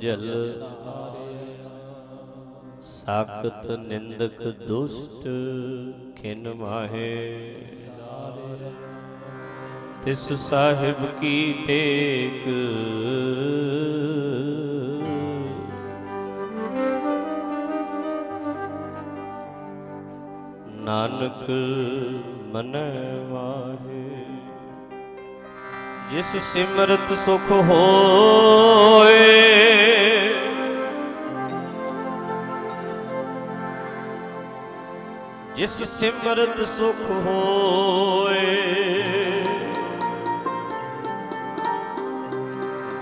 ਜਲ ਸਾਖਤ ਨਿੰਦਕ ਦੁਸ਼ਟ ਖਿਨ ਮਾਹੇ। ਤਿਸ ਸਾਹਿਬ ਕੀ ਟੇਕ। ਨਾਨਕ ਮਨ ਵਾਹੇ ਜਿਸ ਸਿਮਰਤ ਸੁਖ ਹੋਏ ਜਿਸ ਸਿਮਰਤ ਸੁਖ ਹੋਏ।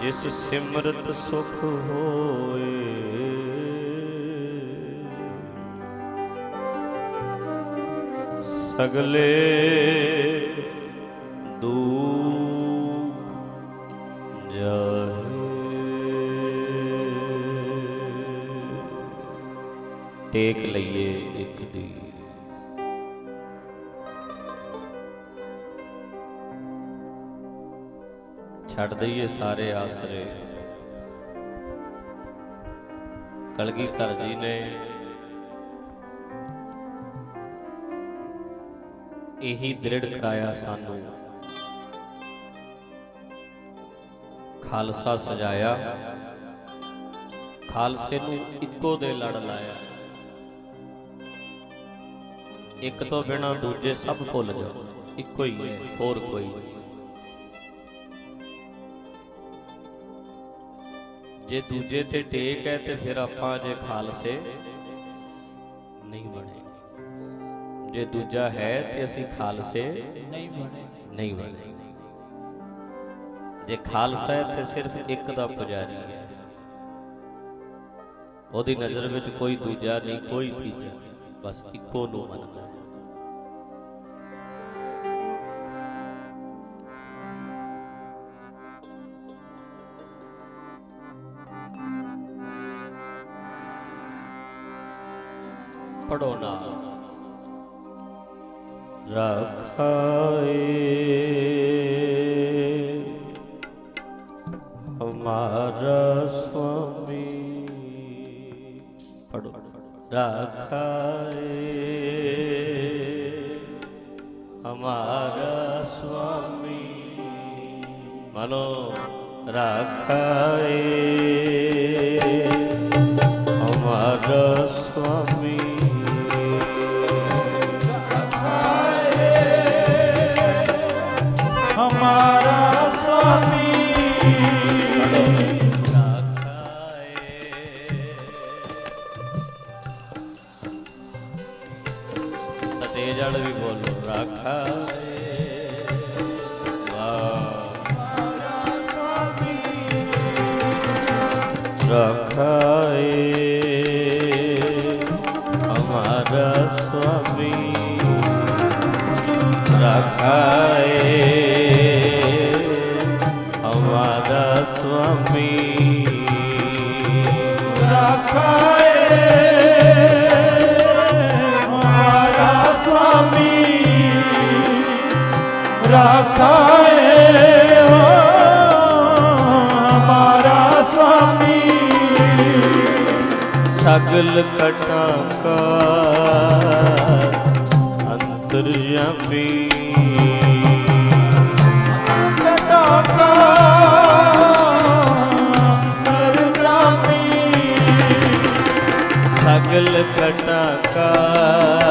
ਜਿਸ ਸਿਮਰਤ ਸੁਖ ਹੋਏ। ਸਗਲੇ ਦੁਖ ਜਾਹੇ ਟੇਕ ਲਈਏ। ਛੱਡ ਦਈਏ ਸਾਰੇ ਆਸਰੇ। ਕਲਗੀਧਰ ਜੀ ਨੇ ਇਹੀ ਦ੍ਰਿੜ ਕਰਾਇਆ ਸਾਨੂੰ। ਖਾਲਸਾ ਸਜਾਇਆ। ਖਾਲਸੇ ਨੂੰ ਇੱਕੋ ਦੇ ਲੜ ਲਾਇਆ। ਇੱਕ ਤੋਂ ਬਿਨਾ ਦੂਜੇ ਸਭ ਭੁੱਲ ਜਾਓ। ਇੱਕੋ ਹੀ ਹੈ, ਹੋਰ ਕੋਈ ਜੇ ਦੂਜੇ ਤੇ ਟੇਕ ਹੈ ਤੇ ਫਿਰ ਆਪਾਂ ਜੇ ਖਾਲਸੇ ਨਹੀਂ ਬਣੇ। ਜੇ ਦੂਜਾ ਹੈ ਤੇ ਅਸੀਂ ਖਾਲਸੇ ਨਹੀਂ ਬਣੇ। ਨਹੀਂ ਬਣੇ। ਜੇ ਖਾਲਸਾ ਹੈ ਤੇ ਸਿਰਫ ਇੱਕ ਦਾ ਪੁਜਾਰੀ ਹੈ। ਉਹਦੀ ਨਜ਼ਰ ਵਿੱਚ ਕੋਈ ਦੂਜਾ ਨਹੀਂ ਕੋਈ ਤੀਜਾ। ਬਸ ਇੱਕੋ ਨੂੰ ਮੰਨਦਾ ਪੜੋ ਨਾ ਰਖਾਏ ਹਮਾਰਾ ਸੁਆਮੀ। ਪੜੋ ਰਖਾਏ ਹਮਾਰਾ ਸੁਆਮੀ। ਮਨੋ। ਰਾਖਾਏ ਰਾਖਾਏ ਹਮਾਰਾ ਸੁਆਮੀ ਸਗਲ ਕਟਾਂ ਕਾ ਅੰਤਰਯਾਮੀ ਸਗਲ ਕਟਾਂ ਕਾ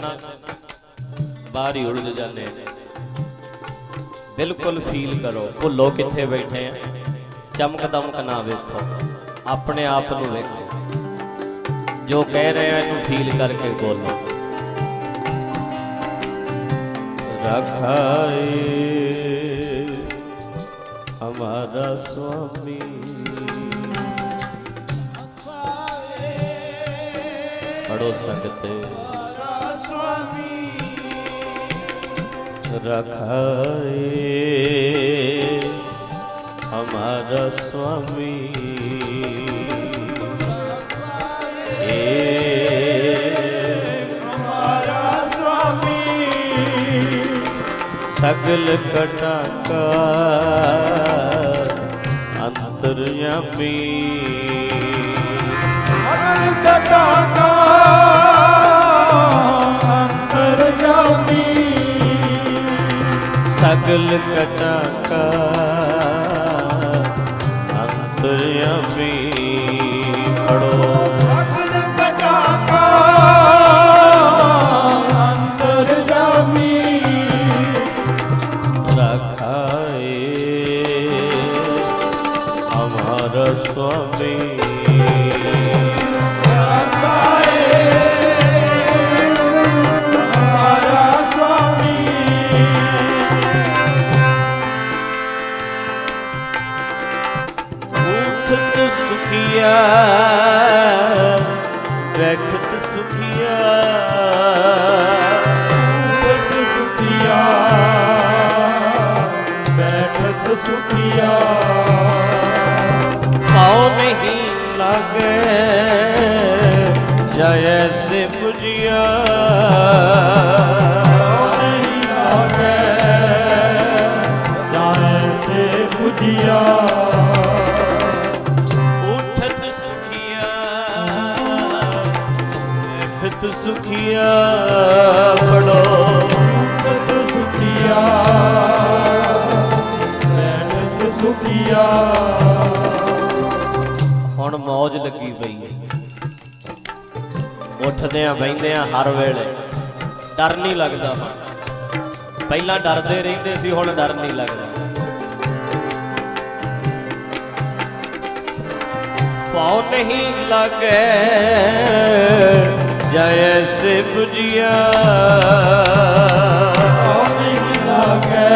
ਨਾ ਬਾਹਰ ਹੀ ਉਲਝ ਜਾਂਦੇ ਬਿਲਕੁਲ ਫੀਲ ਕਰੋ, ਭੁੱਲੋ ਕਿੱਥੇ ਬੈਠੇ ਆ। ਚਮਕ ਦਮਕ ਨਾ ਵੇਖੋ, ਆਪਣੇ ਆਪ ਨੂੰ ਵੇਖੋ। ਜੋ ਕਹਿ ਰਹੇ ਆ ਇਹਨੂੰ ਫੀਲ ਕਰਕੇ ਬੋਲੋ। ਰਖਾਏ ਹਮਾਰਾ ਸੁਆਮੀ। ਪੜੋ ਸੰਗਤੇ। रखाए हमारा स्वामी हमारा स्वामी सगल कटा का अंतर्यामी ਅਕਲ ਕਟਾਕਾ ਵੀ ਫੜੋ ਅਕਲ ਕਟਾਕਾ ਉੱਠਦੇ ਆ ਬੈੰਦੇ ਆ ਹਰ ਵੇਲੇ। ਡਰ ਨਹੀਂ ਲੱਗਦਾ ਪਹਿਲਾਂ ਡਰਦੇ ਰਹਿੰਦੇ ਸੀ, ਹੁਣ ਡਰ ਨਹੀਂ ਲੱਗਦਾ। ਪਾਉ ਨਹੀਂ ਲੱਗੇ, ਜੈ ਸੇ 부ਜਿਆ ਨਹੀਂ ਲਾਗੇ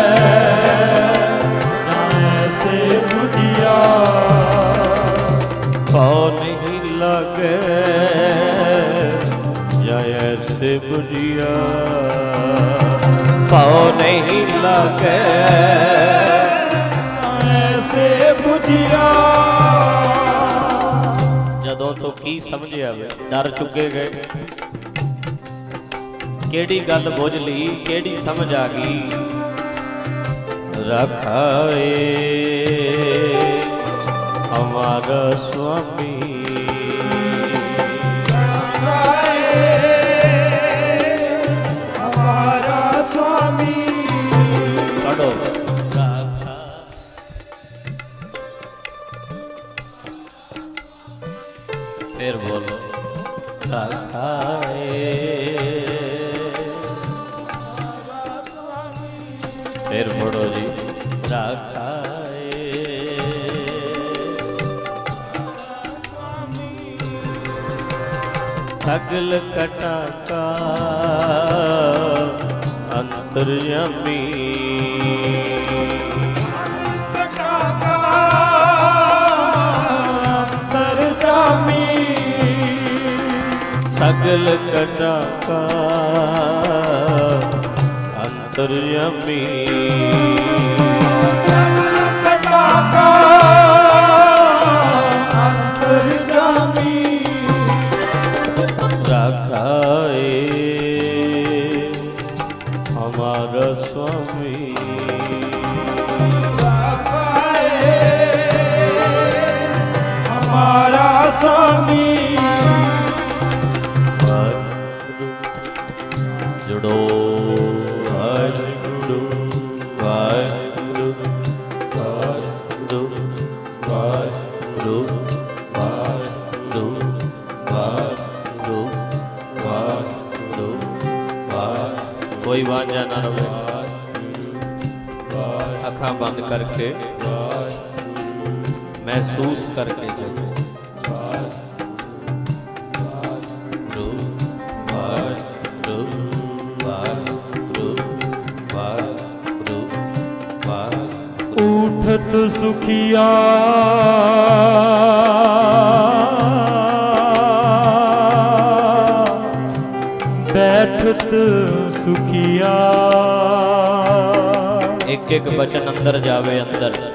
ਜਾਏ ਸੇ 부 ਗੁਜੀਆ ਪਾਉ ਨਹੀਂ ਲਾਗੇ। ਐਸੇ ਬੁਝਿਆ ਜਦੋਂ ਤੋਂ ਕੀ ਸਮਝਿਆ ਵੇ, ਡਰ ਚੁੱਕੇ ਗਏ। ਕਿਹੜੀ ਗੱਲ ਬੁੱਝ ਲਈ, ਕਿਹੜੀ ਸਮਝ ਆ ਗਈ। ਰਖਾਏ ਹਮਾਰਾ ਸੁਆਮੀ। ਅਗਲ ਕਟਾਕਾ ਅੰਤਰਯਮੀ ਸਗਲ ਕਟਾਕਾ ਅੰਤਰਯਮੀ अखा बंद करके महसूस करके जगो। उठत सुखिया। बैठत सुखिया। एक एक ਅੰਦਰ ਜਾਵੇ ਅੰਦਰ।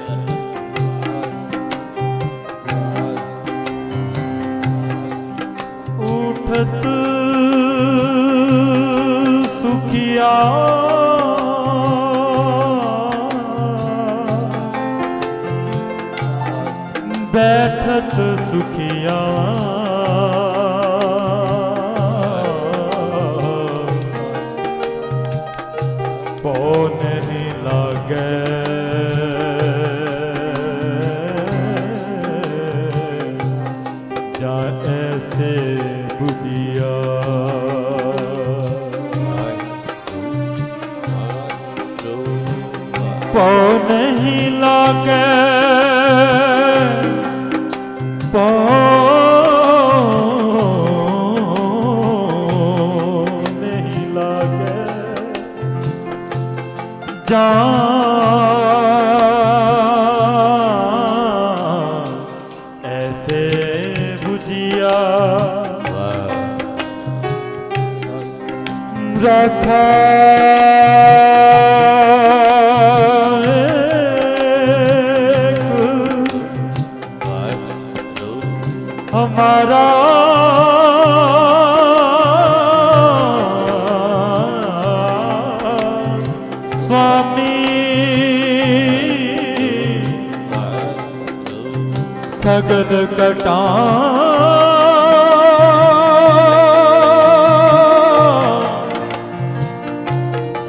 ਪ੍ਰਗਟਾਂ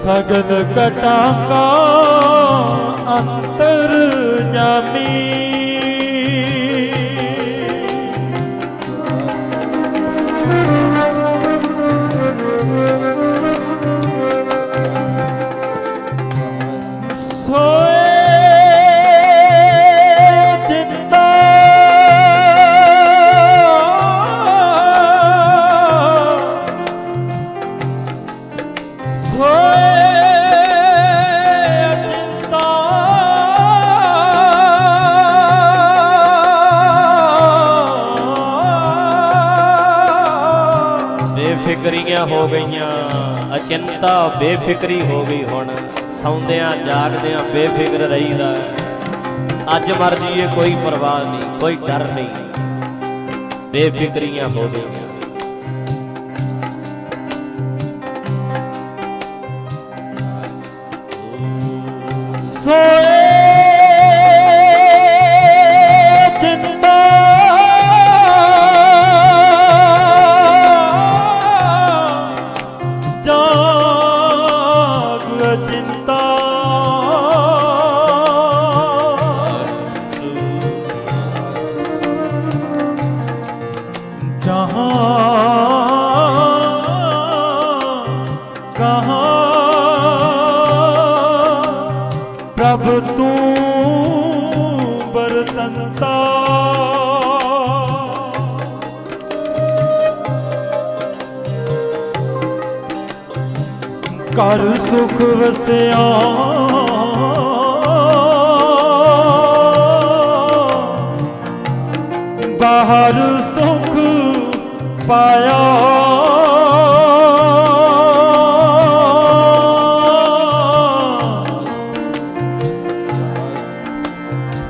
ਸਗਲ ਕਟਾਂ ਕਾ ਅੰਤਰ ਜਾਮੀ। ਬੇਫਿਕਰੀਆਂ ਹੋ ਗਈਆਂ, ਅਚਿੰਤਾ ਬੇਫਿਕਰੀ ਹੋ ਗਈ ਹੁਣ। ਸੌਂਦਿਆਂ, ਜਾਗਦਿਆਂ ਬੇਫਿਕਰ ਰਹੀਦਾ ਅੱਜ ਮਰ ਜੀਏ ਕੋਈ ਪਰਵਾਹ ਨਹੀਂ, ਕੋਈ ਡਰ ਨਹੀਂ। ਬੇਫਿਕਰੀਆਂ ਹੋ ਗਈਆਂ।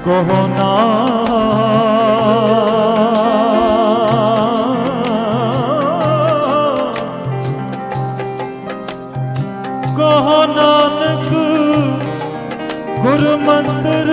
ਕਹੋ ਨਾ। ਕਹੋ ਨਾਨਕ ਗੁਰ ਮੰਤਰ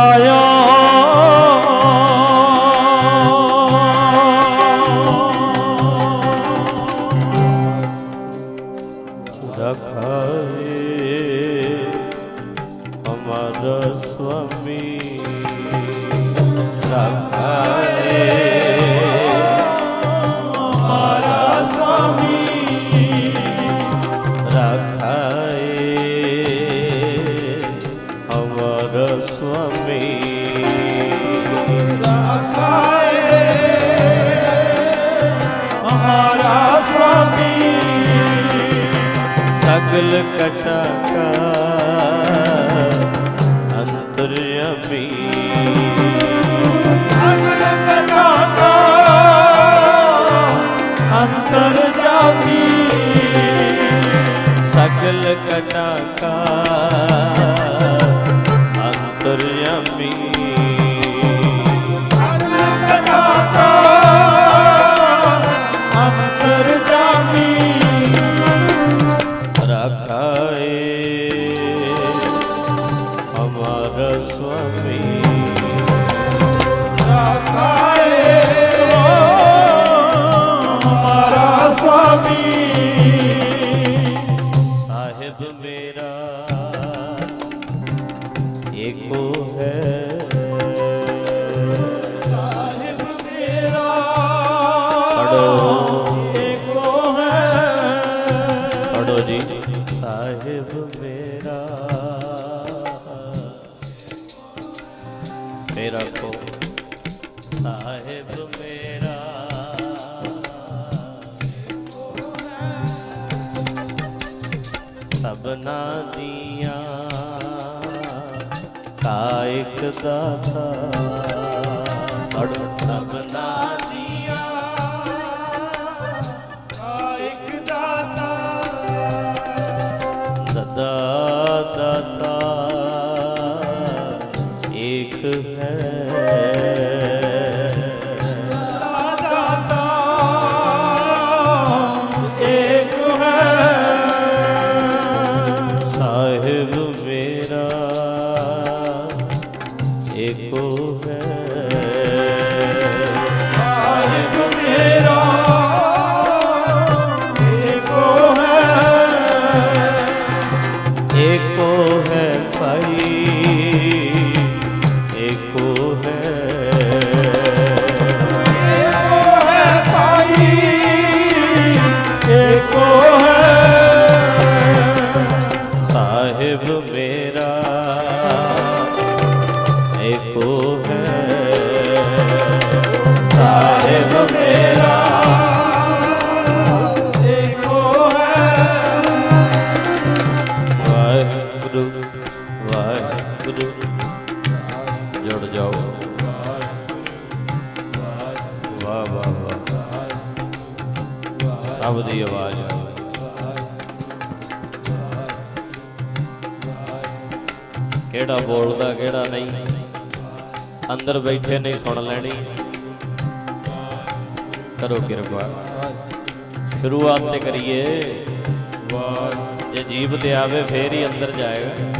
ਦਿਰੜਾਇਆ ਬੋਲਦਾ ਕਿਹੜਾ ਨਹੀਂ? ਅੰਦਰ ਬੈਠੇ ਨਹੀਂ ਸੁਣ ਲੈਣੀ। ਕਰੋ ਕਿਰਪਾ। ਸ਼ੁਰੂਆਤ ਤੇ ਕਰੀਏ। ਵਾਹ ਜੇ ਜੀਬ ਤੇ ਆਵੇ, ਫੇਰ ਹੀ ਅੰਦਰ ਜਾਏਗਾ।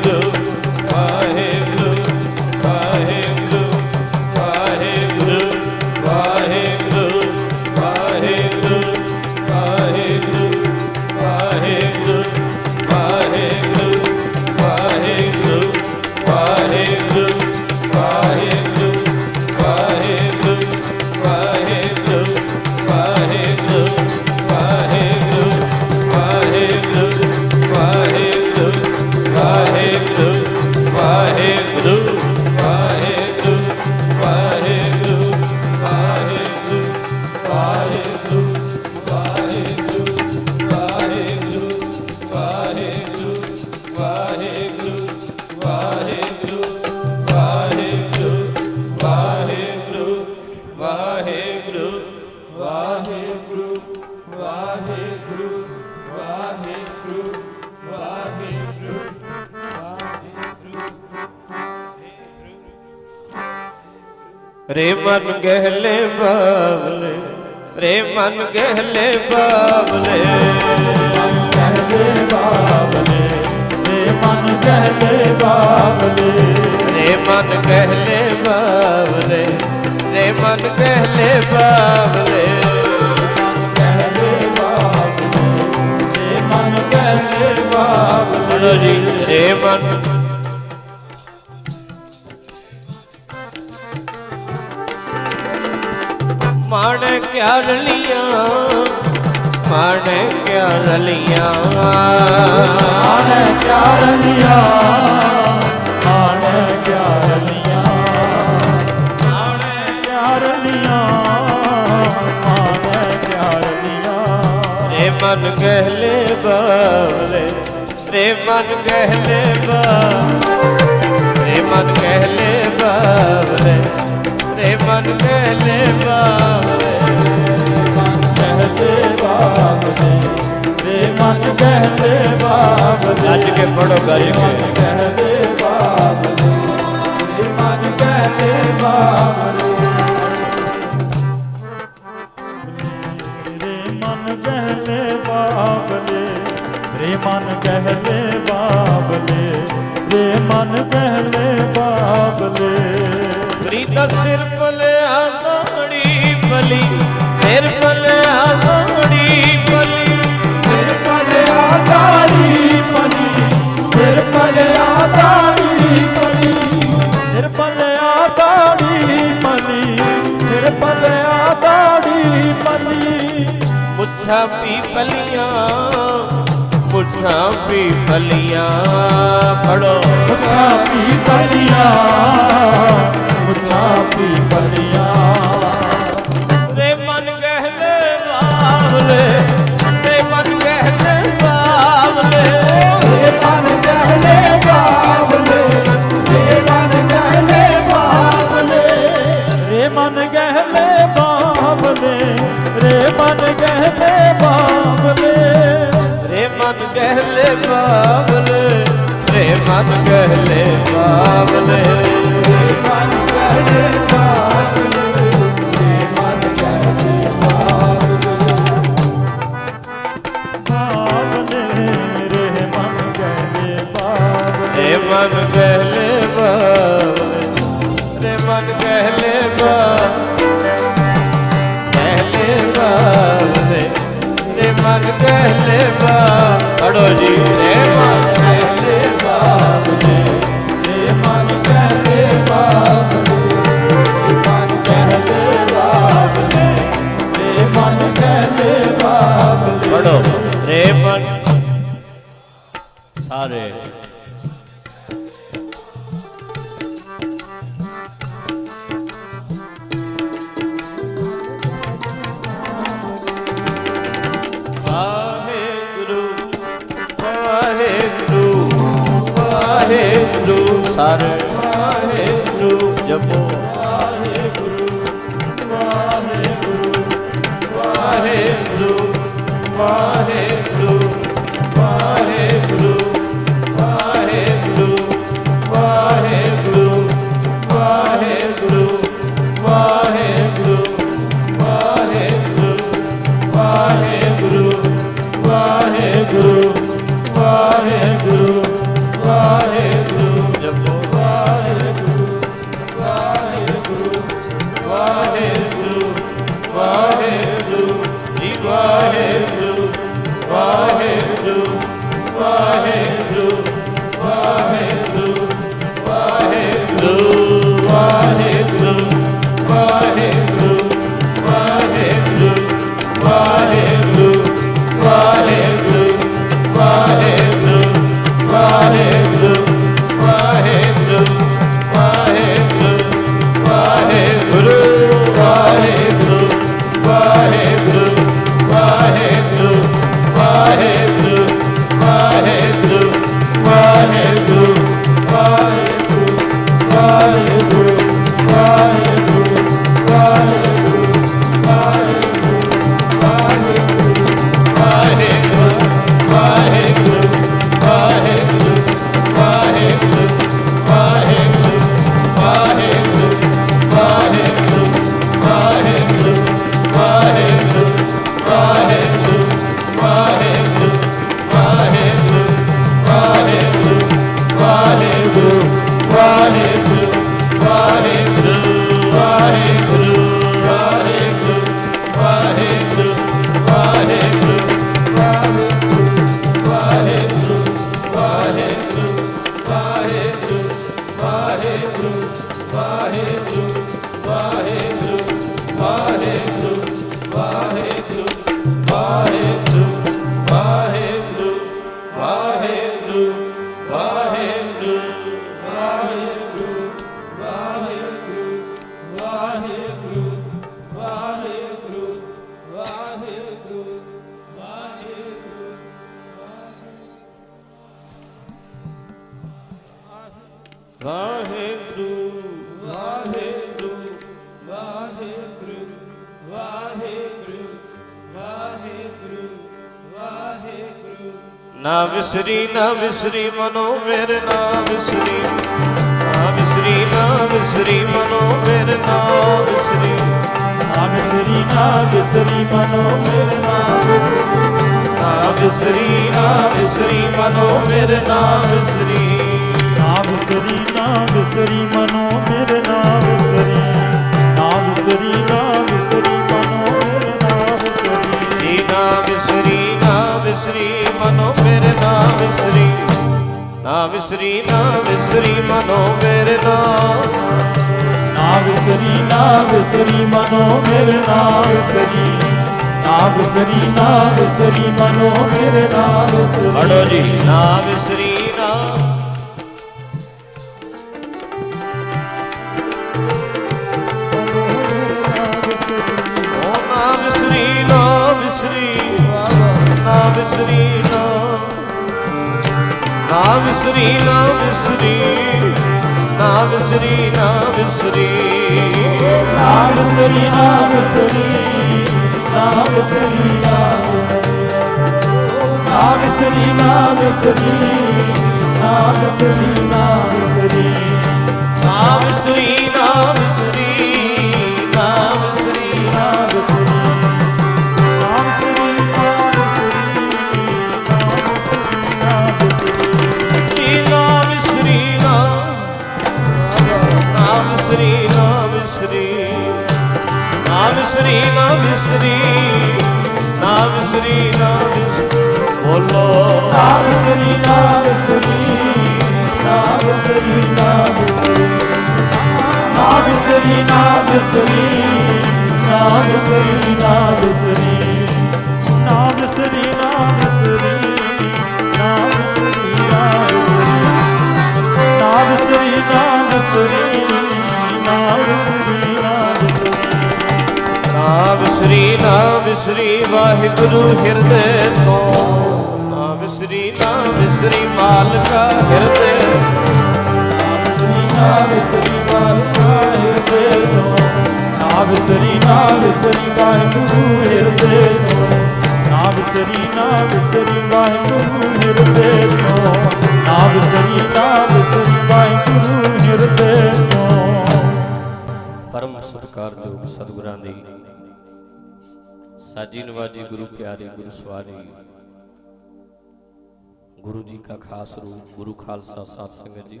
ਖਾਲਸਾ ਸਾਧ ਸੰਗਤ ਜੀ।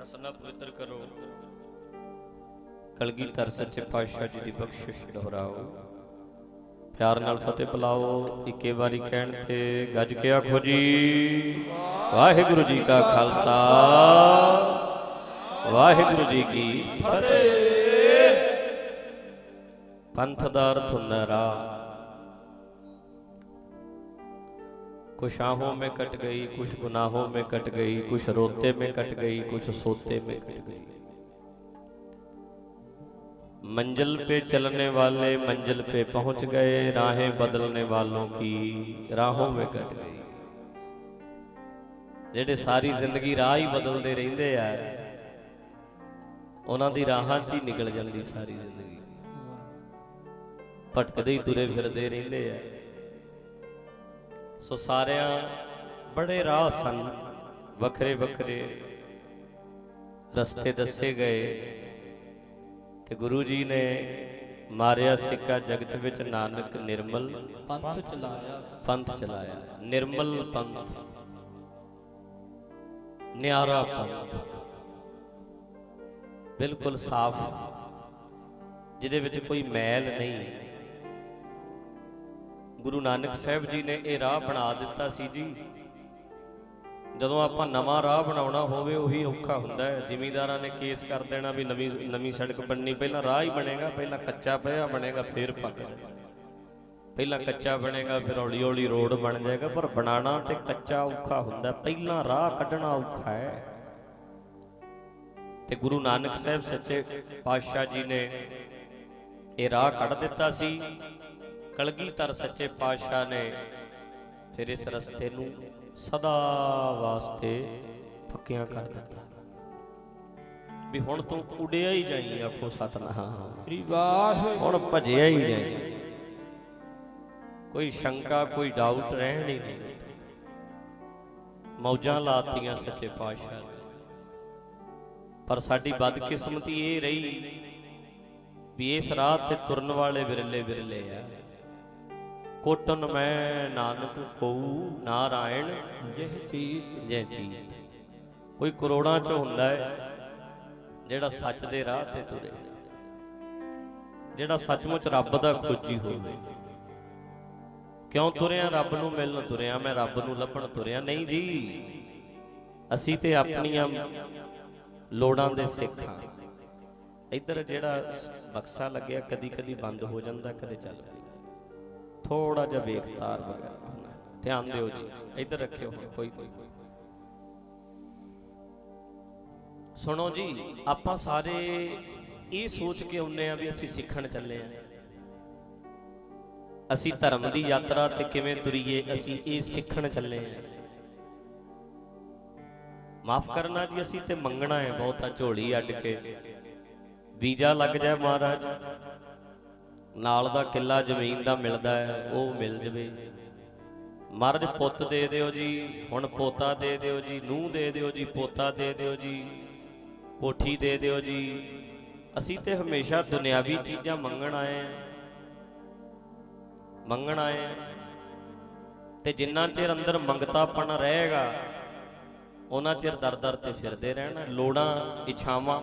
ਰਸਨਾ ਪਵਿੱਤਰ ਕਰੋ। ਕਲਗੀਧਰ ਸੱਚੇ ਪਾਤਸ਼ਾਹ ਜੀ ਦੀ ਬਖਸ਼ਿਸ਼ ਦੁਹਰਾਓ। ਪਿਆਰ ਨਾਲ ਫਤਿਹ ਬੁਲਾਓ ਇੱਕੇ ਵਾਰੀ ਕਹਿਣ ਤੇ ਗੱਜ ਕੇ ਆਖੋ ਜੀ। ਵਾਹਿਗੁਰੂ ਜੀ ਕਾ ਖਾਲਸਾ। ਵਾਹਿਗੁਰੂ ਜੀ ਕੀ ਫਤਿਹ। ਪੰਥ ਦਾ ਅਰਥ ਹੁੰਦਾ ਰਾਹ। कुछ आहों में कट गई कुछ गुनाहों में कट गई कुछ रोते में कट गई कुछ सोते में कट गई मंजिल पे चलने वाले मंजिल पे पहुंच गए राहें बदलने वालों की राहों में कट गई ਜਿਹੜੇ ਸਾਰੀ ਜ਼ਿੰਦਗੀ ਰਾਹ ਹੀ ਬਦਲਦੇ ਰਹਿੰਦੇ ਆ ਉਹਨਾਂ ਦੀ ਰਾਹਾਂ 'ਚ ਹੀ ਨਿਕਲ ਜਾਂਦੀ ਸਾਰੀ ਜ਼ਿੰਦਗੀ ਭਟਕਦੇ ਹੀ ਤੁਰੇ ਫਿਰਦੇ ਰਹਿੰਦੇ ਆ ਸੋ ਸਾਰਿਆਂ ਬੜੇ ਰਾਹ ਸਨ, ਵੱਖਰੇ ਵੱਖਰੇ ਰਸਤੇ ਦੱਸੇ ਗਏ। ਤੇ ਗੁਰੂ ਜੀ ਨੇ ਮਾਰਿਆ ਸਿੱਕਾ ਜਗਤ ਵਿੱਚ, ਨਾਨਕ ਨਿਰਮਲ ਪੰਥ ਚਲਾਇਆ। ਪੰਥ ਚਲਾਇਆ। ਨਿਰਮਲ ਪੰਥ। ਨਿਆਰਾ ਪੰਥ। ਬਿਲਕੁਲ ਸਾਫ਼। ਜਿਹਦੇ ਵਿੱਚ ਕੋਈ ਮੈਲ ਨਹੀਂ। ਗੁਰੂ ਨਾਨਕ ਸਾਹਿਬ ਜੀ ਨੇ ਇਹ ਰਾਹ ਬਣਾ ਦਿੱਤਾ ਸੀ ਜੀ। ਜਦੋਂ ਆਪਾਂ ਨਵਾਂ ਰਾਹ ਬਣਾਉਣਾ ਹੋਵੇ, ਉਹੀ ਔਖਾ ਹੁੰਦਾ ਹੈ। ਜ਼ਿਮੀਂਦਾਰਾਂ ਨੇ ਕੇਸ ਕਰ ਦੇਣਾ ਵੀ ਨਵੀਂ ਨਵੀਂ ਸੜਕ ਬਣਨੀ। ਪਹਿਲਾਂ ਰਾਹ ਹੀ ਬਣੇਗਾ, ਪਹਿਲਾਂ ਕੱਚਾ ਪਿਆ ਬਣੇਗਾ, ਫਿਰ ਪੱਕਦਾ ਪਹਿਲਾਂ ਕੱਚਾ ਬਣੇਗਾ, ਫਿਰ ਹੌਲੀ ਹੌਲੀ ਰੋਡ ਬਣ ਜਾਏਗਾ, ਪਰ ਬਣਾਉਣਾ ਤੇ ਕੱਚਾ ਔਖਾ ਹੁੰਦਾ ਪਹਿਲਾਂ ਰਾਹ ਕੱਢਣਾ ਔਖਾ ਹੈ। ਤੇ ਗੁਰੂ ਨਾਨਕ ਸਾਹਿਬ ਸੱਚੇ ਪਾਤਸ਼ਾਹ ਜੀ ਨੇ ਇਹ ਰਾਹ ਕੱਢ ਦਿੱਤਾ ਸੀ। ਕਲਗੀਧਰ ਸੱਚੇ ਪਾਤਸ਼ਾਹ ਨੇ ਫਿਰ ਇਸ ਰਸਤੇ ਨੂੰ ਸਦਾ ਵਾਸਤੇ ਪੱਕਿਆਂ ਕਰ ਦਿੱਤਾ। ਵੀ ਹੁਣ ਤੂੰ ਉਡਿਆ ਹੀ ਜਾਈ ਆਖੋ ਸਤਨਾਮ। ਸ੍ਰੀ ਵਾਹਿਗੁਰੂ। ਹੁਣ ਭਜਿਆ ਹੀ ਜਾਈ। ਕੋਈ ਸ਼ੰਕਾ ਕੋਈ ਡਾਊਟ ਰਹਿਣ ਹੀ ਨਹੀਂ ਮੌਜਾਂ ਲਾਤੀਆਂ ਸੱਚੇ ਪਾਤਸ਼ਾਹ। ਪਰ ਸਾਡੀ ਬਦਕਿਸਮਤੀ ਇਹ ਰਹੀ ਵੀ ਇਸ ਰਾਹ ਤੇ ਤੁਰਨ ਵਾਲੇ ਵਿਰਲੇ ਵਿਰਲੇ ਆ। ਕੋਟਨ ਮੈਂ ਨਾਨਕ ਕਉ ਨਾਰਾਇਣ। ਜਿਹ ਚੀਜ਼ ਜੈ ਚੀਤ। ਕੋਈ ਕਰੋੜਾਂ ਚ ਹੁੰਦਾ ਹੈ ਜਿਹੜਾ ਸੱਚ ਦੇ ਰਾਹ ਤੇ ਤੁਰੇ। ਜਿਹੜਾ ਸੱਚਮੁੱਚ ਰੱਬ ਦਾ ਖੋਜੀ ਹੋਵੇ। ਕਿਉਂ ਤੁਰਿਆ? ਰੱਬ ਨੂੰ ਮਿਲਣ ਤੁਰਿਆ ਮੈਂ ਰੱਬ ਨੂੰ ਲੱਭਣ ਤੁਰਿਆ। ਨਹੀਂ ਜੀ ਅਸੀਂ ਤੇ ਆਪਣੀਆਂ ਲੋੜਾਂ ਦੇ ਸਿੱਖ ਹਾਂ। ਇੱਧਰ ਜਿਹੜਾ ਬਕਸਾ ਲੱਗਿਆ ਕਦੀ ਕਦੀ ਬੰਦ ਹੋ ਜਾਂਦਾ ਕਦੇ ਚੱਲ ਪੈਂਦਾ ਥੋੜਾ ਜਿਹਾ ਵੇਖ ਤਾਰ ਵਗੈਰਾ ਹੋਣਾ। ਧਿਆਨ ਦਿਓ ਜੀ, ਇੱਧਰ ਰੱਖਿਓ ਕੋਈ ਸੁਣੋ ਜੀ, ਆਪਾਂ ਸਾਰੇ ਇਹ ਸੋਚ ਕੇ ਆਉਂਦੇ ਆ ਵੀ ਅਸੀਂ ਸਿੱਖਣ ਚੱਲੇ ਆ ਅਸੀਂ ਧਰਮ ਦੀ ਯਾਤਰਾ ਤੇ ਕਿਵੇਂ ਤੁਰੀਏ, ਅਸੀਂ ਇਹ ਸਿੱਖਣ ਚੱਲੇ ਆ ਮਾਫ ਕਰਨਾ ਜੀ, ਅਸੀਂ ਤੇ ਮੰਗਣਾ ਹੈ ਬਹੁਤਾ ਝੋਲੀ ਅੱਡ ਕੇ। ਵੀਜ਼ਾ ਲੱਗ ਜਾਏ ਮਹਾਰਾਜ। ਨਾਲ ਦਾ ਕਿੱਲਾ ਜ਼ਮੀਨ ਦਾ ਮਿਲਦਾ ਹੈ, ਉਹ ਮਿਲ ਜਵੇ। ਮਰਜ਼ ਪੁੱਤ ਦੇ ਦਿਓ ਜੀ, ਹੁਣ ਪੋਤਾ ਦੇ ਦਿਓ ਜੀ, ਨੂੰਹ ਦੇ ਦਿਓ ਜੀ, ਪੋਤਾ ਦੇ ਦਿਓ ਜੀ, ਕੋਠੀ ਦੇ ਦਿਓ ਜੀ। ਅਸੀਂ ਤੇ ਹਮੇਸ਼ਾ ਦੁਨਿਆਵੀ ਚੀਜ਼ਾਂ ਮੰਗਣ ਆਏ ਆ ਮੰਗਣ ਆਏ ਆ ਤੇ ਜਿੰਨਾ ਚਿਰ ਅੰਦਰ ਮੰਗਤਾਪਣ ਰਹੇਗਾ, ਉਹਨਾਂ ਚਿਰ ਦਰ-ਦਰ ਤੇ ਫਿਰਦੇ ਰਹਿਣਾ, ਲੋੜਾਂ, ਇੱਛਾਵਾਂ।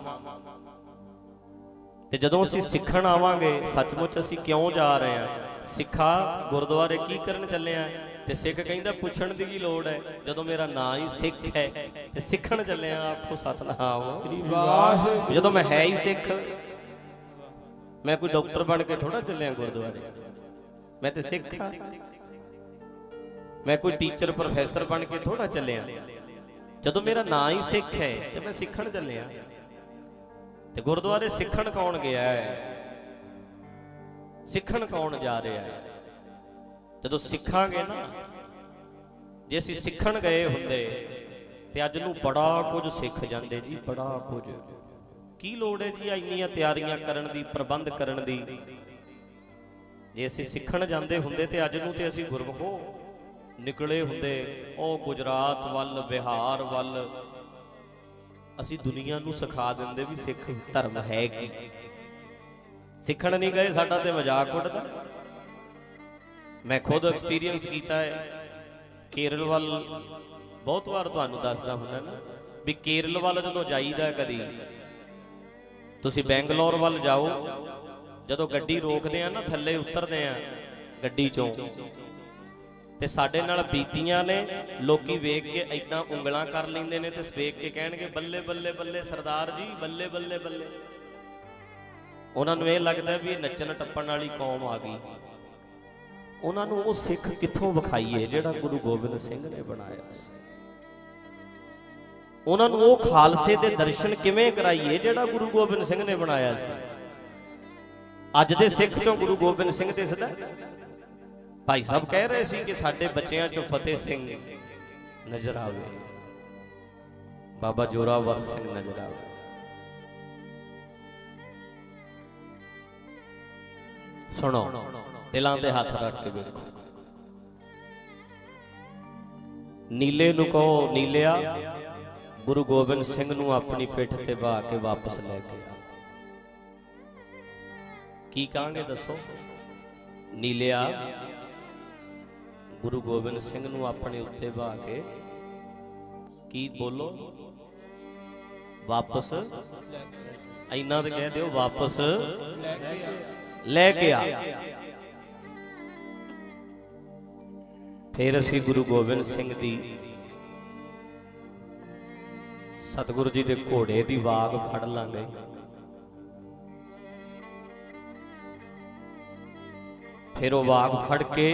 ਤੇ ਜਦੋਂ ਅਸੀਂ ਸਿੱਖਣ ਆਵਾਂਗੇ ਸੱਚਮੁੱਚ ਅਸੀਂ ਕਿਉਂ ਜਾ ਰਹੇ ਹਾਂ? ਸਿੱਖਾ ਗੁਰਦੁਆਰੇ ਕੀ ਕਰਨ ਚੱਲੇ ਆ? ਤੇ ਸਿੱਖ ਕਹਿੰਦਾ ਪੁੱਛਣ ਦੀ ਕੀ ਲੋੜ ਹੈ? ਜਦੋਂ ਮੇਰਾ ਨਾਂ ਹੀ ਸਿੱਖ ਹੈ ਤੇ ਸਿੱਖਣ ਚੱਲੇ ਆ ਆਖੋ ਸਤਨਾਮ। ਸ੍ਰੀ ਵਾਹਿਗੁਰੂ। ਜਦੋਂ ਮੈਂ ਹੈ ਹੀ ਸਿੱਖ ਮੈਂ ਕੋਈ ਡਾਕਟਰ ਬਣ ਕੇ ਥੋੜਾ ਚੱਲਿਆ ਗੁਰਦੁਆਰੇ। ਮੈਂ ਤੇ ਸਿੱਖ ਹਾਂ। ਮੈਂ ਕੋਈ ਟੀਚਰ ਪ੍ਰੋਫੈਸਰ ਬਣ ਕੇ ਥੋੜਾ ਚੱਲਿਆ। ਜਦੋਂ ਮੇਰਾ ਨਾਂ ਹੀ ਸਿੱਖ ਹੈ ਤੇ ਮੈਂ ਸਿੱਖਣ ਚੱਲਿਆ ਤੇ ਗੁਰਦੁਆਰੇ ਸਿੱਖਣ ਕੌਣ ਗਿਆ ਹੈ? ਸਿੱਖਣ ਕੌਣ ਜਾ ਰਿਹਾ ਹੈ? ਜਦੋਂ ਸਿੱਖਾਂਗੇ ਨਾ, ਜੇ ਅਸੀਂ ਸਿੱਖਣ ਗਏ ਹੁੰਦੇ, ਤੇ ਅੱਜ ਨੂੰ ਬੜਾ ਕੁਝ ਸਿੱਖ ਜਾਂਦੇ ਜੀ, ਬੜਾ ਕੁਝ। ਕੀ ਲੋੜ ਹੈ ਜੀ ਇੰਨੀਆਂ ਤਿਆਰੀਆਂ ਕਰਨ ਦੀ, ਪ੍ਰਬੰਧ ਕਰਨ ਦੀ? ਜੇ ਅਸੀਂ ਸਿੱਖਣ ਜਾਂਦੇ ਹੁੰਦੇ ਤੇ ਅੱਜ ਨੂੰ ਤੇ ਅਸੀਂ ਗੁਰਮਖੋ ਨਿਕਲੇ ਹੁੰਦੇ, ਉਹ ਗੁਜਰਾਤ ਵੱਲ, ਬਿਹਾਰ ਵੱਲ ਅਸੀਂ ਦੁਨੀਆ ਨੂੰ ਸਿਖਾ ਦਿੰਦੇ ਵੀ ਸਿੱਖ ਧਰਮ ਹੈ ਕੀ। ਸਿੱਖਣ ਨਹੀਂ ਗਏ, ਸਾਡਾ ਤੇ ਮਜ਼ਾਕ ਉੱਡਦਾ। ਮੈਂ ਖੁਦ ਐਕਸਪੀਰੀਅੰਸ ਕੀਤਾ ਹੈ। ਕੇਰਲ ਵੱਲ ਬਹੁਤ ਵਾਰ ਤੁਹਾਨੂੰ ਦੱਸਦਾ ਹੁੰਦਾ ਨਾ, ਵੀ ਕੇਰਲ ਵੱਲ ਜਦੋਂ ਜਾਈਦਾ ਕਦੀ, ਤੁਸੀਂ ਬੈਂਗਲੌਰ ਵੱਲ ਜਾਓ, ਜਦੋਂ ਗੱਡੀ ਰੋਕਦੇ ਆ ਨਾ, ਥੱਲੇ ਉਤਰਦੇ ਆ, ਗੱਡੀ ਚੋਂ। ਤੇ ਸਾਡੇ ਨਾਲ ਬੀਤੀਆਂ ਨੇ, ਲੋਕੀ ਵੇਖ ਕੇ ਐਦਾਂ ਉਂਗਲਾਂ ਕਰ ਲੈਂਦੇ ਨੇ ਤੇ ਵੇਖ ਕੇ ਕਹਿਣਗੇ, ਬੱਲੇ ਬੱਲੇ ਬੱਲੇ, ਸਰਦਾਰ ਜੀ, ਬੱਲੇ ਬੱਲੇ ਬੱਲੇ। ਉਹਨਾਂ ਨੂੰ ਇਹ ਲੱਗਦਾ ਵੀ ਇਹ ਨੱਚਣ ਟੱਪਣ ਵਾਲੀ ਕੌਮ ਆ ਗਈ। ਉਹਨਾਂ ਨੂੰ ਉਹ ਸਿੱਖ ਕਿੱਥੋਂ ਵਿਖਾਈਏ ਜਿਹੜਾ ਗੁਰੂ ਗੋਬਿੰਦ ਸਿੰਘ ਨੇ ਬਣਾਇਆ ਸੀ? ਉਹਨਾਂ ਨੂੰ ਉਹ ਖਾਲਸੇ ਦੇ ਦਰਸ਼ਨ ਕਿਵੇਂ ਕਰਾਈਏ ਜਿਹੜਾ ਗੁਰੂ ਗੋਬਿੰਦ ਸਿੰਘ ਨੇ ਬਣਾਇਆ ਸੀ? ਅੱਜ ਦੇ ਸਿੱਖ ਚੋਂ ਗੁਰੂ ਗੋਬਿੰਦ ਸਿੰਘ ਦਿਸਦਾ ਭਾਈ ਸਾਹਿਬ ਕਹਿ ਰਹੇ ਸੀ ਕਿ ਸਾਡੇ ਬੱਚਿਆਂ ਚੋਂ ਫਤਿਹ ਸਿੰਘ ਨਜ਼ਰ ਆਵੇ। ਬਾਬਾ ਜੋਰਾਵਰ ਸਿੰਘ ਨਜ਼ਰ ਆਵੇ। ਸੁਣੋ ਦਿਲਾਂ ਤੇ ਹੱਥ ਰੱਖ ਕੇ ਵੇਖੋ। ਨੀਲੇ ਨੂੰ ਕਹੋ, ਨੀਲਿਆ, ਗੁਰੂ ਗੋਬਿੰਦ ਸਿੰਘ ਨੂੰ ਆਪਣੀ ਪਿੱਠ ਤੇ ਬਾ ਕੇ ਵਾਪਸ ਲੈ ਕੇ ਕੀ ਕਹਾਂਗੇ ਦੱਸੋ? ਨੀਲਿਆ ਗੁਰੂ ਗੋਬਿੰਦ ਸਿੰਘ ਨੂੰ ਆਪਣੇ ਉੱਤੇ ਬਾ ਕੇ ਕੀ ਬੋਲੋ? ਵਾਪਸ। ਇੰਨਾ ਤਾਂ ਕਹਿ ਦਿਓ, ਵਾਪਸ। ਲੈ ਕੇ ਆ। ਫਿਰ ਅਸੀਂ ਗੁਰੂ ਗੋਬਿੰਦ ਸਿੰਘ ਦੀ ਸਤਿਗੁਰੂ ਜੀ ਦੇ ਘੋੜੇ ਦੀ ਵਾਗ ਫੜ ਲਾਂਗੇ। ਫਿਰ ਉਹ ਵਾਗ ਫੜ ਕੇ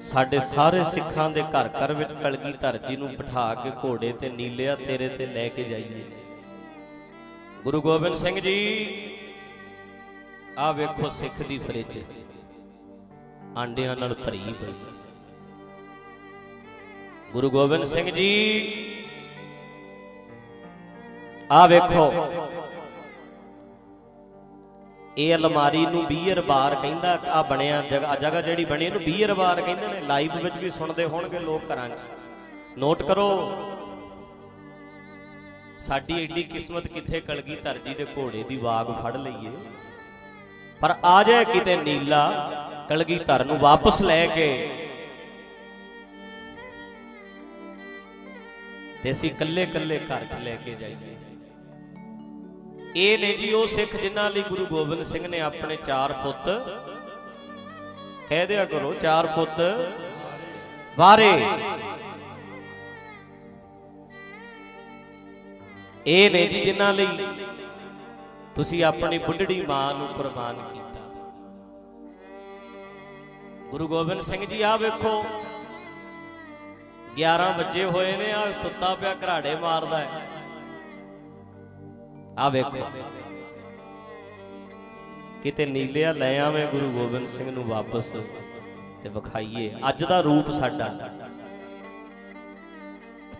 ਸਾਡੇ ਸਾਰੇ ਸਿੱਖਾਂ ਦੇ ਘਰ ਘਰ ਵਿੱਚ ਕਲਗੀਧਰ ਜੀ ਨੂੰ ਬਿਠਾ ਕੇ ਘੋੜੇ ਤੇ ਨੀਲਿਆ ਤੇਰੇ ਤੇ ਲੈ ਕੇ ਜਾਈਏ। ਗੁਰੂ ਗੋਬਿੰਦ ਸਿੰਘ ਜੀ, ਆਹ ਵੇਖੋ ਸਿੱਖ ਦੀ ਫਰਿੱਜ। ਆਂਡਿਆਂ ਨਾਲ ਭਰੀ ਪਈ। ਗੁਰੂ ਗੋਬਿੰਦ ਸਿੰਘ ਜੀ ਆ ਵੇਖੋ। ਇਹ ਅਲਮਾਰੀ ਨੂੰ 20 ਬਾਰ ਕਹਿੰਦਾ ਆ ਬਣਿਆ ਜਗ੍ਹਾ ਜਗ੍ਹਾ ਜਿਹੜੀ ਬਣੀ, ਇਹਨੂੰ 20 ਬਾਰ ਕਹਿੰਦੇ ਨੇ। ਲਾਈਵ ਵਿੱਚ ਵੀ ਸੁਣਦੇ ਹੋਣਗੇ ਲੋਕ ਘਰਾਂ 'ਚ। ਨੋਟ ਕਰੋ, ਸਾਡੀ ਏਡੀ ਕਿਸਮਤ ਕਿੱਥੇ ਕਲਗੀਧਰ ਜੀ ਦੇ ਘੋੜੇ ਦੀ ਵਾਗ ਫੜ ਲਈਏ। ਪਰ ਆ ਜਾਏ ਕਿਤੇ ਨੀਲਾ ਕਲਗੀ ਧਰ ਨੂੰ ਵਾਪਸ ਲੈ ਕੇ। ਤੇ ਅਸੀਂ ਕੱਲੇ ਕੱਲੇ ਘਰ 'ਚ ਲੈ ਕੇ ਜਾਈਏ। ਇਹ ਨੇ ਜੀ ਉਹ ਸਿੱਖ ਜਿਨ੍ਹਾਂ ਲਈ ਗੁਰੂ ਗੋਬਿੰਦ ਸਿੰਘ ਨੇ ਆਪਣੇ ਚਾਰ ਪੁੱਤ ਕਹਿ ਦਿਆ ਕਰੋ, ਚਾਰ ਪੁੱਤ ਵਾਰੇ। ਇਹ ਨੇ ਜੀ ਜਿਨ੍ਹਾਂ ਲਈ ਤੁਸੀਂ ਆਪਣੀ ਬੁੱਢੜੀ ਮਾਂ ਨੂੰ ਕੁਰਬਾਨ ਕੀਤਾ। ਗੁਰੂ ਗੋਬਿੰਦ ਸਿੰਘ ਜੀ ਆ ਵੇਖੋ 11 ਵਜੇ ਹੋਏ ਨੇ ਆ ਸੁੱਤਾ ਪਿਆ ਘਰਾੜੇ ਮਾਰਦਾ ਹੈ। ਆ ਵੇਖੋ। ਕਿਤੇ ਨੀਲਿਆ ਲੈ ਆਵੇਂ ਗੁਰੂ ਗੋਬਿੰਦ ਸਿੰਘ ਨੂੰ ਵਾਪਸ ਤੇ ਵਿਖਾਈਏ। ਅੱਜ ਦਾ ਰੂਪ ਸਾਡਾ।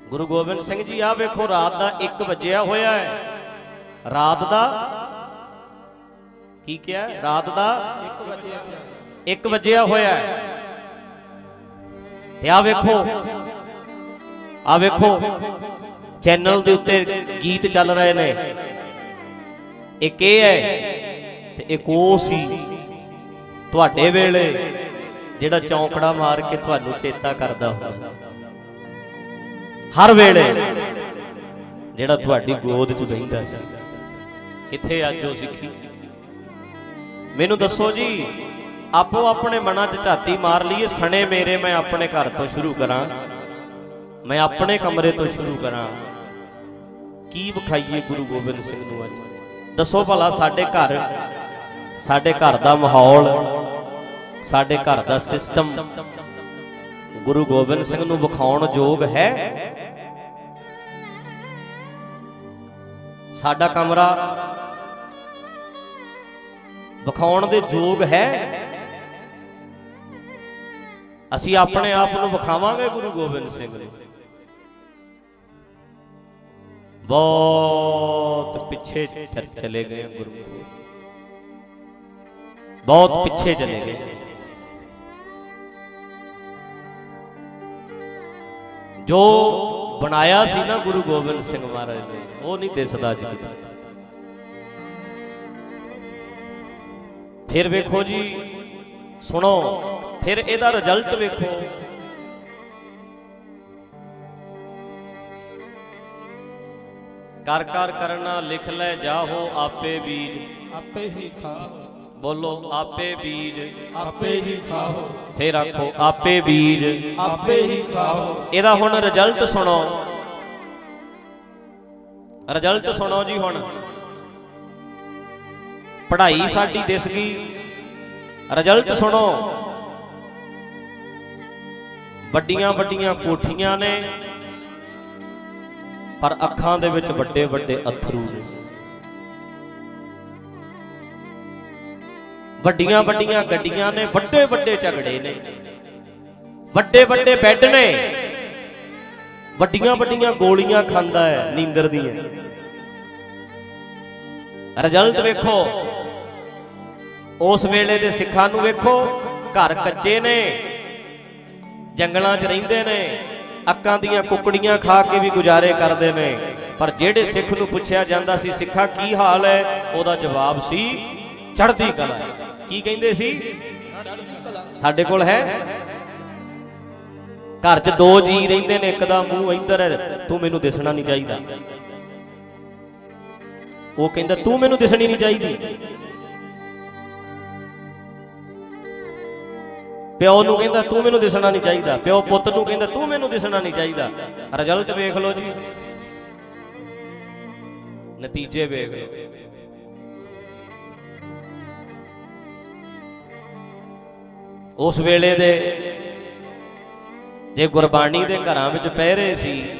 ਗੁਰੂ ਗੋਬਿੰਦ ਸਿੰਘ ਜੀ ਆ ਵੇਖੋ, ਰਾਤ ਦਾ 1 ਵਜਿਆ ਹੋਇਆ ਹੈ। ਰਾਤ ਦਾ ਕੀ ਕਿਹਾ? ਰਾਤ ਦਾ 1 ਵਜਿਆ ਹੋਇਆ ਹੈ। ਤੇ ਆ ਵੇਖੋ ਆ ਵੇਖੋ, ਚੈਨਲ ਦੇ ਉੱਤੇ ਗੀਤ ਚੱਲ ਰਹੇ ਨੇ। ਇੱਕ ਇਹ ਹੈ ਤੇ ਇੱਕ ਉਹ ਸੀ ਤੁਹਾਡੇ ਵੇਲੇ ਜਿਹੜਾ ਚੌਂਕੜਾ ਮਾਰ ਕੇ ਤੁਹਾਨੂੰ ਚੇਤਾ ਕਰਦਾ ਹੁੰਦਾ ਹਰ ਵੇਲੇ ਜਿਹੜਾ ਤੁਹਾਡੀ ਗੋਦ 'ਚ ਬੈਠਦਾ ਸੀ। ਕਿੱਥੇ ਅੱਜ ਉਹ ਸਿੱਖੀ? ਮੈਨੂੰ ਦੱਸੋ ਜੀ, ਆਪੋ ਆਪਣੇ ਮਨਾਂ 'ਚ ਝਾਤੀ ਮਾਰ ਲਈਏ, ਸਣੇ ਮੇਰੇ ਮੈਂ ਆਪਣੇ ਘਰ ਤੋਂ ਸ਼ੁਰੂ ਕਰਾਂ, ਮੈਂ ਆਪਣੇ ਕਮਰੇ ਤੋਂ ਸ਼ੁਰੂ ਕਰਾਂ। ਕੀ ਵਿਖਾਈਏ ਗੁਰੂ ਗੋਬਿੰਦ ਸਿੰਘ ਨੂੰ ਅੱਜ? ਦੱਸੋ ਭਲਾ ਸਾਡੇ ਘਰ ਸਾਡੇ ਘਰ ਦਾ ਮਾਹੌਲ, ਸਾਡੇ ਘਰ ਦਾ ਸਿਸਟਮ ਗੁਰੂ ਗੋਬਿੰਦ ਸਿੰਘ ਨੂੰ ਵਿਖਾਉਣ ਯੋਗ ਹੈ? ਸਾਡਾ ਕਮਰਾ ਵਿਖਾਉਣ ਦੇ ਯੋਗ ਹੈ? ਅਸੀਂ ਆਪਣੇ ਆਪ ਨੂੰ ਵਿਖਾਵਾਂਗੇ ਗੁਰੂ ਗੋਬਿੰਦ ਸਿੰਘ ਨੂੰ। ਬਹੁਤ ਪਿੱਛੇ ਚਲੇ ਗਏ ਗੁਰੂ ਬਹੁਤ ਪਿੱਛੇ ਚਲੇ ਗਏ। ਜੋ ਬਣਾਇਆ ਸੀ ਨਾ ਗੁਰੂ ਗੋਬਿੰਦ ਸਿੰਘ ਮਹਾਰਾਜ ਨੇ, ਉਹ ਨਹੀਂ ਦਿਸਦਾ ਅੱਜ ਕਿਤੇ। ਫਿਰ ਵੇਖੋ ਜੀ, ਸੁਣੋ, ਫਿਰ ਇਹਦਾ ਰਿਜ਼ਲਟ ਵੇਖੋ। ਕਰ ਕਰ ਕਰਨਾ ਲਿਖ ਲੈ ਜਾਹੋ ਆਪੇ ਬੀਜ। ਆਪੇ ਹੀ ਖਾਓ। ਬੋਲੋ ਆਪੇ ਬੀਜ। ਆਪੇ ਹੀ ਖਾਓ। ਫਿਰ ਆਖੋ ਆਪੇ ਬੀਜ। ਆਪੇ ਹੀ ਖਾਓ। ਇਹਦਾ ਹੁਣ ਰਿਜ਼ਲਟ ਸੁਣੋ। ਰਿਜ਼ਲਟ ਸੁਣੋ ਜੀ ਹੁਣ। ਪੜ੍ਹਾਈ ਸਾਡੀ ਦਿਸ ਗਈ। ਰਿਜ਼ਲਟ ਸੁਣੋ। ਵੱਡੀਆਂ ਵੱਡੀਆਂ ਕੋਠੀਆਂ ਨੇ। ਪਰ ਅੱਖਾਂ ਦੇ ਵਿੱਚ ਵੱਡੇ ਵੱਡੇ ਅਥਰੂ ਨੇ। ਵੱਡੀਆਂ ਵੱਡੀਆਂ ਗੱਡੀਆਂ ਨੇ, ਵੱਡੇ ਵੱਡੇ ਝਗੜੇ ਨੇ। ਵੱਡੇ ਵੱਡੇ ਬੈੱਡ ਨੇ। ਵੱਡੀਆਂ ਵੱਡੀਆਂ ਗੋਲੀਆਂ ਖਾਂਦਾ ਹੈ, ਨੀਂਦਰ ਦੀਆਂ ਰਿਜ਼ਲਟ ਵੇਖੋ। ਉਸ ਵੇਲੇ ਦੇ ਸਿੱਖਾਂ ਨੂੰ ਵੇਖੋ। ਘਰ ਕੱਚੇ ਨੇ। ਜੰਗਲਾਂ 'ਚ ਰਹਿੰਦੇ ਨੇ। ਅੱਕਾਂ ਦੀਆਂ ਕੁਕੜੀਆਂ ਖਾ ਕੇ ਵੀ ਗੁਜ਼ਾਰੇ ਕਰਦੇ ਨੇ। ਪਰ ਜਿਹੜੇ ਸਿੱਖ ਨੂੰ ਪੁੱਛਿਆ ਜਾਂਦਾ ਸੀ, ਸਿੱਖਾ ਕੀ ਹਾਲ ਹੈ, ਉਹਦਾ ਜਵਾਬ ਸੀ, ਚੜ੍ਹਦੀ ਕਲਾ। ਕੀ ਕਹਿੰਦੇ ਸੀ? ਸਾਡੇ ਕੋਲ ਹੈ। ਘਰ 'ਚ ਦੋ ਜੀ ਰਹਿੰਦੇ ਨੇ, ਇੱਕ ਦਾ ਮੂੰਹ ਇੱਧਰ ਹੈ, ਤੂੰ ਮੈਨੂੰ ਦਿਸਣਾ ਨਹੀਂ ਚਾਹੀਦਾ। ਉਹ ਕਹਿੰਦਾ, ਤੂੰ ਮੈਨੂੰ ਦਿਸਣੀ ਨਹੀਂ ਚਾਹੀਦੀ। ਪਿਓ ਨੂੰ ਕਹਿੰਦਾ, ਤੂੰ ਮੈਨੂੰ ਦਿਸਣਾ ਨਹੀਂ ਚਾਹੀਦਾ। ਪਿਓ ਪੁੱਤ ਨੂੰ ਕਹਿੰਦਾ, ਤੂੰ ਮੈਨੂੰ ਦਿਸਣਾ ਨਹੀਂ ਚਾਹੀਦਾ। ਰਿਜ਼ਲਟ ਵੇਖ ਲਓ ਜੀ। ਨਤੀਜੇ ਵੇਖ ਲਓ। ਉਸ ਵੇਲੇ ਦੇ ਜੇ ਗੁਰਬਾਣੀ ਦੇ ਘਰਾਂ ਵਿੱਚ ਪਹਿਰੇ ਸੀ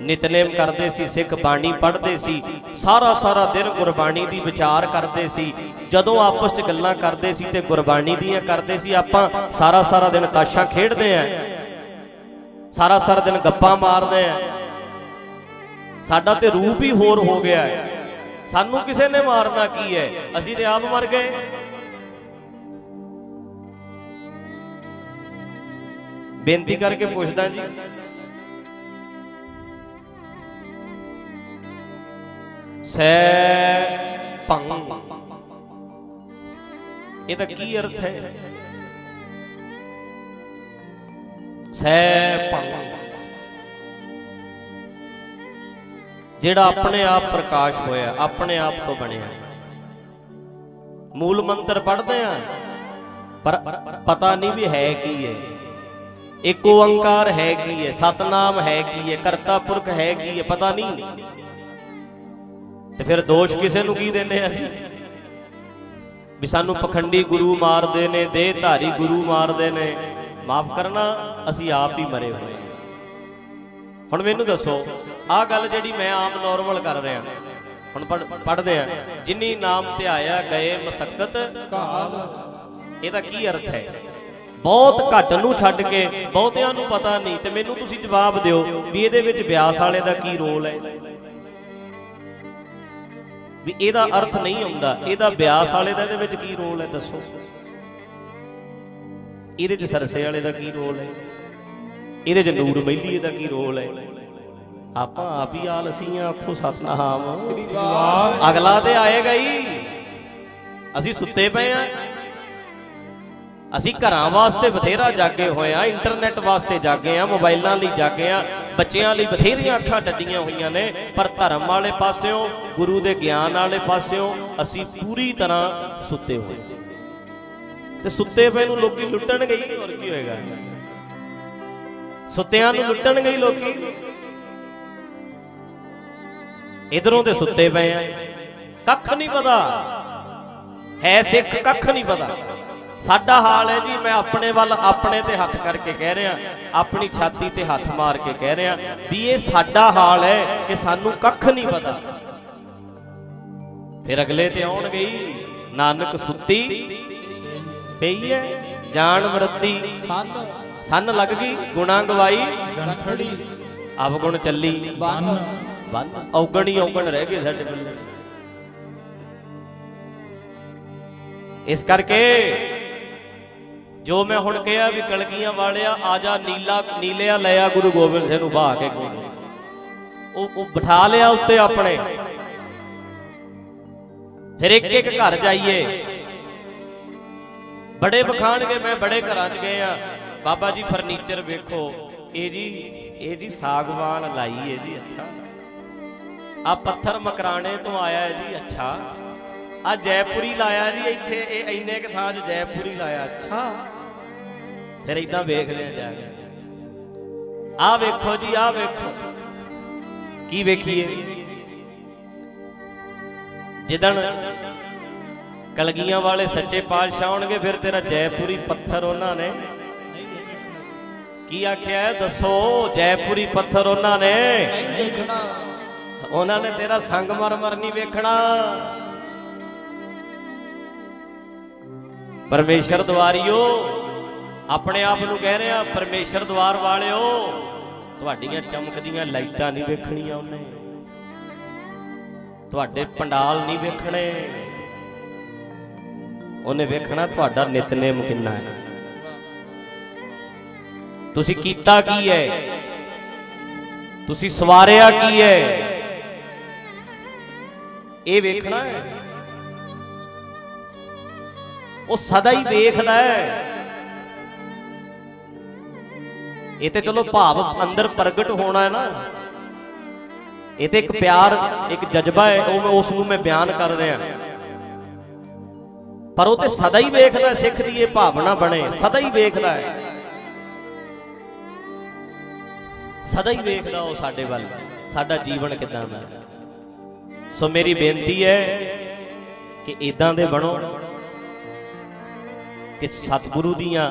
ਨਿਤਨੇਮ ਕਰਦੇ ਸੀ, ਸਿੱਖ ਬਾਣੀ ਪੜ੍ਹਦੇ ਸੀ, ਸਾਰਾ ਸਾਰਾ ਦਿਨ ਗੁਰਬਾਣੀ ਦੀ ਵਿਚਾਰ ਕਰਦੇ ਸੀ। ਜਦੋਂ ਆਪਸ 'ਚ ਗੱਲਾਂ ਕਰਦੇ ਸੀ ਤੇ ਗੁਰਬਾਣੀ ਦੀਆਂ ਕਰਦੇ ਸੀ, ਆਪਾਂ ਸਾਰਾ ਸਾਰਾ ਦਿਨ ਤਾਸ਼ਾਂ ਖੇਡਦੇ ਆਂ। ਸਾਰਾ ਸਾਰਾ ਦਿਨ ਗੱਪਾਂ ਮਾਰਦੇ ਆ। ਸਾਡਾ ਤੇ ਰੂਪ ਹੀ ਹੋਰ ਹੋ ਗਿਆ ਹੈ। ਸਾਨੂੰ ਕਿਸੇ ਨੇ ਮਾਰਨਾ ਕੀ ਹੈ? ਅਸੀਂ ਤੇ ਆਪ ਮਰ ਗਏ। ਬੇਨਤੀ ਕਰਕੇ ਪੁੱਛਦਾ ਜੀ ਸੈ ਭੰਗ ਇਹਦਾ ਕੀ ਅਰਥ ਹੈ? ਸੈ ਭੰਗ ਜਿਹੜਾ ਆਪਣੇ ਆਪ ਪ੍ਰਕਾਸ਼ ਹੋਇਆ, ਆਪਣੇ ਆਪ ਤੋਂ ਬਣਿਆ। ਮੂਲ ਮੰਤਰ ਪੜ੍ਹਦੇ ਆ, ਪਰ ਪਤਾ ਨਹੀਂ ਵੀ ਹੈ ਕੀ ਹੈ। ਇੱਕ ਓੰਕਾਰ ਹੈ ਕੀ ਹੈ, ਸਤਨਾਮ ਹੈ ਕੀ ਹੈ, ਕਰਤਾ ਪੁਰਖ ਹੈ ਕੀ ਹੈ, ਪਤਾ ਨਹੀਂ। ਤੇ ਫਿਰ ਦੋਸ਼ ਕਿਸੇ ਨੂੰ ਕੀ ਦਿੰਦੇ ਆ ਅਸੀਂ? ਵੀ ਸਾਨੂੰ ਪਖੰਡੀ ਗੁਰੂ ਮਾਰਦੇ ਨੇ ਦੇਹ ਧਾਰੀ ਗੁਰੂ ਮਾਰਦੇ ਨੇ। ਮਾਫ ਕਰਨਾ, ਅਸੀਂ ਆਪ ਹੀ ਮਰੇ ਹੋਏ ਹੁਣ ਮੈਨੂੰ ਦੱਸੋ, ਆਹ ਗੱਲ ਜਿਹੜੀ ਮੈਂ ਆਮ ਨਾਰਮਲ ਕਰ ਰਿਹਾ। ਹੁਣ ਪੜ੍ਹਦੇ ਆ, ਜਿਨੀ ਨਾਮ ਧਿਆਇਆ ਗਏ ਮਸਕਤ ਕਾਲ ਇਹਦਾ ਕੀ ਅਰਥ ਹੈ? ਬਹੁਤ ਘੱਟ ਨੂੰ ਛੱਡ ਕੇ ਬਹੁਤਿਆਂ ਨੂੰ ਪਤਾ ਨਹੀਂ, ਤੇ ਮੈਨੂੰ ਤੁਸੀਂ ਜਵਾਬ ਦਿਓ ਵੀ ਇਹਦੇ ਵਿੱਚ ਬਿਆਸ ਵਾਲੇ ਦਾ ਕੀ ਰੋਲ ਹੈ? ਵੀ ਇਹਦਾ ਅਰਥ ਨਹੀਂ ਆਉਂਦਾ। ਇਹਦਾ ਬਿਆਸ ਵਾਲੇ ਦਾ ਇਹਦੇ ਵਿੱਚ ਕੀ ਰੋਲ ਹੈ ਦੱਸੋ। ਇਹਦੇ 'ਚ ਸਰਸੇ ਵਾਲੇ ਦਾ ਕੀ ਰੋਲ ਹੈ? ਇਹਦੇ 'ਚ ਨੂਰ ਮਹਿਲੀਏ ਦਾ ਕੀ ਰੋਲ ਹੈ? ਆਪਾਂ ਆਪ ਹੀ ਆਲਸੀ ਆ ਆਖੋ ਸਤਨਾਮ। ਅਗਲਾ ਤੇ ਆਏਗਾ ਹੀ। ਅਸੀਂ ਸੁੱਤੇ ਪਏ ਆ। ਅਸੀਂ ਘਰਾਂ ਵਾਸਤੇ ਬਥੇਰਾ ਜਾਗੇ ਹੋਏ ਆ ਇੰਟਰਨੈਟ ਵਾਸਤੇ ਜਾਗੇ ਆ ਮੋਬਾਈਲਾਂ ਲਈ ਜਾਗੇ ਆ ਬੱਚਿਆਂ ਲਈ ਬਥੇਰੀਆਂ ਅੱਖਾਂ ਟੱਡੀਆਂ ਹੋਈਆਂ ਨੇ, ਪਰ ਧਰਮ ਵਾਲੇ ਪਾਸਿਓਂ, ਗੁਰੂ ਦੇ ਗਿਆਨ ਵਾਲੇ ਪਾਸਿਓਂ ਅਸੀਂ ਪੂਰੀ ਤਰ੍ਹਾਂ ਸੁੱਤੇ ਹੋਏ ਤੇ ਸੁੱਤੇ ਪਏ ਨੂੰ ਲੋਕੀ ਲੁੱਟਣਗੇ ਹੀ ਹੋਰ ਕੀ ਹੋਏਗਾ? ਸੁੱਤਿਆਂ ਨੂੰ ਲੁੱਟਣ ਗਈ ਲੋਕੀ। ਇਧਰੋਂ ਤੇ ਸੁੱਤੇ ਪਏ ਆ। ਕੱਖ ਨਹੀਂ ਪਤਾ। ਹੈ ਸਿੱਖ, ਕੱਖ ਨਹੀਂ ਪਤਾ। ਸਾਡਾ ਹਾਲ ਹੈ ਜੀ ਮੈਂ ਆਪਣੇ ਵੱਲ ਆਪਣੇ ਤੇ ਹੱਥ ਕਰਕੇ ਕਹਿ ਰਿਹਾ ਆਪਣੀ ਛਾਤੀ ਤੇ ਹੱਥ ਮਾਰ ਕੇ ਕਹਿ ਰਿਹਾ ਵੀ ਇਹ ਸਾਡਾ ਹਾਲ ਹੈ ਕਿ ਸਾਨੂੰ ਕੱਖ ਨਹੀਂ ਪਤਾ। ਫਿਰ ਅਗਲੇ ਤੇ ਆਉਣਗੇ ਹੀ ਨਾਨਕ ਸੁੱਤੀ ਪਈ ਹੈ ਜਾਣ ਵਰਤੀ ਸੰਨ ਸੰਨ ਲੱਗ ਗਈ ਗੁਣਾ ਗਵਾਈ ਗੰਠੜੀ ਅਵਗੁਣ ਚੱਲੀ। ਬੰਨ। ਬੰਨ ਔਗਣ ਹੀ ਔਗਣ ਰਹਿ ਗਏ ਸਾਡੇ ਬੰਦੇ ਇਸ ਕਰਕੇ ਜੋ ਮੈਂ ਹੁਣ ਕਿਹਾ ਵੀ ਕਲਗੀਆਂ ਵਾਲਿਆ, ਆ ਜਾ ਨੀਲਾ, ਨੀਲਿਆ ਲਿਆ ਗੁਰੂ ਗੋਬਿੰਦ ਸਿੰਘ ਨੂੰ ਬਾਹ ਕੇ ਕੋਲ ਉਹ ਉਹ ਬਿਠਾ ਲਿਆ ਉੱਤੇ ਆਪਣੇ। ਫਿਰ ਇੱਕ ਇੱਕ ਘਰ ਜਾਈਏ। ਬੜੇ ਬਖਾਣਗੇ ਮੈਂ ਬੜੇ ਘਰਾਂ 'ਚ ਗਏ ਆ। ਬਾਬਾ ਜੀ ਫਰਨੀਚਰ ਵੇਖੋ। ਇਹ ਜੀ ਇਹ ਜੀ ਸਾਗਵਾਨ ਲਾਈ ਹੈ ਜੀ, ਅੱਛਾ। ਆ ਪੱਥਰ ਮਕਰਾਣੇ ਤੋਂ ਆਇਆ ਹੈ ਜੀ, ਅੱਛਾ। ਆ ਜੈਪੁਰੀ ਲਾਇਆ ਜੀ, ਇੱਥੇ ਇਹ ਇੰਨੇ ਕ ਥਾਂ 'ਚ ਜੈਪੁਰੀ ਲਾਇਆ, ਅੱਛਾ। ਫਿਰ ਇਦਾਂ ਵੇਖਦੇ ਆ ਜਾ ਕੇ। ਆ ਵੇਖੋ ਜੀ ਆ ਵੇਖੋ। ਕੀ ਵੇਖੀਏ? ਜਿੱਦਣ ਕਲਗੀਆਂ ਵਾਲੇ ਸੱਚੇ ਪਾਤਸ਼ਾਹ ਹੋਣਗੇ ਫਿਰ ਤੇਰਾ ਜੈਪੁਰੀ ਪੱਥਰ ਉਹਨਾਂ ਨੇ ਕੀ ਆਖਿਆ ਦੱਸੋ, ਜੈਪੁਰੀ ਪੱਥਰ ਉਹਨਾਂ ਨੇ? ਦੇਖਣਾ ਉਹਨਾਂ ਨੇ ਤੇਰਾ ਸੰਗਮਰਮਰ ਨਹੀਂ ਵੇਖਣਾ। ਪਰਮੇਸ਼ਰ ਦੁਆਰੀਓ ਆਪਣੇ ਆਪ ਨੂੰ ਕਹਿ ਰਿਹਾ, ਪਰਮੇਸ਼ਰ ਦਵਾਰ ਵਾਲਿਓ, ਤੁਹਾਡੀਆਂ ਚਮਕਦੀਆਂ ਲਾਈਟਾਂ ਨਹੀਂ ਵੇਖਣੀਆਂ ਉਹਨੇ। ਤੁਹਾਡੇ ਪੰਡਾਲ ਨਹੀਂ ਵੇਖਣੇ। ਉਹਨੇ ਵੇਖਣਾ ਤੁਹਾਡਾ ਨਿਤਨੇਮ ਕਿੰਨਾ ਹੈ। ਤੁਸੀਂ ਕੀਤਾ ਕੀ ਹੈ? ਤੁਸੀਂ ਸਵਾਰਿਆ ਕੀ ਹੈ? ਇਹ ਵੇਖਣਾ ਹੈ। ਉਹ ਸਦਾ ਹੀ ਵੇਖਦਾ ਹੈ। ਇਹ ਤੇ ਚਲੋ ਭਾਵ ਅੰਦਰ ਪ੍ਰਗਟ ਹੋਣਾ ਹੈ ਨਾ। ਇਹ ਤੇ ਇੱਕ ਪਿਆਰ, ਇੱਕ ਜਜ਼ਬਾ ਹੈ, ਉਹ ਮੈਂ ਉਸ ਨੂੰ ਮੈਂ ਬਿਆਨ ਕਰ ਰਿਹਾ। ਪਰ ਉਹ ਤੇ ਸਦਾ ਹੀ ਵੇਖਦਾ ਸਿੱਖ ਦੀ ਇਹ ਭਾਵਨਾ ਬਣੇ, ਸਦਾ ਹੀ ਵੇਖਦਾ ਹੈ। ਸਦਾ ਹੀ ਵੇਖਦਾ ਉਹ ਸਾਡੇ ਵੱਲ, ਸਾਡਾ ਜੀਵਨ ਕਿਦਾਂ ਦਾ। ਸੋ ਮੇਰੀ ਬੇਨਤੀ ਹੈ ਕਿ ਇਦਾਂ ਦੇ ਬਣੋ, ਕਿ ਸਤਿਗੁਰੂ ਦੀਆਂ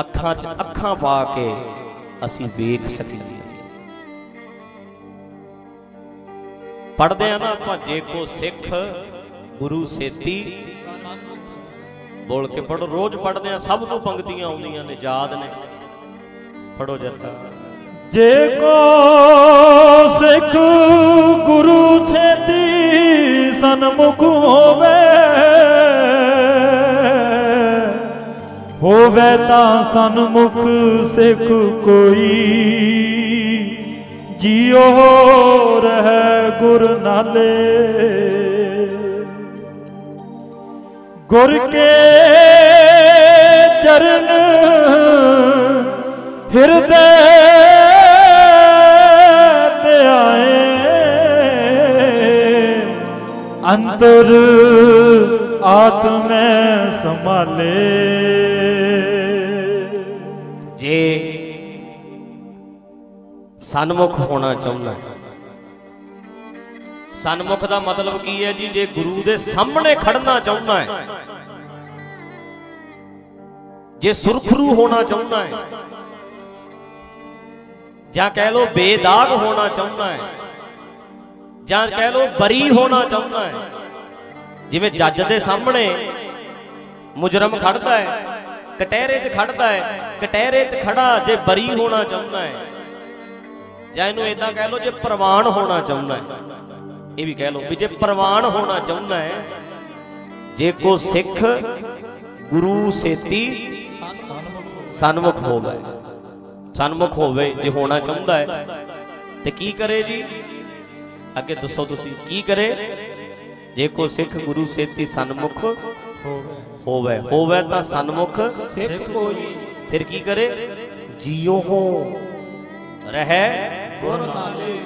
ਅੱਖਾਂ 'ਚ ਅੱਖਾਂ ਪਾ ਕੇ ਅਸੀਂ ਵੇਖ ਸਕੀਏ। ਪੜਦੇ ਆ ਨਾ ਆਪਾਂ ਜੇ ਕੋ ਸਿੱਖ, ਗੁਰੂ ਸੇਤੀ। ਬੋਲ ਕੇ ਪੜੋ ਰੋਜ਼ ਪੜਦੇ ਆ ਸਭ ਨੂੰ ਪੰਕਤੀਆਂ ਆਉਂਦੀਆਂ ਨੇ, ਯਾਦ ਨੇ। ਪੜੋ ਜਰਦਾ ਜੇ ਕੋ ਸਿੱਖ, ਗੁਰੂ ਛੇਤੀ ਸਨਮੁਖ ਹੋਵੇ ਹੋਵੇ ਤਾਂ ਸਨਮੁਖ ਸਿੱਖ ਕੋਈ। ਜਿਉ ਰਹਿ ਗੁਰ ਨਾਲੇ। ਗੁਰ ਕੇ ਚਰਨ ਹਿਰਦੇ ਤੇ ਆਏ। ਅੰਤਰ ਆਤਮੈ ਸੰਭਾਲੇ। ਜੇ ਸਨਮੁਖ ਹੋਣਾ ਚਾਹੁੰਦਾ ਹੈ। ਸਨਮੁਖ ਦਾ ਮਤਲਬ ਕੀ ਹੈ ਜੀ? ਜੇ ਗੁਰੂ ਦੇ ਸਾਹਮਣੇ ਖੜਨਾ ਚਾਹੁੰਦਾ ਹੈ, ਜੇ ਸੁਰਖਰੂ ਹੋਣਾ ਚਾਹੁੰਦਾ ਹੈ, ਜਾਂ ਕਹਿ ਲੋ ਬੇਦਾਗ ਹੋਣਾ ਚਾਹੁੰਦਾ ਹੈ, ਜਾਂ ਕਹਿ ਲੋ ਬਰੀ ਹੋਣਾ ਚਾਹੁੰਦਾ ਹੈ, ਜਿਵੇਂ ਜੱਜ ਦੇ ਸਾਹਮਣੇ ਮੁਜਰਮ ਖੜਦਾ ਹੈ ਕਟਹਿਰੇ 'ਚ ਖੜਦਾ ਹੈ, ਕਟਹਿਰੇ 'ਚ ਖੜਾ ਜੇ ਬਰੀ ਹੋਣਾ ਚਾਹੁੰਦਾ ਹੈ। ਜਾਂ ਇਹਨੂੰ ਇਦਾਂ ਕਹਿ ਲਓ ਜੇ ਪ੍ਰਵਾਨ ਹੋਣਾ ਚਾਹੁੰਦਾ ਹੈ। ਇਹ ਵੀ ਕਹਿ ਲਓ ਵੀ ਜੇ ਪ੍ਰਵਾਨ ਹੋਣਾ ਚਾਹੁੰਦਾ ਹੈ, ਜੇ ਕੋ ਸਿੱਖ ਗੁਰੂ ਸੇਤੀ ਸਨਮੁਖ ਹੋਵੇ ਸਨਮੁਖ ਹੋਵੇ ਜੇ ਹੋਣਾ ਚਾਹੁੰਦਾ ਹੈ, ਤੇ ਕੀ ਕਰੇ ਜੀ? ਅੱਗੇ ਦੱਸੋ ਤੁਸੀਂ ਕੀ ਕਰੇ? ਜੇ ਕੋ ਸਿੱਖ ਗੁਰੂ ਸੇਤੀ ਸਨਮੁਖ ਹੋਵੇ। ਹੋਵੇ ਤਾਂ ਸਨਮੁਖ ਸਿੱਖ ਕੋਈ ਫਿਰ ਕੀ ਕਰੇ? ਜੀਉ ਹੋ। ਰਹਿ ਗੁਰ ਨਾਲੇ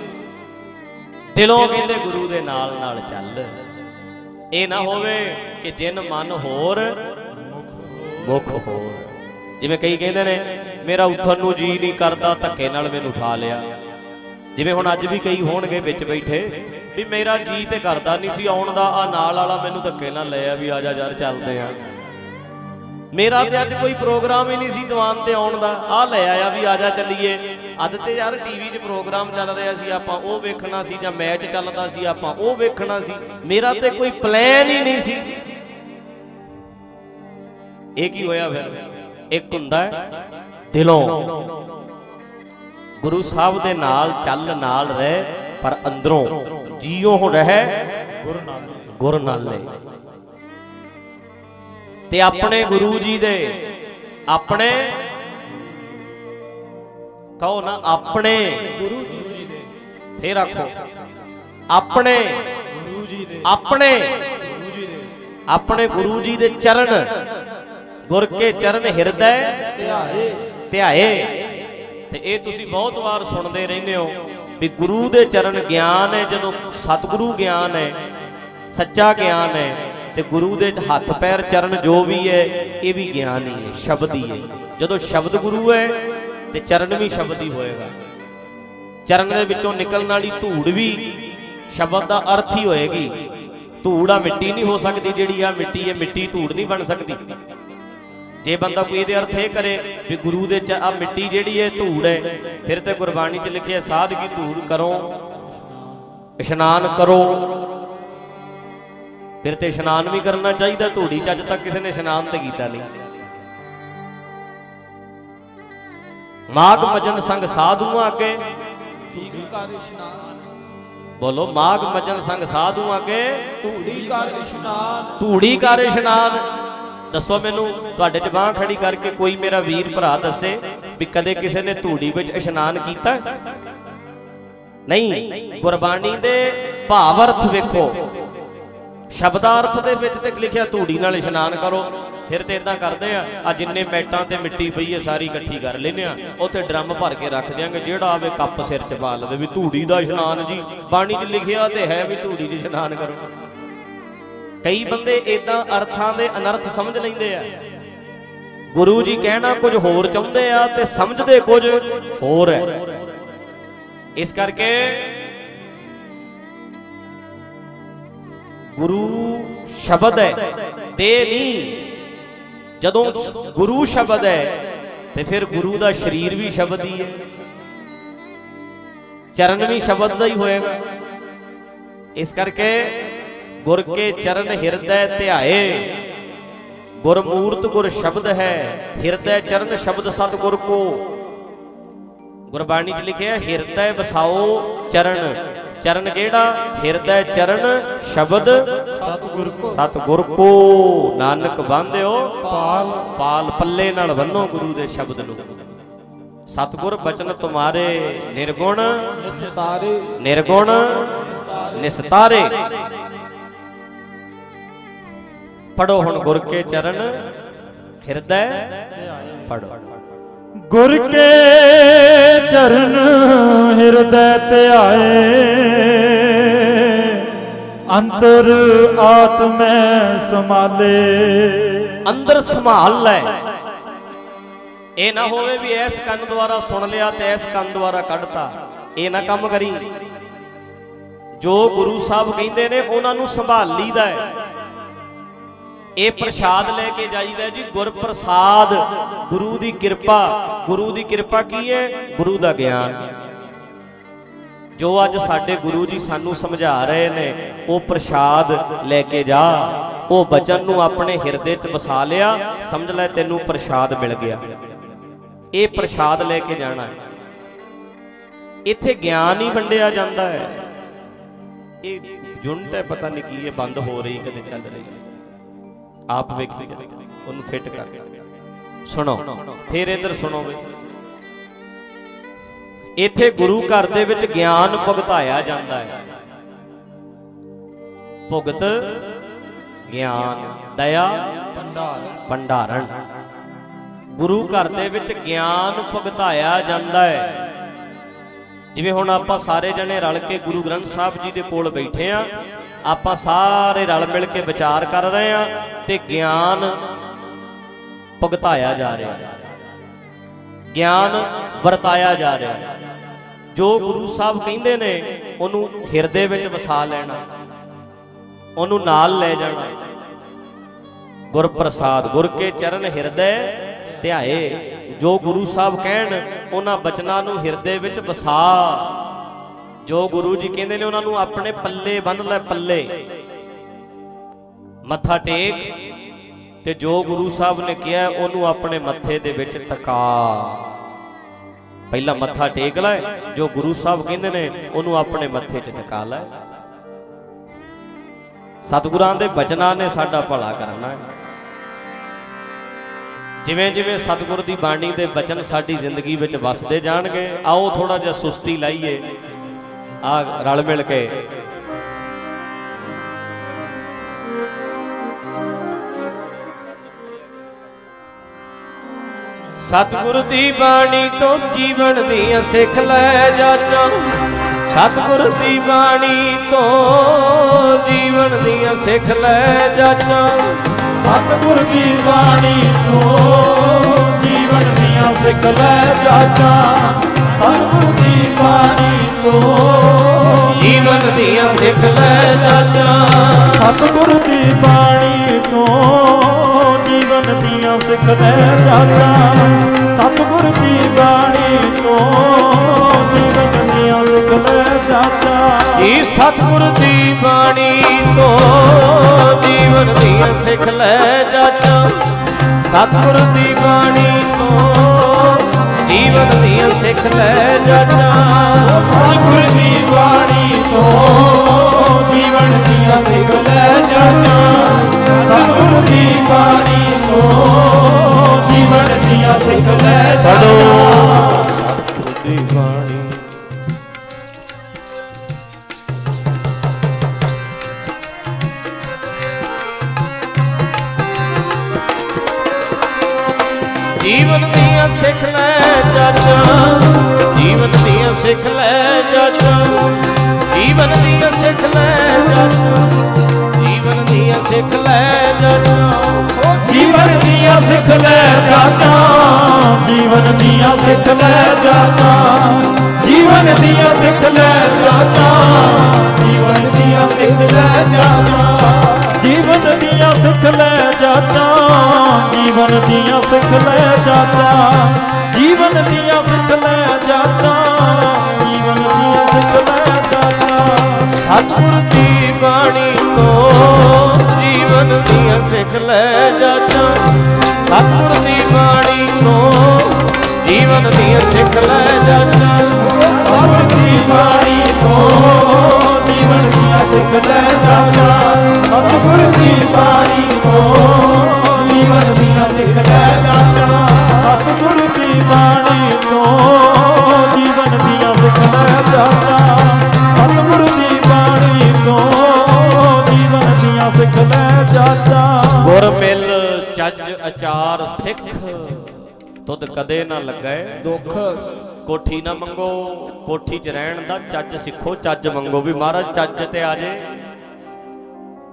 ਦਿਲੋਂ ਕਹਿੰਦੇ ਗੁਰੂ ਦੇ ਨਾਲ ਨਾਲ ਚੱਲ। ਇਹ ਨਾ ਹੋਵੇ ਕਿ ਜਿਨ ਮਨ ਹੋਰ ਮੁਖ ਹੋਰ। ਜਿਵੇਂ ਕਈ ਕਹਿੰਦੇ ਨੇ, ਮੇਰਾ ਉੱਠਣ ਨੂੰ ਜੀ ਨਹੀਂ ਕਰਦਾ, ਧੱਕੇ ਨਾਲ ਮੈਨੂੰ ਉਠਾ ਲਿਆ। ਜਿਵੇਂ ਹੁਣ ਅੱਜ ਵੀ ਕਈ ਹੋਣਗੇ ਵਿੱਚ ਬੈਠੇ। ਵੀ ਮੇਰਾ ਜੀ ਤੇ ਕਰਦਾ ਨਹੀਂ ਸੀ ਆਉਣ ਦਾ। ਆ ਨਾਲ ਵਾਲਾ ਮੈਨੂੰ ਧੱਕੇ ਨਾਲ ਲਿਆ ਵੀ ਆ ਜਾ ਯਾਰ ਚੱਲਦੇ ਆ। ਮੇਰਾ ਤੇ ਅੱਜ ਕੋਈ ਪ੍ਰੋਗਰਾਮ ਹੀ ਨਹੀਂ ਸੀ ਦੀਵਾਨ ਤੇ ਆਉਣ ਦਾ। ਆ ਲੈ ਆਇਆ ਵੀ ਆ ਜਾ ਚੱਲੀਏ। ਅੱਜ ਤੇ ਯਾਰ ਟੀਵੀ 'ਚ ਪ੍ਰੋਗਰਾਮ ਚੱਲ ਰਿਹਾ ਸੀ, ਆਪਾਂ ਉਹ ਵੇਖਣਾ ਸੀ ਜਾਂ ਮੈਚ ਚੱਲਦਾ ਸੀ, ਆਪਾਂ ਉਹ ਵੇਖਣਾ ਸੀ। ਮੇਰਾ ਤੇ ਕੋਈ ਪਲਾਨ ਹੀ ਨਹੀਂ ਸੀ। ਇਹ ਕੀ ਹੋਇਆ ਫਿਰ? ਇੱਕ ਹੁੰਦਾ ਦਿਲੋਂ। ਗੁਰੂ ਸਾਹਿਬ ਦੇ ਨਾਲ ਚੱਲ ਨਾਲ ਰਹਿ, ਪਰ ਅੰਦਰੋਂ। ਜੀਉ ਰਹਿ ਗੁਰ ਨਾਲੇ। ਗੁਰ ਨਾਲੇ ਤੇ ਆਪਣੇ ਗੁਰੂ ਜੀ ਦੇ ਆਪਣੇ ਕਹੋ ਨਾ ਆਪਣੇ ਗੁਰੂ ਜੀ ਦੇ। ਫੇਰ ਆਖੋ। ਆਪਣੇ ਗੁਰੂ ਜੀ ਦੇ। ਆਪਣੇ ਗੁਰੂ ਜੀ ਦੇ। ਆਪਣੇ ਗੁਰੂ ਜੀ ਦੇ ਚਰਨ। ਗੁਰ ਕੇ ਚਰਨ ਹਿਰਦੈ ਧਿਆਏ। ਧਿਆਏ। ਤੇ ਇਹ ਤੁਸੀਂ ਬਹੁਤ ਵਾਰ ਸੁਣਦੇ ਰਹਿੰਦੇ ਹੋ। ਵੀ ਗੁਰੂ ਦੇ ਚਰਨ ਗਿਆਨ ਹੈ, ਜਦੋਂ ਸਤਿਗੁਰੂ ਗਿਆਨ ਹੈ, ਸੱਚਾ ਗਿਆਨ ਹੈ, ਤੇ ਗੁਰੂ ਦੇ ਹੱਥ ਪੈਰ ਚਰਨ ਜੋ ਵੀ ਹੈ, ਇਹ ਵੀ ਗਿਆਨ ਹੀ ਹੈ, ਸ਼ਬਦ ਹੀ ਹੈ। ਜਦੋਂ ਸ਼ਬਦ ਗੁਰੂ ਹੈ, ਤੇ ਚਰਨ ਵੀ ਸ਼ਬਦ ਹੀ ਹੋਏਗਾ। ਚਰਨ ਦੇ ਵਿੱਚੋਂ ਨਿਕਲਣ ਵਾਲੀ ਧੂੜ ਵੀ ਸ਼ਬਦ ਦਾ ਅਰਥ ਹੀ ਹੋਏਗੀ। ਧੂੜ ਆ ਮਿੱਟੀ ਨਹੀਂ ਹੋ ਸਕਦੀ, ਜਿਹੜੀ ਆ ਮਿੱਟੀ ਹੈ, ਮਿੱਟੀ ਧੂੜ ਨਹੀਂ ਬਣ ਸਕਦੀ। ਜੇ ਬੰਦਾ ਕੋਈ ਇਹਦੇ ਅਰਥ ਇਹ ਕਰੇ ਵੀ ਗੁਰੂ ਦੇ ਚ ਆ ਮਿੱਟੀ ਜਿਹੜੀ ਹੈ ਧੂੜ ਹੈ ਫਿਰ ਤੇ ਗੁਰਬਾਣੀ ਚ ਲਿਖਿਆ ਸਾਧ ਕੀ ਧੂੜ ਕਰੋ ਇਸ਼ਨਾਨ ਕਰੋ। ਫਿਰ ਤੇ ਇਸ਼ਨਾਨ ਵੀ ਕਰਨਾ ਚਾਹੀਦਾ ਧੂੜੀ ਚ ਅੱਜ ਤੱਕ ਕਿਸੇ ਨੇ ਇਸ਼ਨਾਨ ਤੇ ਕੀਤਾ ਨਹੀਂ। ਮਾਗ ਮਜਨ ਸੰਗ ਸਾਧੂਆਂ ਅੱਗੇ। ਕਰ ਇਸ਼ਨਾਨ। ਬੋਲੋ ਮਾਗ ਮਜਨ ਸੰਗ ਸਾਧੂਆਂ ਅੱਗੇ। ਧੂੜੀ ਕਰ ਇਸ਼ਨਾਨ। ਧੂੜੀ ਕਰ ਇਸ਼ਨਾਨ। ਦੱਸੋ ਮੈਨੂੰ, ਤੁਹਾਡੇ ਚ ਬਾਹ ਖੜੀ ਕਰਕੇ ਕੋਈ ਮੇਰਾ ਵੀਰ ਭਰਾ ਦੱਸੇ ਵੀ ਕਦੇ ਕਿਸੇ ਨੇ ਧੂੜੀ ਵਿੱਚ ਇਸ਼ਨਾਨ ਕੀਤਾ? ਨਹੀਂ, ਗੁਰਬਾਣੀ ਦੇ ਭਾਵ ਅਰਥ ਵੇਖੋ। ਸ਼ਬਦਾਰਥ ਦੇ ਵਿੱਚ ਤੇ ਲਿਖਿਆ ਧੂੜੀ ਨਾਲ ਇਸ਼ਨਾਨ ਕਰੋ। ਫਿਰ ਤੇ ਇਦਾਂ ਕਰਦੇ ਆ ਆ ਜਿੰਨੇ ਮੈਟਾਂ ਤੇ ਮਿੱਟੀ ਪਈ ਹੈ ਸਾਰੀ ਇਕੱਠੀ ਕਰ ਲੈਨੇ ਆ। ਉੱਥੇ ਡਰਮ ਭਰ ਕੇ ਰੱਖ ਦਿਆਂਗੇ, ਜਿਹੜਾ ਆਵੇ ਕੱਪ ਸਿਰ 'ਚ ਪਾ ਲਵੇ ਵੀ ਧੂੜੀ ਦਾ ਇਸ਼ਨਾਨ ਜੀ। ਬਾਣੀ 'ਚ ਲਿਖਿਆ ਤੇ ਹੈ ਵੀ ਧੂੜੀ 'ਚ ਇਸ਼ਨਾਨ ਕਰੋ। ਕਈ ਬੰਦੇ ਇਦਾਂ ਅਰਥਾਂ ਦੇ ਅਨਰਥ ਸਮਝ ਲੈਂਦੇ ਆ। ਗੁਰੂ ਜੀ ਕਹਿਣਾ ਕੁਝ ਹੋਰ ਚਾਹੁੰਦੇ ਆ ਤੇ ਸਮਝਦੇ ਕੁਝ ਹੋਰ ਹੈ ਇਸ ਕਰਕੇ ਗੁਰੂ ਸ਼ਬਦ ਹੈ ਤੇ ਨਹੀਂ। ਜਦੋਂ ਗੁਰੂ ਸ਼ਬਦ ਹੈ, ਤੇ ਫਿਰ ਗੁਰੂ ਦਾ ਸਰੀਰ ਵੀ ਸ਼ਬਦ ਹੀ ਹੈ। ਚਰਨ ਵੀ ਸ਼ਬਦ ਦਾ ਹੀ ਹੋਏਗਾ। ਇਸ ਕਰਕੇ ਗੁਰ ਕੇ ਚਰਨ ਹਿਰਦੈ ਧਿਆਏ। ਗੁਰਮੂਰਤ ਗੁਰ ਸ਼ਬਦ ਹੈ ਹਿਰਦੈ ਚਰਨ ਸ਼ਬਦ ਸਤਿਗੁਰ ਕੋ। ਗੁਰਬਾਣੀ 'ਚ ਲਿਖਿਆ ਹਿਰਦੈ ਵਸਾਓ ਚਰਨ। ਚਰਨ ਕਿਹੜਾ? ਹਿਰਦੈ ਚਰਨ ਸ਼ਬਦ ਸਤਿਗੁਰ ਕੋ। ਸਤਿਗੁਰ ਕੋ। ਨਾਨਕ ਬੰਧਿਓ ਪਾਲ। ਪਾਲ ਪੱਲੇ ਨਾਲ ਬੰਨੋ ਗੁਰੂ ਦੇ ਸ਼ਬਦ ਨੂੰ। ਸਤਿਗੁਰ ਬਚਨ ਤੁਮਾਰੇ ਨਿਰਗੁਣ। ਨਿਸਤਾਰੇ। ਨਿਰਗੁਣ ਨਿਸਤਾਰੇ। ਪੜੋ ਹੁਣ ਗੁਰ ਕੇ ਚਰਨ ਹਿਰਦੈ ਪੜੋ ਗੁਰ ਕੇ ਚਰਨ ਹਿਰਦੈ ਧਿਆਏ ਅੰਤਰ ਆਤਮੈ ਸਮਾਲੇ ਅੰਦਰ ਸੰਭਾਲ ਲੈ। ਇਹ ਨਾ ਹੋਵੇ ਵੀ ਇਸ ਕੰਨ ਦੁਆਰਾ ਸੁਣ ਲਿਆ ਤੇ ਇਸ ਕੰਨ ਦੁਆਰਾ ਕੱਢਤਾ। ਇਹ ਨਾ ਕੰਮ ਕਰੀ। ਜੋ ਗੁਰੂ ਸਾਹਿਬ ਕਹਿੰਦੇ ਨੇ ਉਹਨਾਂ ਨੂੰ ਸੰਭਾਲ ਲਈਦਾ ਹੈ। ਇਹ ਪ੍ਰਸ਼ਾਦ ਲੈ ਕੇ ਜਾਈਦਾ ਜੀ ਗੁਰ ਪ੍ਰਸਾਦ ਗੁਰੂ ਦੀ ਕਿਰਪਾ। ਗੁਰੂ ਦੀ ਕਿਰਪਾ ਕੀ ਹੈ? ਗੁਰੂ ਦਾ ਗਿਆਨ। ਜੋ ਅੱਜ ਸਾਡੇ ਗੁਰੂ ਜੀ ਸਾਨੂੰ ਸਮਝਾ ਰਹੇ ਨੇ, ਉਹ ਪ੍ਰਸ਼ਾਦ ਲੈ ਕੇ ਜਾ। ਉਹ ਬਚਨ ਨੂੰ ਆਪਣੇ ਹਿਰਦੇ 'ਚ ਵਸਾ ਲਿਆ। ਸਮਝ ਲੈ ਤੈਨੂੰ ਪ੍ਰਸ਼ਾਦ ਮਿਲ ਗਿਆ। ਇਹ ਪ੍ਰਸ਼ਾਦ ਲੈ ਕੇ ਜਾਣਾ ਹੈ। ਇੱਥੇ ਗਿਆਨ ਹੀ ਵੰਡਿਆ ਜਾਂਦਾ ਹੈ। ਇਹ ਜੁਨਟ ਹੈ, ਪਤਾ ਨਹੀਂ ਕੀ ਇਹ ਬੰਦ ਹੋ ਰਹੀ, ਕਦੇ ਚੱਲ ਰਹੀ ਆਪ ਵੇਖੀ ਜਾ, ਉਹਨੂੰ ਫਿੱਟ ਕਰ। ਸੁਣੋ, ਫਿਰ ਇੱਧਰ ਸੁਣੋ ਬਈ ਇੱਥੇ ਗੁਰੂ ਘਰ ਦੇ ਵਿੱਚ ਗਿਆਨ ਭੁਗਤਾਇਆ ਜਾਂਦਾ ਹੈ। ਭੁਗਤ ਗਿਆਨ, ਦਇਆ ਭੰਡਾਰ ਭੰਡਾਰਨ। ਗੁਰੂ ਘਰ ਦੇ ਵਿੱਚ ਗਿਆਨ ਭੁਗਤਾਇਆ ਜਾਂਦਾ ਹੈ। ਜਿਵੇਂ ਹੁਣ ਆਪਾਂ ਸਾਰੇ ਜਣੇ ਰਲ ਕੇ ਗੁਰੂ ਗ੍ਰੰਥ ਸਾਹਿਬ ਜੀ ਦੇ ਕੋਲ ਬੈਠੇ ਆ ਆਪਾਂ ਸਾਰੇ ਰਲ ਮਿਲ ਕੇ ਵਿਚਾਰ ਕਰ ਰਹੇ ਆ ਤੇ ਗਿਆਨ ਭੁਗਤਾਇਆ ਜਾ ਰਿਹਾ ਗਿਆਨ ਵਰਤਾਇਆ ਜਾ ਰਿਹਾ ਜੋ ਗੁਰੂ ਸਾਹਿਬ ਕਹਿੰਦੇ ਨੇ, ਉਹਨੂੰ ਹਿਰਦੇ ਵਿੱਚ ਵਸਾ ਲੈਣਾ, ਉਹਨੂੰ ਨਾਲ ਲੈ ਜਾਣਾ। ਗੁਰ ਪ੍ਰਸਾਦ ਗੁਰ ਕੇ ਚਰਨ ਹਿਰਦੇ ਧਿਆਏ। ਜੋ ਗੁਰੂ ਸਾਹਿਬ ਕਹਿਣ, ਉਹਨਾਂ ਬਚਨਾਂ ਨੂੰ ਹਿਰਦੇ ਵਿੱਚ ਵਸਾ। ਜੋ ਗੁਰੂ ਜੀ ਕਹਿੰਦੇ ਨੇ ਉਹਨਾਂ ਨੂੰ ਆਪਣੇ ਪੱਲੇ ਬੰਨ ਲੈ ਪੱਲੇ। ਮੱਥਾ ਟੇਕ ਤੇ ਜੋ ਗੁਰੂ ਸਾਹਿਬ ਨੇ ਕਿਹਾ, ਉਹਨੂੰ ਆਪਣੇ ਮੱਥੇ ਦੇ ਵਿੱਚ ਟਿਕਾ। ਪਹਿਲਾਂ ਮੱਥਾ ਟੇਕ ਲੈ, ਜੋ ਗੁਰੂ ਸਾਹਿਬ ਕਹਿੰਦੇ ਨੇ, ਉਹਨੂੰ ਆਪਣੇ ਮੱਥੇ 'ਚ ਟਿਕਾ ਲੈ। ਸਤਿਗੁਰਾਂ ਦੇ ਬਚਨਾਂ ਨੇ ਸਾਡਾ ਭਲਾ ਕਰਨਾ ਹੈ। ਜਿਵੇਂ ਜਿਵੇਂ ਸਤਿਗੁਰ ਦੀ ਬਾਣੀ ਦੇ ਬਚਨ ਸਾਡੀ ਜ਼ਿੰਦਗੀ ਵਿੱਚ ਵਸਦੇ ਜਾਣਗੇ, ਆਓ ਥੋੜਾ ਜਿਹਾ ਸੁਸਤੀ ਲਾਈਏ। ਆ ਰਲ ਮਿਲ ਕੇ। ਸਤਿਗੁਰ ਦੀ ਬਾਣੀ ਤੋਂ ਜੀਵਨ ਦੀਆਂ ਸਿੱਖ ਲੈ ਜਾਚਾਂ। ਸਤਿਗੁਰ ਦੀ ਬਾਣੀ ਤੋਂ ਜੀਵਨ ਦੀਆਂ ਸਿੱਖ ਲੈ ਜਾਚਾਂ। ਸਤਿਗੁਰ ਦੀ ਬਾਣੀ ਤੋਂ ਜੀਵਨ ਦੀਆਂ ਸਿੱਖ ਲੈ ਜਾਚਾ। ਸਤਿਗੁਰ ਦੀ ਬਾਣੀ ਤੋਂ। ਜੀਵਨ ਦੀਆਂ ਸਿੱਖ ਲੈ ਜਾਚਾਂ। ਸਤਿਗੁਰ ਦੀ ਬਾਣੀ ਤੋਂ ਜੀਵਨ ਦੀਆਂ ਸਿੱਖ ਲੈ ਜਾਚਾ। ਸਤਿਗੁਰ ਦੀ ਬਾਣੀ ਤੋਂ ਜੀਵਨ ਦੀਆਂ ਸਿੱਖ ਲੈ ਜਾਚਾ। ਜੀ ਸਤਿਗੁਰ ਦੀ ਬਾਣੀ ਤੋਂ ਜੀਵਨ ਦੀਆਂ ਸਿੱਖ ਲੈ ਜਾਚਾਂ। ਸਤਿਗੁਰ ਦੀ ਬਾਣੀ ਤੋਂ ਜੀਵਨ ਦੀਆਂ ਸਿੱਖ ਲੈ ਜਾਚਾਂ ਸਤਿਗੁਰ ਦੀ ਬਾਣੀ ਤੋਂ ਜੀਵਨ ਦੀਆਂ ਸਿੱਖ ਲੈ ਜਾਚਾ ਸਤਿਗੁਰ ਦੀ ਬਾਣੀ ਤੋਂ ਜੀਵਨ ਦੀਆਂ ਸਿੱਖ ਲੈ ਸਤਿਗੁਰ ਦੀ ਬਾਣੀ ਜੀਵਨ ਦੀਆਂ ਸਿੱਖ ਲੈ ਚਾਚਾ ਜੀਵਨ ਦੀਆਂ ਸਿੱਖ ਲੈ ਜਾਚਾਂ। ਜੀਵਨ ਦੀਆਂ ਸਿੱਖ ਲੈ ਚਾਚਾ ਜੀਵਨ ਦੀਆਂ ਸਿੱਖ ਲੈ ਜਾਚਾਂ। ਜੀਵਨ ਦੀਆਂ ਸਿੱਖ ਲੈ ਚਾਚਾ ਜੀਵਨ ਦੀਆਂ ਸਿੱਖ ਲੈ ਚਾਚਾ ਜੀਵਨ ਦੀਆਂ ਸਿੱਖ ਲੈ ਚਾਚਾ ਜੀਵਨ ਦੀਆਂ ਸਿੱਖ ਲੈ ਜਾਚਾ। ਜੀਵਨ ਦੀਆਂ ਸਿੱਖ ਲੈ ਜਾਚਾ ਜੀਵਨ ਦੀਆਂ ਸਿੱਖ ਲੈ ਜਾਚਾ ਜੀਵਨ ਦੀਆਂ ਸਿੱਖ ਲੈ ਜਾਚਾ ਜੀਵਨ ਦੀਆਂ ਸਿੱਖ ਲੈ ਜਾਚਾ ਸਤਿਗੁਰ ਦੀ ਬਾਣੀ ਤੋਂ ਜੀਵਨ ਦੀਆਂ ਸਿੱਖ ਲੈ ਜਾਚਾਂ ਸਤਿਗੁਰ ਦੀ ਬਾਣੀ ਤੋਂ ਜੀਵਨ ਦੀਆਂ ਸਿੱਖ ਲੈ ਜਾਚਾਂ ਸਤਿਗੁਰ ਦੀ ਬਾਣੀ ਤੋਂ ਜੀਵਨ ਦੀਆਂ ਸਿੱਖ ਲੈ ਜਾਣਾ ਸਤਿਗੁਰ ਦੀ ਬਾਣੀ ਤੋਂ ਜੀਵਨ ਦੀਆਂ ਸਿੱਖ ਲੈ ਜਾਣਾ ਸਤਿਗੁਰ ਦੀ ਬਾਣੀ ਤੋਂ ਜੀਵਨ ਦੀਆਂ ਸਿੱਖ ਲੈ ਜਾਣਾ ਸਤਿਗੁਰ ਦੀ ਬਾਣੀ ਤੋਂ ਜੀਵਨ ਦੀਆਂ ਸਿੱਖ ਲੈ ਗੁਰ ਮਿਲ ਚੱਜ ਅਚਾਰ ਸਿੱਖ, ਤੁਧ ਕਦੇ ਨਾ ਲੱਗੈ ਦੁੱਖ। ਕੋਠੀ ਨਾ ਮੰਗੋ, ਕੋਠੀ 'ਚ ਰਹਿਣ ਦਾ ਚੱਜ ਸਿੱਖੋ, ਚੱਜ ਮੰਗੋ ਵੀ ਮਹਾਰਾਜ ਚੱਜ ਤੇ ਆ ਜੇ।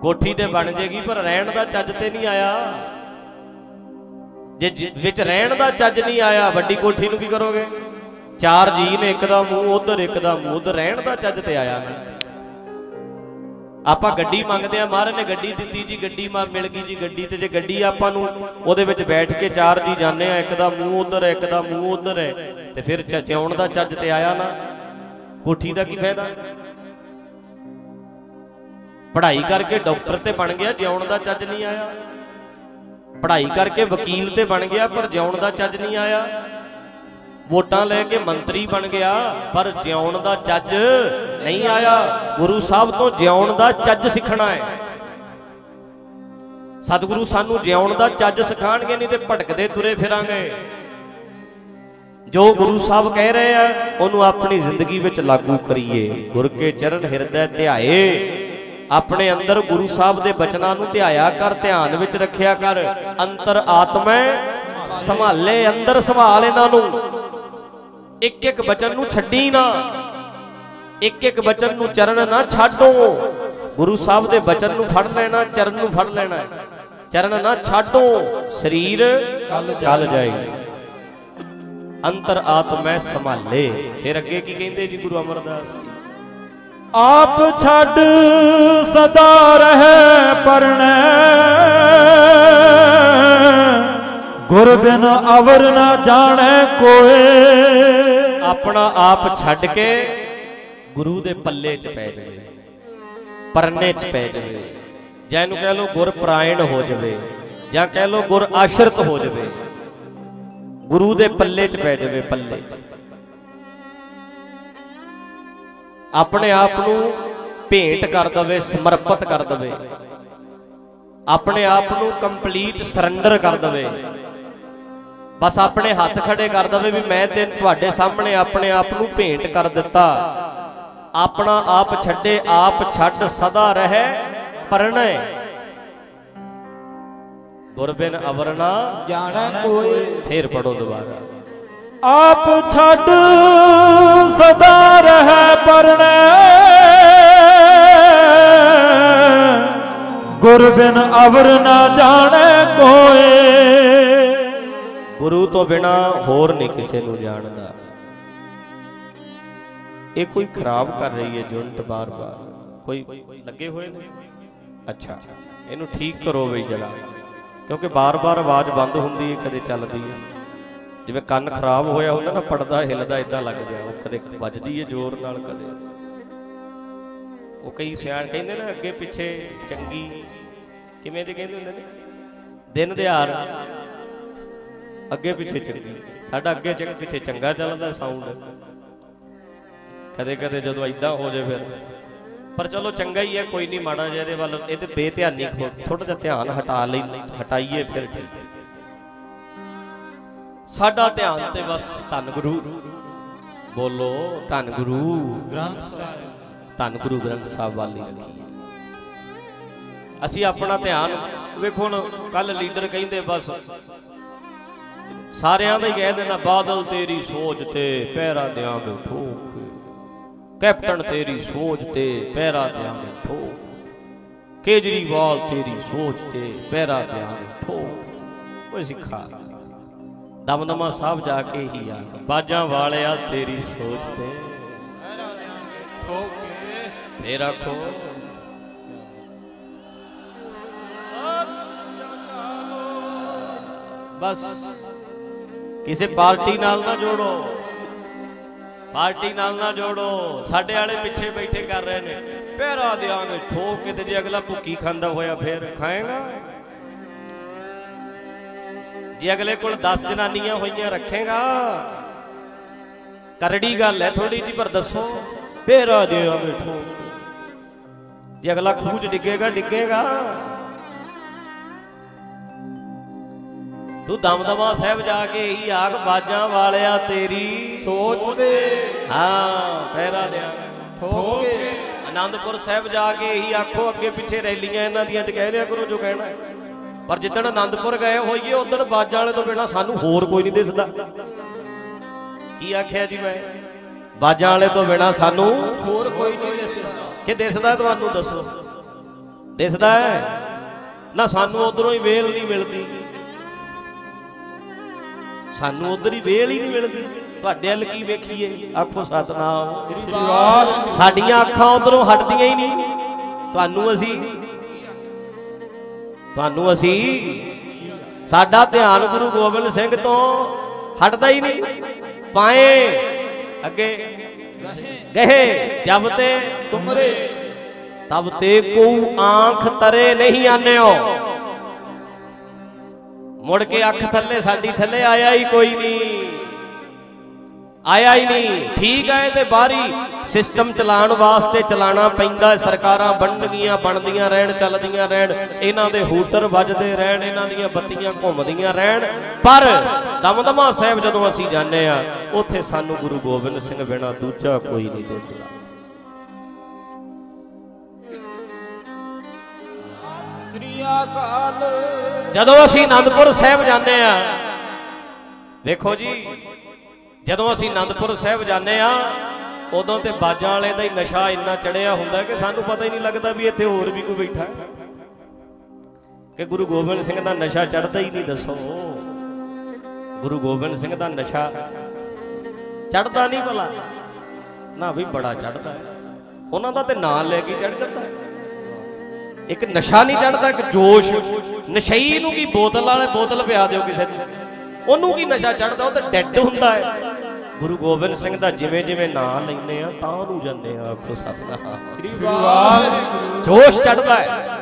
ਕੋਠੀ ਤੇ ਬਣ ਜੇਗੀ, ਪਰ ਰਹਿਣ ਦਾ ਚੱਜ ਤੇ ਨਹੀਂ ਆਇਆ। ਜੇ ਵਿੱਚ ਰਹਿਣ ਦਾ ਚੱਜ ਨਹੀਂ ਆਇਆ, ਵੱਡੀ ਕੋਠੀ ਨੂੰ ਕੀ ਕਰੋਗੇ? ਚਾਰ ਜੀ ਨੇ, ਇੱਕ ਦਾ ਮੂੰਹ, ਉਧਰ ਇੱਕ ਦਾ ਮੂੰਹ, ਉਧਰ ਰਹਿਣ ਦਾ ਚੱਜ ਤੇ ਆਇਆ। ਨਾ ਆਪਾਂ ਗੱਡੀ ਮੰਗਦੇ ਆ ਮਹਾਰਾਜ ਨੇ ਗੱਡੀ ਦਿੱਤੀ ਜੀ, ਗੱਡੀ ਮਾ ਮਿਲ ਗਈ ਜੀ, ਗੱਡੀ ਤੇ ਜੇ ਗੱਡੀ ਆਪਾਂ ਨੂੰ ਉਹਦੇ ਵਿੱਚ ਬੈਠ ਕੇ ਚਾਰ ਜੀ ਜਾਂਦੇ ਆ ਇੱਕ ਦਾ ਮੂੰਹ ਉਧਰ ਹੈ, ਇੱਕ ਦਾ ਮੂੰਹ ਉਧਰ ਹੈ, ਤੇ ਫਿਰ ਚ- ਜਿਉਣ ਦਾ ਚੱਜ ਤੇ ਆਇਆ ਨਾ, ਕੋਠੀ ਦਾ ਕੀ ਫਾਇਦਾ? ਪੜ੍ਹਾਈ ਕਰਕੇ ਡਾਕਟਰ ਤੇ ਬਣ ਗਿਆ, ਜਿਉਣ ਦਾ ਚੱਜ ਨਹੀਂ ਆਇਆ। ਪੜ੍ਹਾਈ ਕਰਕੇ ਵਕੀਲ ਤੇ ਬਣ ਗਿਆ, ਪਰ ਜਿਉਣ ਦਾ ਚੱਜ ਨਹੀਂ ਆਇਆ। ਵੋਟਾਂ ਲੈ ਕੇ ਮੰਤਰੀ ਬਣ ਗਿਆ, ਪਰ ਜਿਉਣ ਦਾ ਚੱਜ ਨਹੀਂ ਆਇਆ। ਗੁਰੂ ਸਾਹਿਬ ਤੋਂ ਜਿਉਣ ਦਾ ਚੱਜ ਸਿੱਖਣਾ ਹੈ। ਸਤਿਗੁਰੂ ਸਾਨੂੰ ਜਿਉਣ ਦਾ ਚੱਜ ਸਿਖਾਣਗੇ, ਨਹੀਂ ਤੇ ਭਟਕਦੇ ਤੁਰੇ ਫਿਰਾਂਗੇ। ਜੋ ਗੁਰੂ ਸਾਹਿਬ ਕਹਿ ਰਹੇ ਆ, ਉਹਨੂੰ ਆਪਣੀ ਜ਼ਿੰਦਗੀ ਵਿੱਚ ਲਾਗੂ ਕਰੀਏ। ਗੁਰ ਕੇ ਚਰਨ ਹਿਰਦੈ ਧਿਆਏ। ਆਪਣੇ ਅੰਦਰ ਗੁਰੂ ਸਾਹਿਬ ਦੇ ਬਚਨਾਂ ਨੂੰ ਧਿਆਇਆ ਕਰ, ਧਿਆਨ ਵਿੱਚ ਰੱਖਿਆ ਕਰ। ਅੰਤਰ ਆਤਮੈ ਸੰਭਾਲੇ, ਅੰਦਰ ਸੰਭਾਲ ਇਹਨਾਂ ਨੂੰ। ਇੱਕ ਇੱਕ ਬਚਨ ਨੂੰ ਛੱਡੀ ਨਾ। ਇੱਕ ਇੱਕ ਬਚਨ ਨੂੰ ਚਰਨ ਨਾ ਛਾਡੋ। ਗੁਰੂ ਸਾਹਿਬ ਦੇ ਬਚਨ ਨੂੰ ਫੜ ਲੈਣਾ ਚਰਨ ਨੂੰ ਫੜ ਲੈਣਾ ਚਰਨ ਨਾ ਛਾਡੋ। ਸਰੀਰ ਕੱਲ ਜਾਏ। ਅੰਤਰ ਆਤਮੈ ਸੰਭਾਲੇ। ਫਿਰ ਅੱਗੇ ਕੀ ਕਹਿੰਦੇ ਜੀ ਗੁਰੂ ਅਮਰਦਾਸ? ਆਪ ਛੱਡ ਸਦਾ ਰਹਿ ਪਰਣੈ। ਗੁਰ ਬਿਨ ਅਵਰ ਨਾ ਜਾਣੈ ਕੋਏ। ਆਪਣਾ ਆਪ ਛੱਡ ਕੇ ਗੁਰੂ ਦੇ ਪੱਲੇ 'ਚ ਪੈ ਜਾਵੇ, ਪਰਨੇ 'ਚ ਪੈ ਜਾਵੇ। ਜਾਂ ਇਹਨੂੰ ਕਹਿ ਲਓ ਗੁਰ ਪ੍ਰਾਇਣ ਹੋ ਜਾਵੇ, ਜਾਂ ਕਹਿ ਲਓ ਗੁਰ ਆਸ਼ਰਿਤ ਹੋ ਜਾਵੇ, ਗੁਰੂ ਦੇ ਪੱਲੇ 'ਚ ਪੈ ਜਾਵੇ, ਪੱਲੇ 'ਚ। ਆਪਣੇ ਆਪ ਨੂੰ ਭੇਂਟ ਕਰ ਦਵੇ, ਸਮਰਪਿਤ ਕਰ ਦਵੇ। ਆਪਣੇ ਆਪ ਨੂੰ ਕੰਪਲੀਟ ਸਰੈਂਡਰ ਕਰ ਦਵੇ। ਬਸ ਆਪਣੇ ਹੱਥ ਖੜੇ ਕਰ ਦਵੇ ਵੀ ਮੈਂ ਤੇ ਤੁਹਾਡੇ ਸਾਹਮਣੇ ਆਪਣੇ ਆਪ ਨੂੰ ਭੇਂਟ ਕਰ ਦਿੱਤਾ। ਆਪਣਾ ਆਪ ਛੱਡੇ ਆਪ ਛੱਡ ਸਦਾ ਰਹੇ ਪਰਣੈ। ਗੁਰਬਿਨ ਅਵਰਣਾ ਜਾਣੈ ਕੋਈ। ਫੇਰ ਪੜੋ ਦੁਬਾਰਾ। ਆਪ ਛੱਡ ਸਦਾ ਰਹਿ ਪਰਣੈ। ਗੁਰ ਬਿਨ ਅਵਰ ਨਾ ਜਾਣੈ ਕੋਏ ਗੁਰੂ ਤੋਂ ਬਿਨਾ ਹੋਰ ਨਹੀਂ ਕਿਸੇ ਨੂੰ ਜਾਣਦਾ। ਇਹ ਕੋਈ ਖਰਾਬ ਕਰ ਰਹੀ ਹੈ ਜੁਨਟ ਬਾਰ-ਬਾਰ। ਕੋਈ ਲੱਗੇ ਹੋਏ ਨੇ? ਅੱਛਾ, ਇਹਨੂੰ ਠੀਕ ਕਰੋ ਬਈ ਜਰਾ। ਕਿਉਂਕਿ ਬਾਰ-ਬਾਰ ਆਵਾਜ਼ ਬੰਦ ਹੁੰਦੀ ਹੈ, ਕਦੇ ਚੱਲਦੀ ਹੈ। ਜਿਵੇਂ ਕੰਨ ਖਰਾਬ ਹੋਇਆ ਹੁੰਦਾ ਨਾ, ਪੜਦਾ, ਹਿਲਦਾ ਇਦਾਂ ਲੱਗ ਗਿਆ। ਉਹ ਕਦੇ ਵੱਜਦੀ ਹੈ ਜ਼ੋਰ ਨਾਲ ਕਦੇ। ਉਹ ਕਈ ਸਿਆਣ ਕਹਿੰਦੇ ਨੇ, ਅੱਗੇ ਪਿੱਛੇ ਚੰਗੀ। ਕਿਵੇਂ ਦੇ ਕਹਿੰਦੇ ਹੁੰਦੇ ਨੇ? ਦਿਨ ਦਿਹਾੜ ਅੱਗੇ ਪਿੱਛੇ ਚੰਗੀ ਸਾਡਾ ਅੱਗੇ ਚੰਗ ਪਿੱਛੇ ਚੰਗਾ ਚੱਲਦਾ ਸਾਊਂਡ ਕਦੇ ਕਦੇ ਜਦੋਂ ਐਦਾਂ ਹੋ ਜਾਏ ਫਿਰ। ਪਰ ਚਲੋ ਚੰਗਾ ਹੀ ਹੈ ਕੋਈ ਨਹੀਂ ਮਾੜਾ ਜਿਹਾ ਇਹਦੇ ਵੱਲ। ਇਹਦੇ ਬੇਧਿਆਨੀ ਥੋੜਾ ਜਿਹਾ ਧਿਆਨ ਹਟਾ ਲਈ ਹਟਾਈਏ ਫਿਰ ਠੀਕ ਹੈ। ਸਾਡਾ ਧਿਆਨ ਤੇ ਬਸ ਧੰਨ ਗੁਰੂ। ਬੋਲੋ ਧੰਨ ਗੁਰੂ। ਗ੍ਰੰਥ ਸਾਹਿਬ। ਧੰਨ ਗੁਰੂ ਗ੍ਰੰਥ ਸਾਹਿਬ ਵੱਲ ਹੀ ਰੱਖੀਏ। ਅਸੀਂ ਆਪਣਾ ਧਿਆਨ ਵੇਖੋ ਹੁਣ ਕੱਲ ਲੀਡਰ ਕਹਿੰਦੇ ਬਸ ਸਾਰਿਆਂ ਦਾ ਹੀ ਕਹਿ ਦੇਣਾ ਬਾਦਲ ਤੇਰੀ ਸੋਚ ਤੇ ਪਹਿਰਾ ਦਿਆਂਗੇ ਠੋਕ। ਕੈਪਟਨ ਤੇਰੀ ਸੋਚ ਤੇ ਪਹਿਰਾ ਦਿਆਂਗੇ ਠੋਕ। ਕੇਜਰੀਵਾਲ ਤੇਰੀ ਸੋਚ ਤੇ ਪਹਿਰਾ ਦਿਆਂਗੇ ਠੋਕ। ਓਏ ਸਿੱਖਾ, ਦਮਦਮਾ ਸਾਹਿਬ ਜਾ ਕੇ ਹੀ ਆ। ਬਾਜਾਂ ਵਾਲਿਆ ਤੇਰੀ ਸੋਚ ਤੇ ਫੇਰ ਆਖੋ, ਬਸ। ਕਿਸੇ ਪਾਰਟੀ ਨਾਲ ਨਾ ਜੋੜੋ। ਪਾਰਟੀ ਨਾਲ ਨਾ ਜੋੜੋ। ਸਾਡੇ ਵਾਲੇ ਪਿੱਛੇ ਬੈਠੇ ਕਰ ਰਹੇ ਨੇ। ਪਹਿਰਾ ਦਿਆਂਗੇ ਠੋਕ ਕੇ ਤੇ ਜੇ ਅਗਲਾ ਭੁੱਕੀ ਖਾਂਦਾ ਹੋਇਆ ਫੇਰ ਖਾਏਗਾ। ਜੇ ਅਗਲੇ ਕੋਲ 10 ਜਨਾਨੀਆਂ ਹੋਈਆਂ ਰੱਖੇਗਾ। ਕਰੜੀ ਗੱਲ ਹੈ ਥੋੜੀ ਜੀ ਪਰ ਦੱਸੋ। ਫੇਰ ਆ ਠੋਕ ਜੇ ਅਗਲਾ ਖੂਜ ਡਿੱਗੇਗਾ ਡਿੱਗੇਗਾ। ਤੂੰ ਦਮਦਮਾ ਸਾਹਿਬ ਜਾ ਕੇ ਹੀ ਆਗ ਬਾਜਾਂ ਵਾਲਿਆ ਤੇਰੀ ਸੋਚ ਤੇ। ਹਾਂ ਪਹਿਰਾ ਦਿਆਂ। ਠੋਕੇ ਆਨੰਦਪੁਰ ਸਾਹਿਬ ਜਾ ਕੇ ਹੀ ਆਖੋ ਅੱਗੇ ਪਿੱਛੇ ਰੈਲੀਆਂ ਇਹਨਾਂ ਦੀਆਂ ਚ ਕਹਿ ਲਿਆ ਕਰੋ ਜੋ ਕਹਿਣਾ। ਪਰ ਜਿੱਦਣ ਆਨੰਦਪੁਰ ਗਏ ਹੋਈਏ ਉਦੋਂ ਬਾਜਾਂ ਵਾਲੇ ਤੋਂ ਬਿਨਾ ਸਾਨੂੰ ਹੋਰ ਕੋਈ ਨਹੀਂ ਦਿਸਦਾ। ਕੀ ਆਖਿਆ ਜੀ ਮੈਂ? ਬਾਜਾਂ ਵਾਲੇ ਤੋਂ ਬਿਨਾ ਸਾਨੂੰ ਹੋਰ ਕੋਈ ਨਹੀਂ ਦਿਸਦਾ। ਕਿ ਦਿਸਦਾ ਤੁਹਾਨੂੰ ਦੱਸੋ? ਦਿਸਦਾ ਹੈ। ਨਾ ਸਾਨੂੰ ਉਧਰੋਂ ਹੀ ਵੇਲ ਨਹੀਂ ਮਿਲਦੀ। ਸਾਨੂੰ ਉਧਰ ਹੀ ਵੇਲ ਹੀ ਨਹੀਂ ਮਿਲਦੀ। ਤੁਹਾਡੇ ਵੱਲ ਕੀ ਵੇਖੀਏ? ਆਖੋ ਸਤਨਾਮ ਸਾਡੀਆਂ ਅੱਖਾਂ ਉਧਰੋਂ ਹਟਦੀਆਂ ਹੀ ਨਹੀਂ। ਤੁਹਾਨੂੰ ਅਸੀਂ ਤੁਹਾਨੂੰ ਅਸੀਂ ਸਾਡਾ ਧਿਆਨ ਗੁਰੂ ਗੋਬਿੰਦ ਸਿੰਘ ਤੋਂ ਹਟਦਾ ਹੀ ਨਹੀਂ। ਪਾਏ ਅੱਗੇ। ਗਏ ਜਬ ਤੇ ਤੁਮਰੇ ਤਬ ਤੇ ਕੋ ਆਂਖ ਤਰੇ ਨਹੀਂ ਆਨਿਓ। ਮੁੜ ਕੇ ਅੱਖ ਥੱਲੇ, ਸਾਡੀ ਥੱਲੇ ਆਇਆ ਹੀ ਕੋਈ ਨਹੀਂ। ਆਇਆ ਹੀ ਨਹੀਂ। ਠੀਕ ਹੈ ਤੇ ਬਾਹਰੀ ਸਿਸਟਮ ਚਲਾਉਣ ਵਾਸਤੇ ਚਲਾਣਾ ਪੈਂਦਾ ਹੈ। ਸਰਕਾਰਾਂ ਬਣਨਗੀਆਂ, ਬਣਦੀਆਂ ਰਹਿਣ, ਚੱਲਦੀਆਂ ਰਹਿਣ। ਇਹਨਾਂ ਦੇ ਹੂਟਰ ਵੱਜਦੇ ਰਹਿਣ, ਇਹਨਾਂ ਦੀਆਂ ਬੱਤੀਆਂ ਘੁੰਮਦੀਆਂ ਰਹਿਣ। ਪਰ ਦਮਦਮਾ ਸਾਹਿਬ ਜਦੋਂ ਅਸੀਂ ਜਾਂਦੇ ਆ ਉੱਥੇ ਸਾਨੂੰ ਗੁਰੂ ਗੋਬਿੰਦ ਸਿੰਘ ਬਿਨਾ ਦੂਜਾ ਕੋਈ ਨਹੀਂ ਦਿਸਦਾ ਜਦੋਂ ਅਸੀਂ ਆਨੰਦਪੁਰ ਸਾਹਿਬ ਜਾਂਦੇ ਆ ਵੇਖੋ ਜੀ, ਜਦੋਂ ਅਸੀਂ ਆਨੰਦਪੁਰ ਸਾਹਿਬ ਜਾਂਦੇ ਆ ਉਦੋਂ ਤੇ ਬਾਜਾਂ ਵਾਲੇ ਦਾ ਹੀ ਨਸ਼ਾ ਇੰਨਾ ਚੜਿਆ ਹੁੰਦਾ ਕਿ ਸਾਨੂੰ ਪਤਾ ਹੀ ਨਹੀਂ ਲੱਗਦਾ ਵੀ ਇੱਥੇ ਹੋਰ ਵੀ ਕੋਈ ਬੈਠਾ ਹੈ। ਕਿ ਗੁਰੂ ਗੋਬਿੰਦ ਸਿੰਘ ਦਾ ਨਸ਼ਾ ਚੜਦਾ ਹੀ ਨਹੀਂ, ਦੱਸੋ। ਗੁਰੂ ਗੋਬਿੰਦ ਸਿੰਘ ਦਾ ਨਸ਼ਾ ਚੜਦਾ ਨਹੀਂ ਭਲਾ। ਨਾ ਵੀ ਬੜਾ ਚੜਦਾ ਉਹਨਾਂ ਦਾ ਤੇ ਨਾਂ ਲੈ ਕੇ ਚੜ ਜਾਂਦਾ ਹੈ। ਇੱਕ ਨਸ਼ਾ ਨਹੀਂ ਚੜਦਾ ਇੱਕ ਜੋਸ਼। ਨਸ਼ਈ ਨੂੰ ਕੀ ਬੋਤਲ ਵਾਲੇ ਬੋਤਲ ਪਿਆ ਦਿਓ ਕਿਸੇ ਨੂੰ? ਉਹਨੂੰ ਕੀ ਨਸ਼ਾ ਚੜਦਾ? ਉਹ ਤਾਂ ਡੈੱਡ ਹੁੰਦਾ ਹੈ। ਗੁਰੂ ਗੋਬਿੰਦ ਸਿੰਘ ਦਾ ਜਿਵੇਂ ਜਿਵੇਂ ਨਾਂ ਲੈਨੇ ਆ ਤਾਂ ਨੂੰ ਜਾਂਦੇ ਆ ਆਖੋ ਸਤਨਾਮ। ਸ੍ਰੀ ਵਾਹਿਗੁਰੂ। ਜੋਸ਼ ਚੜਦਾ ਹੈ।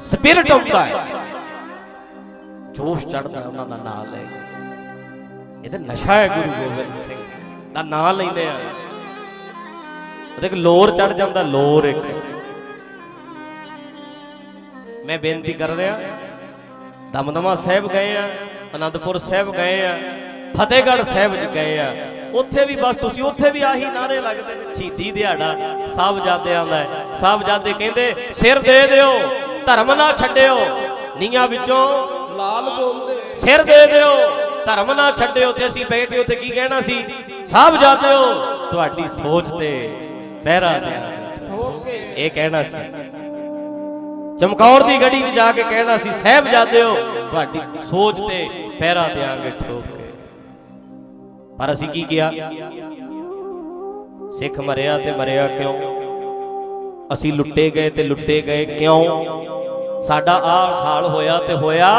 ਸਪਿਰਿਟ ਆਉਂਦਾ ਹੈ। ਜੋਸ਼ ਚੜਦਾ ਉਹਨਾਂ ਦਾ ਨਾਮ ਲੈ ਕੇ। ਇਹ ਤਾਂ ਨਸ਼ਾ ਹੈ ਗੁਰੂ ਗੋਬਿੰਦ ਸਿੰਘ ਦਾ ਨਾਮ ਲੈਂਦੇ ਆ। ਉਹਦੇ ਇੱਕ ਲੋਰ ਚੜ ਜਾਂਦਾ ਲੋਰ ਇੱਕ। ਮੈਂ ਬੇਨਤੀ ਕਰ ਰਿਹਾ। ਦਮਦਮਾ ਸਾਹਿਬ ਗਏ ਆ, ਅਨੰਦਪੁਰ ਸਾਹਿਬ ਗਏ ਆ, ਫਤਿਹਗੜ੍ਹ ਸਾਹਿਬ ਚ ਗਏ ਆ। ਉੱਥੇ ਵੀ ਬਸ ਤੁਸੀਂ ਉੱਥੇ ਵੀ ਆਹੀ ਨਾਰੇ ਲੱਗਦੇ ਨੇ, ਸ਼ਹੀਦੀ ਦਿਹਾੜਾ ਸਾਹਿਬਜ਼ਾਦਿਆਂ ਦਾ ਸਾਹਿਬਜ਼ਾਦੇ ਕਹਿੰਦੇ, ਸਿਰ ਦੇ ਦਿਓ, ਧਰਮ ਨਾ ਛੱਡਿਓ। ਨੀਆਂ ਵਿੱਚੋਂ ਲਾਲ ਬੋਲਦੇ। ਸਿਰ ਦੇ ਦਿਓ, ਧਰਮ ਨਾ ਛੱਡਿਓ ਤੇ ਅਸੀਂ ਬੈਠੇ ਉੱਥੇ ਕੀ ਕਹਿਣਾ ਸੀ? ਸਾਹਿਬਜ਼ਾਦਿਓ, ਤੁਹਾਡੀ ਸੋਚ ਤੇ ਪਹਿਰਾ ਦਿਆਂਗੇ ਇਹ ਕਹਿਣਾ ਸੀ। ਚਮਕੌਰ ਦੀ ਗੜੀ 'ਚ ਜਾ ਕੇ ਕਹਿਣਾ ਸੀ, ਸਾਹਿਬਜ਼ਾਦਿਓ, ਤੁਹਾਡੀ ਸੋਚ ਤੇ ਪਹਿਰਾ ਦਿਆਂਗੇ ਠੋਕ ਕੇ। ਪਰ ਅਸੀਂ ਕੀ ਕਿਹਾ? ਸਿੱਖ ਮਰਿਆ ਤੇ ਮਰਿਆ ਕਿਉਂ? ਅਸੀਂ ਲੁੱਟੇ ਗਏ ਤੇ ਲੁੱਟੇ ਗਏ ਕਿਉਂ? ਸਾਡਾ ਆ ਹਾਲ ਹੋਇਆ ਤੇ ਹੋਇਆ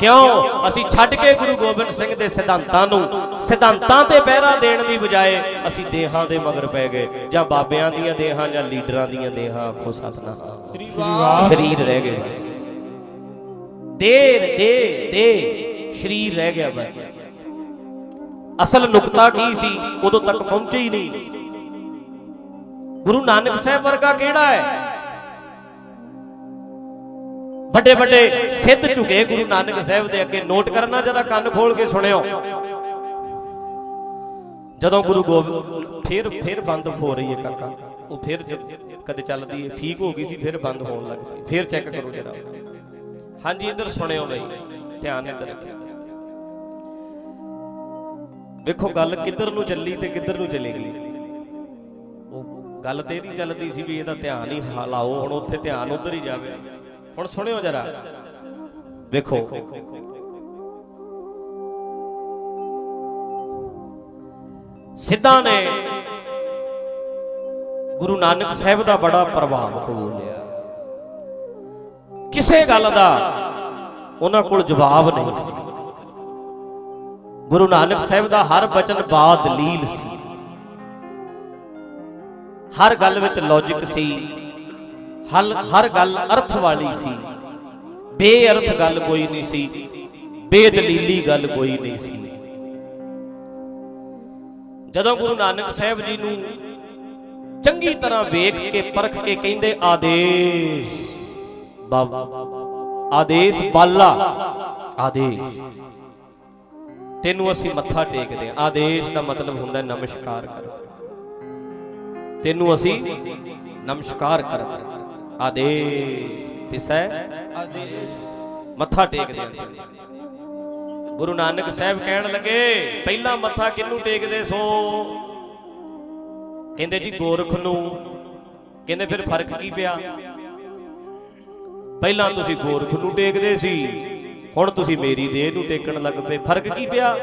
ਕਿਉਂ? ਅਸੀਂ ਛੱਡ ਕੇ ਗੁਰੂ ਗੋਬਿੰਦ ਸਿੰਘ ਦੇ ਸਿਧਾਂਤਾਂ ਨੂੰ, ਸਿਧਾਂਤਾਂ ਤੇ ਪਹਿਰਾ ਦੇਣ ਦੀ ਬਜਾਏ ਅਸੀਂ ਦੇਹਾਂ ਦੇ ਮਗਰ ਪੈ ਗਏ, ਜਾਂ ਬਾਬਿਆਂ ਦੀਆਂ ਦੇਹਾਂ, ਜਾਂ ਲੀਡਰਾਂ ਦੀਆਂ ਦੇਹਾਂ, ਆਖੋ ਸਤਨਾਮ। ਸਰੀਰ ਰਹਿ ਗਏ ਬਸ। ਦੇਰ ਦੇ ਦੇ ਸਰੀਰ ਰਹਿ ਗਿਆ ਬਸ। ਅਸਲ ਨੁਕਤਾ ਕੀ ਸੀ? ਉਦੋਂ ਤੱਕ ਪਹੁੰਚੇ ਹੀ ਨਹੀਂ। ਗੁਰੂ ਨਾਨਕ ਸਾਹਿਬ ਵਰਗਾ ਕਿਹੜਾ ਹੈ? ਵੱਡੇ ਵੱਡੇ ਸਿੱਧ ਝੁਕੇ ਗੁਰੂ ਨਾਨਕ ਸਾਹਿਬ ਦੇ ਅੱਗੇ। ਨੋਟ ਕਰਨਾ ਜਰਾ ਕੰਨ ਖੋਲ ਕੇ ਸੁਣਿਓ। ਜਦੋਂ ਗੁਰੂ ਗੋਬਿੰਦ ਫਿਰ ਫਿਰ ਬੰਦ ਹੋ ਰਹੀ ਹੈ ਕਾਕਾ। ਉਹ ਫਿਰ ਕਦੇ ਚੱਲਦੀ ਹੈ, ਠੀਕ ਹੋ ਗਈ ਸੀ, ਫਿਰ ਬੰਦ ਹੋਣ ਲੱਗ ਪਈ। ਫਿਰ ਚੈੱਕ ਕਰੋ ਜਰਾ। ਹਾਂਜੀ, ਇੱਧਰ ਸੁਣਿਓ ਬਈ। ਧਿਆਨ ਇੱਧਰ ਰੱਖਿਓ। ਵੇਖੋ, ਗੱਲ ਕਿੱਧਰ ਨੂੰ ਚੱਲੀ ਤੇ ਕਿੱਧਰ ਨੂੰ ਚਲੇਗੀ ਉਹ ਗੱਲ ਤੇ ਇਹਦੀ ਚੱਲਦੀ ਸੀ ਵੀ ਇਹਦਾ ਧਿਆਨ ਹੀ ਲਾਓ, ਹੁਣ ਉੱਥੇ ਧਿਆਨ ਉਧਰ ਹੀ ਜਾਵੇ। ਹੁਣ ਸੁਣਿਓ ਜਰਾ। ਵੇਖੋ। ਸਿੱਧਾਂ ਨੇ ਗੁਰੂ ਨਾਨਕ ਸਾਹਿਬ ਦਾ ਬੜਾ ਪ੍ਰਭਾਵ ਕਬੂਲਿਆ ਕਿਸੇ ਗੱਲ ਦਾ ਉਹਨਾਂ ਕੋਲ ਜਵਾਬ ਨਹੀਂ ਸੀ। ਗੁਰੂ ਨਾਨਕ ਸਾਹਿਬ ਦਾ ਹਰ ਬਚਨ ਬਾਦ ਦਲੀਲ ਸੀ। ਹਰ ਗੱਲ ਵਿੱਚ ਲੌਜੀਕ ਸੀ। ਹਲ ਹਰ ਗੱਲ ਅਰਥ ਵਾਲੀ ਸੀ। ਬੇਅਰਥ ਗੱਲ ਕੋਈ ਨਹੀਂ ਸੀ। ਬੇਦਲੀਲੀ ਗੱਲ ਕੋਈ ਨਹੀਂ ਸੀ। ਜਦੋਂ ਗੁਰੂ ਨਾਨਕ ਸਾਹਿਬ ਜੀ ਨੂੰ ਚੰਗੀ ਤਰ੍ਹਾਂ ਵੇਖ ਕੇ, ਪਰਖ ਕੇ ਕਹਿੰਦੇ, ਆਦੇਸ਼, ਬਾਬਾ, ਆਦੇਸ਼ ਬਾਲਾ, ਆਦੇਸ਼। ਤੈਨੂੰ ਅਸੀਂ ਮੱਥਾ ਟੇਕਦੇ ਆ ਆਦੇਸ਼ ਦਾ ਮਤਲਬ ਹੁੰਦਾ ਨਮਸਕਾਰ ਕਰੋ ਤੈਨੂੰ ਅਸੀਂ ਨਮਸਕਾਰ ਕਰਦੇ ਆਦੇਸ਼। ਤਿਸੈ ਆਦੇਸ਼। ਮੱਥਾ ਟੇਕਦੇ ਆ। ਗੁਰੂ ਨਾਨਕ ਸਾਹਿਬ ਕਹਿਣ ਲੱਗੇ, ਪਹਿਲਾਂ ਮੱਥਾ ਕਿਹਨੂੰ ਟੇਕਦੇ ਸੋ? ਕਹਿੰਦੇ ਜੀ ਗੋਰਖ ਨੂੰ। ਕਹਿੰਦੇ ਫਿਰ ਫ਼ਰਕ ਕੀ ਪਿਆ? ਪਹਿਲਾਂ ਤੁਸੀਂ ਗੋਰਖ ਨੂੰ ਟੇਕਦੇ ਸੀ, ਹੁਣ ਤੁਸੀਂ ਮੇਰੀ ਦੇਹ ਨੂੰ ਟੇਕਣ ਲੱਗ ਪਏ। ਫ਼ਰਕ ਕੀ ਪਿਆ?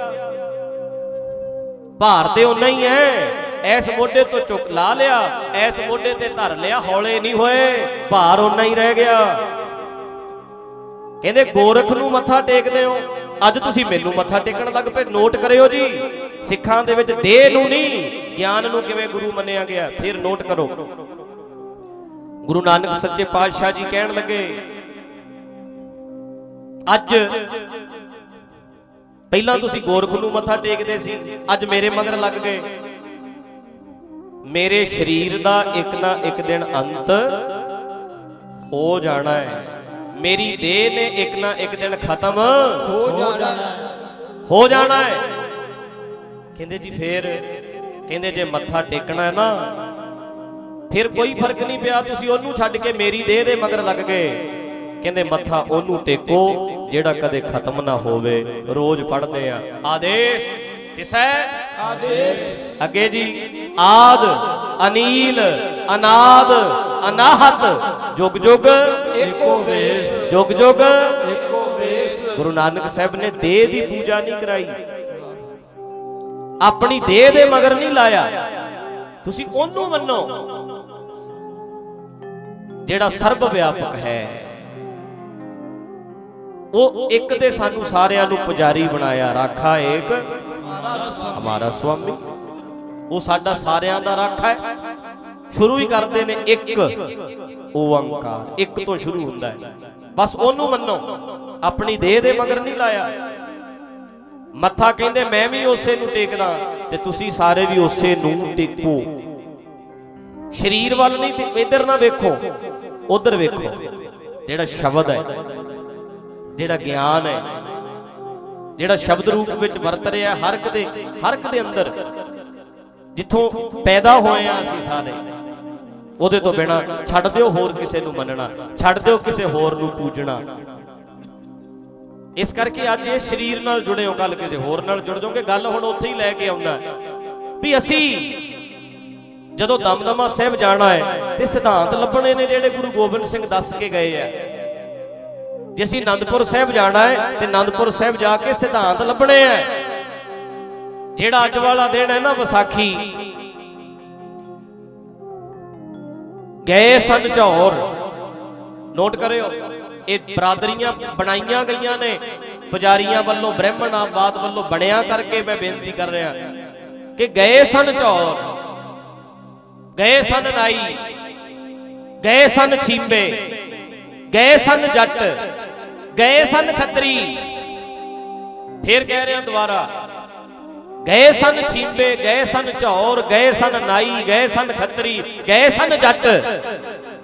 ਭਾਰ ਤੇ ਉਨਾ ਹੀ ਹੈ। ਐਸ ਮੋਢੇ ਤੋਂ ਚੁੱਕ ਲਾ ਲਿਆ, ਐਸ ਮੋਢੇ ਤੇ ਧਰ ਲਿਆ, ਹੌਲੇ ਨਹੀਂ ਹੋਏ, ਭਾਰ ਉਨਾ ਹੀ ਰਹਿ ਗਿਆ। ਕਹਿੰਦੇ, ਗੋਰਖ ਨੂੰ ਮੱਥਾ ਟੇਕਦੇ ਹੋ ਅੱਜ ਤੁਸੀਂ ਮੈਨੂੰ ਮੱਥਾ ਟੇਕਣ ਲੱਗ ਪਏ, ਨੋਟ ਕਰਿਓ ਜੀ। ਸਿੱਖਾਂ ਦੇ ਵਿੱਚ ਦੇਹ ਨੂੰ ਨਹੀਂ, ਗਿਆਨ ਨੂੰ ਕਿਵੇਂ ਗੁਰੂ ਮੰਨਿਆ ਗਿਆ, ਫਿਰ ਨੋਟ ਕਰੋ। ਗੁਰੂ ਨਾਨਕ ਸੱਚੇ ਪਾਤਸ਼ਾਹ ਜੀ ਕਹਿਣ ਲੱਗੇ, ਅੱਜ ਪਹਿਲਾਂ ਤੁਸੀਂ ਗੋਰਖ ਨੂੰ ਮੱਥਾ ਟੇਕਦੇ ਸੀ, ਅੱਜ ਮੇਰੇ ਮਗਰ ਲੱਗ ਗਏ। ਮੇਰੇ ਸਰੀਰ ਦਾ ਇੱਕ ਨਾ ਇੱਕ ਦਿਨ ਅੰਤ ਹੋ ਜਾਣਾ ਹੈ। ਮੇਰੀ ਦੇਹ ਨੇ ਇੱਕ ਨਾ ਇੱਕ ਦਿਨ ਖਤਮ ਹੋ ਜਾਣਾ ਹੋ। ਜਾਣਾ ਹੈ। ਕਹਿੰਦੇ ਜੀ ਫੇਰ ਕਹਿੰਦੇ ਜੇ ਮੱਥਾ ਟੇਕਣਾ ਹੈ ਨਾ ਫਿਰ ਕੋਈ ਫ਼ਰਕ ਨਹੀਂ ਪਿਆ ਤੁਸੀਂ ਉਹਨੂੰ ਛੱਡ ਕੇ ਮੇਰੀ ਦੇਹ ਦੇ ਮਗਰ ਲੱਗ ਗਏ। ਕਹਿੰਦੇ ਮੱਥਾ ਉਹਨੂੰ ਟੇਕੋ ਜਿਹੜਾ ਕਦੇ ਖਤਮ ਨਾ ਹੋਵੇ। ਰੋਜ਼ ਪੜ੍ਹਦੇ ਆ। ਆਦੇਸ਼। ਕਿਸੈ ਆਦੇਸ਼ ਅੱਗੇ ਜੀ ਆਦ ਅਨੀਲ ਅਨਾਦ ਅਨਾਹਤ ਜੁਗ ਜੁਗ ਏਕੋ ਵੇਸ ਜੁਗ ਜੁਗ। ਏਕੋ ਵੇਸ। ਗੁਰੂ ਨਾਨਕ ਸਾਹਿਬ ਨੇ ਦੇਹ ਦੀ ਪੂਜਾ ਨਹੀਂ ਕਰਾਈ। ਆਪਣੀ ਦੇਹ ਦੇ ਮਗਰ ਨਹੀਂ ਲਾਇਆ। ਤੁਸੀਂ ਉਹਨੂੰ ਮੰਨੋ ਜਿਹੜਾ ਸਰਬ ਵਿਆਪਕ ਹੈ। ਉਹ ਇੱਕ ਤੇ ਸਾਨੂੰ ਸਾਰਿਆਂ ਨੂੰ ਪੁਜਾਰੀ ਬਣਾਇਆ ਰਾਖਾ ਏਕ। ਹਮਾਰਾ ਸੁਆਮੀ ਉਹ ਸਾਡਾ ਸਾਰਿਆਂ ਦਾ ਰਾਖਾ ਹੈ ਸ਼ੁਰੂ ਹੀ ਕਰਦੇ ਨੇ ਇੱਕ ਓੰਕਾਰ ਇੱਕ ਤੋਂ ਸ਼ੁਰੂ ਹੁੰਦਾ ਹੈ ਬਸ ਉਹਨੂੰ ਮੰਨੋ ਆਪਣੀ ਦੇਹ ਦੇ ਮਗਰ ਨਹੀਂ ਲਾਇਆ ਮੱਥਾ ਕਹਿੰਦੇ ਮੈਂ ਵੀ ਉਸੇ ਨੂੰ ਟੇਕਦਾ ਤੇ ਤੁਸੀਂ ਸਾਰੇ ਵੀ ਉਸੇ ਨੂੰ ਟੇਕੋ ਸਰੀਰ ਵੱਲ ਨਹੀਂ ਤੇ ਇੱਧਰ ਨਾ ਵੇਖੋ ਉਧਰ ਵੇਖੋ ਜਿਹੜਾ ਸ਼ਬਦ ਹੈ ਜਿਹੜਾ ਗਿਆਨ ਹੈ ਜਿਹੜਾ ਸ਼ਬਦ ਰੂਪ ਵਿੱਚ ਵਰਤ ਰਿਹਾ ਹਰ ਇੱਕ ਦੇ, ਹਰ ਇੱਕ ਦੇ ਅੰਦਰ, ਜਿੱਥੋਂ ਪੈਦਾ ਹੋਏ ਆ ਅਸੀਂ ਸਾਰੇ, ਉਹਦੇ ਤੋਂ ਬਿਨਾ ਛੱਡ ਦਿਓ ਹੋਰ ਕਿਸੇ ਨੂੰ ਮੰਨਣਾ, ਛੱਡ ਦਿਓ ਕਿਸੇ ਹੋਰ ਨੂੰ ਪੂਜਣਾ। ਇਸ ਕਰਕੇ ਅੱਜ ਇਹ ਸਰੀਰ ਨਾਲ ਜੁੜੇ ਹੋ ਕੱਲ ਕਿਸੇ ਹੋਰ ਨਾਲ ਜੁੜ ਜਾਓਗੇ, ਗੱਲ ਹੁਣ ਉੱਥੇ ਹੀ ਲੈ ਕੇ ਆਉਣਾ ਵੀ ਅਸੀਂ ਜਦੋਂ ਦਮਦਮਾ ਸਾਹਿਬ ਜਾਣਾ ਹੈ, ਤੇ ਸਿਧਾਂਤ ਲੱਭਣੇ ਨੇ ਜਿਹੜੇ ਗੁਰੂ ਗੋਬਿੰਦ ਸਿੰਘ ਦੱਸ ਕੇ ਗਏ ਆ ਜੇ ਅਸੀਂ ਆਨੰਦਪੁਰ ਸਾਹਿਬ ਜਾਣਾ ਹੈ, ਤੇ ਆਨੰਦਪੁਰ ਸਾਹਿਬ ਜਾ ਕੇ ਸਿਧਾਂਤ ਲੱਭਣੇ ਆ ਜਿਹੜਾ ਅੱਜ ਵਾਲਾ ਦਿਨ ਹੈ ਨਾ ਵਿਸਾਖੀ, ਗਏ ਸਨ ਝੌਰ ਨੋਟ ਕਰਿਓ, ਇਹ ਬਰਾਦਰੀਆਂ ਬਣਾਈਆਂ ਗਈਆਂ ਨੇ, ਪੁਜਾਰੀਆਂ ਵੱਲੋਂ ਬ੍ਰਾਹਮਣਾਬਾਦ ਵੱਲੋਂ ਬਣਿਆ ਕਰਕੇ ਮੈਂ ਬੇਨਤੀ ਕਰ ਰਿਹਾ ਕਿ ਗਏ ਸਨ ਝੌਰ ਗਏ ਸਨ ਨਾਈ, ਗਏ ਸਨ ਛੀਂਬੇ, ਗਏ ਸਨ ਜੱਟ ਗਏ ਸਨ ਖੱਤਰੀ। ਫੇਰ ਕਹਿ ਰਿਹਾ ਦੁਬਾਰਾ ਗਏ ਸਨ ਛੀਂਬੇ ਗਏ ਸਨ ਝੌਰ ਗਏ ਸਨ ਨਾਈ ਗਏ ਸਨ ਖੱਤਰੀ ਗਏ ਸਨ ਜੱਟ।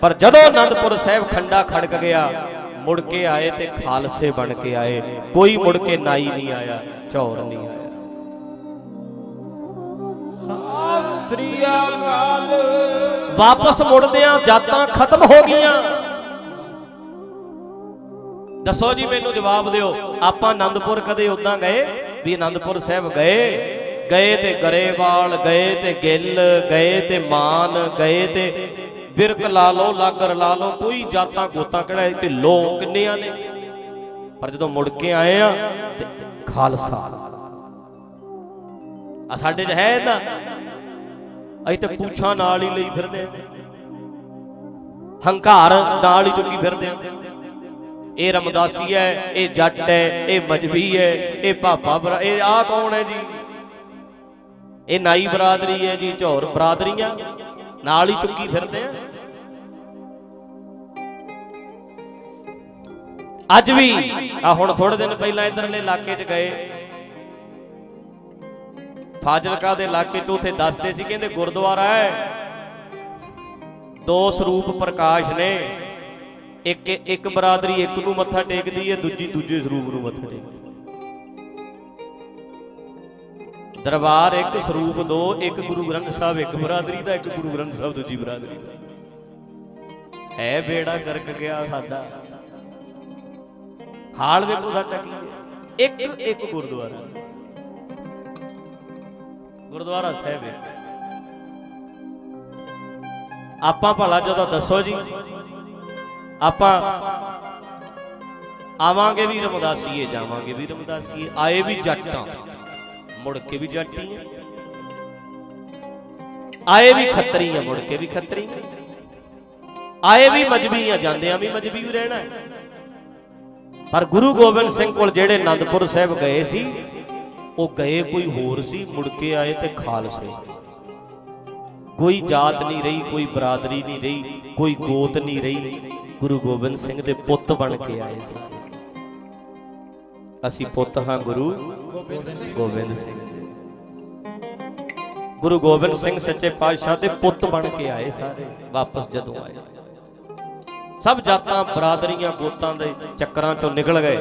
ਪਰ ਜਦੋਂ ਆਨੰਦਪੁਰ ਸਾਹਿਬ ਖੰਡਾ ਖੜਕ ਗਿਆ ਮੁੜ ਕੇ ਆਏ ਤੇ ਖਾਲਸੇ ਬਣ ਕੇ ਆਏ। ਕੋਈ ਮੁੜ ਕੇ ਨਾਈ ਨਹੀਂ ਆਇਆ ਝੌਰ ਨਹੀਂ ਆਇਆ। ਸ੍ਰੀ ਅਕਾਲ ਵਾਪਸ ਮੁੜਦਿਆਂ ਜਾਤਾਂ ਖਤਮ ਹੋ ਗਈਆਂ। ਦੱਸੋ ਜੀ ਮੈਨੂੰ ਜਵਾਬ ਦਿਓ, ਆਪਾਂ ਆਨੰਦਪੁਰ ਕਦੇ ਉਦਾਂ ਗਏ ਵੀ ਆਨੰਦਪੁਰ ਸਾਹਿਬ ਗਏ? ਗਏ ਤੇ ਗਰੇਵਾਲ, ਗਏ ਤੇ ਗਿੱਲ, ਗਏ ਤੇ ਮਾਨ, ਗਏ ਤੇ ਵਿਰਕ ਲਾ ਲਓ, ਲਾਗਰ ਲਾ ਲਓ, ਕੋਈ ਜਾਤਾਂ ਗੋਤਾਂ ਕਿਹੜਾ ਲੋ ਕਿੰਨਿਆਂ ਨੇ? ਪਰ ਜਦੋਂ ਮੁੜ ਕੇ ਆਏ ਆ ਤੇ ਖਾਲਸਾ। ਆ ਸਾਡੇ 'ਚ ਹੈ ਤਾਂ ਅਸੀਂ ਤੇ ਪੂਛਾਂ ਨਾਲ ਹੀ ਲਈ ਫਿਰਦੇ ਹੰਕਾਰ ਨਾਲ ਹੀ ਚੁੱਕੀ ਫਿਰਦੇ ਆ। ਇਹ ਰਮਦਾਸੀ ਹੈ, ਇਹ ਜੱਟ ਹੈ, ਇਹ ਮਜਬੀ ਹੈ, ਇਹ ਭਾਪਾ ਬਰਾ ਇਹ ਆ ਕੌਣ ਹੈ ਜੀ? ਇਹ ਨਾਈ ਬਰਾਦਰੀ ਹੈ ਜੀ ਝੌਰ ਬਰਾਦਰੀਆਂ, ਨਾਲ ਹੀ ਚੁੱਕੀ ਫਿਰਦੇ ਆ। ਅੱਜ ਵੀ ਆ ਹੁਣ ਥੋੜੇ ਦਿਨ ਪਹਿਲਾਂ ਇਧਰਲੇ ਇਲਾਕੇ 'ਚ ਗਏ। ਫਾਜ਼ਿਲਕਾ ਦੇ ਇਲਾਕੇ 'ਚ ਉਥੇ ਦੱਸਦੇ ਸੀ, ਕਹਿੰਦੇ ਗੁਰਦੁਆਰਾ ਹੈ। ਦੋ ਸਰੂਪ ਪ੍ਰਕਾਸ਼ ਨੇ। ਇੱਕ ਇੱਕ ਬਰਾਦਰੀ ਇੱਕ ਨੂੰ ਮੱਥਾ ਟੇਕਦੀ ਹੈ ਦੂਜੀ ਦੂਜੇ ਸਰੂਪ ਨੂੰ ਮੱਥਾ ਟੇਕਦੀ ਦਰਬਾਰ ਇੱਕ ਸਰੂਪ ਦੋ, ਇੱਕ ਗੁਰੂ ਗ੍ਰੰਥ ਸਾਹਿਬ, ਇੱਕ ਬਰਾਦਰੀ ਦਾ, ਇੱਕ ਗੁਰੂ ਗ੍ਰੰਥ ਸਾਹਿਬ ਦੂਜੀ ਬਰਾਦਰੀ ਦਾ। ਹੈ ਬੇੜਾ ਗਰਕ ਗਿਆ ਸਾਡਾ। ਹਾਲ ਵੇਖੋ ਸਾਡਾ ਕੀ ਹੈ ਇੱਕ ਇੱਕ ਗੁਰਦੁਆਰਾ। ਗੁਰਦੁਆਰਾ ਸਾਹਿਬ ਹੈ ਆਪਾਂ ਭਲਾ ਜਦੋਂ ਦੱਸੋ ਜੀ। ਆਪਾਂ ਆਵਾਂਗੇ ਵੀ ਰਮਦਾਸੀਏ, ਜਾਵਾਂਗੇ ਵੀ ਰਮਦਾਸੀਏ। ਆਏ ਵੀ ਜੱਟਾਂ, ਮੁੜ ਕੇ ਵੀ ਜੱਟੀ ਆ ਆਏ ਵੀ ਖੱਤਰੀ ਆ ਮੁੜ ਕੇ ਵੀ ਖੱਤਰੀ ਆਏ ਵੀ ਮਜਬੀ ਆ ਜਾਂਦੇ ਆ ਵੀ ਮਜਬੀ ਹੀ। ਰਹਿਣਾ ਪਰ ਗੁਰੂ ਗੋਬਿੰਦ ਸਿੰਘ ਕੋਲ ਜਿਹੜੇ ਆਨੰਦਪੁਰ ਸਾਹਿਬ ਗਏ ਸੀ, ਉਹ ਗਏ ਕੋਈ ਹੋਰ ਸੀ, ਮੁੜ ਕੇ ਆਏ ਤੇ ਖਾਲਸੇ। ਕੋਈ ਜਾਤ ਨਹੀਂ ਰਹੀ, ਕੋਈ ਬਰਾਦਰੀ ਨਹੀਂ ਰਹੀ, ਕੋਈ ਗੋਤ ਨਹੀਂ ਰਹੀ। ਗੁਰੂ ਗੋਬਿੰਦ ਸਿੰਘ ਦੇ ਪੁੱਤ ਬਣ ਕੇ ਆਏ ਸੀ। ਅਸੀਂ ਪੁੱਤ ਹਾਂ ਗੁਰੂ ਗੋਬਿੰਦ ਸਿੰਘ। ਗੁਰੂ ਗੋਬਿੰਦ ਸਿੰਘ ਸੱਚੇ ਪਾਤਸ਼ਾਹ ਦੇ ਪੁੱਤ ਬਣ ਕੇ ਆਏ ਸਾਰੇ ਵਾਪਸ ਜਦੋਂ ਆਏ। ਸਭ ਜਾਤਾਂ ਬਰਾਦਰੀਆਂ ਗੋਤਾਂ ਦੇ ਚੱਕਰਾਂ ਚੋਂ ਨਿਕਲ ਗਏ।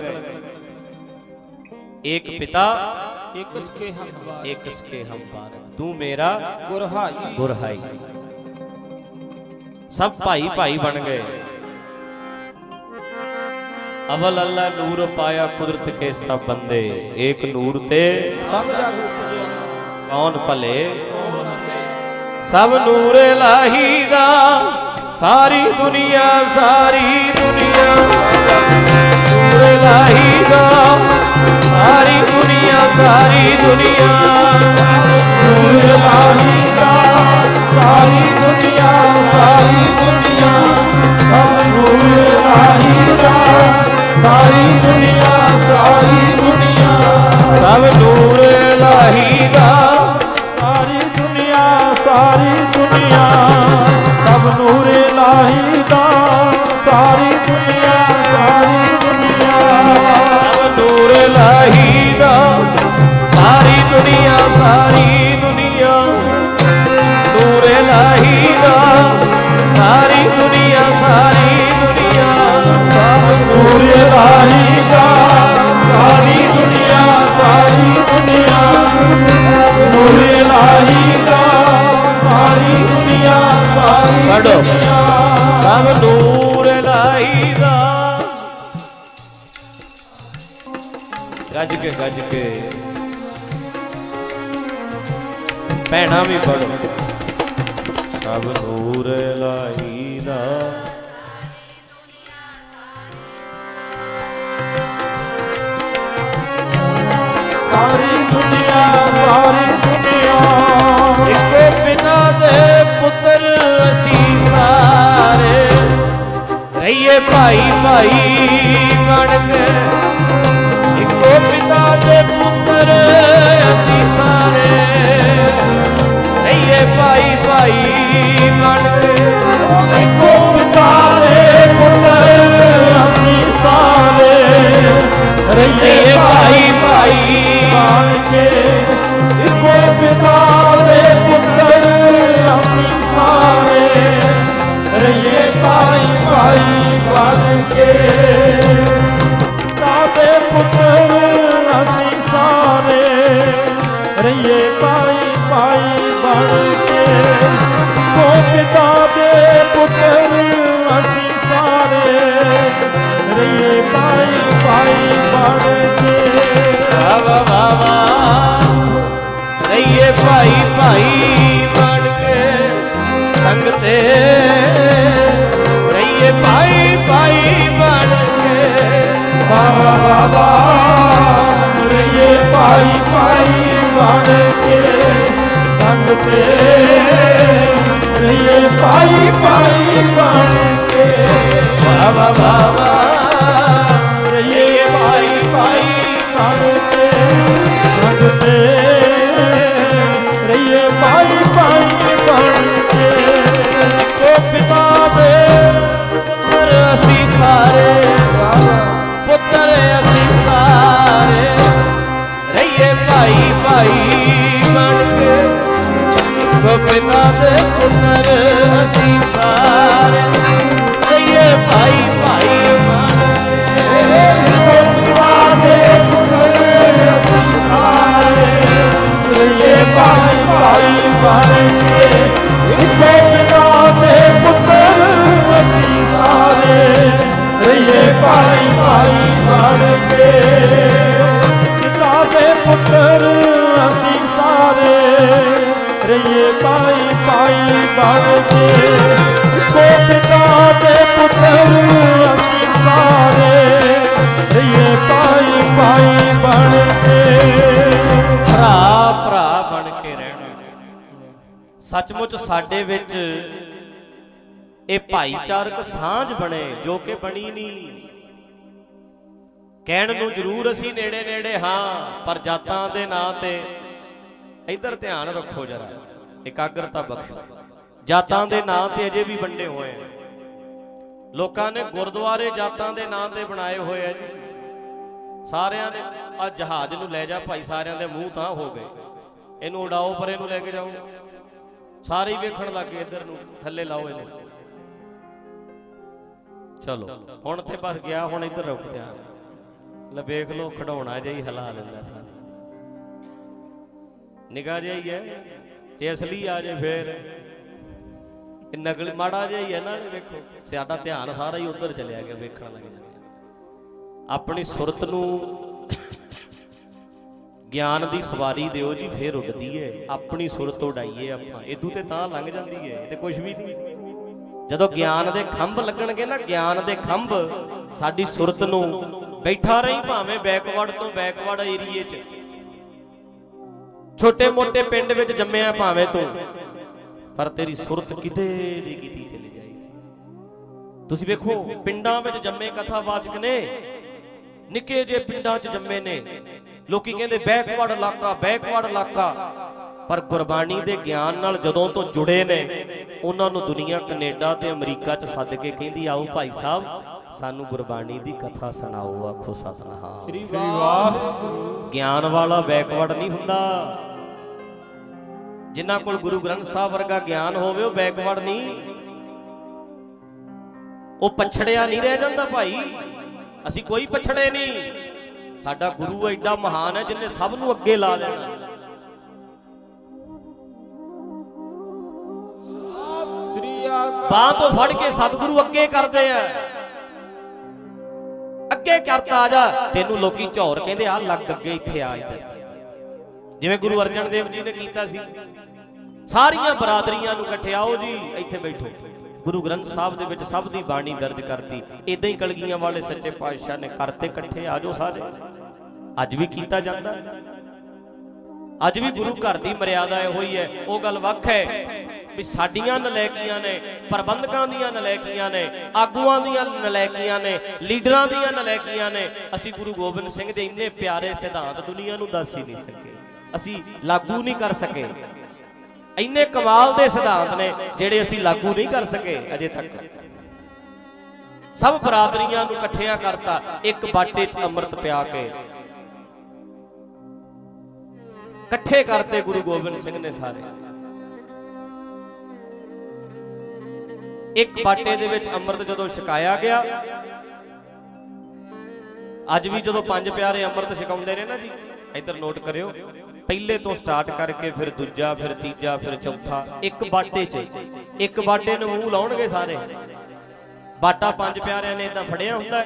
ਇੱਕ ਪਿਤਾ ਇੱਕ ਸਕੇ ਹਮ ਇੱਕ ਸਕੇ ਹਮ ਬਾਰਕ ਤੂੰ ਮੇਰਾ ਗੁਰਹਾਈ। ਗੁਰਹਾਈ। ਸਭ ਭਾਈ ਭਾਈ ਬਣ ਗਏ। ਅਵਲ ਅੱਲਾ ਨੂਰ ਪਾਇਆ ਕੁਦਰਤ ਕੇ ਸਭ ਬੰਦੇ, ਏਕ ਨੂਰ ਤੇ ਸਭ ਜਗ ਕੌਣ ਭਲੇ? ਸਭ ਨੂਰ ਇਲਾਹੀ ਦਾ, ਸਾਰੀ ਦੁਨੀਆ ਸਾਰੀ ਦੁਨੀਆ। ਨੂਰ ਇਲਾਹੀ ਦਾ, ਸਾਰੀ ਦੁਨੀਆ ਸਾਰੀ ਦੁਨੀਆ। ਨੂਰ ਇਲਾਹੀ ਦਾ, ਸਾਰੀ ਦੁਨੀਆ ਸਾਰੀ ਦੁਨੀਆ। ਸਭ ਨੂਰ ਇਲਾਹੀ ਦਾ। ਸਾਰੀ ਦੁਨੀਆ ਸਾਰੀ ਦੁਨੀਆ, ਸਭ ਨੂਰ ਇਲਾਹੀ ਦਾ ਸਾਰੀ ਦੁਨੀਆ ਸਾਰੀ ਦੁਨੀਆ, ਸਭ ਨੂਰ ਇਲਾਹੀ ਦਾ ਸਾਰੀ ਦੁਨੀਆ ਸਾਰੀ ਦੁਨੀਆ, ਸਭ ਨੂਰ ਇਲਾਹੀ ਦਾ ਸਾਰੀ ਦੁਨੀਆ, ਸਾਰੀ ਇਲਾਹੀ ਦਾ ਸਾਰੀ ਦੁਨੀਆ ਸਾਰੀ ਦੁਨੀਆ। ਨੂਰ ਇਲਾਹੀ ਦਾ ਸਾਰੀ ਦੁਨੀਆ ਸਾਰੀ। ਦੁਨੀਆ। ਸਭ ਨੂਰ ਇਲਾਹੀ ਦਾ। ਗੱਜ ਕੇ ਗੱਜ ਕੇ। ਭੈਣਾ ਵੀ ਪੜੋ ਸਭ ਨੂਰ ਇਲਾਹੀ ਦਾ। ਸਾਰੀ ਦੁਨੀਆ। ਇੱਕੋ ਪਿਤਾ ਦੇ ਪੁੱਤਰ ਅਸੀਂ ਸਾਰੇ। ਰਹੀਏ ਭਾਈ ਭਾਈ ਬਣ ਕੇ। ਇੱਕੋ ਪਿਤਾ ਦੇ ਪੁੱਤਰ ਅਸੀਂ ਸਾਰੇ। ਰਹੀਏ ਭਾਈ ਭਾਈ ਬਣ ਕੇ। ਇੱਕੋ ਪਿਤਾ ਦੇ ਪੁੱਤਰ ਅਸੀਂ ਸਾਰੇ। ਰਹੀਏ ਭਾਈ ਭਾਈ ਬਣ ਇੱਕੋ ਪਿਤਾ ਦੇ ਪੁੱਤਰ ਅਸੀਂ ਸਾਰੇ। ਰਹੀਏ ਭਾਈ ਭਾਈ ਬਣ ਕੇ। ਤਾਦੇ ਪੁੱਤਰ ਭਾਈ ਭਾਈ ਬਣ ਕੇ ਸੰਗ ਰਹੀਏ ਭਾਈ ਭਾਈ ਬਣ ਕੇ। ਬਾਬਾ ਬਾਬਾ, ਰਹੀਏ ਭਾਈ ਭਾਈ ਬਣ ਕੇ ਸੰਗ ਰਹੀਏ ਭਾਈ ਭਾਈ ਬਣ ਕੇ। ਵਾਵਾ ਵਾਵਾ ਭਾਈ ਬਣ ਕੇ। ਬਪਨਾ ਦੇ ਪੁੱਤਰ ਅਸੀਂ ਸਾਰੇ ਜਈਏ ਭਾਈ ਭਾਈ ਬਣ ਕੇ ਬਪਨਾ ਦੇ ਪੁੱਤਰ ਅਸੀਂ ਸਾਰੇ ਜਈਏ ਭਾਈ ਭਾਈ ਬਣ ਕੇ ਬਪਨਾ ਦੇ ਪੁੱਤਰ ਅਸੀਂ ਸਾਰੇ ਜਈਏ ਭਾਈ ਭਾਈ ਬਣ ਕੇ। ਪਿਤਾ ਦੇ ਪੁੱਤਰ ਰਹੀਏ ਭਾਈ ਭਾਈ ਬਣ ਕੋ ਪਿਤਾ ਦੇ ਪੁੱਤਰ ਅਸੀਂ ਸਾਰੇ ਰਹੀਏ ਭਾਈ ਭਾਈ ਬਣ ਕੇ। ਭਰਾ ਭਰਾ ਬਣ ਕੇ ਰਹਿਣਾ। ਸੱਚਮੁੱਚ ਸਾਡੇ ਵਿੱਚ ਇਹ ਭਾਈਚਾਰਕ ਸਾਂਝ ਬਣੇ ਜੋ ਕਿ ਬਣੀ ਨਹੀਂ। ਕਹਿਣ ਨੂੰ ਜ਼ਰੂਰ ਅਸੀਂ ਨੇੜੇ ਨੇੜੇ ਹਾਂ, ਪਰ ਜਾਤਾਂ ਦੇ ਨਾਂ ਤੇ ਇੱਧਰ ਧਿਆਨ ਰੱਖੋ ਜਰਾ। ਇਕਾਗਰਤਾ ਬਖਸ਼ੋ। ਜਾਤਾਂ ਦੇ ਨਾਂ ਤੇ ਅਜੇ ਵੀ ਵੰਡੇ ਹੋਏ ਆ। ਲੋਕਾਂ ਨੇ ਗੁਰਦੁਆਰੇ ਜਾਤਾਂ ਦੇ ਨਾਂ ਤੇ ਬਣਾਏ ਹੋਏ ਆ ਜੀ। ਸਾਰਿਆਂ ਨੇ ਆ ਜਹਾਜ਼ ਨੂੰ ਲੈ ਜਾ ਭਾਈ ਸਾਰਿਆਂ ਦੇ ਮੂੰਹ ਤਾਂ ਹੋ ਗਏ। ਇਹਨੂੰ ਉਡਾਓ ਪਰ ਇਹਨੂੰ ਲੈ ਕੇ ਜਾਓ। ਸਾਰੇ ਹੀ ਵੇਖਣ ਲੱਗੇ ਇੱਧਰ ਨੂੰ ਥੱਲੇ ਲਾਓ ਇਹਨੂੰ। ਚਲੋ ਹੁਣ ਤੇ ਬਸ ਗਿਆ ਹੁਣ ਇੱਧਰ ਰੁਕ ਧਿਆਨ ਲੈ ਵੇਖ ਲੋ ਖਡਾਉਣਾ ਹੀ ਹਿਲਾ ਲੈਂਦਾ ਸਾਰਾ। ਨਿਗਾਹ ਜਿਹਾ ਹੀ ਹੈ ਜੇ ਅਸਲੀ ਆ ਜੇ ਫੇਰ। ਇਹ ਨਕਲੀ ਮਾੜਾ ਜਿਹਾ ਹੀ ਹੈ ਨਾ, ਵੇਖੋ। ਸਾਡਾ ਧਿਆਨ ਸਾਰਾ ਹੀ ਉੱਧਰ ਚਲਿਆ ਗਿਆ ਵੇਖਣ ਲੱਗ ਜਾਂਦੇ ਆਪਣੀ ਸੁਰਤ ਨੂੰ ਗਿਆਨ ਦੀ ਸਵਾਰੀ ਦਿਓ ਜੀ, ਫੇਰ ਉੱਡਦੀ ਏ। ਆਪਣੀ ਸੁਰਤ ਉਡਾਈਏ ਆਪਾਂ। ਇਦੋਂ ਤੇ ਤਾਂ ਲੰਘ ਜਾਂਦੀ ਏ, ਇਹ ਤੇ ਕੁਝ ਵੀ ਨਹੀਂ। ਜਦੋਂ ਗਿਆਨ ਦੇ ਖੰਭ ਲੱਗਣਗੇ ਨਾ, ਗਿਆਨ ਦੇ ਖੰਭ ਸਾਡੀ ਸੁਰਤ ਨੂੰ ਬੈਠਾ ਰਹੀ ਭਾਵੇਂ ਬੈਕਵਰਡ ਤੋਂ ਬੈਕਵਰਡ ਏਰੀਏ 'ਚ। ਛੋਟੇ ਮੋਟੇ ਪਿੰਡ ਵਿੱਚ ਜੰਮਿਆ ਭਾਵੇਂ ਤੂੰ। ਪਰ ਤੇਰੀ ਸੁਰਤ ਕਿਤੇ ਦੀ ਕਿਤੇ ਚਲੀ ਜਾਏਗੀ। ਤੁਸੀਂ ਵੇਖੋ ਪਿੰਡਾਂ ਵਿੱਚ ਜੰਮੇ ਕਥਾਵਾਚਕ ਨੇ। ਨਿੱਕੇ ਜੇ ਪਿੰਡਾਂ 'ਚ ਜੰਮੇ ਨੇ। ਲੋਕੀ ਕਹਿੰਦੇ ਬੈਕਵਰਡ ਇਲਾਕਾ ਬੈਕਵਰਡ ਇਲਾਕਾ। ਪਰ ਗੁਰਬਾਣੀ ਦੇ ਗਿਆਨ ਨਾਲ ਜਦੋਂ ਤੋਂ ਜੁੜੇ ਨੇ ਉਹਨਾਂ ਨੂੰ ਦੁਨੀਆ ਕੈਨੇਡਾ ਤੇ ਅਮਰੀਕਾ 'ਚ ਸੱਦ ਕੇ ਕਹਿੰਦੀ ਆਓ ਭਾਈ ਸਾਹਿਬ ਸਾਨੂੰ ਗੁਰਬਾਣੀ ਦੀ ਕਥਾ ਸੁਣਾਓ ਆਖੋ ਸਤਨਾਮ। ਸ੍ਰੀ ਵਾਹਿਗੁਰੂ। ਗਿਆਨ ਵਾਲਾ ਬੈਕਵਰਡ ਨਹੀਂ ਹੁੰਦਾ। ਜਿਨ੍ਹਾਂ ਕੋਲ ਗੁਰੂ ਗ੍ਰੰਥ ਸਾਹਿਬ ਵਰਗਾ ਗਿਆਨ ਹੋਵੇ, ਉਹ ਬੈਕਵਰਡ ਨਹੀਂ। ਉਹ ਪਛੜਿਆ ਨਹੀਂ ਰਹਿ ਜਾਂਦਾ ਭਾਈ। ਅਸੀਂ ਕੋਈ ਪਛੜੇ ਨਹੀਂ। ਸਾਡਾ ਗੁਰੂ ਐਡਾ ਮਹਾਨ ਹੈ ਜਿਨੇ ਸਭ ਨੂੰ ਅੱਗੇ ਲਾ ਦੇਣਾ ਬਾਹ ਤੋਂ ਫੜ ਕੇ ਸਤਿਗੁਰੂ ਅੱਗੇ ਕਰਦੇ ਆ। ਅੱਗੇ ਕਰਤਾ ਆ ਜਾ। ਤੈਨੂੰ ਲੋਕੀ ਝੌਰ ਕਹਿੰਦੇ ਆ ਲੱਗ ਅੱਗੇ ਇੱਥੇ ਆ ਇੱਧਰ। ਜਿਵੇਂ ਗੁਰੂ ਅਰਜਨ ਦੇਵ ਜੀ ਨੇ ਕੀਤਾ ਸੀ। ਸਾਰੀਆਂ ਬਰਾਦਰੀਆਂ ਨੂੰ ਇਕੱਠੇ ਆਓ ਜੀ, ਇੱਥੇ ਬੈਠੋ। ਗੁਰੂ ਗ੍ਰੰਥ ਸਾਹਿਬ ਦੇ ਵਿੱਚ ਸਭ ਦੀ ਬਾਣੀ ਦਰਜ ਕਰਤੀ। ਇਦਾਂ ਹੀ ਕਲਗੀਆਂ ਵਾਲੇ ਸੱਚੇ ਪਾਤਸ਼ਾਹ ਨੇ ਕਰਤੇ ਇਕੱਠੇ ਆਜੋ ਸਾਰੇ। ਅੱਜ ਵੀ ਕੀਤਾ ਜਾਂਦਾ। ਅੱਜ ਵੀ ਗੁਰੂ ਘਰ ਦੀ ਮਰਿਆਦਾ ਇਹੋ ਹੀ ਹੈ। ਉਹ ਗੱਲ ਵੱਖ ਹੈ ਵੀ ਸਾਡੀਆਂ ਨਲੈਕੀਆਂ ਨੇ, ਪ੍ਰਬੰਧਕਾਂ ਦੀਆਂ ਨਲੈਕੀਆਂ ਨੇ, ਆਗੂਆਂ ਦੀਆਂ ਨਲੈਕੀਆਂ ਨੇ, ਲੀਡਰਾਂ ਦੀਆਂ ਨਲੈਕੀਆਂ ਨੇ। ਅਸੀਂ ਗੁਰੂ ਗੋਬਿੰਦ ਸਿੰਘ ਦੇ ਇੰਨੇ ਪਿਆਰੇ ਸਿਧਾਂਤ ਦੁਨੀਆ ਨੂੰ ਦੱਸ ਹੀ ਨਹੀਂ ਸਕੇ। ਅਸੀਂ ਲਾਗੂ ਨਹੀਂ ਕਰ ਸਕੇ। ਇੰਨੇ ਕਮਾਲ ਦੇ ਸਿਧਾਂਤ ਨੇ ਜਿਹੜੇ ਅਸੀਂ ਲਾਗੂ ਨਹੀਂ ਕਰ ਸਕੇ ਅਜੇ ਤੱਕ। ਸਭ ਬਰਾਦਰੀਆਂ ਨੂੰ ਇਕੱਠਿਆਂ ਕਰਤਾ, ਇੱਕ ਬਾਟੇ 'ਚ ਅੰਮ੍ਰਿਤ ਪਿਆ ਕੇ। ਇਕੱਠੇ ਕਰਤੇ ਗੁਰੂ ਗੋਬਿੰਦ ਸਿੰਘ ਨੇ ਸਾਰੇ। ਇੱਕ ਬਾਟੇ ਦੇ ਵਿੱਚ ਅੰਮ੍ਰਿਤ ਜਦੋਂ ਛਕਾਇਆ ਗਿਆ, ਅੱਜ ਵੀ ਜਦੋਂ ਪੰਜ ਪਿਆਰੇ ਅੰਮ੍ਰਿਤ ਛਕਾਉਂਦੇ ਨੇ ਨਾ ਜੀ, ਇੱਧਰ ਨੋਟ ਕਰਿਓ। ਪਹਿਲੇ ਤੋਂ ਸਟਾਰਟ ਕਰਕੇ ਫਿਰ ਦੂਜਾ, ਫਿਰ ਤੀਜਾ, ਫਿਰ ਚੌਥਾ, ਇੱਕ ਬਾਟੇ 'ਚ ਇੱਕ ਬਾਟੇ ਨੂੰ ਮੂੰਹ ਲਾਉਣਗੇ ਸਾਰੇ। ਬਾਟਾ ਪੰਜ ਪਿਆਰਿਆਂ ਨੇ ਇਦਾਂ ਫੜਿਆ ਹੁੰਦਾ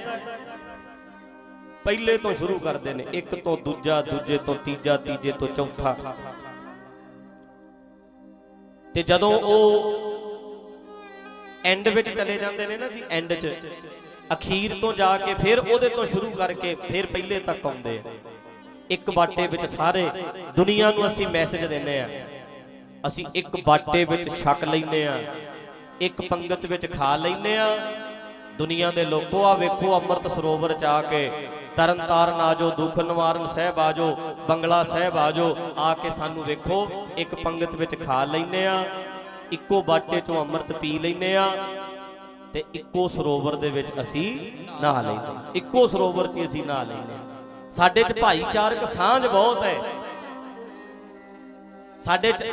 ਪਹਿਲੇ ਤੋਂ ਸ਼ੁਰੂ ਕਰਦੇ ਨੇ। ਇੱਕ ਤੋਂ ਦੂਜਾ, ਦੂਜੇ ਤੋਂ ਤੀਜਾ, ਤੀਜੇ ਤੋਂ ਚੌਥਾ। ਤੇ ਜਦੋਂ ਉਹ ਐਂਡ ਵਿੱਚ ਚਲੇ ਜਾਂਦੇ ਨੇ ਨਾ ਜੀ ਐਂਡ 'ਚ, ਅਖੀਰ ਤੋਂ ਜਾ ਕੇ ਫਿਰ ਉਹਦੇ ਤੋਂ ਸ਼ੁਰੂ ਕਰਕੇ ਫਿਰ ਪਹਿਲੇ ਤੱਕ ਆਉਂਦੇ ਆ। ਇੱਕ ਬਾਟੇ ਵਿੱਚ ਸਾਰੇ ਦੁਨੀਆ ਨੂੰ ਅਸੀਂ ਮੈਸੇਜ ਦਿੰਨੇ ਆ ਅਸੀਂ ਇੱਕ ਬਾਟੇ ਵਿੱਚ ਛਕ ਲੈਨੇ ਆ ਇੱਕ ਪੰਗਤ ਵਿੱਚ ਖਾ ਲੈਨੇ ਆ ਦੁਨੀਆ ਦੇ ਲੋਕੋ ਆ ਵੇਖੋ, ਅੰਮ੍ਰਿਤ ਸਰੋਵਰ ਚ ਆ ਕੇ ਤਰਨ ਤਾਰਨ ਆਜੋ ਦੁੱਖ ਨਿਵਾਰਨ ਸਾਹਿਬ ਆਜੋ ਬੰਗਲਾ ਸਾਹਿਬ ਆਜੋ ਆ ਕੇ ਸਾਨੂੰ ਵੇਖੋ, ਇੱਕ ਪੰਗਤ ਵਿੱਚ ਖਾ ਲੈਨੇ ਆ ਇੱਕੋ ਬਾਟੇ ਚੋਂ ਅੰਮ੍ਰਿਤ ਪੀ ਲੈਨੇ ਆ ਤੇ ਇੱਕੋ ਸਰੋਵਰ ਦੇ ਵਿੱਚ ਅਸੀਂ ਨਹਾ ਲੈਨੇ ਆ ਇੱਕੋ ਸਰੋਵਰ 'ਚ ਅਸੀਂ ਨਹਾ ਲੈਨੇ ਆ ਸਾਡੇ 'ਚ ਭਾਈਚਾਰਕ ਸਾਂਝ ਬਹੁਤ ਹੈ। ਸਾਡੇ 'ਚ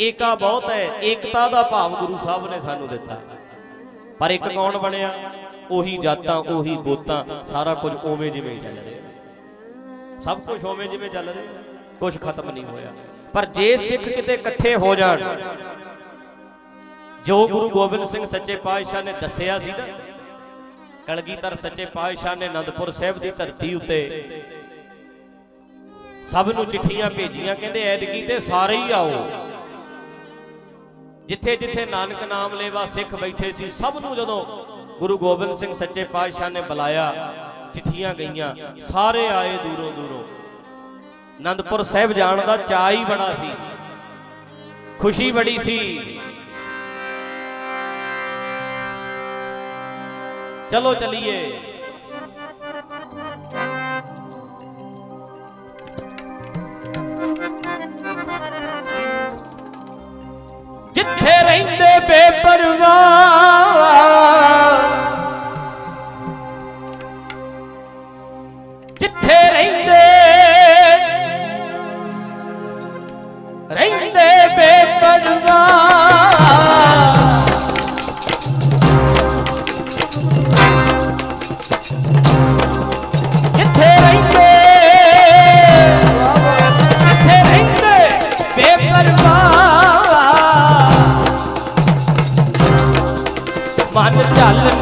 ਏਕਾ ਬਹੁਤ ਹੈ। ਏਕਤਾ ਦਾ ਭਾਵ ਗੁਰੂ ਸਾਹਿਬ ਨੇ ਸਾਨੂੰ ਦਿੱਤਾ। ਪਰ ਇੱਕ ਕੌਣ ਬਣਿਆ? ਉਹੀ ਜਾਤਾਂ, ਉਹੀ ਗੋਤਾਂ, ਸਾਰਾ ਕੁਝ ਉਵੇਂ ਜਿਵੇਂ ਚੱਲ ਰਿਹਾ। ਸਭ ਕੁਝ ਉਵੇਂ ਜਿਵੇਂ ਚੱਲ ਰਿਹਾ। ਕੁਝ ਖਤਮ ਨਹੀਂ ਹੋਇਆ। ਪਰ ਜੇ ਸਿੱਖ ਕਿਤੇ ਇਕੱਠੇ ਹੋ ਜਾਣ, ਜੋ ਗੁਰੂ ਗੋਬਿੰਦ ਸਿੰਘ ਸੱਚੇ ਪਾਤਸ਼ਾਹ ਨੇ ਦੱਸਿਆ ਸੀ ਨਾ ਕਲਗੀਧਰ ਸੱਚੇ ਪਾਤਸ਼ਾਹ ਨੇ ਅਨੰਦਪੁਰ ਸਾਹਿਬ ਦੀ ਧਰਤੀ ਉੱਤੇ ਸਭ ਨੂੰ ਚਿੱਠੀਆਂ ਭੇਜੀਆਂ, ਕਹਿੰਦੇ ਐਦਕੀ ਤੇ ਸਾਰੇ ਹੀ ਆਓ। ਜਿੱਥੇ ਜਿੱਥੇ ਨਾਨਕ ਨਾਮ ਲੈਵਾ ਸਿੱਖ ਬੈਠੇ ਸੀ, ਸਭ ਨੂੰ ਜਦੋਂ ਗੁਰੂ ਗੋਬਿੰਦ ਸਿੰਘ ਸੱਚੇ ਪਾਤਸ਼ਾਹ ਨੇ ਬੁਲਾਇਆ, ਚਿੱਠੀਆਂ ਗਈਆਂ, ਸਾਰੇ ਆਏ ਦੂਰੋਂ ਦੂਰੋਂ। ਅਨੰਦਪੁਰ ਸਾਹਿਬ ਜਾਣ ਦਾ ਚਾਅ ਹੀ ਬੜਾ ਸੀ। ਖੁਸ਼ੀ ਬੜੀ ਸੀ। ਚਲੋ ਚਲੀਏ। ਜਿੱਥੇ ਰਹਿੰਦੇ ਬੇਪਰਵਾਹ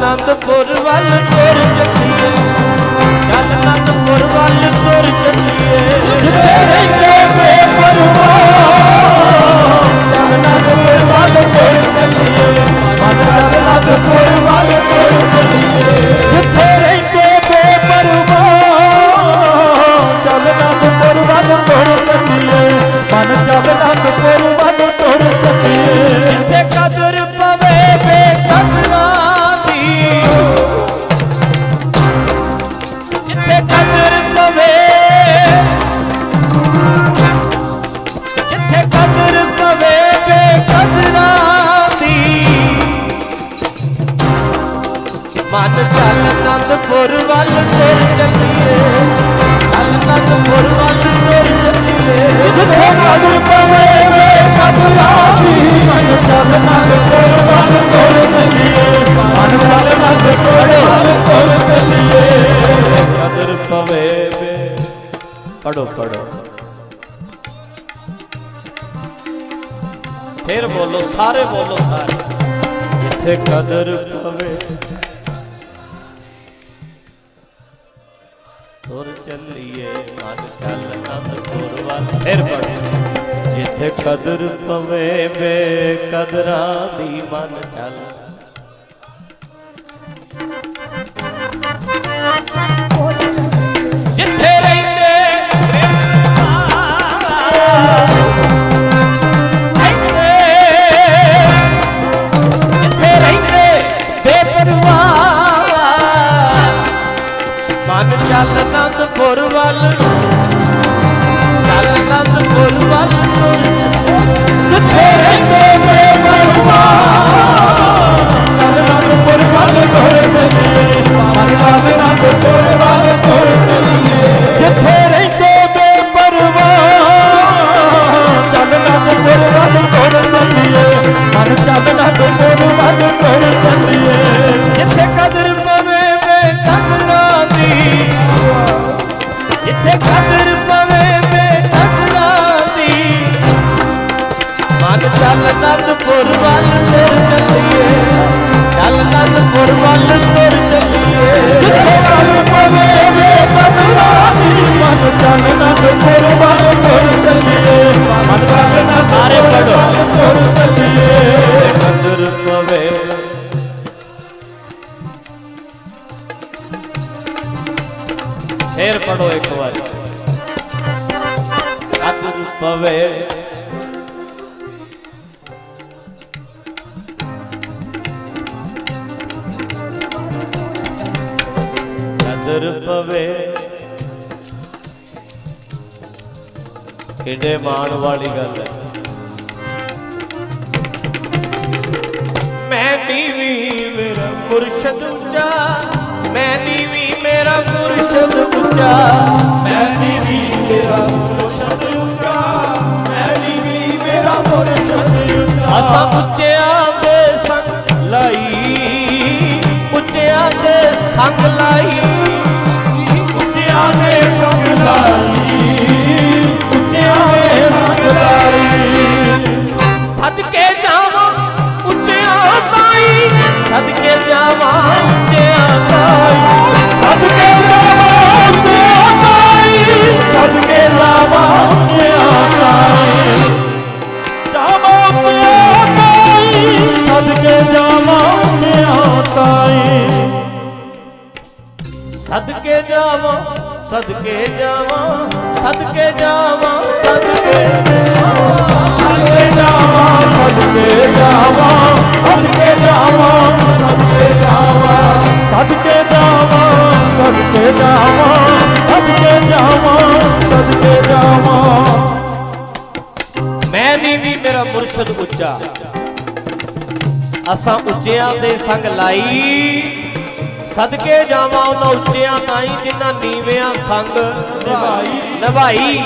ਚੱਲ ਵੱਲ ਤੁਰ ਚੱਲੀਏ। ਚੱਲ ਨੰਦਪੁਰ ਵੱਲ ਤੁਰ ਚੱਲੀਏ। ਪੜੋ ਪੜੋ ਫਿਰ ਬੋਲੋ ਸਾਰੇ ਬੋਲੋ ਸਾਰੇ। ਜਿੱਥੇ ਕਦਰ ਪਵੇ। ਮਨ ਚੱਲ ਅਨੰਦਪੁਰ ਵੱਲ ਫਿਰ ਪੜੋ ਜਿੱਥੇ ਕਦਰ ਪਵੇ ਬੇ ਕਦਰਾਂ ਦੀ ਮਨ ਚੱਲ। ਜਿੱਥੇ ਰਹਿੰਦੇ ਮਨ ਚੱਲ ਨੰਦਪੁਰ ਵੱਲ। ਨੰਦਪੁਰ ਵੱਲ ਜਿੱਥੇ ਵੱਲ ਤੁਰ ਚੱਲੀਏ। ਚੱਲ ਨੰਦਪੁਰ ਵੱਲ ਤੁਰ ਚੱਲੀਏ। ਚੱਲ ਨੰਦਪੁਰ ਵੱਲ ਤੁਰ ਚੱਲੀਏ। ਜਿੱਥੇ ਕਦਰ ਪਵੇ ਬੇਕਦਰਾਂ ਦੀ ਮਨ ਚੱਲ ਨੰਦਪੁਰ ਵੱਲ ਤੁਰ ਚੱਲੀਏ ਮਨ ਚੱਲ ਨੰਦਪੁਰ ਵੱਲ ਤੁਰ ਚੱਲੀਏ ਕਦਰ ਪਵੇ। ਫੇਰ ਪੜੋ ਇੱਕ ਵਾਰ। ਕਦਰ ਪਵੇ। ਕਿਡੇ ਮਾਣ ਵਾਲੀ ਗੱਲ ਹੈ। ਮੈਂ ਨੀਵੀਂ ਮੇਰਾ ਮੁਰਸ਼ਦ ਉੱਚਾ, ਮੈਂ ਨੀਵੀਂ ਮੇਰਾ ਮੁਰਸ਼ਦ ਉੱਚਾ, ਮੈਂ ਨੀਵੀਂ ਮੇਰਾ ਮੁਰਸ਼ਦ ਉੱਚਾ, ਮੈਂ ਨੀਵੀਂ ਮੇਰਾ ਮੁਰਸ਼ਦ ਉੱਚਾ। ਅਸਾਂ ਉੱਚਿਆਂ ਦੇ ਸੰਗ ਲਾਈ, ਉੱਚਿਆਂ ਦੇ ਸੰਗ ਲਾਈ ਤਾਈ ਸਦਕੇ ਜਾਵਾਂ ਸਦਕੇ ਜਾਵਾਂ ਸਦਕੇ ਜਾਵਾਂ ਸਦਕੇ ਸਦਕੇ ਜਾਵਾਂ ਸਦਕੇ ਜਾਵਾਂ ਸਦਕੇ ਜਾਵਾਂ ਸਦਕੇ ਜਾਵਾਂ ਸਦਕੇ ਜਾਵਾਂ ਸਦਕੇ ਜਾਵਾਂ ਸਦਕੇ ਜਾਵਾਂ ਸਦਕੇ ਜਾਵਾਂ ਮੈਂ ਨਹੀਂ ਵੀ ਮੇਰਾ ਮੁਰਸ਼ਦ ਉੱਚਾ ਅਸਾਂ ਉੱਚਿਆਂ ਦੇ ਸੰਗ ਲਾਈ। ਸਦਕੇ ਜਾਵਾਂ ਉਹਨਾਂ ਉੱਚਿਆਂ ਤਾਈ ਜਿਨ੍ਹਾਂ ਨੀਵਿਆਂ ਸੰਗ ਨਿਭਾਈ। ਨਿਭਾਈ।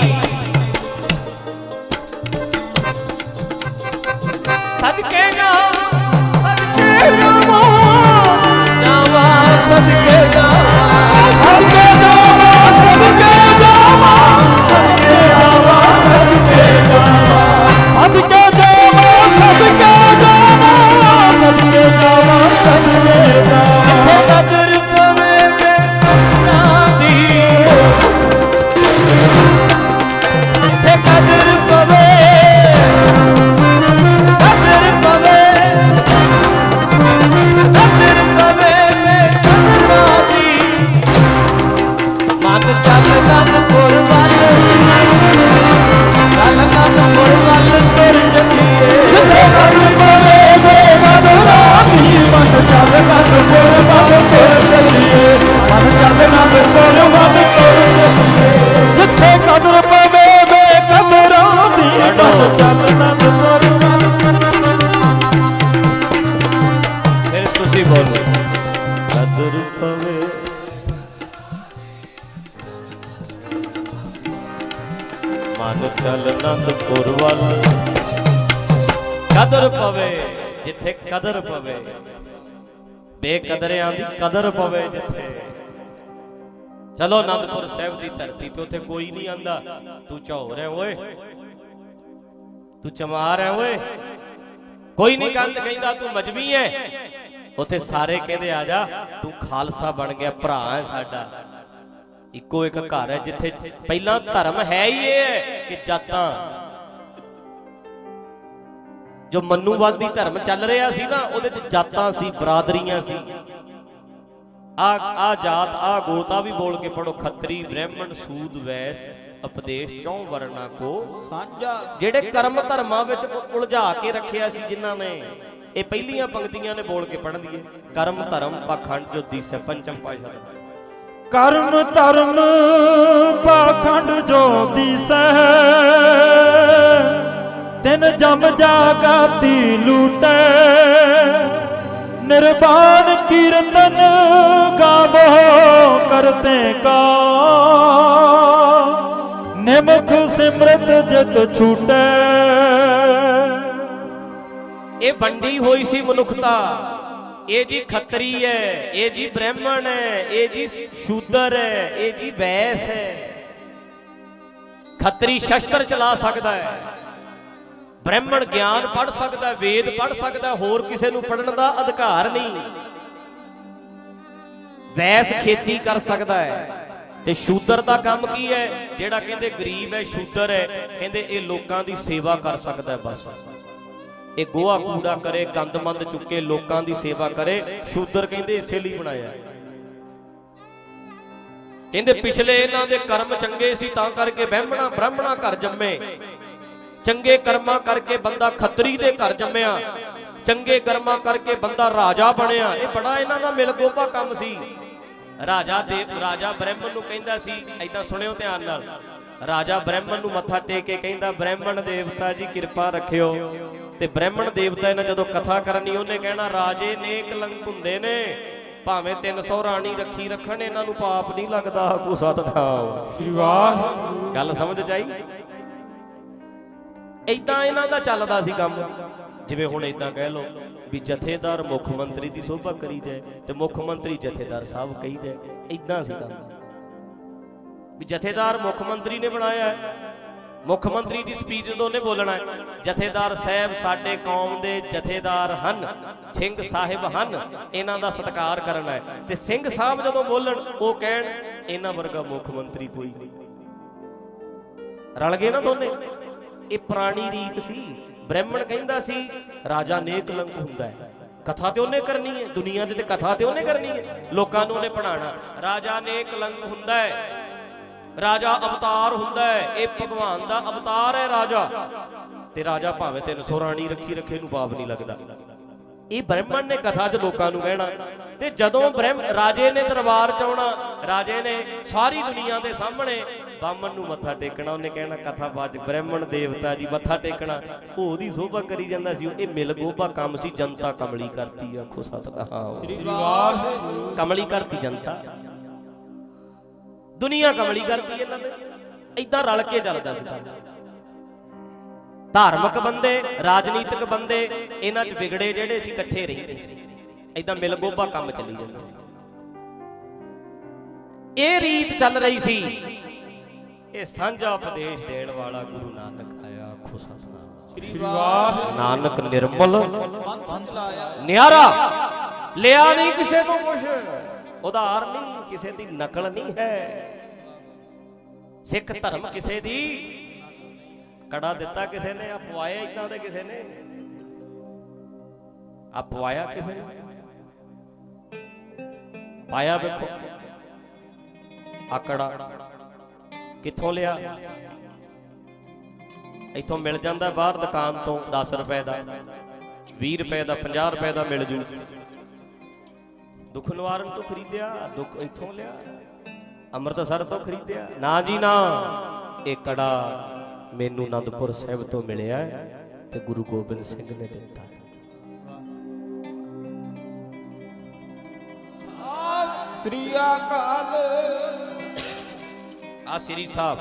ਕਦਰ ਪਵੇ ਜਿੱਥੇ। ਚਲੋ ਅਨੰਦਪੁਰ ਸਾਹਿਬ ਦੀ ਧਰਤੀ ਤੇ ਉੱਥੇ ਕੋਈ ਨਹੀਂ ਆਂਦਾ। ਤੂੰ ਝੌਰ ਹੈ ਓਏ। ਤੂੰ ਚਮਾਰ ਹੈ ਓਏ। ਕੋਈ ਨਹੀਂ ਕੰਦ ਕਹਿੰਦਾ ਤੂੰ ਮਜਬੀ ਹੈ ਉੱਥੇ ਸਾਰੇ ਕਹਿੰਦੇ ਆ ਜਾ, ਤੂੰ ਖਾਲਸਾ ਬਣ ਗਿਆ, ਭਰਾ ਹੈ ਸਾਡਾ। ਇੱਕੋ ਇੱਕ ਘਰ ਹੈ ਜਿੱਥੇ ਪਹਿਲਾਂ ਧਰਮ ਹੈ ਹੀ ਇਹ ਹੈ ਕਿ ਜਾਤਾਂ। ਜੋ ਮਨੂਵਾਦੀ ਧਰਮ ਚੱਲ ਰਿਹਾ ਸੀ ਨਾ, ਉਹਦੇ ਚ ਜਾਤਾਂ ਸੀ, ਬਰਾਦਰੀਆਂ ਸੀ। ਆ ਆ ਜਾਤ, ਆ ਗੋਤਾ ਵੀ ਬੋਲ ਕੇ ਪੜੋ ਖੱਤਰੀ, ਬ੍ਰਾਹਮਣ, ਸੂਦ, ਵੈਸ, ਉਪਦੇਸ਼, ਚੌ ਵਰਨਾ ਕੋ ਸਾਂਝਾ। ਜਿਹੜੇ ਕਰਮ ਧਰਮਾਂ ਵਿੱਚ ਉਲਝਾ ਕੇ ਰੱਖਿਆ ਸੀ ਜਿਨ੍ਹਾਂ ਨੇ, ਇਹ ਪਹਿਲੀਆਂ ਪੰਕਤੀਆਂ ਨੇ ਬੋਲ ਕੇ ਪੜ੍ਹ ਲਈਏ। ਕਰਮ, ਧਰਮ ਪਖੰਡ ਜੋ ਦੀਸੈ ਪੰਚਮ ਪਾਸ਼ਾ ਕਰਮ, ਧਰਮ ਪਾਖੰਡ ਜੋ ਦੀਸੈ ਤਿਨ ਜਮ ਜਾਗਾਤੀ ਲੂਟੈ। ਨਿਰਵਾਣ ਕੀਰਤਨ ਗਾਵੋ ਕਰਤੇ ਕਾ ਨਿਮਖ ਸਿਮਰਤ ਜਿਤ ਛੂਟੈ। ਇਹ ਵੰਡੀ ਹੋਈ ਸੀ ਮਨੁੱਖਤਾ। ਇਹ ਜੀ ਖੱਤਰੀ ਹੈ, ਇਹ ਜੀ ਬ੍ਰਾਹਮਣ ਹੈ, ਇਹ ਜੀ ਸ਼ੂਦਰ ਹੈ, ਇਹ ਜੀ ਵੈਸ ਹੈ। ਖੱਤਰੀ ਸ਼ਸਤਰ ਚਲਾ ਸਕਦਾ ਹੈ। ਬ੍ਰਾਹਮਣ ਗਿਆਨ ਪੜ੍ਹ ਸਕਦਾ, ਵੇਦ ਪੜ੍ਹ ਸਕਦਾ, ਹੋਰ ਕਿਸੇ ਨੂੰ ਪੜ੍ਹਨ ਦਾ ਅਧਿਕਾਰ ਨਹੀਂ। ਵੈਸ ਖੇਤੀ ਕਰ ਸਕਦਾ ਹੈ ਤੇ ਸ਼ੂਦਰ ਦਾ ਕੰਮ ਕੀ ਹੈ? ਜਿਹੜਾ ਕਹਿੰਦੇ ਗਰੀਬ ਹੈ, ਸ਼ੂਦਰ ਹੈ, ਕਹਿੰਦੇ ਇਹ ਲੋਕਾਂ ਦੀ ਸੇਵਾ ਕਰ ਸਕਦਾ ਬਸ। ਇਹ ਗੋਹਾ ਕੂੜਾ ਕਰੇ, ਗੰਦਮੰਦ ਚੁੱਕੇ ਲੋਕਾਂ ਦੀ ਸੇਵਾ ਕਰੇ, ਸ਼ੂਦਰ ਕਹਿੰਦੇ ਇਸੇ ਲਈ ਬਣਾਇਆ ਕਹਿੰਦੇ ਪਿਛਲੇ ਇਹਨਾਂ ਦੇ ਕਰਮ ਚੰਗੇ ਸੀ, ਤਾਂ ਕਰਕੇ ਬ੍ਰਾਹਮਣਾ ਬ੍ਰਾਹਮਣਾ ਘਰ ਜੰਮੇ। ਚੰਗੇ ਕਰਮਾਂ ਕਰਕੇ ਬੰਦਾ ਖੱਤਰੀ ਦੇ ਘਰ ਜੰਮਿਆ। ਚੰਗੇ ਕਰਮਾਂ ਕਰਕੇ ਬੰਦਾ ਰਾਜਾ ਬਣਿਆ। ਇਹ ਬੜਾ ਇਹਨਾਂ ਦਾ ਮਿਲਗੋਪਾ ਕੰਮ ਸੀ। ਰਾਜਾ ਦੇ ਰਾਜਾ ਬ੍ਰਾਹਮਣ ਨੂੰ ਕਹਿੰਦਾ ਸੀ ਐਦਾਂ ਸੁਣਿਓ ਧਿਆਨ ਨਾਲ। ਰਾਜਾ ਬ੍ਰਾਹਮਣ ਨੂੰ ਮੱਥਾ ਟੇਕ ਕੇ ਕਹਿੰਦਾ ਬ੍ਰਾਹਮਣ ਦੇਵਤਾ ਜੀ ਕਿਰਪਾ ਰੱਖਿਓ। ਤੇ ਬ੍ਰਾਹਮਣ ਦੇਵਤਾ ਇਹਨਾਂ ਜਦੋਂ ਕਥਾ ਕਰਨੀ ਉਹਨੇ ਕਹਿਣਾ ਰਾਜੇ ਨੇ ਕਲੰਕ ਹੁੰਦੇ ਨੇ। ਭਾਵੇਂ 300 ਰਾਣੀ ਰੱਖੀ ਰੱਖਣ ਇਹਨਾਂ ਨੂੰ ਪਾਪ ਨਹੀਂ ਲੱਗਦਾ। ਕੋ ਸਤਨਾਮ। ਸ੍ਰੀ ਵਾਹਿਗੁਰੂ। ਗੱਲ ਸਮਝ ਆਈ? ਇਦਾਂ ਇਹਨਾਂ ਦਾ ਚੱਲਦਾ ਸੀ ਕੰਮ। ਜਿਵੇਂ ਹੁਣ ਇਦਾਂ ਕਹਿ ਲਓ ਵੀ ਜਥੇਦਾਰ ਮੁੱਖ ਮੰਤਰੀ ਦੀ ਸੋਭਾ ਕਰੀ ਜਾਏ ਤੇ ਮੁੱਖ ਮੰਤਰੀ ਜਥੇਦਾਰ ਸਾਹਿਬ ਕਹੀ ਜਾਏ ਇਦਾਂ ਸੀ ਕੰਮ। ਵੀ ਜਥੇਦਾਰ ਮੁੱਖ ਮੰਤਰੀ ਨੇ ਬਣਾਇਆ ਹੈ। ਮੁੱਖ ਮੰਤਰੀ ਦੀ ਸਪੀਚ ਜਦੋਂ ਉਹਨੇ ਬੋਲਣਾ ਹੈ, ਜਥੇਦਾਰ ਸਾਹਿਬ ਸਾਡੇ ਕੌਮ ਦੇ ਜਥੇਦਾਰ ਹਨ, ਸਿੰਘ ਸਾਹਿਬ ਹਨ, ਇਹਨਾਂ ਦਾ ਸਤਿਕਾਰ ਕਰਨਾ ਹੈ। ਤੇ ਸਿੰਘ ਸਾਹਿਬ ਜਦੋਂ ਬੋਲਣ, ਉਹ ਕਹਿਣ, ਇਹਨਾਂ ਵਰਗਾ ਮੁੱਖ ਮੰਤਰੀ ਕੋਈ ਨਹੀਂ। ਰਲ ਗਏ ਨਾ ਦੋਨੇ। ਇਹ ਪੁਰਾਣੀ ਰੀਤ ਸੀ। ਬ੍ਰਾਹਮਣ ਕਹਿੰਦਾ ਸੀ, ਰਾਜਾ ਨੇਕ ਹੁੰਦਾ ਹੈ। ਕਥਾ ਤੇ ਉਹਨੇ ਕਰਨੀ ਹੈ, ਦੁਨੀਆ 'ਚ ਤੇ ਕਥਾ ਤੇ ਉਹਨੇ ਕਰਨੀ ਹੈ। ਲੋਕਾਂ ਨੂੰ ਉਹਨੇ ਪੜਾਣਾ ਰਾਜਾ ਨੇਕ ਲੰਕ ਹੁੰਦਾ ਹੈ। ਰਾਜਾ ਅਵਤਾਰ ਹੁੰਦਾ ਹੈ। ਇਹ ਭਗਵਾਨ ਦਾ ਅਵਤਾਰ ਹੈ ਰਾਜਾ। ਤੇ ਰਾਜਾ ਭਾਵੇਂ ਤਿੰਨ ਸੌ ਰਾਣੀ ਰੱਖੀ ਰੱਖੇ ਨੂੰ ਪਾਪ ਨਹੀਂ ਲੱਗਦਾ। ਇਹ ਬ੍ਰਹਮਣ ਨੇ ਕਥਾ 'ਚ ਲੋਕਾਂ ਨੂੰ ਕਹਿਣਾ ਤੇ ਜਦੋਂ ਬ੍ਰਹਮ ਰਾਜੇ ਨੇ ਦਰਬਾਰ 'ਚ ਆਉਣਾ ਰਾਜੇ ਨੇ ਸਾਰੀ ਦੁਨੀਆ ਦੇ ਸਾਹਮਣੇ ਬਾਮਣ ਨੂੰ ਮੱਥਾ ਟੇਕਣਾ ਉਹਨੇ ਕਹਿਣਾ ਕਥਾ ਬਾਜ ਬ੍ਰਹਮਣ ਦੇਵਤਾ ਜੀ ਮੱਥਾ ਟੇਕਣਾ। ਉਹ ਉਹਦੀ ਸੋਭਾ ਕਰੀ ਜਾਂਦਾ ਸੀ ਇਹ ਮਿਲ ਗੋਭਾ ਕੰਮ ਸੀ ਜਨਤਾ ਕਮਲੀ ਕਰਤੀ ਆਖੋ ਸਤਿ ਸ੍ਰੀ ਵਾਹਿਗੁਰੂ ਕਮਲੀ ਕਰਤੀ ਜਨਤਾ। ਦੁਨੀਆ ਕਮਲੀ ਕਰਤੀ ਇਹਨਾਂ ਨੇ। ਇਦਾਂ ਰਲ ਕੇ ਚੱਲਦਾ ਸੀ ਧਾਰਮਿਕ ਬੰਦੇ ਰਾਜਨੀਤਿਕ ਬੰਦੇ ਇਹਨਾਂ 'ਚ ਵਿਗੜੇ ਜਿਹੜੇ ਸੀ ਇਕੱਠੇ ਰਹਿੰਦੇ ਸੀ। ਇਦਾਂ ਮਿਲ ਗੋਭਾ ਕੰਮ ਚੱਲੀ ਜਾਂਦਾ ਸੀ। ਇਹ ਰੀਤ ਚੱਲ ਰਹੀ ਸੀ। ਇਹ ਸਾਂਝਾ ਉਪਦੇਸ਼ ਦੇਣ ਵਾਲਾ ਗੁਰੂ ਨਾਨਕ ਆਇਆ ਆਖੋ ਸਤਿਨਾਮ ਸ੍ਰੀ ਵਾਹਿਗੁਰੂ। ਨਾਨਕ ਨਿਰਮਲ। ਪੰਥ ਚਲਾਇਆ ਨਿਆਰਾ ਲਿਆ ਨਹੀਂ ਕਿਸੇ ਤੋਂ ਕੁਛ। ਉਧਾਰ ਨਹੀਂ ਕਿਸੇ ਦੀ ਨਕਲ ਨਹੀਂ ਹੈ। ਸਿੱਖ ਧਰਮ ਕਿਸੇ ਦੀ ਕੜਾ ਦਿੱਤਾ ਕਿਸੇ ਨੇ ਆ ਪਵਾਇਆ ਇਦਾਂ ਦੇ ਕਿਸੇ ਨੇ। ਆ ਪਵਾਇਆ ਕਿਸੇ ਨੇ। ਪਾਇਆ ਵੇਖੋ। ਆਕੜਾ ਕਿੱਥੋਂ ਲਿਆ? ਇੱਥੋਂ ਮਿਲ ਜਾਂਦਾ ਬਾਹਰ ਦੁਕਾਨ ਤੋਂ 10 ਰੁਪਏ ਦਾ 20 ਰੁਪਏ ਦਾ 50 ਰੁਪਏ ਦਾ ਮਿਲ ਜੂ। ਦੁੱਖ ਨਿਵਾਰਨ ਤੋਂ ਖਰੀਦਿਆ, ਦੁੱਖ ਇੱਥੋਂ ਲਿਆ। ਅੰਮ੍ਰਿਤਸਰ ਤੋਂ ਖਰੀਦਿਆ। ਨਾ ਜੀ ਨਾ, ਇਹ ਕੜਾ ਮੈਨੂੰ ਅਨੰਦਪੁਰ ਸਾਹਿਬ ਤੋਂ ਮਿਲਿਆ ਤੇ ਗੁਰੂ ਗੋਬਿੰਦ ਸਿੰਘ ਨੇ ਦਿੱਤਾ। ਸ੍ਰੀ ਅਕਾਲ ਆ ਸ੍ਰੀ ਸਾਹਿਬ।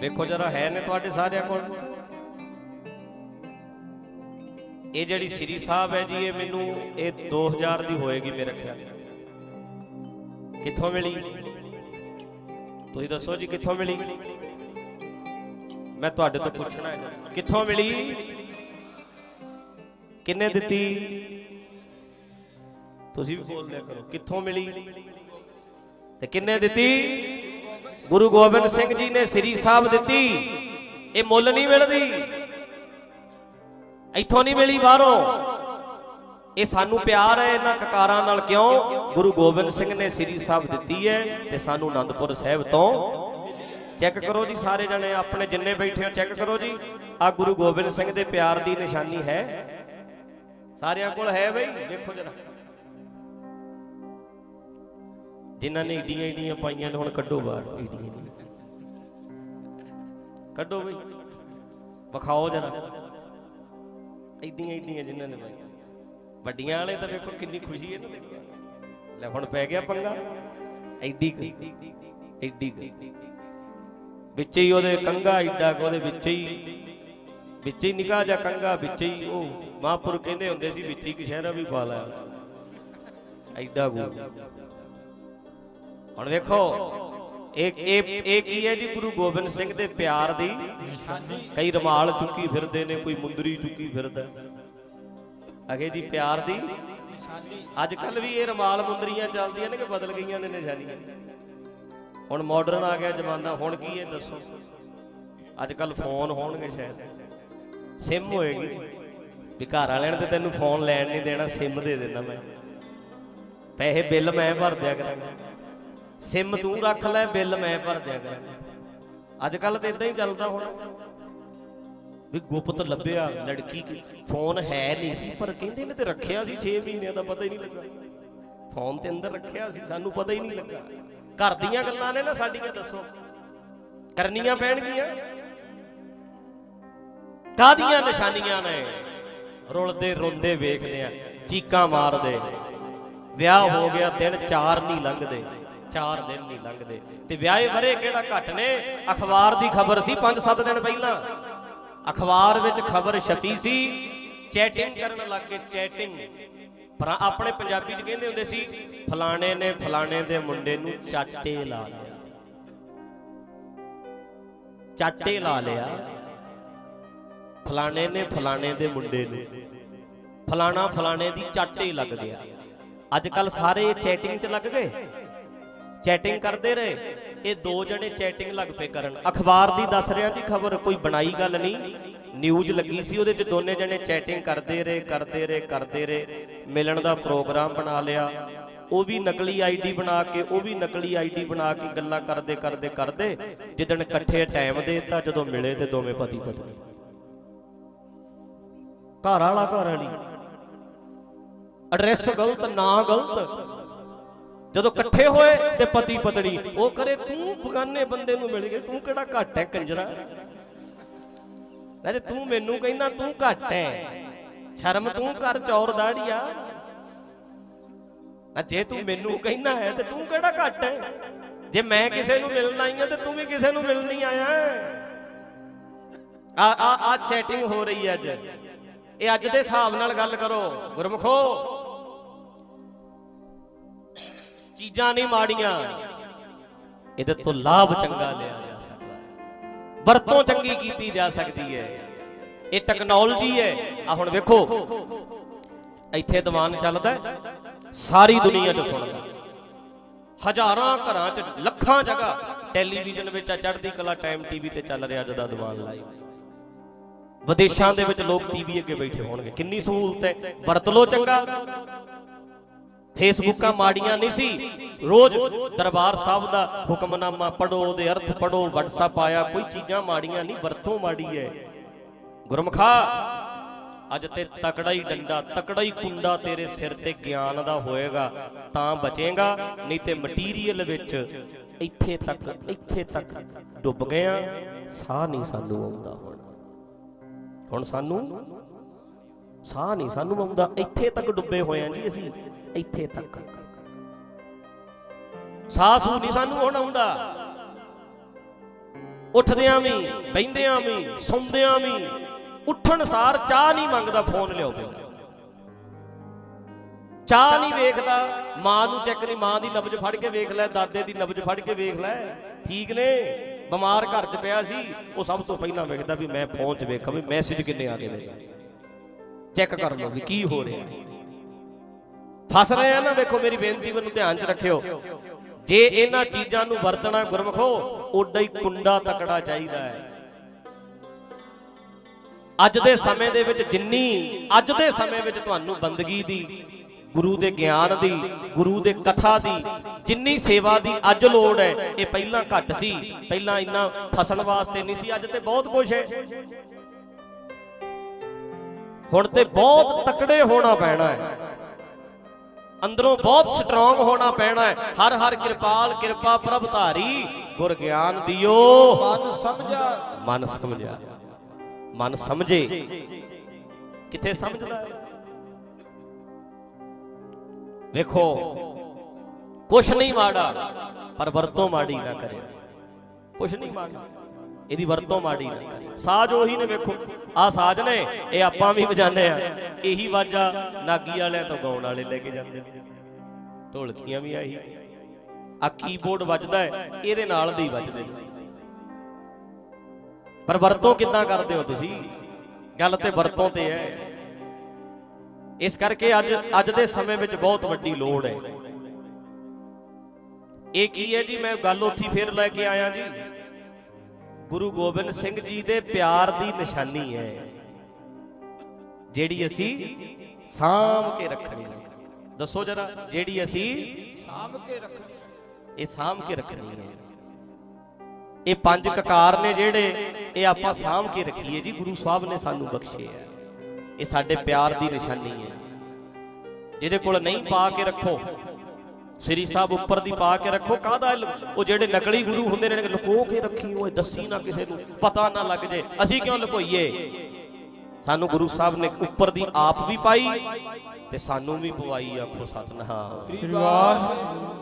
ਵੇਖੋ ਜਰਾ ਹੈ ਨੇ ਤੁਹਾਡੇ ਸਾਰਿਆਂ ਕੋਲ? ਇਹ ਜਿਹੜੀ ਸ੍ਰੀ ਸਾਹਿਬ ਹੈ ਜੀ, ਇਹ ਮੈਨੂੰ ਇਹ 2000 ਦੀ ਹੋਏਗੀ ਮੇਰੇ ਖਿਆਲ ਕਿੱਥੋਂ ਮਿਲੀ? ਤੁਸੀਂ ਦੱਸੋ ਜੀ, ਕਿੱਥੋਂ ਮਿਲੀ? ਮੈਂ ਤੁਹਾਡੇ ਤੋਂ ਪੁੱਛਣਾ ਹੈ ਕਿੱਥੋਂ ਮਿਲੀ? ਕਿੰਨੇ ਦਿੱਤੀ? ਤੁਸੀਂ ਵੀ ਬੋਲ ਲਿਆ ਕਰੋ, ਕਿੱਥੋਂ ਮਿਲੀ? ਤੇ ਕਿੰਨੇ ਦਿੱਤੀ? ਗੁਰੂ ਗੋਬਿੰਦ ਸਿੰਘ ਜੀ ਨੇ ਸ੍ਰੀ ਸਾਹਿਬ ਦਿੱਤੀ। ਇਹ ਮੁੱਲ ਨਹੀਂ ਮਿਲਦੀ। ਇੱਥੋਂ ਨਹੀਂ ਮਿਲੀ ਬਾਹਰੋਂ। ਇਹ ਸਾਨੂੰ ਪਿਆਰ ਹੈ, ਇਹਨਾਂ ਕਕਾਰਾਂ ਨਾਲ ਕਿਉਂ? ਗੁਰੂ ਗੋਬਿੰਦ ਸਿੰਘ ਨੇ ਸ੍ਰੀ ਸਾਹਿਬ ਦਿੱਤੀ ਹੈ ਤੇ ਸਾਨੂੰ ਆਨੰਦਪੁਰ ਸਾਹਿਬ ਤੋਂ ਚੈੱਕ ਕਰੋ ਜੀ ਸਾਰੇ ਜਣੇ, ਆਪਣੇ ਜਿੰਨੇ ਬੈਠੇ ਹੋ, ਚੈੱਕ ਕਰੋ ਜੀ। ਆ ਗੁਰੂ ਗੋਬਿੰਦ ਸਿੰਘ ਦੇ ਪਿਆਰ ਦੀ ਨਿਸ਼ਾਨੀ ਹੈ। ਸਾਰਿਆਂ ਕੋਲ ਹੈ ਬਈ? ਵੇਖੋ ਜਰਾ। ਜਿਨ੍ਹਾਂ ਨੇ ਈਡੀਆਂ ਈਡੀਆਂ ਪਾਈਆਂ ਨੇ, ਹੁਣ ਕੱਢੋ ਬਾਹਰ, ਈਡੀਆਂ ਕੱਢੋ ਬਈ। ਵਿਖਾਓ ਜਰਾ। ਈਡੀਆਂ ਈਡੀਆਂ ਜਿਨ੍ਹਾਂ ਨੇ ਪਾਈਆਂ। ਵੱਡੀਆਂ ਵਾਲੇ ਤਾਂ ਵੇਖੋ ਕਿੰਨੀ ਖੁਸ਼ੀ ਹੈ ਨਾ ਦੇਖੋ ਲੈ ਹੁਣ ਪੈ ਗਿਆ ਪੰਗਾ। ਐਡੀ ਐਡੀ ਵਿੱਚ ਹੀ ਉਹਦੇ ਕੰਗਾ ਏਡਾ ਉਹਦੇ ਵਿੱਚ ਹੀ ਵਿੱਚ ਹੀ ਨਿਕਾ ਜਾ ਕੰਗਾ ਵਿੱਚ ਹੀ ਉਹ ਮਹਾਂਪੁਰ ਕਹਿੰਦੇ ਹੁੰਦੇ ਸੀ, ਵਿੱਚ ਹੀ ਕਸ਼ਹਿਰਾ ਵੀ ਪਾ ਲਿਆ। ਐਡਾ ਗੋ ਹੁਣ ਵੇਖੋ, ਇਹ ਇਹ ਇਹ ਕੀ ਹੈ ਜੀ ਗੁਰੂ ਗੋਬਿੰਦ ਸਿੰਘ ਦੇ ਪਿਆਰ ਦੀ? ਕਈ ਰਮਾਲ ਚੁੱਕੀ ਫਿਰਦੇ ਨੇ, ਕੋਈ ਮੁੰਦਰੀ ਚੁੱਕੀ ਫਿਰਦਾ। ਅਗੇ ਜੀ, ਪਿਆਰ ਦੀ? ਅੱਜ ਕੱਲ ਵੀ ਇਹ ਰਮਾਲ ਮੁੰਦਰੀਆਂ ਚੱਲਦੀਆਂ ਨੇ ਕਿ ਬਦਲ ਗਈਆਂ ਨੇ ਨਿਸ਼ਾਨੀਆਂ? ਹੁਣ ਮਾਡਰਨ ਆ ਗਿਆ ਜ਼ਮਾਨਾ, ਹੁਣ ਕੀ ਹੈ ਦੱਸੋ? ਅੱਜ ਕੱਲ ਫੋਨ ਹੋਣਗੇ ਸ਼ਾਇਦ। ਸਿਮ ਹੋਏਗੀ। ਵੀ ਘਰ ਵਾਲਿਆਂ ਨੇ ਤੈਨੂੰ ਫੋਨ ਲੈਣ ਨਹੀਂ ਦੇਣਾ ਸਿਮ ਦੇ ਦੇਣਾ ਮੈਂ। ਪੈਸੇ ਬਿੱਲ ਮੈਂ ਭਰ ਦਿਆ ਕਰਾਂਗਾ। ਸਿਮ ਤੂੰ ਰੱਖ ਲੈ, ਬਿੱਲ ਮੈਂ ਭਰ ਦਿਆ ਕਰਾਂਗਾ ਅੱਜ ਕੱਲ ਤੇ ਇਦਾਂ ਹੀ ਚੱਲਦਾ ਹੁਣ। ਵੀ ਗੁਪਤ ਲੱਭਿਆ, ਲੜਕੀ ਕੀ ਫੋਨ ਹੈ ਨਹੀਂ ਸੀ, ਪਰ ਕਹਿੰਦੇ ਨੇ ਤੇ ਰੱਖਿਆ ਸੀ 6 ਮਹੀਨਿਆਂ ਦਾ, ਪਤਾ ਹੀ ਨਹੀਂ ਲੱਗਾ। ਫੋਨ ਤੇ ਅੰਦਰ ਰੱਖਿਆ ਸੀ, ਸਾਨੂੰ ਪਤਾ ਹੀ ਨਹੀਂ ਲੱਗਾ। ਘਰ ਦੀਆਂ ਗੱਲਾਂ ਨੇ ਨਾ ਸਾਡੀਆਂ, ਦੱਸੋ। ਕਰਨੀਆਂ ਪੈਣਗੀਆਂ। ਕਾਦੀਆਂ ਨਿਸ਼ਾਨੀਆਂ ਨੇ? ਰੁਲਦੇ ਰੋਂਦੇ ਵੇਖਦੇ ਆ, ਚੀਕਾਂ ਮਾਰਦੇ। ਵਿਆਹ ਹੋ ਗਿਆ, ਦਿਨ ਚਾਰ ਨਹੀਂ ਲੰਘਦੇ। ਚਾਰ ਦਿਨ ਨਹੀਂ ਲੰਘਦੇ। ਤੇ ਵਿਆਹੇ ਵਰੇ ਕਿਹੜਾ ਘੱਟ ਨੇ? ਅਖਬਾਰ ਦੀ ਖਬਰ ਸੀ 5-7 ਦਿਨ ਪਹਿਲਾਂ। ਅਖਬਾਰ ਵਿੱਚ ਖਬਰ ਛਪੀ ਸੀ ਚੈਟਿੰਗ ਕਰਨ ਲੱਗ ਗਏ ਚੈਟਿੰਗ ਪਰ ਆਪਣੇ ਪੰਜਾਬੀ ਚ ਕਹਿੰਦੇ ਹੁੰਦੇ ਸੀ, ਫਲਾਣੇ ਨੇ ਫਲਾਣੇ ਦੇ ਮੁੰਡੇ ਨੂੰ ਚਾਟੇ ਲਾ ਲਿਆ। ਚਾਟੇ ਲਾ ਲਿਆ। ਫਲਾਣੇ ਨੇ ਫਲਾਣੇ ਦੇ ਮੁੰਡੇ ਨੂੰ। ਫਲਾਣਾ ਫਲਾਣੇ ਦੀ ਚਾਟੇ ਲੱਗ ਗਿਆ। ਅੱਜ ਕੱਲ ਸਾਰੇ ਚੈਟਿੰਗ 'ਚ ਲੱਗ ਗਏ। ਚੈਟਿੰਗ ਕਰਦੇ ਰਹੇ। ਇਹ ਦੋ ਜਣੇ ਚੈਟਿੰਗ ਲੱਗ ਪਏ ਕਰਨ। ਅਖਬਾਰ ਦੀ ਦੱਸ ਰਿਆਂ ਜੀ ਖਬਰ ਕੋਈ ਬਣਾਈ ਗੱਲ ਨਹੀਂ। ਨਿਊਜ਼ ਲੱਗੀ ਸੀ ਉਹਦੇ 'ਚ, ਦੋਨੇ ਜਣੇ ਚੈਟਿੰਗ ਕਰਦੇ ਰਹੇ ਕਰਦੇ ਰਹੇ ਕਰਦੇ ਰਹੇ। ਮਿਲਣ ਦਾ ਪ੍ਰੋਗਰਾਮ ਬਣਾ ਲਿਆ। ਉਹ ਵੀ ਨਕਲੀ ਆਈਡੀ ਬਣਾ ਕੇ, ਉਹ ਵੀ ਨਕਲੀ ਆਈਡੀ ਬਣਾ ਕੇ ਗੱਲਾਂ ਕਰਦੇ ਕਰਦੇ ਕਰਦੇ। ਜਿੱਦਣ ਇਕੱਠੇ ਟਾਈਮ ਦੇਤਾ, ਜਦੋਂ ਮਿਲੇ ਤੇ ਦੋਵੇਂ ਪਤੀ ਪਤਨੀ। ਘਰ ਵਾਲਾ ਘਰ ਵਾਲੀ। ਐਡਰੈਸ ਗਲਤ, ਨਾਂ ਗਲਤ। ਜਦੋਂ ਇਕੱਠੇ ਹੋਏ ਤੇ ਪਤੀ ਪਤਨੀ, ਉਹ ਕਰੇ, ਤੂੰ ਬਗਾਨੇ ਬੰਦੇ ਨੂੰ ਮਿਲ ਗਏ, ਤੂੰ ਕਿਹੜਾ ਘੱਟ ਹੈ ਕੰਜਰਾ? ਅਰੇ ਤੂੰ ਮੈਨੂੰ ਕਹਿੰਦਾ, ਤੂੰ ਘੱਟ ਹੈ ਸ਼ਰਮ ਤੂੰ ਕਰ, ਚੌਰ ਦਾੜੀਆ। ਆ ਜੇ ਤੂੰ ਮੈਨੂੰ ਕਹਿੰਦਾ ਹੈ ਤੇ ਤੂੰ ਕਿਹੜਾ ਘੱਟ ਹੈ ਜੇ ਮੈਂ ਕਿਸੇ ਨੂੰ ਮਿਲਣ ਆਈ ਹਾਂ ਤੇ ਤੂੰ ਵੀ ਕਿਸੇ ਨੂੰ ਮਿਲਣ ਨਹੀਂ ਆਇਆ ਆ ਆ ਆ ਚੈਟਿੰਗ ਹੋ ਰਹੀ ਹੈ ਅੱਜ। ਇਹ ਅੱਜ ਦੇ ਹਿਸਾਬ ਨਾਲ ਗੱਲ ਕਰੋ। ਗੁਰਮਖੋ ਚੀਜ਼ਾਂ ਨਹੀਂ ਮਾੜੀਆਂ। ਇਹਦੇ ਤੋਂ ਲਾਭ ਚੰਗਾ ਲਿਆ ਜਾ ਸਕਦਾ। ਹੈ ਵਰਤੋਂ ਚੰਗੀ ਕੀਤੀ ਜਾ ਸਕਦੀ ਹੈ। ਇਹ ਟੈਕਨੋਲੋਜੀ ਹੈ। ਆ ਹੁਣ ਵੇਖੋ। ਇੱਥੇ ਦੀਵਾਨ ਚੱਲਦਾ ਸਾਰੀ ਦੁਨੀਆ 'ਚ ਸੁਣਦਾ ਹਜ਼ਾਰਾਂ ਘਰਾਂ 'ਚ ਲੱਖਾਂ ਜਗ੍ਹਾ ਟੈਲੀਵਿਜ਼ਨ ਵਿੱਚ ਆ ਚੜ੍ਹਦੀ ਕਲਾ ਟਾਈਮ ਟੀਵੀ ਤੇ ਚੱਲ ਰਿਹਾ ਜਦਾ ਦੀਵਾਨ ਲਾਈਵ। ਵਿਦੇਸ਼ਾਂ ਦੇ ਵਿੱਚ ਲੋਕ ਟੀਵੀ ਅੱਗੇ ਬੈਠੇ ਹੋਣਗੇ। ਕਿੰਨੀ ਸਹੂਲਤ ਹੈ। ਵਰਤ ਲੋ ਚੰਗਾ। ਫੇਸਬੁੱਕਾਂ ਮਾੜੀਆਂ ਨਹੀਂ ਸੀ। ਰੋਜ਼ ਦਰਬਾਰ ਸਾਹਿਬ ਦਾ ਹੁਕਮਨਾਮਾ ਪੜੋ ਉਹਦੇ ਅਰਥ ਪੜੋ WhatsApp ਆਇਆ, ਕੋਈ ਚੀਜ਼ਾਂ ਮਾੜੀਆਂ ਨਹੀਂ, ਵਰਤੋਂ ਮਾੜੀ ਹੈ ਗੁਰਮਖਾ, ਅੱਜ ਤੇ ਤਕੜਾ ਹੀ ਡੰਡਾ, ਤਕੜਾ ਹੀ ਕੁੰਡਾ ਤੇਰੇ ਸਿਰ ਤੇ ਗਿਆਨ ਦਾ ਹੋਏਗਾ, ਤਾਂ ਬਚੇਗਾ, ਨਹੀਂ ਤੇ ਮਟੀਰੀਅਲ ਵਿੱਚ ਇੱਥੇ ਤੱਕ ਇੱਥੇ ਤੱਕ ਡੁੱਬ ਗਏ ਆ, ਸਾਹ ਨਹੀਂ ਸਾਨੂੰ ਆਉਂਦਾ ਹੁਣ। ਹੁਣ ਸਾਨੂੰ ਸਾਹ ਨਹੀਂ ਸਾਨੂੰ ਆਉਂਦਾ। ਇੱਥੇ ਤੱਕ ਡੁੱਬੇ ਹੋਏ ਆ ਜੀ ਅਸੀਂ। ਇੱਥੇ ਤੱਕ। ਸਾਹ ਸੂ ਨਹੀਂ ਸਾਨੂੰ ਹੁਣ ਆਉਂਦਾ। ਉੱਠਦਿਆਂ ਵੀ ਬੈੰਦਿਆਂ ਵੀ, ਸੌਂਦਿਆਂ ਵੀ, ਉੱਠਣ ਸਾਰ ਚਾਹ ਨਹੀਂ ਮੰਗਦਾ ਫੋਨ ਲਿਆਓ ਪਹਿਲਾਂ। ਚਾਹ ਨਹੀਂ ਵੇਖਦਾ। ਮਾਂ ਨੂੰ ਚੈੱਕ ਨਹੀਂ, ਮਾਂ ਦੀ ਨਬਜ ਫੜ ਕੇ ਵੇਖ ਲੈ, ਦਾਦੇ ਦੀ ਨਬਜ ਫੜ ਕੇ ਵੇਖ ਲੈ। ਠੀਕ ਨੇ? ਬਿਮਾਰ ਘਰ 'ਚ ਪਿਆ ਸੀ। ਉਹ ਸਭ ਤੋਂ ਪਹਿਲਾਂ ਵੇਖਦਾ ਵੀ ਮੈਂ ਫੋਨ 'ਚ ਵੇਖਾਂ ਵੀ ਮੈਸੇਜ ਕਿੰਨੇ ਆ ਗਏ ਨੇ। ਚੈੱਕ ਕਰ ਲਓ ਵੀ ਕੀ ਹੋ ਰਿਹਾ। ਫਸ ਰਹੇ ਆ ਨਾ, ਵੇਖੋ ਮੇਰੀ ਬੇਨਤੀ ਨੂੰ ਧਿਆਨ 'ਚ ਰੱਖਿਓ। ਜੇ ਇਹਨਾਂ ਚੀਜ਼ਾਂ ਨੂੰ ਵਰਤਣਾ ਗੁਰਮਖੋ, ਓਡਾ ਹੀ ਕੁੰਡਾ ਤਕੜਾ ਚਾਹੀਦਾ ਹੈ। ਅੱਜ ਦੇ ਸਮੇਂ ਦੇ ਵਿੱਚ ਜਿੰਨੀ, ਅੱਜ ਦੇ ਸਮੇਂ ਵਿੱਚ ਤੁਹਾਨੂੰ ਬੰਦਗੀ ਦੀ, ਗੁਰੂ ਦੇ ਗਿਆਨ ਦੀ, ਗੁਰੂ ਦੇ ਕਥਾ ਦੀ, ਜਿੰਨੀ ਸੇਵਾ ਦੀ ਅੱਜ ਲੋੜ ਹੈ, ਇਹ ਪਹਿਲਾਂ ਘੱਟ ਸੀ। ਪਹਿਲਾਂ ਇੰਨਾ ਫਸਣ ਵਾਸਤੇ ਨਹੀਂ ਸੀ, ਅੱਜ ਤੇ ਬਹੁਤ ਕੁਝ ਹੈ। ਹੁਣ ਤੇ ਬਹੁਤ ਤਕੜੇ ਹੋਣਾ ਪੈਣਾ ਹੈ। ਅੰਦਰੋਂ ਬਹੁਤ ਸਟਰੋਂਗ ਹੋਣਾ ਪੈਣਾ ਹੈ। ਹਰ ਹਰ ਕਿਰਪਾਲ ਕਿਰਪਾ ਪ੍ਰਭ ਧਾਰੀ ਗੁਰ ਗਿਆਨ ਦਿਓ। ਮਨ ਸਮਝਾ। ਮਨ ਸਮਝਿਆ ਮਨ ਸਮਝੇ। ਕਿੱਥੇ ਸਮਝਦਾ ਹੈ? ਵੇਖੋ ਕੁਛ ਨਹੀਂ ਮਾੜਾ ਪਰ ਵਰਤੋਂ ਮਾੜੀ ਨਾ ਕਰਿਓ। ਕੁਛ ਨਹੀਂ ਮਾੜਾ। ਇਹਦੀ ਵਰਤੋਂ ਮਾੜੀ ਨਾ। ਸਾਜ਼ ਉਹੀ ਨੇ ਵੇਖੋ। ਆ ਸਾਜ਼ ਨੇ, ਇਹ ਆਪਾਂ ਵੀ ਵਜਾਉਂਦੇ ਆ। ਇਹੀ ਵਾਜਾ ਨਾਗੀ ਵਾਲਿਆਂ ਤੋਂ ਗਾਉਣ ਵਾਲੇ ਲੈ ਕੇ ਜਾਂਦੇ ਢੋਲਕੀਆਂ ਵੀ ਆਹੀ। ਆ ਕੀਬੋਰਡ ਵੱਜਦਾ ਹੈ, ਇਹਦੇ ਨਾਲ ਦੇ ਹੀ ਵੱਜਦੇ ਨੇ। ਪਰ ਵਰਤੋਂ ਕਿੱਦਾਂ ਕਰਦੇ ਹੋ ਤੁਸੀਂ? ਗੱਲ ਤੇ ਵਰਤੋਂ ਤੇ ਹੈ। ਇਸ ਕਰਕੇ ਅੱਜ ਅੱਜ ਦੇ ਸਮੇਂ ਵਿੱਚ ਬਹੁਤ ਵੱਡੀ ਲੋੜ ਹੈ। ਇਹ ਕੀ ਹੈ ਜੀ? ਮੈਂ ਗੱਲ ਉੱਥੀ ਫੇਰ ਲੈ ਕੇ ਆਇਆ ਜੀ। ਗੁਰੂ ਗੋਬਿੰਦ ਸਿੰਘ ਜੀ ਦੇ ਪਿਆਰ ਦੀ ਨਿਸ਼ਾਨੀ ਹੈ, ਜਿਹੜੀ ਅਸੀਂ ਸਾਂਭ ਕੇ ਰੱਖਣੀ ਹੈ। ਦੱਸੋ ਜਰਾ, ਜਿਹੜੀ ਅਸੀਂ ਸਾਂਭ ਕੇ ਰੱਖਣੀ ਇਹ ਸਾਂਭ ਕੇ ਰੱਖਣੀ ਹੈ। ਇਹ ਪੰਜ ਕਕਾਰ ਨੇ ਜਿਹੜੇ, ਇਹ ਆਪਾਂ ਸਾਂਭ ਕੇ ਰੱਖੀਏ ਜੀ, ਗੁਰੂ ਸਾਹਿਬ ਨੇ ਸਾਨੂੰ ਬਖਸ਼ੇ ਹੈ। ਇਹ ਸਾਡੇ ਪਿਆਰ ਦੀ ਨਿਸ਼ਾਨੀ ਹੈ। ਜਿਹਦੇ ਕੋਲ ਨਹੀਂ ਪਾ ਕੇ ਰੱਖੋ। ਸ੍ਰੀ ਸਾਹਿਬ ਉੱਪਰ ਦੀ ਪਾ ਕੇ ਰੱਖੋ ਕਾਹਦਾ ਉਹ ਜਿਹੜੇ ਨਕਲੀ ਗੁਰੂ ਹੁੰਦੇ ਨੇ ਲੁਕੋ ਕੇ ਰੱਖੀ ਓਏ ਦੱਸੀ ਨਾ ਕਿਸੇ ਨੂੰ ਪਤਾ ਨਾ ਲੱਗ ਜੇ ਅਸੀਂ ਕਿਉਂ ਲੁਕੋਈਏ? ਸਾਨੂੰ ਗੁਰੂ ਸਾਹਿਬ ਨੇ ਉੱਪਰ ਦੀ ਆਪ ਵੀ ਪਾਈ ਤੇ ਸਾਨੂੰ ਵੀ ਪਵਾਈ ਆਖੋ ਸਤਨਾਮ। ਸ੍ਰੀ ਵਾਹਿਗੁਰੂ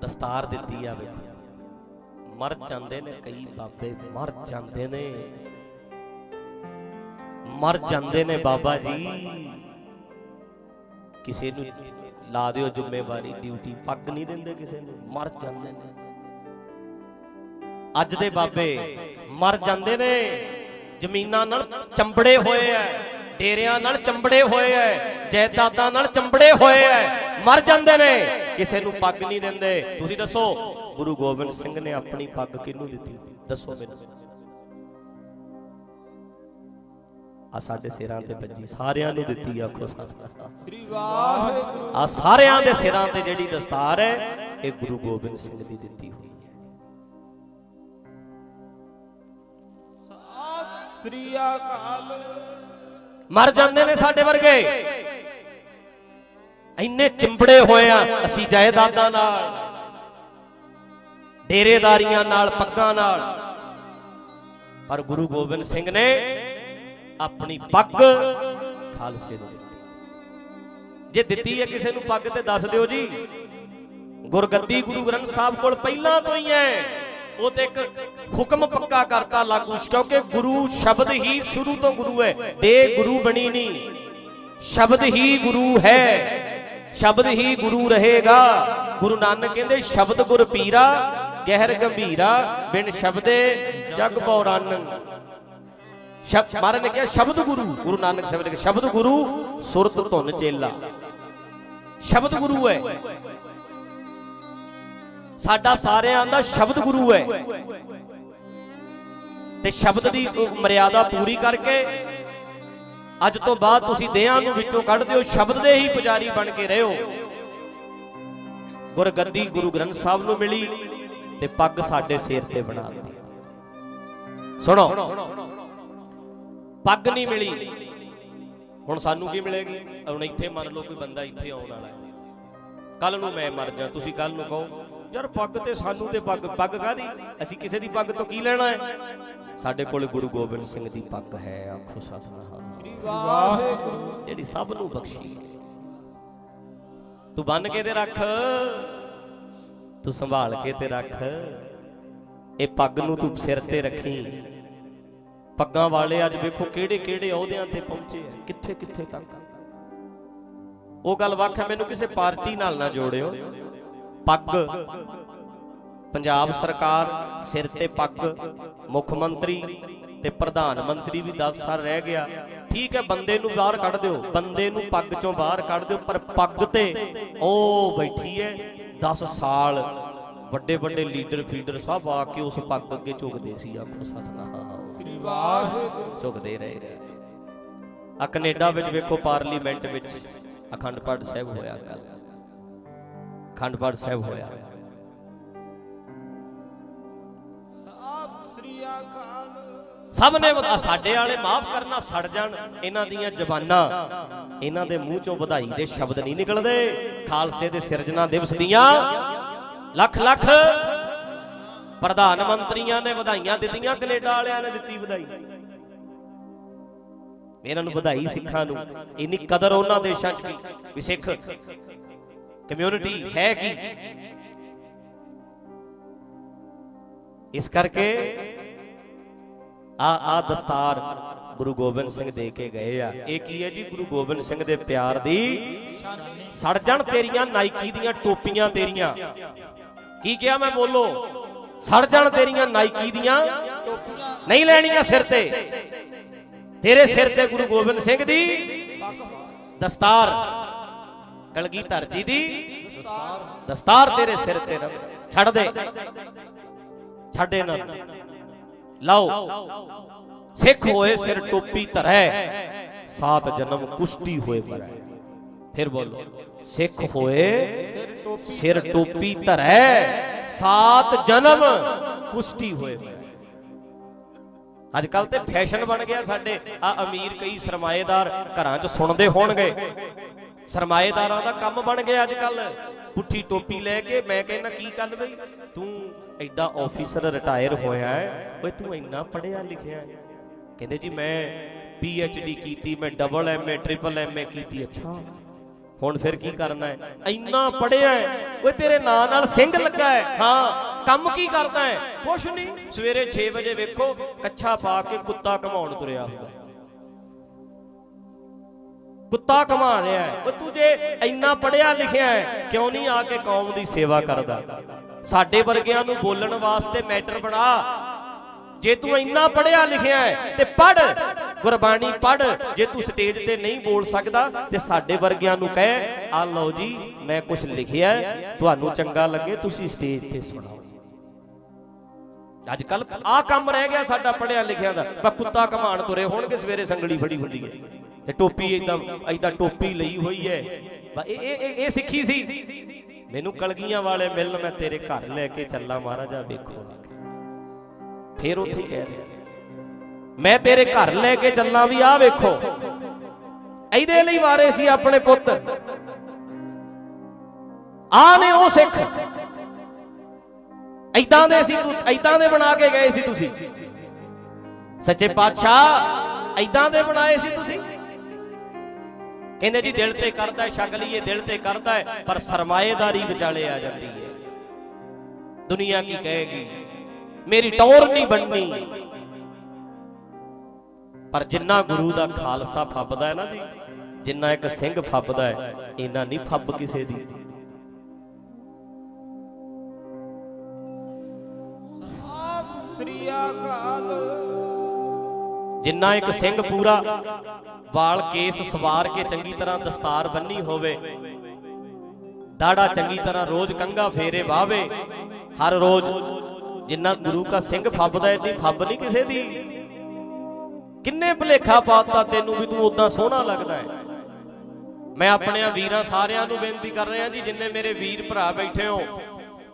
ਦਸਤਾਰ ਦਿੱਤੀ ਆ ਵੇਖੋ। ਮਰ ਜਾਂਦੇ ਨੇ ਕਈ ਬਾਬੇ ਮਰ ਜਾਂਦੇ ਨੇ। ਮਰ ਜਾਂਦੇ ਨੇ ਬਾਬਾ ਜੀ। ਕਿਸੇ ਨੂੰ ਲਾ ਦਿਓ ਜ਼ਿੰਮੇਵਾਰੀ ਡਿਊਟੀ ਪੱਗ ਨਹੀਂ ਦਿੰਦੇ ਕਿਸੇ ਨੂੰ, ਮਰ ਜਾਂਦੇ ਨੇ। ਅੱਜ ਦੇ ਬਾਬੇ ਮਰ ਜਾਂਦੇ ਨੇ, ਜ਼ਮੀਨਾਂ ਨਾਲ ਚੰਬੜੇ ਹੋਏ ਐ, ਡੇਰਿਆਂ ਨਾਲ ਚੰਬੜੇ ਹੋਏ ਐ, ਜਾਇਦਾਦਾਂ ਨਾਲ ਚੰਬੜੇ ਹੋਏ ਐ, ਮਰ ਜਾਂਦੇ ਨੇ। ਕਿਸੇ ਨੂੰ ਪੱਗ ਨਹੀਂ ਦਿੰਦੇ। ਤੁਸੀਂ ਦੱਸੋ, ਗੁਰੂ ਗੋਬਿੰਦ ਸਿੰਘ ਨੇ ਆਪਣੀ ਪੱਗ ਕਿਹਨੂੰ ਦਿੱਤੀ? ਦੱਸੋ ਮੈਨੂੰ। ਆ ਸਾਡੇ ਸਿਰਾਂ ਤੇ ਵੱਜੀ ਸਾਰਿਆਂ ਨੂੰ ਦਿੱਤੀ ਆਖੋ ਸਤਿਨਾਮ ਸ੍ਰੀ ਵਾਹਿਗੁਰੂ। ਆ ਸਾਰਿਆਂ ਦੇ ਸਿਰਾਂ ਤੇ ਜਿਹੜੀ ਦਸਤਾਰ ਹੈ ਇਹ ਗੁਰੂ ਗੋਬਿੰਦ ਸਿੰਘ ਦੀ ਦਿੱਤੀ ਹੋਈ ਹੈ। ਸਤਿ ਸ੍ਰੀ ਅਕਾਲ। ਮਰ ਜਾਂਦੇ ਨੇ ਸਾਡੇ ਵਰਗੇ। ਇੰਨੇ ਚਿੰਬੜੇ ਹੋਏ ਆ ਅਸੀਂ ਜਾਇਦਾਦਾਂ ਨਾਲ ਡੇਰੇਦਾਰੀਆਂ ਨਾਲ ਪੱਗਾਂ ਨਾਲ। ਪਰ ਗੁਰੂ ਗੋਬਿੰਦ ਸਿੰਘ ਨੇ ਆਪਣੀ ਪੱਗ ਖਾਲਸੇ ਨੂੰ ਦਿੱਤੀ। ਜੇ ਦਿੱਤੀ ਹੈ ਕਿਸੇ ਨੂੰ ਪੱਗ ਤੇ ਦੱਸ ਦਿਓ ਜੀ, ਗੁਰਗੱਦੀ ਗੁਰੂ ਗ੍ਰੰਥ ਸਾਹਿਬ ਕੋਲ ਪਹਿਲਾਂ ਤੋਂ ਹੀ ਹੈ। ਉਹ ਤੇ ਇੱਕ ਹੁਕਮ ਪੱਕਾ ਕਰਤਾ ਲਾਗੂ ਕਿਉਂਕਿ ਗੁਰੂ ਸ਼ਬਦ ਹੀ ਸ਼ੁਰੂ ਤੋਂ ਗੁਰੂ ਹੈ, ਦੇ ਗੁਰੂ ਬਣੀ ਨਹੀਂ ਸ਼ਬਦ ਹੀ ਗੁਰੂ ਹੈ, ਸ਼ਬਦ ਹੀ ਗੁਰੂ ਰਹੇਗਾ। ਗੁਰੂ ਨਾਨਕ ਕਹਿੰਦੇ, ਸ਼ਬਦ ਗੁਰ ਪੀਰਾ, ਗਹਿਰ ਗੰਭੀਰਾ, ਬਿਨ ਸ਼ਬਦੇ ਜਗ ਪੌਰਾਨੰ ਸ਼ਬਦ ਮਹਾਰਾਜ ਨੇ ਕਿਹਾ ਸ਼ਬਦ ਗੁਰੂ। ਗੁਰੂ ਨਾਨਕ ਸਾਹਿਬ ਨੇ ਕਿਹਾ ਸ਼ਬਦ ਗੁਰੂ, ਸੁਰਤ ਧੁਨ ਚੇਲਾ। ਸ਼ਬਦ ਗੁਰੂ ਹੈ। ਸਾਡਾ ਸਾਰਿਆਂ ਦਾ ਸ਼ਬਦ ਗੁਰੂ ਹੈ। ਤੇ ਸ਼ਬਦ ਦੀ ਮਰਿਆਦਾ ਪੂਰੀ ਕਰਕੇ ਅੱਜ ਤੋਂ ਬਾਅਦ ਤੁਸੀਂ ਦੇਹਾਂ ਨੂੰ ਵਿੱਚੋਂ ਕੱਢ ਦਿਓ, ਸ਼ਬਦ ਦੇ ਹੀ ਪੁਜਾਰੀ ਬਣ ਕੇ ਰਹੋ ਗੁਰਗੱਦੀ ਗੁਰੂ ਗ੍ਰੰਥ ਸਾਹਿਬ ਨੂੰ ਮਿਲੀ ਤੇ ਪੱਗ ਸਾਡੇ ਸਿਰ ਤੇ ਬਣਾ ਦਿੱਤੀ। ਸੁਣੋ। ਪੱਗ ਨਹੀਂ ਮਿਲੀ। ਹੁਣ ਸਾਨੂੰ ਕੀ ਮਿਲੇਗੀ? ਹੁਣ ਇੱਥੇ ਮੰਨ ਲਓ ਕੋਈ ਬੰਦਾ ਇੱਥੇ ਆਉਣ ਵਾਲਾ ਹੈ। ਕੱਲ ਨੂੰ ਮੈਂ ਮਰ ਜਾ ਤੁਸੀਂ ਕੱਲ ਨੂੰ ਕਹੋ ਯਾਰ ਪੱਗ ਤੇ ਸਾਨੂੰ ਤੇ ਪੱਗ ਪੱਗ ਕਾਦੀ ਅਸੀਂ ਕਿਸੇ ਦੀ ਪੱਗ ਤੋਂ ਕੀ ਲੈਣਾ ਹੈ? ਸਾਡੇ ਕੋਲ ਗੁਰੂ ਗੋਬਿੰਦ ਸਿੰਘ ਦੀ ਪੱਗ ਹੈ ਆਖੋ ਸਤਨਾਮ। ਸ੍ਰੀ ਵਾਹਿਗੁਰੂ। ਜਿਹੜੀ ਸਭ ਨੂੰ ਬਖਸ਼ੀ ਤੂੰ ਬੰਨ ਕੇ ਤੇ ਰੱਖ। ਤੂੰ ਸੰਭਾਲ ਕੇ ਤੇ ਰੱਖ। ਇਹ ਪੱਗ ਨੂੰ ਤੂੰ ਸਿਰ ਤੇ ਰੱਖੀ। ਪੱਗਾਂ ਵਾਲੇ ਅੱਜ ਵੇਖੋ ਕਿਹੜੇ ਕਿਹੜੇ ਅਹੁਦਿਆਂ ਤੇ ਪਹੁੰਚੇ ਆ। ਕਿੱਥੇ ਕਿੱਥੇ ਤੱਕ ਉਹ ਗੱਲ ਵੱਖ ਹੈ, ਮੈਨੂੰ ਕਿਸੇ ਪਾਰਟੀ ਨਾਲ ਨਾ ਜੋੜਿਓ। ਪੱਗ। ਪੰਜਾਬ ਸਰਕਾਰ ਸਿਰ ਤੇ ਪੱਗ। ਮੁੱਖ ਮੰਤਰੀ ਤੇ ਪ੍ਰਧਾਨ ਮੰਤਰੀ ਵੀ 10 ਸਾਲ ਰਹਿ ਗਿਆ। ਠੀਕ ਹੈ, ਬੰਦੇ ਨੂੰ ਬਾਹਰ ਕੱਢ ਦਿਓ। ਬੰਦੇ ਨੂੰ ਪੱਗ ਚੋਂ ਬਾਹਰ ਕੱਢ ਦਿਓ, ਪਰ ਪੱਗ ਤੇ ਉਹ ਬੈਠੀ ਹੈ 10 ਸਾਲ। ਵੱਡੇ ਵੱਡੇ ਲੀਡਰ ਫੀਡਰ ਸਭ ਆ ਕੇ ਉਸ ਪੱਗ ਅੱਗੇ ਝੁਕਦੇ ਸੀ। ਆਖੋ ਸਤਨਾਮ। ਝੁਕਦੇ ਰਹੇ। ਆ ਕੈਨੇਡਾ ਵਿੱਚ ਵੇਖੋ ਪਾਰਲੀਮੈਂਟ ਵਿੱਚ ਅਖੰਡ ਪਾਠ ਸਾਹਿਬ ਹੋਇਆ ਕੱਲ ਅਖੰਡ ਪਾਠ ਸਾਹਿਬ ਹੋਇਆ। ਸਭ ਨੇ ਸਾਡੇ ਵਾਲੇ ਮਾਫ ਕਰਨਾ ਸੜ ਜਾਣ। ਇਹਨਾਂ ਦੀਆਂ ਜ਼ਬਾਨਾਂ ਇਹਨਾਂ ਦੇ ਮੂੰਹ ਚੋਂ ਵਧਾਈ ਦੇ ਸ਼ਬਦ ਨਹੀਂ ਨਿਕਲਦੇ। ਖਾਲਸੇ ਦੇ ਸਿਰਜਣਾ ਦਿਵਸ ਦੀਆਂ ਲੱਖ ਲੱਖ ਪ੍ਰਧਾਨ ਮੰਤਰੀਆਂ ਨੇ ਵਧਾਈਆਂ ਦਿੱਤੀਆਂ, ਕੈਨੇਡਾ ਵਾਲਿਆਂ ਨੇ ਦਿੱਤੀ ਵਧਾਈ। ਇਹਨਾਂ ਨੂੰ ਵਧਾਈ ਸਿੱਖਾਂ ਨੂੰ। ਇੰਨੀ ਕਦਰ ਉਹਨਾਂ ਦੇਸ਼ਾਂ 'ਚ ਵੀ। ਵੀ ਸਿੱਖ ਕਮਿਊਨਿਟੀ ਹੈ ਕੀ? ਇਸ ਕਰਕੇ ਆ ਆ ਦਸਤਾਰ ਗੁਰੂ ਗੋਬਿੰਦ ਸਿੰਘ ਦੇ ਕੇ ਗਏ ਆ। ਇਹ ਕੀ ਹੈ ਜੀ? ਗੁਰੂ ਗੋਬਿੰਦ ਸਿੰਘ ਦੇ ਪਿਆਰ ਦੀ ਸੜ ਜਾਣ ਤੇਰੀਆਂ ਨਾਈਕੀ ਦੀਆਂ ਟੋਪੀਆਂ ਤੇਰੀਆਂ। ਕੀ ਕਿਹਾ ਮੈਂ ਬੋਲੋ? ਸੜ ਜਾਣ ਤੇਰੀਆਂ ਨਾਈਕੀ ਦੀਆਂ ਨਹੀਂ ਲੈਣੀਆਂ ਸਿਰ ਤੇ। ਤੇਰੇ ਸਿਰ ਤੇ ਗੁਰੂ ਗੋਬਿੰਦ ਸਿੰਘ ਦੀ ਦਸਤਾਰ, ਕਲਗੀਧਰ ਜੀ ਦੀ ਦਸਤਾਰ ਤੇਰੇ ਸਿਰ ਤੇ ਰਵੇ ਛੱਡ ਦੇ। ਛੱਡੇ ਇਹਨਾਂ ਨੂੰ। ਸਿੱਖ ਹੋਏ ਸਿਰ ਟੋਪੀ ਧਰੈ, ਸਾਤ ਜਨਮ ਕੁਸ਼ਤੀ ਹੋਏ ਮਰੈ। ਫਿਰ ਬੋਲੋ। ਸਿੱਖ ਹੋਏ, ਸਿਰ ਟੋਪੀ ਧਰੈ, ਸਾਤ ਜਨਮ ਕੁਸ਼ਤੀ ਹੋਏ ਅੱਜ ਕੱਲ ਤੇ ਫੈਸ਼ਨ ਬਣ ਗਿਆ ਸਾਡੇ। ਆ ਅਮੀਰ ਕਈ ਸਰਮਾਏਦਾਰ ਘਰਾਂ 'ਚ ਸੁਣਦੇ ਹੋਣਗੇ। ਸਰਮਾਏਦਾਰਾਂ ਦਾ ਕੰਮ ਬਣ ਗਿਆ ਅੱਜ ਕੱਲ ਪੁੱਠੀ ਟੋਪੀ ਲੈ ਕੇ ਮੈਂ ਕਹਿੰਦਾ, ਕੀ ਗੱਲ ਬਈ? ਤੂੰ ਐਡਾ ਆਫੀਸਰ ਰਿਟਾਇਰ ਹੋਇਆ ਹੈ। ਓਏ, ਤੂੰ ਇੰਨਾ ਪੜਿਆ ਲਿਖਿਆ ਕਹਿੰਦੇ, ਜੀ, ਮੈਂ ਪੀ ਐਚ ਡੀ ਕੀਤੀ, ਮੈਂ double M A triple M A ਕੀਤੀ। ਅੱਛਾ। ਹੁਣ ਫਿਰ ਕੀ ਕਰਨਾ ਹੈ? ਇੰਨਾ ਪੜਿਆ ਹੈ। ਓਏ ਤੇਰੇ ਨਾਂ ਨਾਲ ਸਿੰਘ ਲੱਗਾ ਹੈ। ਹਾਂ, ਕੰਮ ਕੀ ਕਰਦਾ ਹੈ? ਕੁਛ ਨਹੀਂ। ਸਵੇਰੇ 6 ਵਜੇ ਵੇਖੋ, ਕੱਛਾ ਪਾ ਕੇ ਕੁੱਤਾ ਘਮਾਉਣ ਤੁਰਿਆ ਹੁੰਦਾ। ਕੁੱਤਾ ਘਮਾ ਰਿਹਾ ਹੈ। ਓ ਤੂੰ ਜੇ ਇੰਨਾ ਪੜਿਆ ਲਿਖਿਆ ਹੈ, ਕਿਉਂ ਨਹੀਂ ਆ ਕੇ ਕੌਮ ਦੀ ਸੇਵਾ ਕਰਦਾ? ਸਾਡੇ ਵਰਗਿਆਂ ਨੂੰ ਬੋਲਣ ਵਾਸਤੇ ਮੈਟਰ ਬਣਾ। ਜੇ ਤੂੰ ਇੰਨਾ ਪੜਿਆ ਲਿਖਿਆ ਹੈ, ਤੇ ਪੜ ਗੁਰਬਾਣੀ ਪੜ ਜੇ ਤੂੰ ਸਟੇਜ ਤੇ ਨਹੀਂ ਬੋਲ ਸਕਦਾ, ਤੇ ਸਾਡੇ ਵਰਗਿਆਂ ਨੂੰ ਕਹਿ, ਆ ਲਓ ਜੀ, ਮੈਂ ਕੁਝ ਲਿਖਿਆ ਤੁਹਾਨੂੰ ਚੰਗਾ ਲੱਗੇ, ਤੁਸੀਂ ਸਟੇਜ ਤੇ ਸੁਣਾਓ। ਅੱਜ ਕੱਲ ਆ ਕੰਮ ਰਹਿ ਗਿਆ ਸਾਡਾ ਪੜਿਆ ਲਿਖਿਆ ਦਾ। ਬਾ ਕੁੱਤਾ ਕਮਾਣ ਤੁਰੇ ਹੋਣਗੇ, ਸਵੇਰੇ ਸੰਗੜੀ ਫੜੀ ਹੁੰਦੀ ਹੈ। ਤੇ ਟੋਪੀ ਇਦਾਂ ਇਦਾਂ ਟੋਪੀ ਲਈ ਹੋਈ ਹੈ। ਬਾ ਇਹ ਇਹ, ਇਹ- ਇਹ ਸਿੱਖੀ ਸੀ। ਮੈਨੂੰ ਕਲਗੀਆਂ ਵਾਲੇ ਮਿਲਣ ਮੈਂ ਤੇਰੇ ਘਰ ਲੈ ਕੇ ਚੱਲਾਂ, ਮਹਾਰਾਜਾ, ਵੇਖੋ। ਫੇਰ ਉੱਥੇ ਹੀ ਕਹਿ ਰਿਹਾ। ਮੈਂ ਤੇਰੇ ਘਰ ਲੈ ਕੇ ਚੱਲਾਂ ਵੀ, ਆਹ ਵੇਖੋ। ਇਹਦੇ ਲਈ ਵਾਰੇ ਸੀ ਆਪਣੇ ਪੁੱਤ। ਆ ਨੇ ਉਹ ਸਿੱਖ। ਐਦਾਂ ਦੇ ਸੀ ਤੂੰ ਐਦਾਂ ਦੇ ਬਣਾ ਕੇ ਗਏ ਸੀ ਤੁਸੀਂ। ਸੱਚੇ ਪਾਤਸ਼ਾਹ ਐਦਾਂ ਦੇ ਬਣਾਏ ਸੀ ਤੁਸੀਂ। ਕਹਿੰਦੇ ਜੀ, ਦਿਲ ਤੇ ਕਰਦਾ ਹੈ ਛਕ ਲਈਏ ਦਿਲ ਤੇ ਕਰਦਾ ਹੈ, ਪਰ ਸਰਮਾਏਦਾਰੀ ਵਿਚਾਲੇ ਆ ਜਾਂਦੀ ਹੈ। ਦੁਨੀਆ ਕੀ ਕਹੇਗੀ? ਮੇਰੀ ਟੌਰ ਨਹੀਂ ਬਣਨੀ। ਪਰ ਜਿੰਨਾ ਗੁਰੂ ਦਾ ਖਾਲਸਾ ਫੱਬਦਾ ਹੈ ਨਾ ਜੀ, ਜਿੰਨਾ ਇੱਕ ਸਿੰਘ ਫੱਬਦਾ ਹੈ ਇੰਨਾ ਨਹੀਂ ਫੱਬ ਕਿਸੇ ਦੀ। ਸ੍ਰੀ ਅਕਾਲ ਜਿੰਨਾ ਇੱਕ ਸਿੰਘ ਪੂਰਾ ਵਾਲ ਕੇਸ ਸਵਾਰ ਕੇ ਚੰਗੀ ਤਰ੍ਹਾਂ ਦਸਤਾਰ ਬੰਨੀ ਹੋਵੇ, ਦਾੜਾ ਚੰਗੀ ਤਰ੍ਹਾਂ ਰੋਜ਼ ਕੰਗਾ ਫੇਰੇ ਵਾਵੇ, ਹਰ ਰੋਜ਼ ਜਿੰਨਾ ਗੁਰੂ ਕਾ ਸਿੰਘ ਫੱਬਦਾ ਏਦੀ ਫੱਬ ਨਹੀਂ ਕਿਸੇ ਦੀ। ਕਿੰਨੇ ਭਲੇਖਾ ਪਾਤਾ ਤੈਨੂੰ ਵੀ ਤੂੰ ਉਦਾਂ ਸੋਹਣਾ ਲੱਗਦਾ ਹੈ। ਮੈਂ ਆਪਣੇ ਵੀਰਾਂ ਸਾਰਿਆਂ ਨੂੰ ਬੇਨਤੀ ਕਰ ਰਿਹਾ ਜੀ, ਜਿੰਨੇ ਮੇਰੇ ਵੀਰ ਭਰਾ ਬੈਠੇ ਹੋ,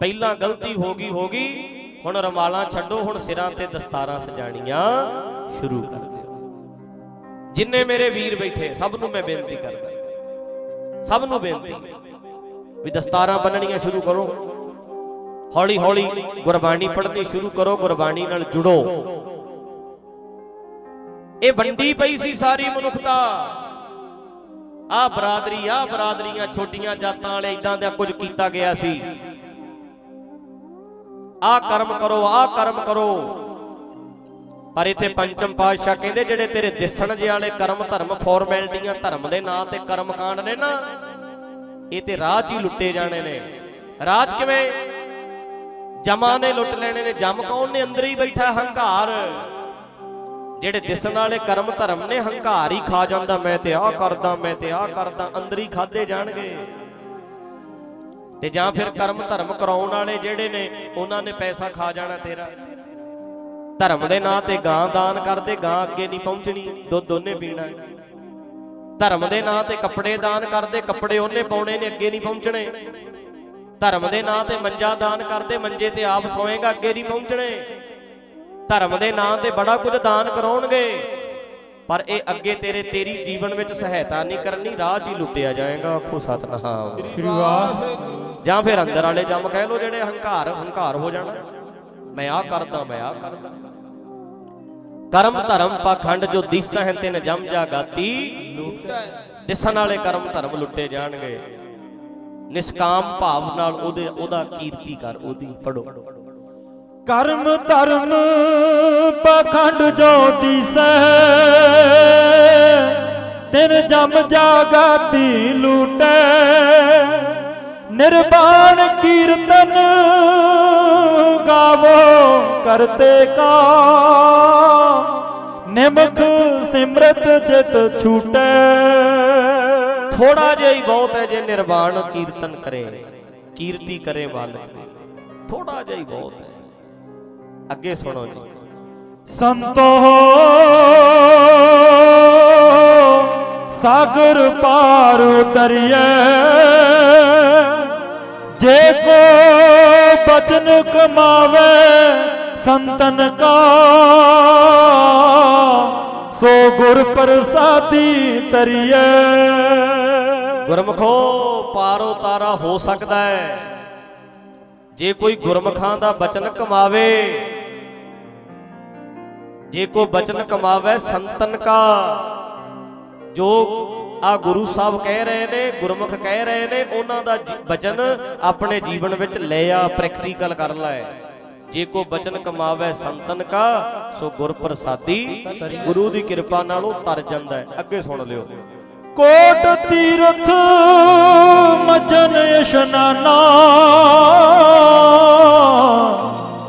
ਪਹਿਲਾਂ ਗਲਤੀ ਹੋ ਗਈ ਹੋ ਗਈ, ਹੁਣ ਰਮਾਲਾਂ ਛੱਡੋ, ਹੁਣ ਸਿਰਾਂ ਤੇ ਦਸਤਾਰਾਂ ਸਜਾਣੀਆਂ ਸ਼ੁਰੂ ਕਰ ਦਿਓ। ਜਿੰਨੇ ਮੇਰੇ ਵੀਰ ਬੈਠੇ, ਸਭ ਨੂੰ ਮੈਂ ਬੇਨਤੀ ਕਰਦਾ। ਸਭ ਨੂੰ ਬੇਨਤੀ ਵੀ ਦਸਤਾਰਾਂ ਬੰਨਣੀਆਂ ਸ਼ੁਰੂ ਕਰੋ। ਹੌਲੀ ਹੌਲੀ ਗੁਰਬਾਣੀ ਪੜ੍ਹਨੀ ਸ਼ੁਰੂ ਕਰੋ, ਗੁਰਬਾਣੀ ਨਾਲ ਜੁੜੋ। ਇਹ ਵੰਡੀ ਪਈ ਸੀ ਸਾਰੀ ਮਨੁੱਖਤਾ ਆ ਬਰਾਦਰੀ, ਆ ਬਰਾਦਰੀਆਂ, ਛੋਟੀਆਂ ਜਾਤਾਂ ਵਾਲੇ ਇਦਾਂ ਦਾ ਕੁਝ ਕੀਤਾ ਗਿਆ ਸੀ। ਆ ਕਰਮ ਕਰੋ, ਆ ਕਰਮ ਕਰੋ। ਪਰ ਇੱਥੇ ਪੰਚਮ ਪਾਤਸ਼ਾਹ ਕਹਿੰਦੇ, ਜਿਹੜੇ ਤੇਰੇ ਦਿਸਣ ਜਿਹੇ ਵਾਲੇ ਕਰਮ ਧਰਮ ਫਾਰਮੈਲਿਟੀਆਂ ਧਰਮ ਦੇ ਨਾਂ ਤੇ ਕਰਮ ਕਾਂਡ ਨੇ ਨਾ, ਇਹ ਤੇ ਰਾਹ 'ਚ ਹੀ ਲੁੱਟੇ ਜਾਣੇ ਨੇ। ਰਾਜ ਕਿਵੇਂ? ਜਮਾਂ ਨੇ ਲੁੱਟ ਲੈਣੇ ਨੇ, ਜਮ ਕੌਣ ਨੇ? ਅੰਦਰ ਹੀ ਬੈਠਾ ਹੰਕਾਰ। ਜਿਹੜੇ ਦਿਸਣ ਵਾਲੇ ਕਰਮ ਧਰਮ ਨੇ, ਹੰਕਾਰ ਹੀ ਖਾ ਜਾਂਦਾ, ਮੈਂ ਤੇ ਆਹ ਕਰਦਾ, ਮੈਂ ਤੇ ਆਹ ਕਰਦਾ, ਅੰਦਰ ਹੀ ਖਾਦੇ ਜਾਣਗੇ। ਤੇ ਜਾਂ ਫਿਰ ਕਰਮ ਧਰਮ ਕਰਾਉਣ ਵਾਲੇ ਜਿਹੜੇ ਨੇ, ਉਹਨਾਂ ਨੇ ਪੈਸਾ ਖਾ ਜਾਣਾ ਤੇਰਾ। ਧਰਮ ਦੇ ਨਾਂ ਤੇ ਗਾਂ ਦਾਨ ਕਰਦੇ, ਗਾਂ ਅੱਗੇ ਨਹੀਂ ਪਹੁੰਚਣੀ, ਦੁੱਧ ਉਹਨੇ ਪੀਣਾ। ਧਰਮ ਦੇ ਨਾਂ ਤੇ ਕੱਪੜੇ ਦਾਨ ਕਰਦੇ, ਕੱਪੜੇ ਉਹਨੇ ਪਾਉਣੇ ਨੇ, ਅੱਗੇ ਨਹੀਂ ਪਹੁੰਚਣੇ। ਧਰਮ ਦੇ ਨਾਂ ਤੇ ਮੰਜਾ ਦਾਨ ਕਰਦੇ ਮੰਜੇ ਤੇ ਆਪ ਸੋਏਗਾ ਅੱਗੇ ਨਹੀਂ ਪਹੁੰਚਣੇ। ਧਰਮ ਦੇ ਨਾਂ ਤੇ ਬੜਾ ਕੁਝ ਦਾਨ ਕਰਾਉਣਗੇ। ਪਰ ਇਹ ਅੱਗੇ ਤੇਰੇ ਤੇਰੀ ਜੀਵਨ ਵਿੱਚ ਸਹਾਇਤਾ ਨਹੀਂ ਕਰਨੀ ਰਾਹ 'ਚ ਹੀ ਲੁੱਟਿਆ ਜਾਏਗਾ ਆਖੋ ਸਤਨਾਮ। ਸ੍ਰੀ ਵਾਹਿਗੁਰੂ। ਜਾਂ ਫਿਰ ਅੰਦਰ ਵਾਲੇ ਜੰਮ ਕਹਿ ਲੋ ਜਿਹੜੇ ਹੰਕਾਰ ਹੰਕਾਰ ਹੋ ਜਾਣਾ। ਮੈਂ ਆਹ ਕਰਦਾ ਮੈਂ ਆਹ ਕਰਦਾ। ਕਰਮ ਧਰਮ ਪਾਖੰਡ ਜੋ ਦਿਸਹਿ ਤਿਨ ਜਮ ਜਾਗਾਤੀ ਦਿਸਣ ਵਾਲੇ ਕਰਮ ਧਰਮ ਲੁੱਟੇ ਜਾਣਗੇ। ਨਿਸ਼ਕਾਮ ਭਾਵ ਨਾਲ ਉਹਦੇ ਉਹਦਾ ਕੀਰਤੀ ਕਰ, ਉਹਦੀ ਪੜੋ ਕਰਮ ਧਰਮ ਪਖੰਡ ਜੋ ਦੀਸੈ ਤਿਨ ਜਮ ਜਾਗਾਤੀ ਲੂਟੈ। ਨਿਰਵਾਣ ਕੀਰਤਨ ਗਾਵੋ ਕਰਤੇ ਕਾ। ਨਿਮਖ ਸਿਮਰਤ ਜਿਤ ਛੂਟੈ। ਥੋੜਾ ਜਿਹਾ ਹੀ ਬਹੁਤ ਹੈ ਜੇ ਨਿਰਵਾਣ ਕੀਰਤਨ ਕਰੇ, ਕੀਰਤੀ ਕਰੇ ਮਾਲਕ ਦੀ। ਥੋੜਾ ਜਿਹਾ ਹੀ ਬਹੁਤ ਹੈ। ਅੱਗੇ ਸੁਣੋ ਜੀ। ਸੰਤੋ, ਸਾਗਰ ਪਾਰ ਉਤਰਿਐ। ਜੇ ਕੋ ਬਚਨ ਕਮਾਵੇ ਸੰਤਨ ਕਾ, ਸੋ ਗੁਰ ਪ੍ਰਸਾਦੀ ਤਰੀਐ। ਗੁਰਮਖੋ ਪਾਰੋ ਤਾਰਾ ਹੋ ਸਕਦਾ ਹੈ। ਜੇ ਕੋਈ ਗੁਰਮਖਾਂ ਦਾ ਬਚਨ ਕਮਾਵੇ, ਜੇ ਕੋ ਬਚਨ ਕਮਾਵੇ ਸੰਤਨ ਕਾ, ਜੋ ਆ ਗੁਰੂ ਸਾਹਿਬ ਕਹਿ ਰਹੇ ਨੇ, ਗੁਰਮੁਖ ਕਹਿ ਰਹੇ ਨੇ, ਉਹਨਾਂ ਦਾ ਜੀ- ਬਚਨ ਆਪਣੇ ਜੀਵਨ ਵਿੱਚ ਲੈ ਆ ਪ੍ਰੈਕਟੀਕਲ ਕਰ ਲੈ। ਜੇ ਕੋ ਬਚਨ ਕਮਾਵੇ ਸੰਤਨ ਕਾ, ਸੋ ਗੁਰ ਪ੍ਰਸਾਦੀ ਗੁਰੂ ਦੀ ਕਿਰਪਾ ਨਾਲ ਉਹ ਤਰ ਜਾਂਦਾ ਹੈ। ਅੱਗੇ ਸੁਣ ਲਿਓ। ਕੋਟ ਤੀਰਥ ਮਜਨ ਇਸ਼ਨਾਨਾ।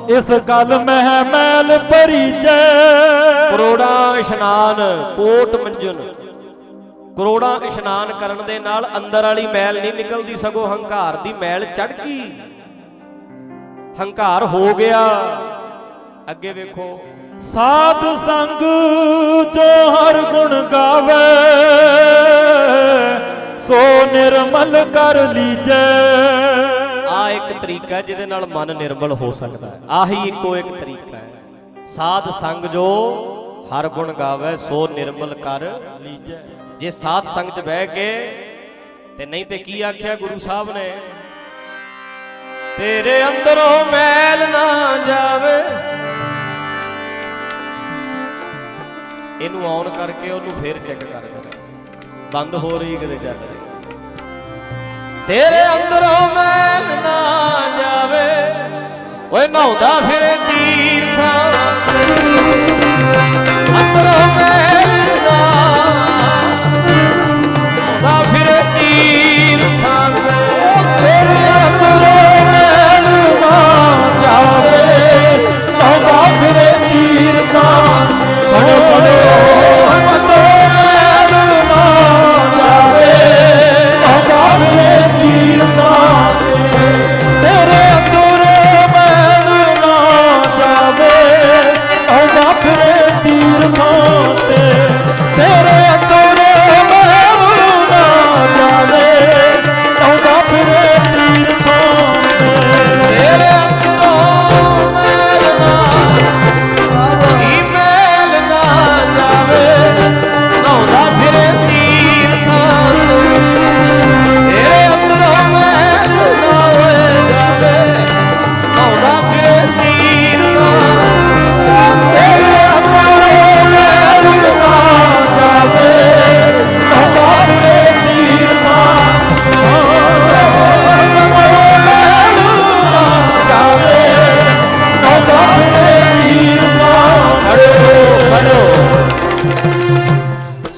ਇਸ ਗੱਲ ਮਹਿ ਮੈਲ ਭਰੀ ਜੈ ਕਰੋੜਾਂ ਇਸ਼ਨਾਨ, ਕੋਟ ਮੰਜਨ। ਕਰੋੜਾਂ ਇਸ਼ਨਾਨ ਕਰਨ ਦੇ ਨਾਲ ਅੰਦਰ ਵਾਲੀ ਮੈਲ ਨਹੀਂ ਨਿਕਲਦੀ, ਸਗੋਂ ਹੰਕਾਰ ਦੀ ਮੈਲ ਚੜ ਗਈ। ਹੰਕਾਰ ਹੋ ਗਿਆ। ਅੱਗੇ ਵੇਖੋ। ਸਾਧ ਸੰਗ ਜੋ ਹਰ ਗੁਣ ਗਾਵੇ, ਸੋ ਨਿਰਮਲ ਕਰ ਲੀਜੈ। ਆ ਇੱਕ ਤਰੀਕਾ ਜਿਹਦੇ ਨਾਲ ਮਨ ਨਿਰਮਲ ਹੋ ਸਕਦਾ ਹੈ। ਆਹੀ ਇੱਕੋ ਇੱਕ ਤਰੀਕਾ ਹੈ। ਸਾਧ ਸੰਗ ਜੋ ਹਰ ਗੁਣ ਗਾਵੇ, ਸੋ ਨਿਰਮਲ ਕਰ ਲੀਜੈ। ਜੇ ਸਾਧ ਸੰਗ ਚ ਬਹਿ ਕੇ ਤੇ ਨਹੀਂ ਤੇ ਕੀ ਆਖਿਆ ਗੁਰੂ ਸਾਹਿਬ ਨੇ? ਤੇਰੇ ਅੰਦਰੋਂ ਮੈਲ ਨਾ ਜਾਵੇ। ਇਹਨੂੰ ਔਨ ਕਰਕੇ ਉਹਨੂੰ ਫੇਰ ਚੈੱਕ ਕਰ ਕਰ। ਬੰਦ ਹੋ ਰਹੀ ਕਿਤੇ ਚੱਲ ਰਹੀ। ਤੇਰੇ ਅੰਦਰੋਂ ਮੈਲ ਨਾ ਜਾਵੇ, ਓਏ ਨਹਾਉਂਦਾ ਫਿਰੇ ਤੀਰਥਾਂ ਅੰਦਰੋਂ ਮੈਲ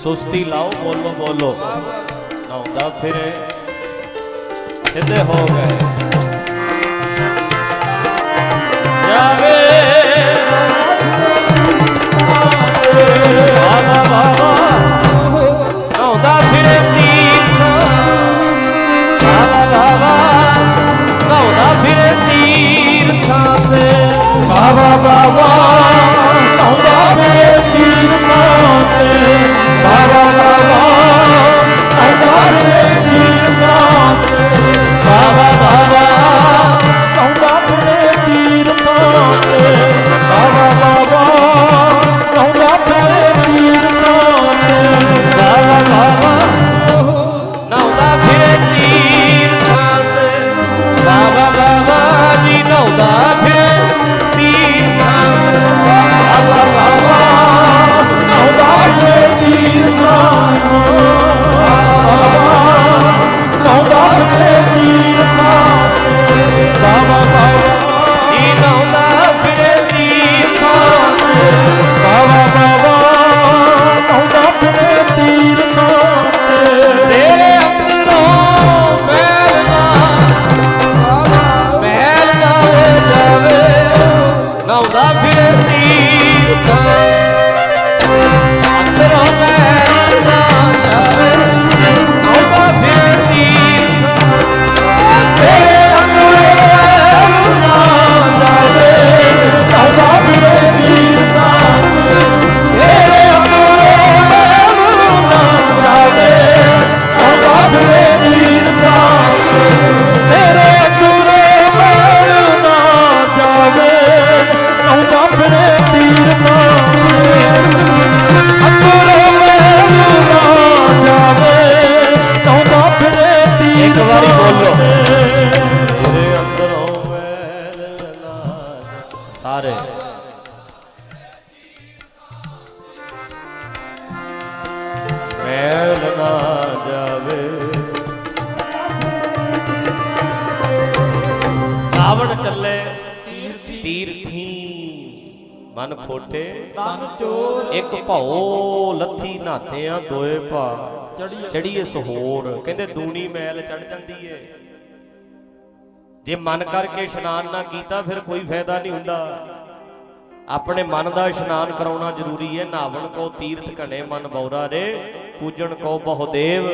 ਸੁਸਤੀ ਲਾਓ, ਬੋਲੋ ਬੋਲੋ। ਨਹਾਉਂਦਾ ਫਿਰੇ, ਸਿੱਧੇ ਹੋ ਗਏ। ਜਾਵੇ। ਬਾਬਾ ਬਾਬਾ ਨਹਾਉਂਦਾ ਫਿਰੇ ਤੀਰਥਾਂ ਬਾਬਾ ਬਾਬਾ ਨਹਾਉਂਦਾ ਫਿਰੇ ਤੀਰਥਾਂ ਤੇ ਬਾਬਾ ਬਾਬਾ ਖਾਨ ਖਾਨ ਲੱਥੀ ਨਾਤਿਆਂ ਦੋਏ ਭਾ ਚੜੀਏ ਸਹੋੜ ਕਹਿੰਦੇ ਦੂਣੀ ਮੈਲ ਚੜ ਜਾਂਦੀ ਏ। ਜੇ ਮਨ ਕਰਕੇ ਇਸ਼ਨਾਨ ਨਾ ਕੀਤਾ, ਫਿਰ ਕੋਈ ਫਾਇਦਾ ਨਹੀਂ ਹੁੰਦਾ। ਆਪਣੇ ਮਨ ਦਾ ਇਸ਼ਨਾਨ ਕਰਾਉਣਾ ਜ਼ਰੂਰੀ ਹੈ ਨਾਵਣ ਕੋ ਤੀਰਥ ਘਣੇ ਮਨ ਬੌਰਾ ਰੇ, ਪੂਜਣ ਕੋ ਬਹੁਦੇਵ।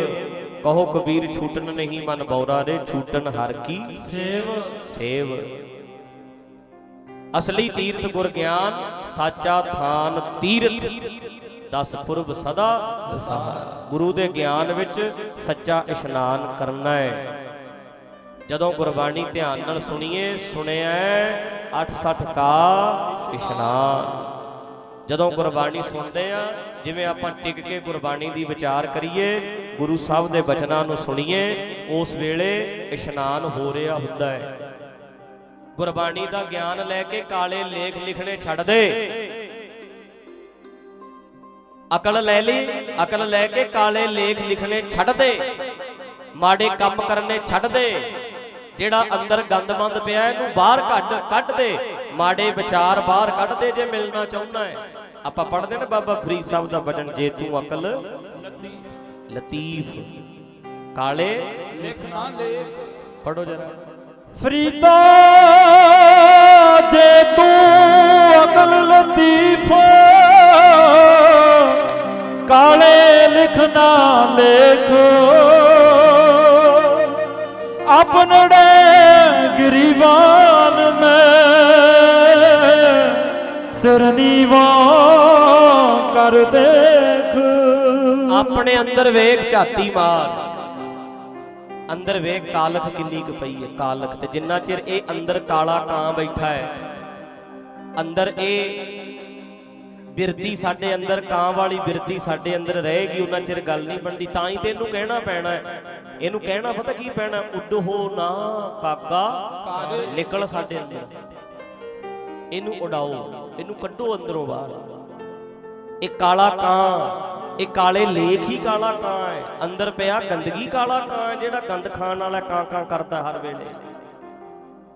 ਕਹੋ, ਕਬੀਰ ਛੂਟਨ ਨਹੀਂ ਮਨ ਬੌਰਾ ਰੇ ਛੂਟਨ ਹਰ ਕੀ ਸੇਵ। ਸੇਵ। ਅਸਲੀ ਤੀਰਥ ਗੁਰ ਗਿਆਨ, ਸਾਚਾ ਥਾਨ ਤੀਰਥ। ਦਸ ਪੁਰਬ ਸਦਾ ਦਸਹਾਰਾ ਗੁਰੂ ਦੇ ਗਿਆਨ ਵਿੱਚ ਸੱਚਾ ਇਸ਼ਨਾਨ ਕਰਨਾ ਹੈ। ਜਦੋਂ ਗੁਰਬਾਣੀ ਧਿਆਨ ਨਾਲ ਸੁਣੀਏ, ਸੁਣਿਆ 860 ਕਾ ਇਸ਼ਨਾਨ। ਜਦੋਂ ਗੁਰਬਾਣੀ ਸੁਣਦੇ ਆ ਜਿਵੇਂ ਆਪਾਂ ਟਿਕ ਕੇ ਗੁਰਬਾਣੀ ਦੀ ਵਿਚਾਰ ਕਰੀਏ, ਗੁਰੂ ਸਾਹਿਬ ਦੇ ਬਚਨਾਂ ਨੂੰ ਸੁਣੀਏ, ਉਸ ਵੇਲੇ ਇਸ਼ਨਾਨ ਹੋ ਰਿਹਾ ਹੁੰਦਾ ਹੈ। ਗੁਰਬਾਣੀ ਦਾ ਗਿਆਨ ਲੈ ਕੇ ਕਾਲੇ ਲੇਖ ਲਿਖਣੇ ਛੱਡ ਦੇ। ਅਕਲ ਲੈ ਲਈ, ਅਕਲ ਲੈ ਕੇ ਕਾਲੇ ਲੇਖ ਲਿਖਣੇ ਛੱਡ ਦੇ। ਮਾੜੇ ਕੰਮ ਕਰਨੇ ਛੱਡ ਦੇ। ਜਿਹੜਾ ਅੰਦਰ ਗੰਦਮੰਦ ਪਿਆ, ਇਹਨੂੰ ਬਾਹਰ ਕੱਢ ਕੱਢ ਦੇ। ਮਾੜੇ ਵਿਚਾਰ ਬਾਹਰ ਕੱਢ ਦੇ ਜੇ ਮਿਲਣਾ ਚਾਹੁੰਦਾ ਹੈ। ਆਪਾਂ ਪੜ੍ਹਦੇ ਨੇ ਬਾਬਾ ਫਰੀਦ ਸਾਹਿਬ ਦਾ ਬਚਨ ਜੇ ਤੂੰ ਅਕਲ ਲਤੀਫ, ਕਾਲੇ ਲਿਖ ਨਾ ਲੇਖ। ਪੜੋ ਜਰਾ। ਫਰੀਦਾ, ਜੇ ਤੂੰ ਅਕਲ ਲਤੀਫ ਕਾਲੇ ਲਿਖਦਾ ਲੇਖ। ਆਪਨੜੇ ਗਰੀਬਾਨ ਮੈਂ ਸਿਰਨੀਵਾ ਕਰ ਦੇਖ। ਆਪਣੇ ਅੰਦਰ ਵੇਖ ਝਾਤੀ ਮਾਰ। ਅੰਦਰ ਵੇਖ ਕਾਲਖ ਕਿੰਨੀ ਕੁ ਪਈ ਹੈ, ਕਾਲਖ ਤੇ ਜਿੰਨਾ ਚਿਰ ਇਹ ਅੰਦਰ ਕਾਲਾ ਕਾਂ ਬੈਠਾ ਹੈ, ਅੰਦਰ ਇਹ ਬਿਰਤੀ ਸਾਡੇ ਅੰਦਰ, ਕਾਂ ਵਾਲੀ ਬਿਰਤੀ ਸਾਡੇ ਅੰਦਰ ਰਹੇਗੀ, ਉਹਨਾਂ ਚਿਰ ਗੱਲ ਨਹੀਂ ਬਣਦੀ। ਤਾਂ ਹੀ ਤੇ ਇਹਨੂੰ ਕਹਿਣਾ ਪੈਣਾ ਇਹਨੂੰ ਕਹਿਣਾ ਪਤਾ ਕੀ ਪੈਣਾ ਉੱਡ ਨਾ ਕਾਗਾ ਨਿਕਲ ਸਾਡੇ ਅੰਦਰ। ਇਹਨੂੰ ਉਡਾਓ, ਇਹਨੂੰ ਕੱਢੋ ਅੰਦਰੋਂ ਬਾਹਰ। ਇਹ ਕਾਲਾ ਕਾਂ, ਇਹ ਕਾਲੇ ਲੇਖ ਹੀ ਕਾਲਾ ਕਾਂ ਹੈ। ਅੰਦਰ ਪਿਆ ਗੰਦਗੀ ਕਾਲਾ ਕਾਂ ਹੈ, ਜਿਹੜਾ ਗੰਦ ਖਾਣ ਵਾਲਾ ਕਾਂ ਕਾਂ ਕਰਦਾ ਹਰ ਵੇਲੇ।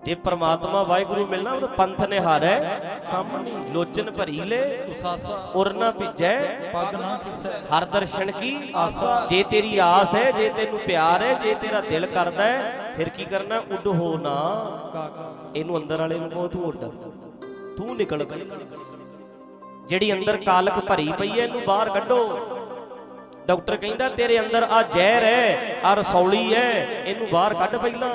ਜੇ ਪ੍ਰਮਾਤਮਾ ਵਾਹਿਗੁਰੂ ਮਿਲਣਾ ਉਹ ਪੰਥ ਨਿਹਾਰੈ, ਕੰਮ ਨਹੀਂ ਲੋਚਨ ਭਰੀ ਲੈ, ਉਸਾਸਾ ਉਰ ਨਾ ਭਿਜੈ, ਪੱਗ ਨਾ ਕਿਸੈ ਹਰ ਦਰਸ਼ਨ ਕੀ ਆਸਾ। ਜੇ ਤੇਰੀ ਆਸ ਹੈ, ਜੇ ਤੈਨੂੰ ਪਿਆਰ ਹੈ, ਜੇ ਤੇਰਾ ਦਿਲ ਕਰਦਾ ਹੈ, ਫਿਰ ਕੀ ਕਰਨਾ? ਉੱਡ ਹੋ ਨਾ। ਇਹਨੂੰ ਅੰਦਰ ਵਾਲੇ ਨੂੰ ਕਹੋ ਤੂੰ ਉੱਡ ਤੂੰ ਨਿਕਲ ਪਈ ਜਿਹੜੀ ਅੰਦਰ ਕਾਲਕ ਭਰੀ ਪਈ ਹੈ, ਇਹਨੂੰ ਬਾਹਰ ਕੱਢੋ। ਡਾਕਟਰ ਕਹਿੰਦਾ, ਤੇਰੇ ਅੰਦਰ ਆ ਜ਼ਹਿਰ ਹੈ, ਆ ਰਸੌਲੀ ਹੈ, ਇਹਨੂੰ ਬਾਹਰ ਕੱਢ ਪਹਿਲਾਂ।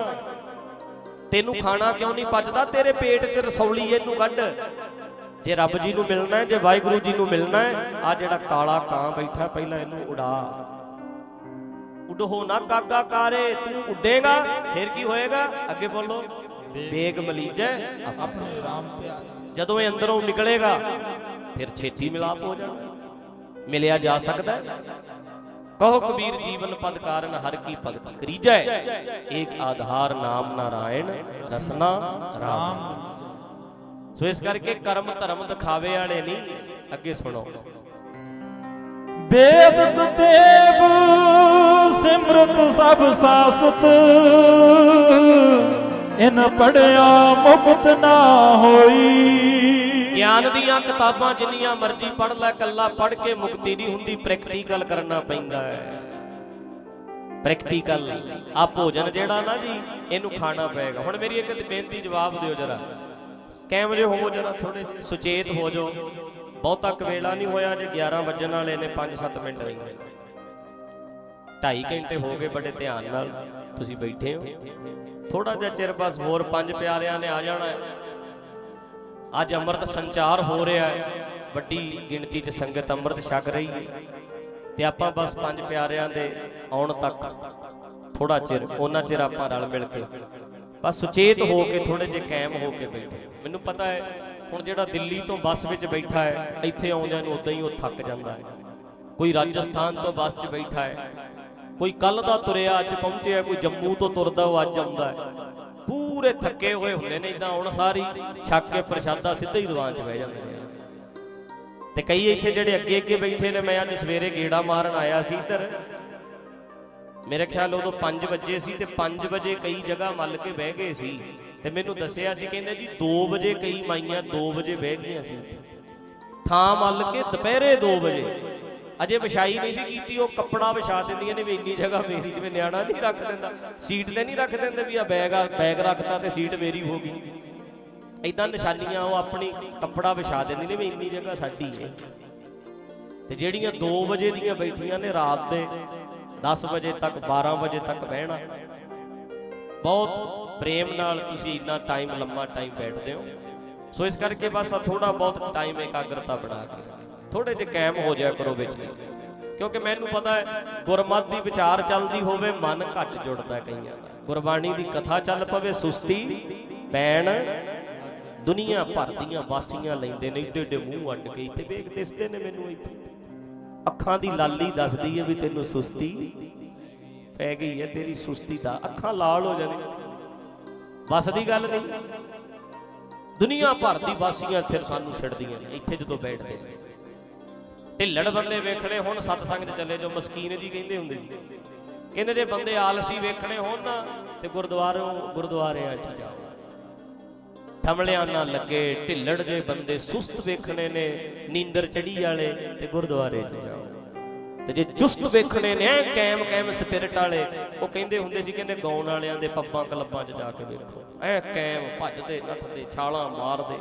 ਤੈਨੂੰ ਖਾਣਾ ਕਿਉਂ ਨਹੀਂ ਪਚਦਾ? ਤੇਰੇ ਪੇਟ 'ਚ ਰਸੌਲੀ ਇਹਨੂੰ ਕੱਢ। ਜੇ ਰੱਬ ਜੀ ਨੂੰ ਮਿਲਣਾ ਹੈ ਜੇ ਵਾਹਿਗੁਰੂ ਜੀ ਨੂੰ ਮਿਲਣਾ ਹੈ ਆ ਜਿਹੜਾ ਕਾਲਾ ਕਾਂ ਬੈਠਾ ਪਹਿਲਾਂ ਇਹਨੂੰ ਉਡਾ। ਉਡੋ ਨਾ ਕਾਗਾ ਕਾਰੇ ਤੂੰ ਉੱਡੇਗਾ ਫਿਰ ਕੀ ਹੋਏਗਾ? ਅੱਗੇ ਬੋਲੋ ਬੇਗ ਮਲੀਜੈ ਆਪਣੇ ਰਾਮ ਪਿਆਰੇ। ਜਦੋਂ ਇਹ ਅੰਦਰੋਂ ਨਿਕਲੇਗਾ ਫਿਰ ਛੇਤੀ ਮਿਲਾਪ ਹੋ ਜਾਣਾ। ਮਿਲਿਆ ਜਾ ਸਕਦਾ ਹੈ ਕਹੋ ਕਬੀਰ ਜੀਵਨ ਪਦ ਕਾਰਨ ਹਰ ਕੀ ਭਗਤ ਕਰੀਜੈ। ਏਕ ਆਧਾਰ ਨਾਮ ਰਸਨਾ ਰਾਮ। ਸੋ ਇਸ ਕਰਕੇ ਕਰਮ ਧਰਮ ਦਿਖਾਵੇ ਵਾਲੇ ਨਹੀਂ, ਅੱਗੇ ਸੁਣੋ। ਵੇਦ ਕੁਤੇਬ ਸਿਮਰਤ ਸਭ ਸਾਸਤ। ਇਨ ਪੜਿਆ ਮੁਕਤ ਨਾ ਹੋਈ। ਗਿਆਨ ਦੀਆਂ ਕਿਤਾਬਾਂ ਜਿੰਨੀਆਂ ਮਰਜ਼ੀ ਪੜ੍ਹ ਲੈ ਕੱਲਾ ਪੜ੍ਹ ਕੇ ਮੁਕਤੀ ਨਹੀਂ ਹੁੰਦੀ ਪ੍ਰੈਕਟੀਕਲ ਕਰਨਾ ਪੈਂਦਾ ਹੈ। ਪ੍ਰੈਕਟੀਕਲ ਆ ਭੋਜਨ ਜਿਹੜਾ ਨਾ ਜੀ, ਇਹਨੂੰ ਖਾਣਾ ਪਏਗਾ। ਹੁਣ ਮੇਰੀ ਇੱਕ ਬੇਨਤੀ ਜਵਾਬ ਦਿਓ ਜਰਾ। ਕੈਮ ਜੇ ਹੋਵੋ ਜਰਾ ਥੋੜੇ ਸੁਚੇਤ ਹੋ ਜਾਓ। ਬਹੁਤਾ ਕਵੇਲਾ ਨਹੀਂ ਹੋਇਆ ਜੇ 11 ਵੱਜਣ ਵਾਲੇ ਨੇ 5-7 ਮਿੰਟ ਰਹਿੰਦੇ ਢਾਈ ਘੰਟੇ ਹੋ ਗਏ ਬੜੇ ਧਿਆਨ ਨਾਲ। ਤੁਸੀਂ ਬੈਠੇ ਹੋ। ਥੋੜਾ ਜਿਹਾ ਚਿਰ ਬਸ ਹੋਰ ਪੰਜ ਪਿਆਰਿਆਂ ਨੇ ਆ ਜਾਣਾ ਹੈ। ਅੱਜ ਅੰਮ੍ਰਿਤ ਸੰਚਾਰ ਹੋ ਰਿਹਾ ਹੈ। ਵੱਡੀ ਗਿਣਤੀ 'ਚ ਸੰਗਤ ਅੰਮ੍ਰਿਤ ਛਕ ਰਹੀ ਹੈ। ਤੇ ਆਪਾਂ ਬਸ ਪੰਜ ਪਿਆਰਿਆਂ ਦੇ ਆਉਣ ਤੱਕ ਥੋੜਾ ਚਿਰ, ਉਹਨਾਂ ਚਿਰ ਆਪਾਂ ਰਲ ਮਿਲ ਕੇ ਬਸ ਸੁਚੇਤ ਹੋ ਕੇ ਥੋੜੇ ਜਿਹਾ ਕਾਇਮ ਹੋ ਕੇ ਬੈਠੇ। ਮੈਨੂੰ ਪਤਾ ਹੈ, ਹੁਣ ਜਿਹੜਾ ਦਿੱਲੀ ਤੋਂ ਬੱਸ ਵਿੱਚ ਬੈਠਾ ਹੈ, ਇੱਥੇ ਆਉਂਦਿਆਂ ਨੂੰ ਉਦਾਂ ਹੀ ਉਹ ਥੱਕ ਜਾਂਦਾ ਹੈ। ਕੋਈ ਰਾਜਸਥਾਨ ਤੋਂ ਬੱਸ 'ਚ ਬੈਠਾ ਹੈ, ਕੋਈ ਕੱਲ ਦਾ ਤੁਰਿਆ, ਅੱਜ ਪਹੁੰਚਿਆ, ਕੋਈ ਜੰਮੂ ਤੋਂ ਤੁਰਦਾ, ਉਹ ਅੱਜ ਆਉਂਦਾ ਹੈ। ਪੂਰੇ ਥੱਕੇ ਹੋਏ ਹੁੰਦੇ ਨੇ ਇਦਾਂ ਹੁਣ ਸਾਰੀ ਛੱਕ ਕੇ ਪ੍ਰਸ਼ਾਦਾ ਸਿੱਧਾ ਹੀ ਦੁਕਾਨ 'ਚ ਬਹਿ ਜਾਂਦੇ ਨੇ। ਤੇ ਕਈ ਇੱਥੇ ਜਿਹੜੇ ਅੱਗੇ ਅੱਗੇ ਬੈਠੇ ਨੇ, ਮੈਂ ਅੱਜ ਸਵੇਰੇ ਗੇੜਾ ਮਾਰਨ ਆਇਆ ਸੀ ਇੱਧਰ। ਮੇਰੇ ਖਿਆਲ ਉਦੋਂ 5 ਵਜੇ ਸੀ ਤੇ 5 ਵਜੇ ਕਈ ਜਗ੍ਹਾ ਮੱਲ ਕੇ ਬਹਿ ਗਏ ਸੀ। ਤੇ ਮੈਨੂੰ ਦੱਸਿਆ ਸੀ, ਕਹਿੰਦੇ ਜੀ 2 ਵਜੇ ਕਈ ਮਾਈਆਂ 2 ਵਜੇ ਬਹਿ ਗਈਆਂ ਸੀ। ਥਾਂ ਮੱਲ ਕੇ ਦੁਪਹਿਰੇ 2 ਵਜੇ। ਅਜੇ ਵਿਛਾਈ ਨਹੀਂ ਸੀ ਕੀਤੀ, ਉਹ ਕੱਪੜਾ ਵਿਛਾ ਦਿੰਦੀਆਂ ਨੇ ਵੀ ਇੰਨੀ ਜਗ੍ਹਾ ਮੇਰੀ ਜਿਵੇਂ ਨਿਆਣਾ ਨਹੀਂ ਰੱਖ ਦਿੰਦਾ। ਸੀਟ ਤੇ ਨਹੀਂ ਰੱਖ ਦਿੰਦੇ ਵੀ ਆ ਬੈਗ ਆ, ਬੈਗ ਰੱਖਤਾ ਤੇ ਸੀਟ ਮੇਰੀ ਹੋ ਗਈ। ਇਦਾਂ ਨਿਸ਼ਾਨੀਆਂ ਉਹ ਆਪਣੀ ਕੱਪੜਾ ਵਿਛਾ ਦਿੰਦੀ ਨੇ ਵੀ ਇੰਨੀ ਜਗ੍ਹਾ ਸਾਡੀ ਹੈ। ਤੇ ਜਿਹੜੀਆਂ 2 ਵਜੇ ਦੀਆਂ ਬੈਠੀਆਂ ਨੇ ਰਾਤ ਦੇ 10 ਵਜੇ ਤੱਕ 12 ਵਜੇ ਤੱਕ ਬਹਿਣਾ। ਬਹੁਤ ਪ੍ਰੇਮ ਨਾਲ ਤੁਸੀਂ ਇੰਨਾ ਟਾਈਮ ਲੰਮਾ ਟਾਈਮ ਬੈਠਦੇ ਹੋ। ਸੋ ਇਸ ਕਰਕੇ ਬਸ ਥੋੜਾ ਬਹੁਤ ਟਾਈਮ ਇਕਾਗਰਤਾ ਬਣਾ ਕੇ। ਥੋੜੇ ਜਿਹਾ ਕਾਇਮ ਹੋ ਜਾਇਆ ਕਰੋ ਵਿੱਚ ਦੀ ਕਿਉਂਕਿ ਮੈਨੂੰ ਪਤਾ ਹੈ, ਗੁਰਮਤ ਦੀ ਵਿਚਾਰ ਚੱਲਦੀ ਹੋਵੇ, ਮਨ ਘੱਟ ਜੁੜਦਾ ਕਈਆਂ ਦਾ। ਗੁਰਬਾਣੀ ਦੀ ਕਥਾ ਚੱਲ ਪਵੇ, ਸੁਸਤੀ, ਪੈਣ, ਦੁਨੀਆ ਭਰ ਦੀਆਂ ਵਾਸੀਆਂ ਲੈਂਦੇ ਨੇ, ਏਡੇ ਏਡੇ ਮੂੰਹ ਅੱਡ ਕੇ ਇੱਥੇ ਵੇਖ ਦਿਸਦੇ ਨੇ ਮੈਨੂੰ ਇੱਥੇ। ਅੱਖਾਂ ਦੀ ਲਾਲੀ ਦੱਸਦੀ ਹੈ ਵੀ ਤੈਨੂੰ ਸੁਸਤੀ ਪੈ ਗਈ ਹੈ, ਤੇਰੀ ਸੁਸਤੀ ਦਾ ਅੱਖਾਂ ਲਾਲ ਹੋ ਜਾਂਦੀਆਂ ਬਸ ਦੀ ਗੱਲ ਨਹੀਂ। ਦੁਨੀਆ ਭਰ ਦੀ ਵਾਸੀਆਂ ਇੱਥੇ ਸਾਨੂੰ ਛੱਡਦੀਆਂ ਨੇ, ਇੱਥੇ ਜਦੋਂ ਬੈਠਦੇ ਢਿੱਲੜ ਬੰਦੇ ਵੇਖਣੇ ਹੁਣ, ਸਤਸੰਗ 'ਚ ਚੱਲੇ ਜੋ ਮਸਕੀਨ ਜੀ ਕਹਿੰਦੇ ਹੁੰਦੇ ਸੀ। ਕਹਿੰਦੇ ਜੇ ਬੰਦੇ ਆਲਸੀ ਵੇਖਣੇ ਹੋਣ ਨਾ, ਤੇ ਗੁਰਦੁਆਰੋਂ ਗੁਰਦੁਆਰਿਆਂ 'ਚ ਜਾਓ। ਥਮਲਿਆਂ ਨਾਲ ਲੱਗੇ, ਢਿੱਲੜ ਜੇ ਬੰਦੇ ਸੁਸਤ ਵੇਖਣੇ ਨੇ, ਨੀਂਦਰ ਚੜੀ ਵਾਲੇ ਤੇ ਗੁਰਦੁਆਰੇ 'ਚ ਜਾਓ। ਤੇ ਜੇ ਚੁਸਤ ਵੇਖਣੇ ਨੇ, ਐ ਕੈਮ ਕੈਮ ਸਪਿਰਟ ਵਾਲੇ, ਉਹ ਕਹਿੰਦੇ ਹੁੰਦੇ ਸੀ, ਕਹਿੰਦੇ ਗਾਉਣ ਵਾਲਿਆਂ ਦੇ ਪੱਬਾਂ ਕਲੱਬਾਂ 'ਚ ਜਾ ਕੇ ਵੇਖੋ। ਐ ਕੈਮ ਭੱਜਦੇ, ਨੱਠਦੇ, ਛਾਲਾਂ ਮਾਰਦੇ,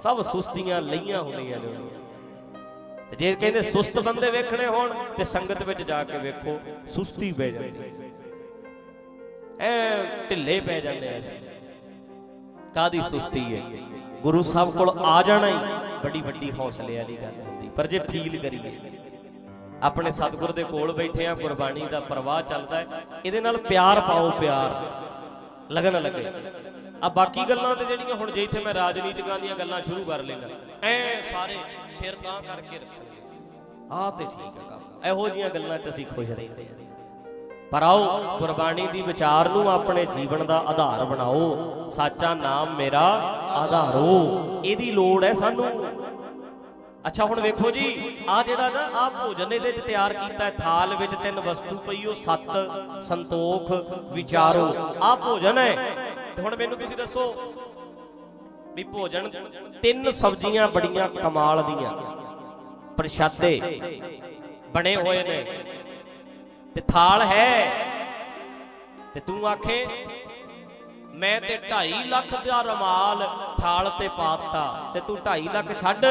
ਸਭ ਸੁਸਤੀਆਂ ਲਈਆਂ ਹੁੰਦੀਆਂ ਨੇ ਤੇ ਜੇ ਕਹਿੰਦੇ ਸੁਸਤ ਬੰਦੇ ਵੇਖਣੇ ਹੋਣ ਤੇ ਸੰਗਤ ਵਿੱਚ ਜਾ ਕੇ ਵੇਖੋ, ਸੁਸਤੀ ਪੈ ਜਾਂਦੀ ਐ ਢਿੱਲੇ ਪੈ ਜਾਂਦੇ ਐ ਕਾਦੀ ਸੁਸਤੀ ਹੈ? ਗੁਰੂ ਸਾਹਿਬ ਕੋਲ ਆ ਜਾਣਾ ਹੀ ਬੜੀ ਵੱਡੀ ਹੌਸਲੇ ਵਾਲੀ ਗੱਲ ਹੁੰਦੀ। ਪਰ ਜੇ ਫੀਲ ਕਰੀਏ, ਆਪਣੇ ਸਤਿਗੁਰ ਦੇ ਕੋਲ ਬੈਠੇ ਆ, ਗੁਰਬਾਣੀ ਦਾ ਪ੍ਰਵਾਹ ਚੱਲਦਾ ਹੈ, ਇਹਦੇ ਨਾਲ ਪਿਆਰ ਪਾਓ ਪਿਆਰ। ਲਗਨ ਲੱਗੇ। ਆ ਬਾਕੀ ਗੱਲਾਂ ਤੇ ਜਿਹੜੀਆਂ ਹੁਣ ਜੇ ਇੱਥੇ ਮੈਂ ਰਾਜਨੀਤਿਕਾਂ ਦੀਆਂ ਗੱਲਾਂ ਸ਼ੁਰੂ ਕਰ ਲੈਂਦਾ, ਐ ਸਾਰੇ ਸਿਰ ਤਾਂ ਕਰਕੇ ਰੱਖਣਗੇ ਆਹ ਤੇ ਠੀਕ ਹੈ ਕੰਮ। ਇਹੋ ਜੀਆਂ ਗੱਲਾਂ 'ਚ ਅਸੀਂ ਖੁਸ਼ ਰਹਿੰਦੇ ਹਾਂ। ਪਰ ਆਓ, ਗੁਰਬਾਣੀ ਦੀ ਵਿਚਾਰ ਨੂੰ ਆਪਣੇ ਜੀਵਨ ਦਾ ਆਧਾਰ ਬਣਾਓ। ਸਾਚਾ ਨਾਮ ਮੇਰਾ ਆਧਾਰੋ। ਇਹਦੀ ਲੋੜ ਹੈ ਸਾਨੂੰ। ਅੱਛਾ, ਹੁਣ ਵੇਖੋ ਜੀ, ਆ ਜਿਹੜਾ ਨਾ, ਆ ਭੋਜਨ ਇਹਦੇ ਚ ਤਿਆਰ ਕੀਤਾ ਹੈ। ਥਾਲ ਵਿੱਚ ਤਿੰਨ ਵਸਤੂ ਪਈ, ਉਹ ਸੱਤ ਸੰਤੋਖ ਵਿਚਾਰੋ। ਆ ਭੋਜਨ ਹੈ। ਹੁਣ ਮੈਨੂੰ ਤੁਸੀਂ ਦੱਸੋ ਵੀ ਭੋਜਨ ਤਿੰਨ ਸਬਜ਼ੀਆਂ ਬੜੀਆਂ ਕਮਾਲ ਦੀਆਂ, ਪ੍ਰਸ਼ਾਦੇ ਬਣੇ ਹੋਏ ਨੇ ਤੇ ਥਾਲ ਹੈ। ਤੇ ਤੂੰ ਆਖੇ, ਮੈਂ ਤੇ 2.5 ਲੱਖ ਦਾ ਰਮਾਲ ਥਾਲ ਤੇ ਪਾਤਾ, ਤੇ ਤੂੰ 2.5 ਲੱਖ ਛੱਡ,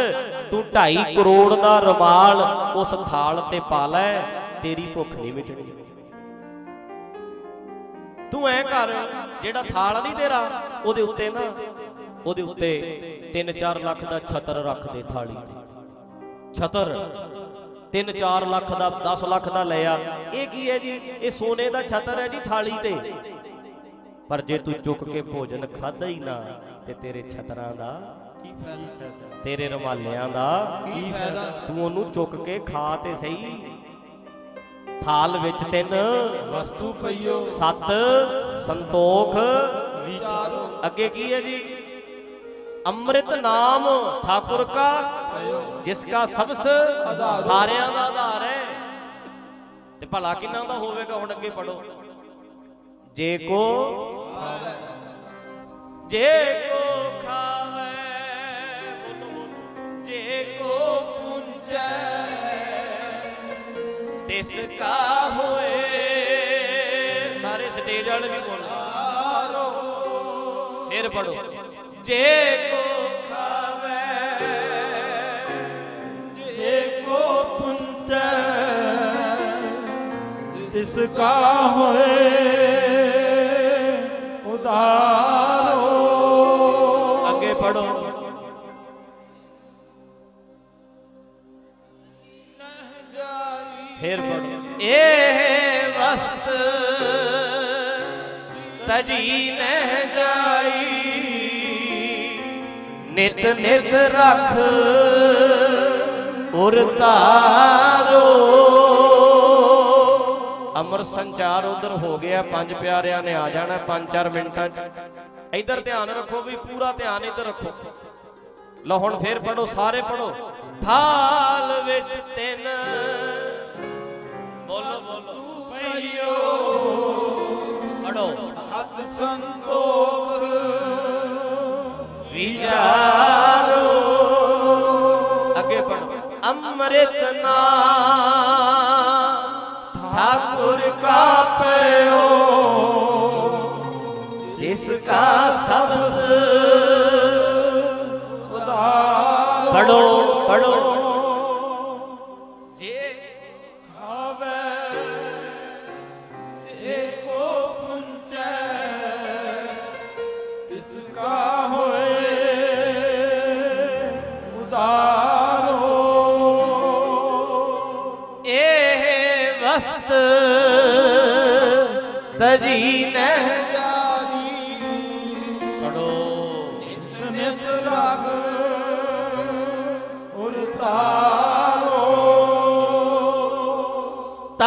ਤੂੰ 2.5 ਕਰੋੜ ਦਾ ਰਮਾਲ ਉਸ ਥਾਲ ਤੇ ਪਾ ਲੈ, ਤੇਰੀ ਭੁੱਖ ਨਹੀਂ ਮਿਟਣੀ। ਤੂੰ ਐ ਕਰ ਜਿਹੜਾ ਥਾਲ ਨਹੀਂ ਤੇਰਾ ਉਹਦੇ ਉੱਤੇ ਨਾ ਉਹਦੇ ਉੱਤੇ 3-4 ਲੱਖ ਦਾ ਛਤਰ ਰੱਖ ਦੇ ਥਾਲੀ ਤੇ। ਛਤਰ 3-4 ਲੱਖ ਦਾ 10 ਲੱਖ ਦਾ ਲਿਆ ਇਹ ਕੀ ਹੈ ਜੀ? ਇਹ ਸੋਨੇ ਦਾ ਛਤਰ ਹੈ ਜੀ ਥਾਲੀ ਤੇ। ਪਰ ਜੇ ਤੂੰ ਚੁੱਕ ਕੇ ਭੋਜਨ ਖਾਦਾ ਹੀ ਨਾ ਤੇ ਤੇਰੇ ਛਤਰਾਂ ਦਾ ਕੀ ਫਾਇਦਾ? ਤੇਰੇ ਰਮਾਲਿਆਂ ਦਾ ਕੀ ਫਾਇਦਾ? ਤੂੰ ਉਹਨੂੰ ਚੁੱਕ ਕੇ ਖਾ ਤੇ ਸਹੀ। ਥਾਲ ਵਿੱਚ ਤਿੰਨ ਵਸਤੂ ਪਈਓ। ਸੱਤ ਸੰਤੋਖ ਵਿਚਾਰੋ। ਅੱਗੇ ਕੀ ਹੈ ਜੀ? ਅੰਮ੍ਰਿਤ ਨਾਮ ਠਾਕੁਰ ਕਾ ਜਿਸ ਕਾ ਸਬਸ ਸਾਰਿਆਂ ਦਾ ਆਧਾਰ ਹੈ। ਤੇ ਭਲਾ ਕਿੰਨਾ ਦਾ ਹੋਵੇਗਾ ਹੁਣ ਅੱਗੇ ਪੜੋ ਜੇ ਕੋ ਜੇ ਕੋ ਖਾਵੇ ਬੋਲੋ ਬੋਲੋ। ਜੇ ਕੋ ਪੁੰਜੈ। ਤਿਸ ਕਾ ਹੋਏ, ਸਾਰੇ ਸਟੇਜ ਵਾਲੇ ਵੀ ਬੋਲੋ। ਫਿਰ ਪੜੋ ਜੇ ਕੋ ਖਾਵੇ, ਜੇ ਕੋ ਪੁੰਚੈ, ਤਿਸ ਕਾ ਹੋਏ ਉਦਾਰੋ ਇਹ ਵਸਤ ਤਜੀ ਨਹਿ ਜਾਈ। ਨਿਤ ਨਿਤ ਰਖ ਉਰ ਧਾਰੋ। ਅਮਰ ਸੰਚਾਰ ਉਧਰ ਹੋ ਗਿਆ, ਪੰਜ ਪਿਆਰਿਆਂ ਨੇ ਆ ਜਾਣਾ 5-4 ਮਿੰਟਾਂ 'ਚ। ਇੱਧਰ ਧਿਆਨ ਰੱਖੋ ਵੀ ਪੂਰਾ ਧਿਆਨ ਇੱਧਰ ਰੱਖੋ। ਲਓ ਹੁਣ ਫੇਰ ਪੜੋ ਸਾਰੇ ਪੜੋ ਥਾਲ ਵਿੱਚ ਤਿੰਨ ਬੋਲੋ ਬੋਲੋ। ਪਈਓ ਪੜੋ ਸਤ ਸੰਤੋਖ ਵਿਚਾਰੋ। ਅੱਗੇ ਪੜੋ ਅੰਮ੍ਰਿਤ ਨਾਮ ਠਾਕੁਰ ਕਾ ਪਿਓ ਜਿਸ ਕਾ ਸਬਸ ਉਦਾਰ। ਪੜੋ ਪੜੋ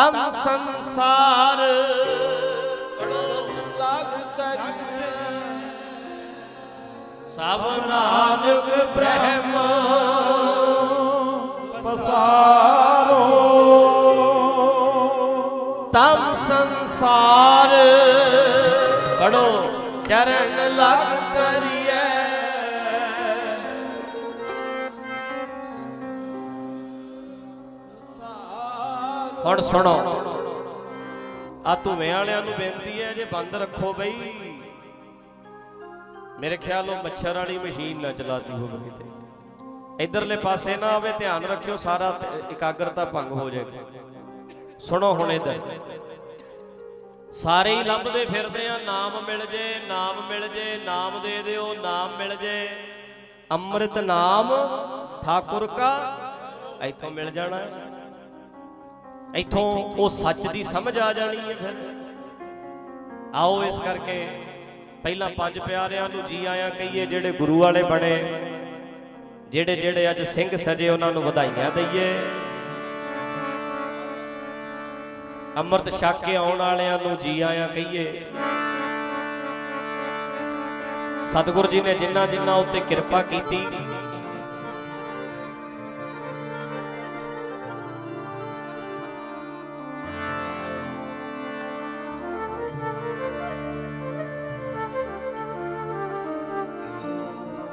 ਤਮ ਸੰਸਾਰ। ਲਗ ਕਰੀਏ ਸਭ ਨਾਨਕ ਬ੍ਰਹਮ ਪਸਾਰੋ। ਤਮ ਸੰਸਾਰ। ਪੜੋ ਚਰਨ ਲਗ ਹੁਣ ਸੁਣੋ। ਆ ਧੂਵੇਂ ਵਾਲਿਆਂ ਨੂੰ ਬੇਨਤੀ ਹੈ ਜੇ ਬੰਦ ਰੱਖੋ ਬਈ। ਮੇਰੇ ਖਿਆਲ ਉਹ ਮੱਛਰ ਵਾਲੀ ਮਸ਼ੀਨ ਨਾ ਚਲਾਤੀ ਹੋਵੇ ਕਿਤੇ। ਇਧਰਲੇ ਪਾਸੇ ਨਾ ਆਵੇ, ਧਿਆਨ ਰੱਖਿਓ, ਸਾਰਾ ਇਕਾਗਰਤਾ ਭੰਗ ਹੋ ਜਾਏਗਾ। ਸੁਣੋ ਹੁਣ ਇਧਰ। ਸਾਰੇ ਹੀ ਲੱਭਦੇ ਫਿਰਦੇ ਆ, ਨਾਮ ਮਿਲ ਜੇ, ਨਾਮ ਮਿਲ ਜੇ, ਨਾਮ ਦੇ ਦਿਓ, ਨਾਮ ਮਿਲ ਜੇ। ਅੰਮ੍ਰਿਤ ਨਾਮ, ਠਾਕੁਰ ਕਾ, ਇੱਥੋਂ ਮਿਲ ਜਾਣਾ। ਇੱਥੋਂ ਉਹ ਸੱਚ ਦੀ ਸਮਝ ਆ ਜਾਣੀ ਹੈ ਫਿਰ। ਆਓ ਇਸ ਕਰਕੇ ਪਹਿਲਾਂ ਪੰਜ ਪਿਆਰਿਆਂ ਨੂੰ ਜੀ ਆਇਆਂ ਕਹੀਏ ਜਿਹੜੇ ਗੁਰੂ ਵਾਲੇ ਬਣੇ, ਜਿਹੜੇ ਜਿਹੜੇ ਅੱਜ ਸਿੰਘ ਸਜੇ ਉਹਨਾਂ ਨੂੰ ਵਧਾਈਆਂ ਦਈਏ। ਅੰਮ੍ਰਿਤ ਛਕ ਕੇ ਆਉਣ ਵਾਲਿਆਂ ਨੂੰ ਜੀ ਆਇਆਂ ਕਹੀਏ। ਸਤਿਗੁਰੂ ਜੀ ਨੇ ਜਿੰਨਾ ਜਿੰਨਾ ਉੱਤੇ ਕਿਰਪਾ ਕੀਤੀ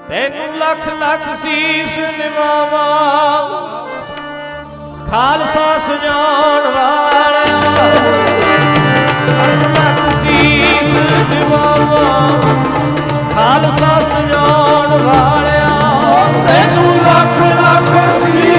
ਤੈਨੂੰ ਲੱਖ ਲੱਖ ਸੀਸ ਨਿਵਾਵਾ। ਖਾਲਸਾ ਸਜਾਉਣ ਵਾਲਿਆ ਲੱਖ ਲੱਖ ਸੀਸ ਨਿਵਾਵਾ। ਖਾਲਸਾ ਸਜਾਉਣ ਵਾਲਿਆ ਤੈਨੂੰ ਲੱਖ ਲੱਖ ਸੀਸ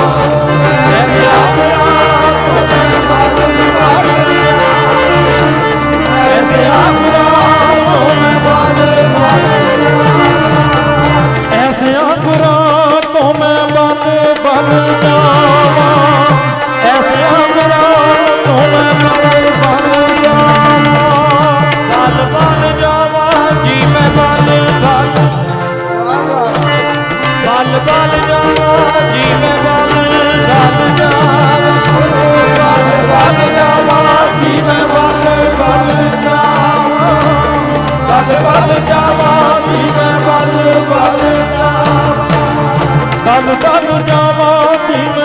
ਐਸੇ ਬਲ ਬਲ ਜਾਵਾਂ ਜੀ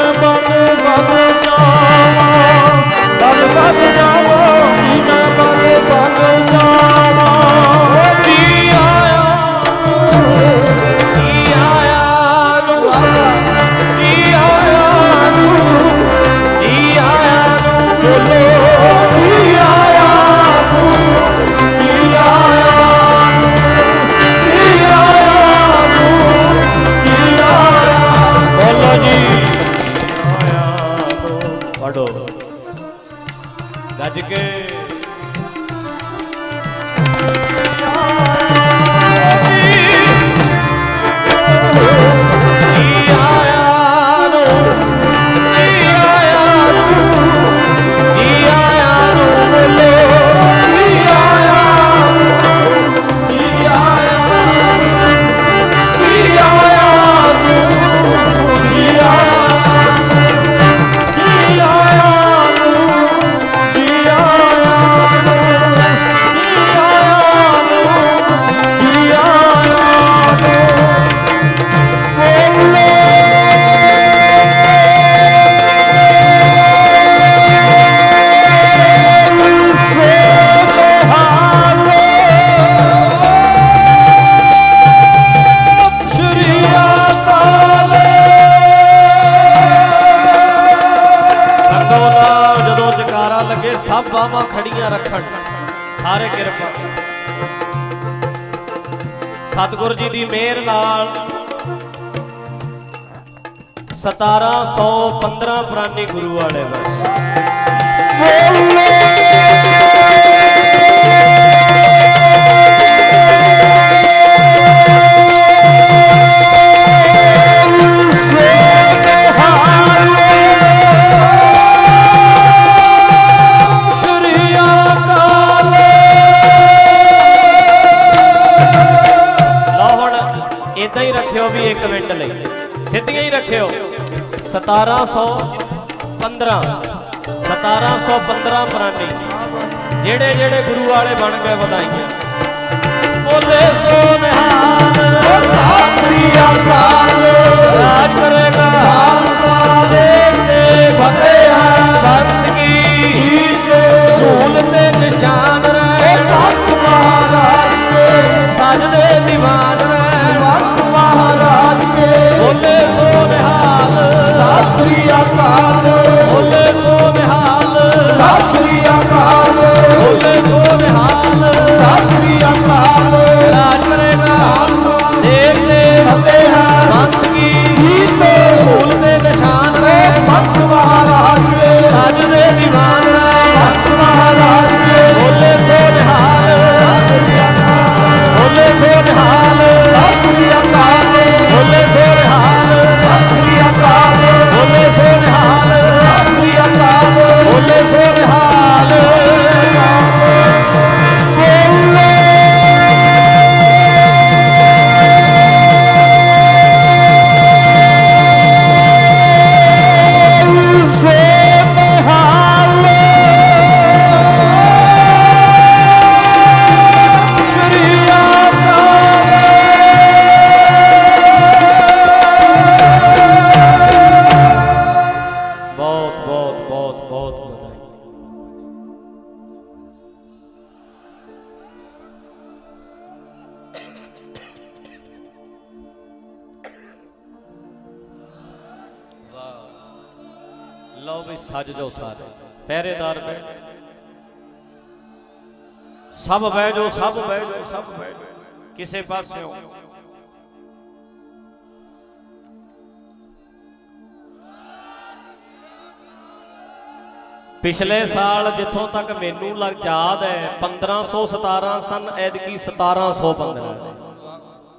ਪਿਛਲੇ ਸਾਲ ਜਿੱਥੋਂ ਤੱਕ ਮੈਨੂੰ ਲੱਗ ਯਾਦ ਹੈ 1517 ਸਨ ਐਦਕੀ 1715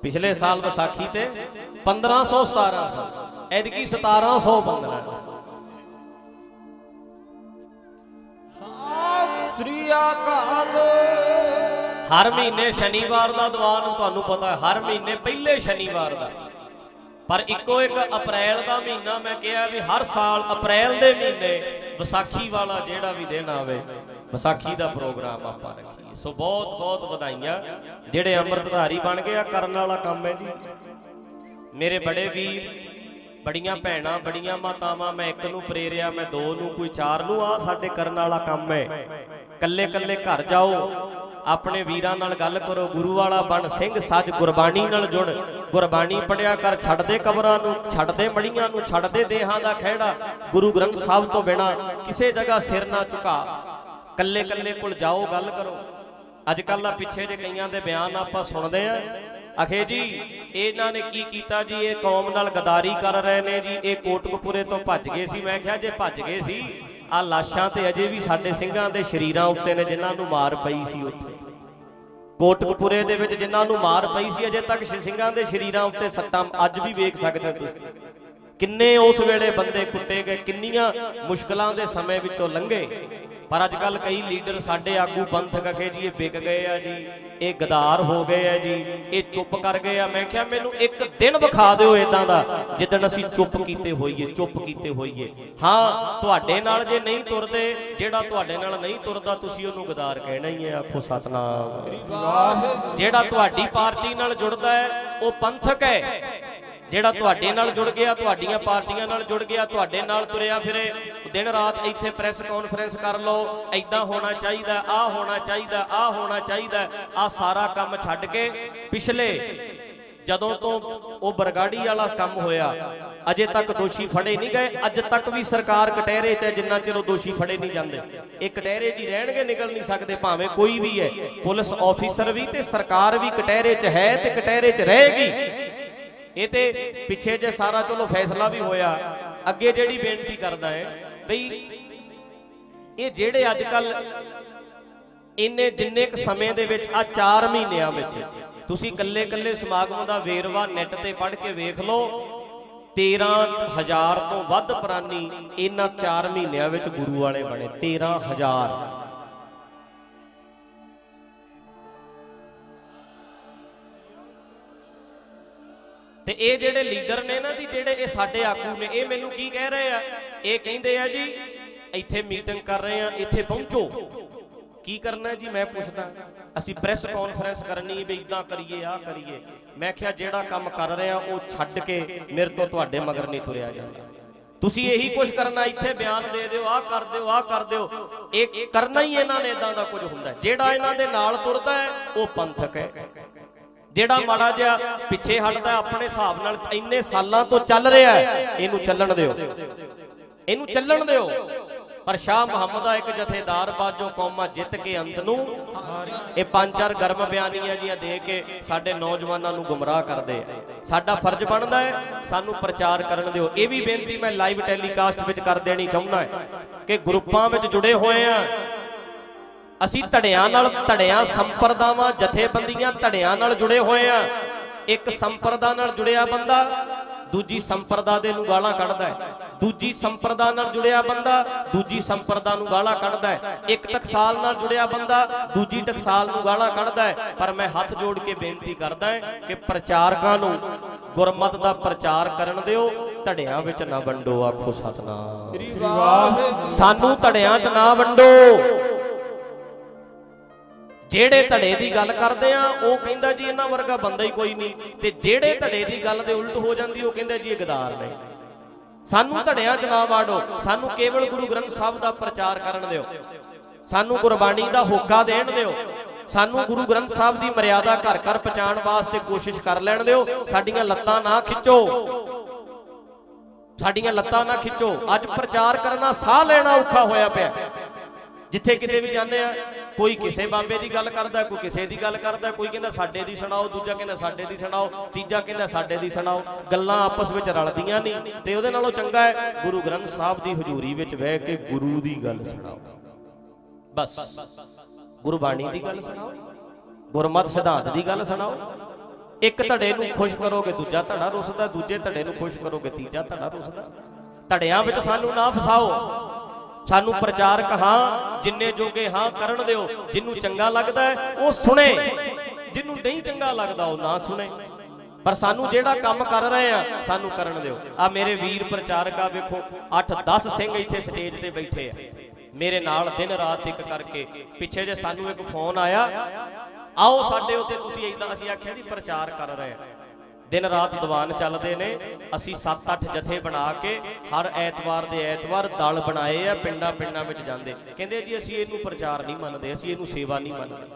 ਪਿਛਲੇ ਸਾਲ ਵਿਸਾਖੀ ਤੇ 1517 ਸਨ ਐਦਕੀ 1715 ਸ੍ਰੀ ਅਕਾਲ ਹਰ ਮਹੀਨੇ ਸ਼ਨੀਵਾਰ ਦਾ ਦੀਵਾਨ ਤੁਹਾਨੂੰ ਪਤਾ ਹਰ ਮਹੀਨੇ ਪਹਿਲੇ ਸ਼ਨੀਵਾਰ ਦਾ। ਪਰ ਇੱਕੋ ਇੱਕ ਅਪ੍ਰੈਲ ਦਾ ਮਹੀਨਾ ਮੈਂ ਕਿਹਾ ਵੀ ਹਰ ਸਾਲ ਅਪ੍ਰੈਲ ਦੇ ਮਹੀਨੇ ਵਿਸਾਖੀ ਵਾਲਾ ਜਿਹੜਾ ਵੀ ਦਿਨ ਆਵੇ, ਵਿਸਾਖੀ ਦਾ ਪ੍ਰੋਗਰਾਮ ਆਪਾਂ ਰੱਖੀਏ। ਸੋ ਬਹੁਤ ਬਹੁਤ ਵਧਾਈਆਂ। ਜਿਹੜੇ ਅੰਮ੍ਰਿਤਧਾਰੀ ਬਣ ਗਏ ਆ, ਕਰਨ ਵਾਲਾ ਕੰਮ ਹੈ ਜੀ। ਮੇਰੇ ਬੜੇ ਵੀਰ, ਬੜੀਆਂ ਭੈਣਾਂ, ਬੜੀਆਂ ਮਾਤਾਵਾਂ, ਮੈਂ ਇੱਕ ਨੂੰ ਪ੍ਰੇਰਿਆ, ਮੈਂ ਦੋ ਨੂੰ, ਕੋਈ ਚਾਰ ਨੂੰ ਆ ਸਾਡੇ ਕਰਨ ਵਾਲਾ ਕੰਮ ਹੈ। ਕੱਲੇ ਕੱਲੇ ਘਰ ਜਾਓ, ਆਪਣੇ ਵੀਰਾਂ ਨਾਲ ਗੱਲ ਕਰੋ ਗੁਰੂ ਵਾਲਾ ਬਣ ਸਿੰਘ ਸੱਜ ਗੁਰਬਾਣੀ ਨਾਲ ਜੁੜ। ਗੁਰਬਾਣੀ ਪੜਿਆ ਕਰ, ਛੱਡਦੇ ਕਬਰਾਂ ਨੂੰ, ਛੱਡਦੇ ਮੜੀਆਂ ਨੂੰ, ਛੱਡਦੇ ਦੇਹਾਂ ਦਾ ਖਹਿੜਾ, ਗੁਰੂ ਗ੍ਰੰਥ ਸਾਹਿਬ ਤੋਂ ਬਿਨਾ ਕਿਸੇ ਜਗ੍ਹਾ ਸਿਰ ਨਾ ਝੁਕਾ। ਕੱਲੇ ਕੱਲੇ ਕੋਲ ਜਾਓ, ਗੱਲ ਕਰੋ। ਅੱਜ ਕੱਲ੍ਹ ਆ ਪਿੱਛੇ ਜੇ ਕਈਆਂ ਦੇ ਬਿਆਨ ਆਪਾਂ ਸੁਣਦੇ ਆ। ਅਖੇ ਜੀ, ਇਹਨਾਂ ਨੇ ਕੀ ਕੀਤਾ ਜੀ? ਇਹ ਕੌਮ ਨਾਲ ਗਦਾਰੀ ਕਰ ਰਹੇ ਨੇ ਜੀ। ਇਹ ਕੋਟਕਪੂਰੇ ਤੋਂ ਭੱਜ ਗਏ ਸੀ। ਮੈਂ ਕਿਹਾ, ਜੇ ਭੱਜ ਗਏ ਸੀ ਆ ਲਾਸ਼ਾਂ ਤੇ ਅਜੇ ਵੀ ਸਾਡੇ ਸਿੰਘਾਂ ਦੇ ਸ਼ਰੀਰਾਂ ਉੱਤੇ ਨੇ, ਜਿਨ੍ਹਾਂ ਨੂੰ ਮਾਰ ਪਈ ਸੀ ਉੱਥੇ। ਕੋਟਕਪੁਰੇ ਦੇ ਵਿੱਚ ਜਿਨ੍ਹਾਂ ਨੂੰ ਮਾਰ ਪਈ ਸੀ, ਅਜੇ ਤੱਕ ਸਿੰਘਾਂ ਦੇ ਸ਼ਰੀਰਾਂ ਉੱਤੇ ਸੱਟਾਂ ਅੱਜ ਵੀ ਵੇਖ ਸਕਦੇ ਹੋ ਤੁਸੀਂ। ਕਿੰਨੇ ਉਸ ਵੇਲੇ ਬੰਦੇ ਕੁੱਟੇ ਗਏ, ਕਿੰਨੀਆਂ ਮੁਸ਼ਕਲਾਂ ਦੇ ਸਮੇਂ ਵਿੱਚੋਂ ਲੰਘੇ। ਪਰ ਅੱਜ ਕੱਲ ਕਈ ਲੀਡਰ ਸਾਡੇ ਆਗੂ ਪੰਥਕ ਅਖੇ ਜੀ, ਇਹ ਵਿਕ ਗਏ ਆ ਜੀ, ਇਹ ਗਦਾਰ ਹੋ ਗਏ ਆ ਜੀ, ਇਹ ਚੁੱਪ ਕਰ ਗਏ ਆ। ਮੈਂ ਕਿਹਾ ਮੈਨੂੰ ਇੱਕ ਦਿਨ ਵਿਖਾ ਦਿਓ ਇਦਾਂ ਦਾ, ਜਿੱਦਣ ਅਸੀਂ ਚੁੱਪ ਕੀਤੇ ਹੋਈਏ, ਚੁੱਪ ਕੀਤੇ ਹੋਈਏ। ਹਾਂ, ਤੁਹਾਡੇ ਨਾਲ ਜੇ ਨਹੀਂ ਤੁਰਦੇ, ਜਿਹੜਾ ਤੁਹਾਡੇ ਨਾਲ ਨਹੀਂ ਤੁਰਦਾ, ਤੁਸੀਂ ਉਹਨੂੰ ਗਦਾਰ ਕਹਿਣਾ ਹੀ ਹੈ, ਆਖੋ ਸਤਨਾਮ। ਜਿਹੜਾ ਤੁਹਾਡੀ ਪਾਰਟੀ ਨਾਲ ਜੁੜਦਾ ਹੈ, ਉਹ ਪੰਥਕ ਹੈ। ਜਿਹੜਾ ਤੁਹਾਡੇ ਨਾਲ ਜੁੜ ਗਿਆ, ਤੁਹਾਡੀਆਂ ਪਾਰਟੀਆਂ ਨਾਲ ਜੁੜ ਗਿਆ, ਤੁਹਾਡੇ ਨਾਲ ਤੁਰਿਆ ਫਿਰੇ, ਦਿਨ ਰਾਤ ਇੱਥੇ ਪ੍ਰੈਸ ਕਾਨਫਰੰਸ ਕਰ ਲਓ ਐਦਾਂ ਹੋਣਾ ਚਾਹੀਦਾ ਆ ਹੋਣਾ ਚਾਹੀਦਾ ਆ ਹੋਣਾ ਚਾਹੀਦਾ ਆ ਸਾਰਾ ਕੰਮ ਛੱਡ ਕੇ ਪਿਛਲੇ ਜਦੋਂ ਤੋਂ ਉਹ ਬਰਗਾੜੀ ਵਾਲਾ ਕੰਮ ਹੋਇਆ, ਅਜੇ ਤੱਕ ਦੋਸ਼ੀ ਫੜੇ ਨਹੀਂ ਗਏ, ਅੱਜ ਤੱਕ ਵੀ ਸਰਕਾਰ ਕਟਹਿਰੇ 'ਚ ਹੈ, ਜਿੰਨਾ ਚਿਰ ਉਹ ਦੋਸ਼ੀ ਫੜੇ ਨਹੀਂ ਜਾਂਦੇ। ਇਹ ਕਟਹਿਰੇ 'ਚ ਹੀ ਰਹਿਣਗੇ, ਨਿਕਲ ਨਹੀਂ ਸਕਦੇ, ਭਾਵੇਂ ਕੋਈ ਵੀ ਹੈ। ਪੁਲਿਸ ਆਫੀਸਰ ਵੀ ਤੇ ਸਰਕਾਰ ਵੀ ਕਟਹਿਰੇ 'ਚ ਹੈ ਤੇ ਕਟਹਿਰੇ 'ਚ ਰਹੇਗੀ। ਇਹ ਤੇ ਪਿੱਛੇ ਜੇ ਸਾਰਾ ਚਲੋ ਫੈਸਲਾ ਵੀ ਹੋਇਆ। ਅੱਗੇ ਜਿਹੜੀ ਬੇਨਤੀ ਕਰਦਾ ਹੈ, ਬਈ ਇਹ ਜਿਹੜੇ ਅੱਜ ਕੱਲ ਇੰਨੇ ਜਿੰਨੇ ਕ ਸਮੇਂ ਦੇ ਵਿੱਚ ਆ 4 ਮਹੀਨਿਆਂ ਵਿੱਚ ਤੁਸੀਂ ਕੱਲੇ ਕੱਲੇ ਸਮਾਗਮ ਦਾ ਵੇਰਵਾ ਨੈਟ ਤੇ ਪੜ੍ਹ ਕੇ ਵੇਖ ਲਓ 13000 ਤੋਂ ਵੱਧ ਪ੍ਰਾਨੀ ਇਹਨਾਂ 4 ਮਹੀਨਿਆਂ ਵਿੱਚ ਗੁਰੂ ਵਾਲੇ ਬਣੇ 13000 ਤੇ ਇਹ ਜਿਹੜੇ ਲੀਡਰ ਨੇ ਨਾ ਜੀ, ਜਿਹੜੇ ਇਹ ਸਾਡੇ ਆਗੂ ਨੇ, ਇਹ ਮੈਨੂੰ ਕੀ ਕਹਿ ਰਹੇ ਆ? ਇਹ ਕਹਿੰਦੇ ਆ ਜੀ, ਇੱਥੇ ਮੀਟਿੰਗ ਕਰ ਰਹੇ ਆ, ਇੱਥੇ ਪਹੁੰਚੋ। ਕੀ ਕਰਨਾ ਜੀ, ਮੈਂ ਪੁੱਛਦਾ। ਅਸੀਂ ਪ੍ਰੈਸ ਕਾਨਫਰੰਸ ਕਰਨੀ ਵੀ ਇਦਾਂ ਕਰੀਏ ਆ ਕਰੀਏ। ਮੈਂ ਕਿਹਾ, ਜਿਹੜਾ ਕੰਮ ਕਰ ਰਹੇ ਆ, ਉਹ ਛੱਡ ਕੇ ਮੇਰੇ ਤੋਂ ਤੁਹਾਡੇ ਮਗਰ ਨਹੀਂ ਤੁਰਿਆ ਜਾਂਦਾ। ਤੁਸੀਂ ਇਹੀ ਕੁਝ ਕਰਨਾ, ਇੱਥੇ ਬਿਆਨ ਦੇ ਦਿਓ ਆ ਕਰ ਦਿਓ ਆ ਕਰ ਦਿਓ। ਇਹ ਕਰਨਾ ਹੀ ਇਹਨਾਂ ਨੇ ਇਦਾਂ ਦਾ ਕੁਝ ਹੁੰਦਾ। ਜਿਹੜਾ ਇਹਨਾਂ ਦੇ ਨਾਲ ਤੁਰਦਾ ਹੈ, ਉਹ ਪੰਥਕ ਹੈ। ਜਿਹੜਾ ਮਾੜਾ ਜਿਹਾ ਪਿੱਛੇ ਹਟਦਾ ਆਪਣੇ ਹਿਸਾਬ ਨਾਲ ਇੰਨੇ ਸਾਲਾਂ ਤੋਂ ਚੱਲ ਰਿਹਾ ਹੈ, ਇਹਨੂੰ ਚੱਲਣ ਦਿਓ। ਇਹਨੂੰ ਚੱਲਣ ਦਿਓ। ਪਰ ਸ਼ਾਹ ਮੁਹੰਮਦ ਦਾ ਇੱਕ ਜਥੇਦਾਰ ਬਾਜੋ ਕੌਮਾਂ ਜਿੱਤ ਕੇ ਅੰਤ ਨੂੰ ਇਹ ਪੰਜ ਚਾਰ ਗਰਮ ਬਿਆਨੀਆਂ ਜੀਆਂ ਦੇ ਕੇ ਸਾਡੇ ਨੌਜਵਾਨਾਂ ਨੂੰ ਗੁੰਮਰਾਹ ਕਰਦੇ ਆ। ਸਾਡਾ ਫਰਜ਼ ਬਣਦਾ ਹੈ, ਸਾਨੂੰ ਪ੍ਰਚਾਰ ਕਰਨ ਦਿਓ। ਇਹ ਵੀ ਬੇਨਤੀ ਮੈਂ ਲਾਈਵ ਟੈਲੀਕਾਸਟ ਵਿੱਚ ਕਰ ਦੇਣੀ ਚਾਹੁੰਦਾ ਹੈ ਕਿ ਗਰੁੱਪਾਂ ਵਿੱਚ ਜੁੜੇ ਹੋਏ ਆ ਅਸੀਂ ਧੜਿਆਂ ਨਾਲ ਧੜਿਆਂ ਸੰਪਰਦਾਵਾਂ ਜਥੇਬੰਦੀਆਂ ਧੜਿਆਂ ਨਾਲ ਜੁੜੇ ਹੋਏ ਆ ਇੱਕ ਸੰਪਰਦਾ ਨਾਲ ਜੁੜਿਆ ਬੰਦਾ ਦੂਜੀ ਸੰਪਰਦਾ ਦੇ ਨੂੰ ਗਾਲਾਂ ਕੱਢਦਾ ਹੈ। ਦੂਜੀ ਸੰਪਰਦਾ ਨਾਲ ਜੁੜਿਆ ਬੰਦਾ ਦੂਜੀ ਸੰਪਰਦਾ ਨੂੰ ਗਾਲਾਂ ਕੱਢਦਾ ਹੈ। ਇੱਕ ਟਕਸਾਲ ਨਾਲ ਜੁੜਿਆ ਬੰਦਾ ਦੂਜੀ ਟਕਸਾਲ ਨੂੰ ਗਾਲਾਂ ਕੱਢਦਾ ਹੈ। ਪਰ ਮੈਂ ਹੱਥ ਜੋੜ ਕੇ ਬੇਨਤੀ ਕਰਦਾ ਹਾਂ ਕਿ ਪ੍ਰਚਾਰਕਾਂ ਨੂੰ ਗੁਰਮਤ ਦਾ ਪ੍ਰਚਾਰ ਕਰਨ ਦਿਓ ਧੜਿਆਂ ਵਿੱਚ ਨਾ ਵੰਡੋ ਆਖੋ ਸਤਨਾਮ। ਸਾਨੂੰ ਧੜਿਆਂ 'ਚ ਨਾ ਵੰਡੋ। ਜਿਹੜੇ ਧੜੇ ਦੀ ਗੱਲ ਕਰਦੇ ਆ, ਉਹ ਕਹਿੰਦਾ ਜੀ ਇਹਨਾਂ ਵਰਗਾ ਬੰਦਾ ਹੀ ਕੋਈ ਨਹੀਂ। ਤੇ ਜਿਹੜੇ ਧੜੇ ਦੀ ਗੱਲ ਦੇ ਉਲਟ ਹੋ ਜਾਂਦੀ, ਉਹ ਕਹਿੰਦਾ ਜੀ ਇਹ ਗਦਾਰ ਨੇ। ਸਾਨੂੰ ਧੜਿਆਂ 'ਚ ਨਾ ਵਾੜੋ, ਸਾਨੂੰ ਕੇਵਲ ਗੁਰੂ ਗ੍ਰੰਥ ਸਾਹਿਬ ਦਾ ਪ੍ਰਚਾਰ ਕਰਨ ਦਿਓ। ਸਾਨੂੰ ਗੁਰਬਾਣੀ ਦਾ ਹੋਕਾ ਦੇਣ ਦਿਓ। ਸਾਨੂੰ ਗੁਰੂ ਗ੍ਰੰਥ ਸਾਹਿਬ ਦੀ ਮਰਿਆਦਾ ਘਰ ਘਰ ਪਹੁੰਚਾਉਣ ਵਾਸਤੇ ਕੋਸ਼ਿਸ਼ ਕਰ ਲੈਣ ਦਿਓ। ਸਾਡੀਆਂ ਲੱਤਾਂ ਨਾ ਖਿੱਚੋ। ਸਾਡੀਆਂ ਲੱਤਾਂ ਨਾ ਖਿੱਚੋ। ਅੱਜ ਪ੍ਰਚਾਰ ਕਰਨਾ ਸਾਹ ਲੈਣਾ ਔਖਾ ਹੋਇਆ ਪਿਆ। ਜਿੱਥੇ ਕਿਤੇ ਵੀ ਜਾਂਦੇ ਆ ਕੋਈ ਕਿਸੇ ਬਾਬੇ ਦੀ ਗੱਲ ਕਰਦਾ, ਕੋਈ ਕਿਸੇ ਦੀ ਗੱਲ ਕਰਦਾ, ਕੋਈ ਕਹਿੰਦਾ ਸਾਡੇ ਦੀ ਸੁਣਾਓ, ਦੂਜਾ ਕਹਿੰਦਾ ਸਾਡੇ ਦੀ ਸੁਣਾਓ, ਤੀਜਾ ਕਹਿੰਦਾ ਸਾਡੇ ਦੀ ਸੁਣਾਓ, ਗੱਲਾਂ ਆਪਸ ਵਿੱਚ ਰਲਦੀਆਂ ਨਹੀਂ, ਤੇ ਉਹਦੇ ਨਾਲੋਂ ਚੰਗਾ ਹੈ ਗੁਰੂ ਗ੍ਰੰਥ ਸਾਹਿਬ ਦੀ ਹਜ਼ੂਰੀ ਵਿੱਚ ਬਹਿ ਕੇ ਗੁਰੂ ਦੀ ਗੱਲ ਸੁਣਾਓ। ਬਸ। ਗੁਰਬਾਣੀ ਦੀ ਗੱਲ ਸੁਣਾਓ, ਗੁਰਮਤ ਸਿਧਾਂਤ ਦੀ ਗੱਲ ਸੁਣਾਓ। ਇੱਕ ਧੜੇ ਨੂੰ ਖੁਸ਼ ਕਰੋਗੇ, ਦੂਜਾ ਧੜਾ ਰੁੱਸਦਾ, ਦੂਜੇ ਧੜੇ ਨੂੰ ਖੁਸ਼ ਕਰੋਗੇ, ਤੀਜਾ ਧੜਾ ਰੁੱਸਦਾ। ਧੜਿਆਂ ਵਿੱਚ ਸਾਨੂੰ ਨਾ ਫਸਾਓ। ਸਾਨੂੰ ਪ੍ਰਚਾਰਕ ਹਾਂ, ਜਿੰਨੇ ਜੋਗੇ ਹਾਂ ਕਰਨ ਦਿਓ, ਜਿੰਨੂੰ ਚੰਗਾ ਲੱਗਦਾ ਉਹ ਸੁਣੇ। ਜਿੰਨੂੰ ਨਹੀਂ ਚੰਗਾ ਲੱਗਦਾ, ਉਹ ਨਾ ਸੁਣੇ। ਪਰ ਸਾਨੂੰ ਜਿਹੜਾ ਕੰਮ ਕਰ ਰਹੇ ਆ, ਸਾਨੂੰ ਕਰਨ ਦਿਓ। ਆ ਮੇਰੇ ਵੀਰ ਪ੍ਰਚਾਰਕ ਆ, ਵੇਖੋ 8-10 ਸਿੰਘ ਇੱਥੇ ਸਟੇਜ ਤੇ ਬੈਠੇ ਆ। ਮੇਰੇ ਨਾਲ ਦਿਨ ਰਾਤ ਇੱਕ ਕਰਕੇ, ਪਿੱਛੇ ਜੇ ਸਾਨੂੰ ਇੱਕ ਫੋਨ ਆਇਆ, ਆਓ ਸਾਡੇ ਉੱਤੇ ਤੁਸੀਂ ਇਦਾਂ ਅਸੀਂ ਆਖਿਆ ਜੀ, ਪ੍ਰਚਾਰ ਕਰ ਰਹੇ ਆ। ਦਿਨ ਰਾਤ ਦੀਵਾਨ ਚੱਲਦੇ ਨੇ। ਅਸੀਂ 7-8 ਜਥੇ ਬਣਾ ਕੇ ਹਰ ਐਤਵਾਰ ਦੇ ਐਤਵਾਰ ਦਲ ਬਣਾਏ ਆ, ਪਿੰਡਾਂ ਪਿੰਡਾਂ ਵਿੱਚ ਜਾਂਦੇ। ਕਹਿੰਦੇ ਜੀ ਅਸੀਂ ਇਹਨੂੰ ਪ੍ਰਚਾਰ ਨਹੀਂ ਮੰਨਦੇ, ਅਸੀਂ ਇਹਨੂੰ ਸੇਵਾ ਨਹੀਂ ਮੰਨਦੇ।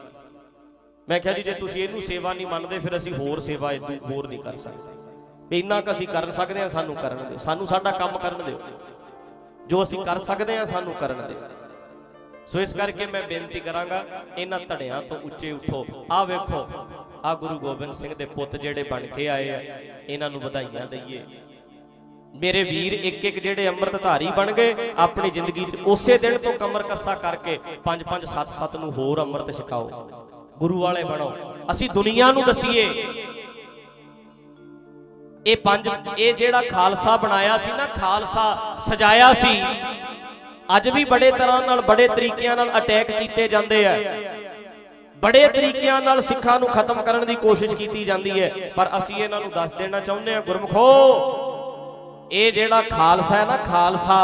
ਮੈਂ ਕਿਹਾ ਜੀ, ਜੇ ਤੁਸੀਂ ਇਹਨੂੰ ਸੇਵਾ ਨਹੀਂ ਮੰਨਦੇ, ਫਿਰ ਅਸੀਂ ਹੋਰ ਸੇਵਾ ਇਦੋਂ ਹੋਰ ਨਹੀਂ ਕਰ ਸਕਦੇ। ਵੀ ਇੰਨਾ ਕੁ ਅਸੀਂ ਕਰ ਸਕਦੇ ਹਾਂ ਸਾਨੂੰ ਕਰਨ ਦਿਓ। ਸਾਨੂੰ ਸਾਡਾ ਕੰਮ ਕਰਨ ਦਿਓ। ਜੋ ਅਸੀਂ ਕਰ ਸਕਦੇ ਹਾਂ ਸਾਨੂੰ ਕਰਨ ਦਿਓ। ਸੋ ਇਸ ਕਰਕੇ ਮੈਂ ਬੇਨਤੀ ਕਰਾਂਗਾ, ਇਹਨਾਂ ਧੜਿਆਂ ਤੋਂ ਉੱਚੇ ਉੱਠੋ। ਆਹ ਵੇਖੋ ਆ ਗੁਰੂ ਗੋਬਿੰਦ ਸਿੰਘ ਦੇ ਪੁੱਤ ਜਿਹੜੇ ਬਣ ਕੇ ਆਏ ਆ, ਇਹਨਾਂ ਨੂੰ ਵਧਾਈਆਂ ਦਈਏ। ਮੇਰੇ ਵੀਰ ਇੱਕ ਇੱਕ ਜਿਹੜੇ ਅੰਮ੍ਰਿਤਧਾਰੀ ਬਣ ਗਏ, ਆਪਣੀ ਜ਼ਿੰਦਗੀ 'ਚ ਉਸੇ ਦਿਨ ਤੋਂ ਕਮਰ ਕੱਸਾ ਕਰਕੇ 5 5 7 7 ਨੂੰ ਹੋਰ ਅੰਮ੍ਰਿਤ ਛਕਾਓ। ਗੁਰੂ ਵਾਲੇ ਬਣੋ। ਅਸੀਂ ਦੁਨੀਆ ਨੂੰ ਦਸੀਏ, ਇਹ ਪੰਜ, ਇਹ ਜਿਹੜਾ ਖਾਲਸਾ ਬਣਾਇਆ ਸੀ ਨਾ, ਖਾਲਸਾ ਸਜਾਇਆ ਸੀ, ਅੱਜ ਵੀ ਬੜੇ ਤਰ੍ਹਾਂ ਨਾਲ, ਬੜੇ ਤਰੀਕਿਆਂ ਨਾਲ ਅਟੈਕ ਕੀਤੇ ਜਾਂਦੇ ਆ। ਬੜੇ ਤਰੀਕਿਆਂ ਨਾਲ ਸਿੱਖਾਂ ਨੂੰ ਖਤਮ ਕਰਨ ਦੀ ਕੋਸ਼ਿਸ਼ ਕੀਤੀ ਜਾਂਦੀ ਹੈ, ਪਰ ਅਸੀਂ ਇਹਨਾਂ ਨੂੰ ਦੱਸ ਦੇਣਾ ਚਾਹੁੰਦੇ ਹਾਂ, ਗੁਰਮਖੋ, ਇਹ ਜਿਹੜਾ ਖਾਲਸਾ ਹੈ ਨਾ, ਖਾਲਸਾ,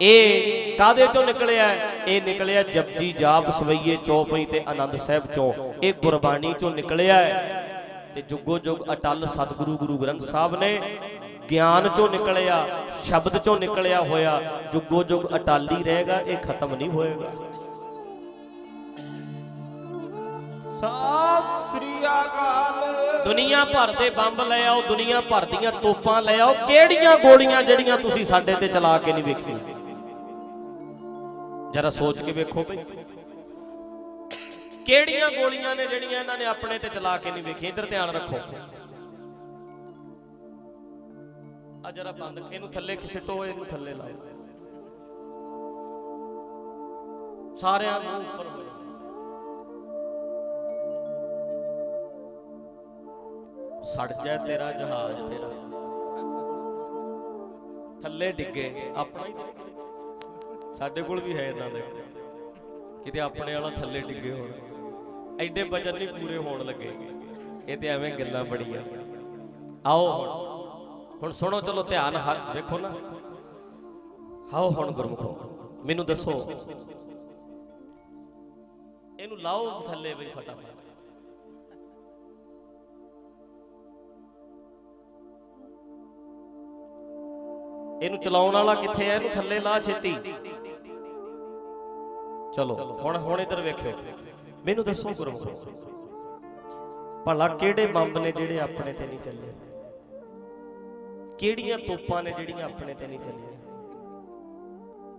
ਇਹ ਕਾਦੇ ਚੋਂ ਨਿਕਲਿਆ ਇਹ ਨਿਕਲਿਆ ਜਪਜੀ ਜਾਪ ਸਵਈਏ ਚੌਪਈ ਤੇ ਆਨੰਦ ਸਾਹਿਬ ਚੋਂ। ਇਹ ਗੁਰਬਾਣੀ ਚੋਂ ਨਿਕਲਿਆ ਤੇ ਜੁਗੋ ਜੁਗ ਅਟਲ ਸਤਿਗੁਰੂ ਗੁਰੂ ਗ੍ਰੰਥ ਸਾਹਿਬ ਨੇ ਗਿਆਨ ਚੋਂ ਨਿਕਲਿਆ, ਸ਼ਬਦ ਚੋਂ ਨਿਕਲਿਆ ਹੋਇਆ, ਜੁਗੋ ਜੁਗ ਅਟਾਲੀ ਰਹੇਗਾ, ਇਹ ਖਤਮ ਨਹੀਂ ਹੋਏਗਾ। ਸਤਿ ਸ੍ਰੀ ਅਕਾਲ। ਦੁਨੀਆ ਭਰ ਦੇ ਬੰਬ ਲੈ ਆਓ, ਦੁਨੀਆ ਭਰ ਦੀਆਂ ਤੋਪਾਂ ਲੈ ਆਓ। ਕਿਹੜੀਆਂ ਗੋਲੀਆਂ ਜਿਹੜੀਆਂ ਤੁਸੀਂ ਸਾਡੇ ਤੇ ਚਲਾ ਕੇ ਨਹੀਂ ਵੇਖੀਆਂ? ਜਰਾ ਸੋਚ ਕੇ ਵੇਖੋ। ਬਈ ਕਿਹੜੀਆਂ ਗੋਲੀਆਂ ਨੇ ਜਿਹੜੀਆਂ ਇਹਨਾਂ ਨੇ ਆਪਣੇ ਤੇ ਚਲਾ ਕੇ ਨਹੀਂ ਵੇਖੀਆਂ? ਇੱਧਰ ਧਿਆਨ ਰੱਖੋ। ਆ ਜਰਾ ਬੰਦ, ਇਹਨੂੰ ਥੱਲੇ ਕਿਸੇ ਇਹਨੂੰ ਥੱਲੇ ਲਾਓ। ਸਾਰਿਆਂ ਨੂੰ ਉੱਪਰ। ਸੜ ਜਾਏ ਤੇਰਾ ਜਹਾਜ਼ ਤੇਰਾ। ਥੱਲੇ ਡਿੱਗੇ, ਆਪਣਾ ਹੀ ਸਾਡੇ ਕੋਲ ਵੀ ਹੈ ਇਦਾਂ ਦੇ। ਕਿਤੇ ਆਪਣੇ ਵਾਲਾ ਥੱਲੇ ਡਿੱਗੇ ਹੋਣ। ਐਡੇ ਵਜਨ ਨਹੀਂ ਪੂਰੇ ਹੋਣ ਲੱਗੇ। ਇਹ ਤੇ ਐਵੇਂ ਗੱਲਾਂ ਬੜੀਆਂ। ਆਓ ਹੁਣ। ਹੁਣ ਸੁਣੋ, ਚਲੋ ਧਿਆਨ ਹਰ ਵੇਖੋ ਨਾ। ਆਓ ਹੁਣ ਗੁਰਮੁਖੋ। ਮੈਨੂੰ ਦੱਸੋ। ਇਹਨੂੰ ਲਾਓ ਥੱਲੇ ਬਈ ਫਟਾਫਟ। ਇਹਨੂੰ ਚਲਾਉਣ ਵਾਲਾ ਕਿੱਥੇ ਹੈ? ਇਹਨੂੰ ਥੱਲੇ ਲਾ ਛੇਤੀ। ਚਲੋ, ਹੁਣ ਹੁਣ ਇੱਧਰ ਵੇਖਿਓ। ਮੈਨੂੰ ਦੱਸੋ ਗੁਰਮੁਖੋ। ਭਲਾ ਕਿਹੜੇ ਬੰਬ ਨੇ ਜਿਹੜੇ ਆਪਣੇ ਤੇ ਨਹੀਂ ਚੱਲੇ? ਕਿਹੜੀਆਂ ਤੋਪਾਂ ਨੇ ਜਿਹੜੀਆਂ ਆਪਣੇ ਤੇ ਨਹੀਂ ਚੱਲੀਆਂ?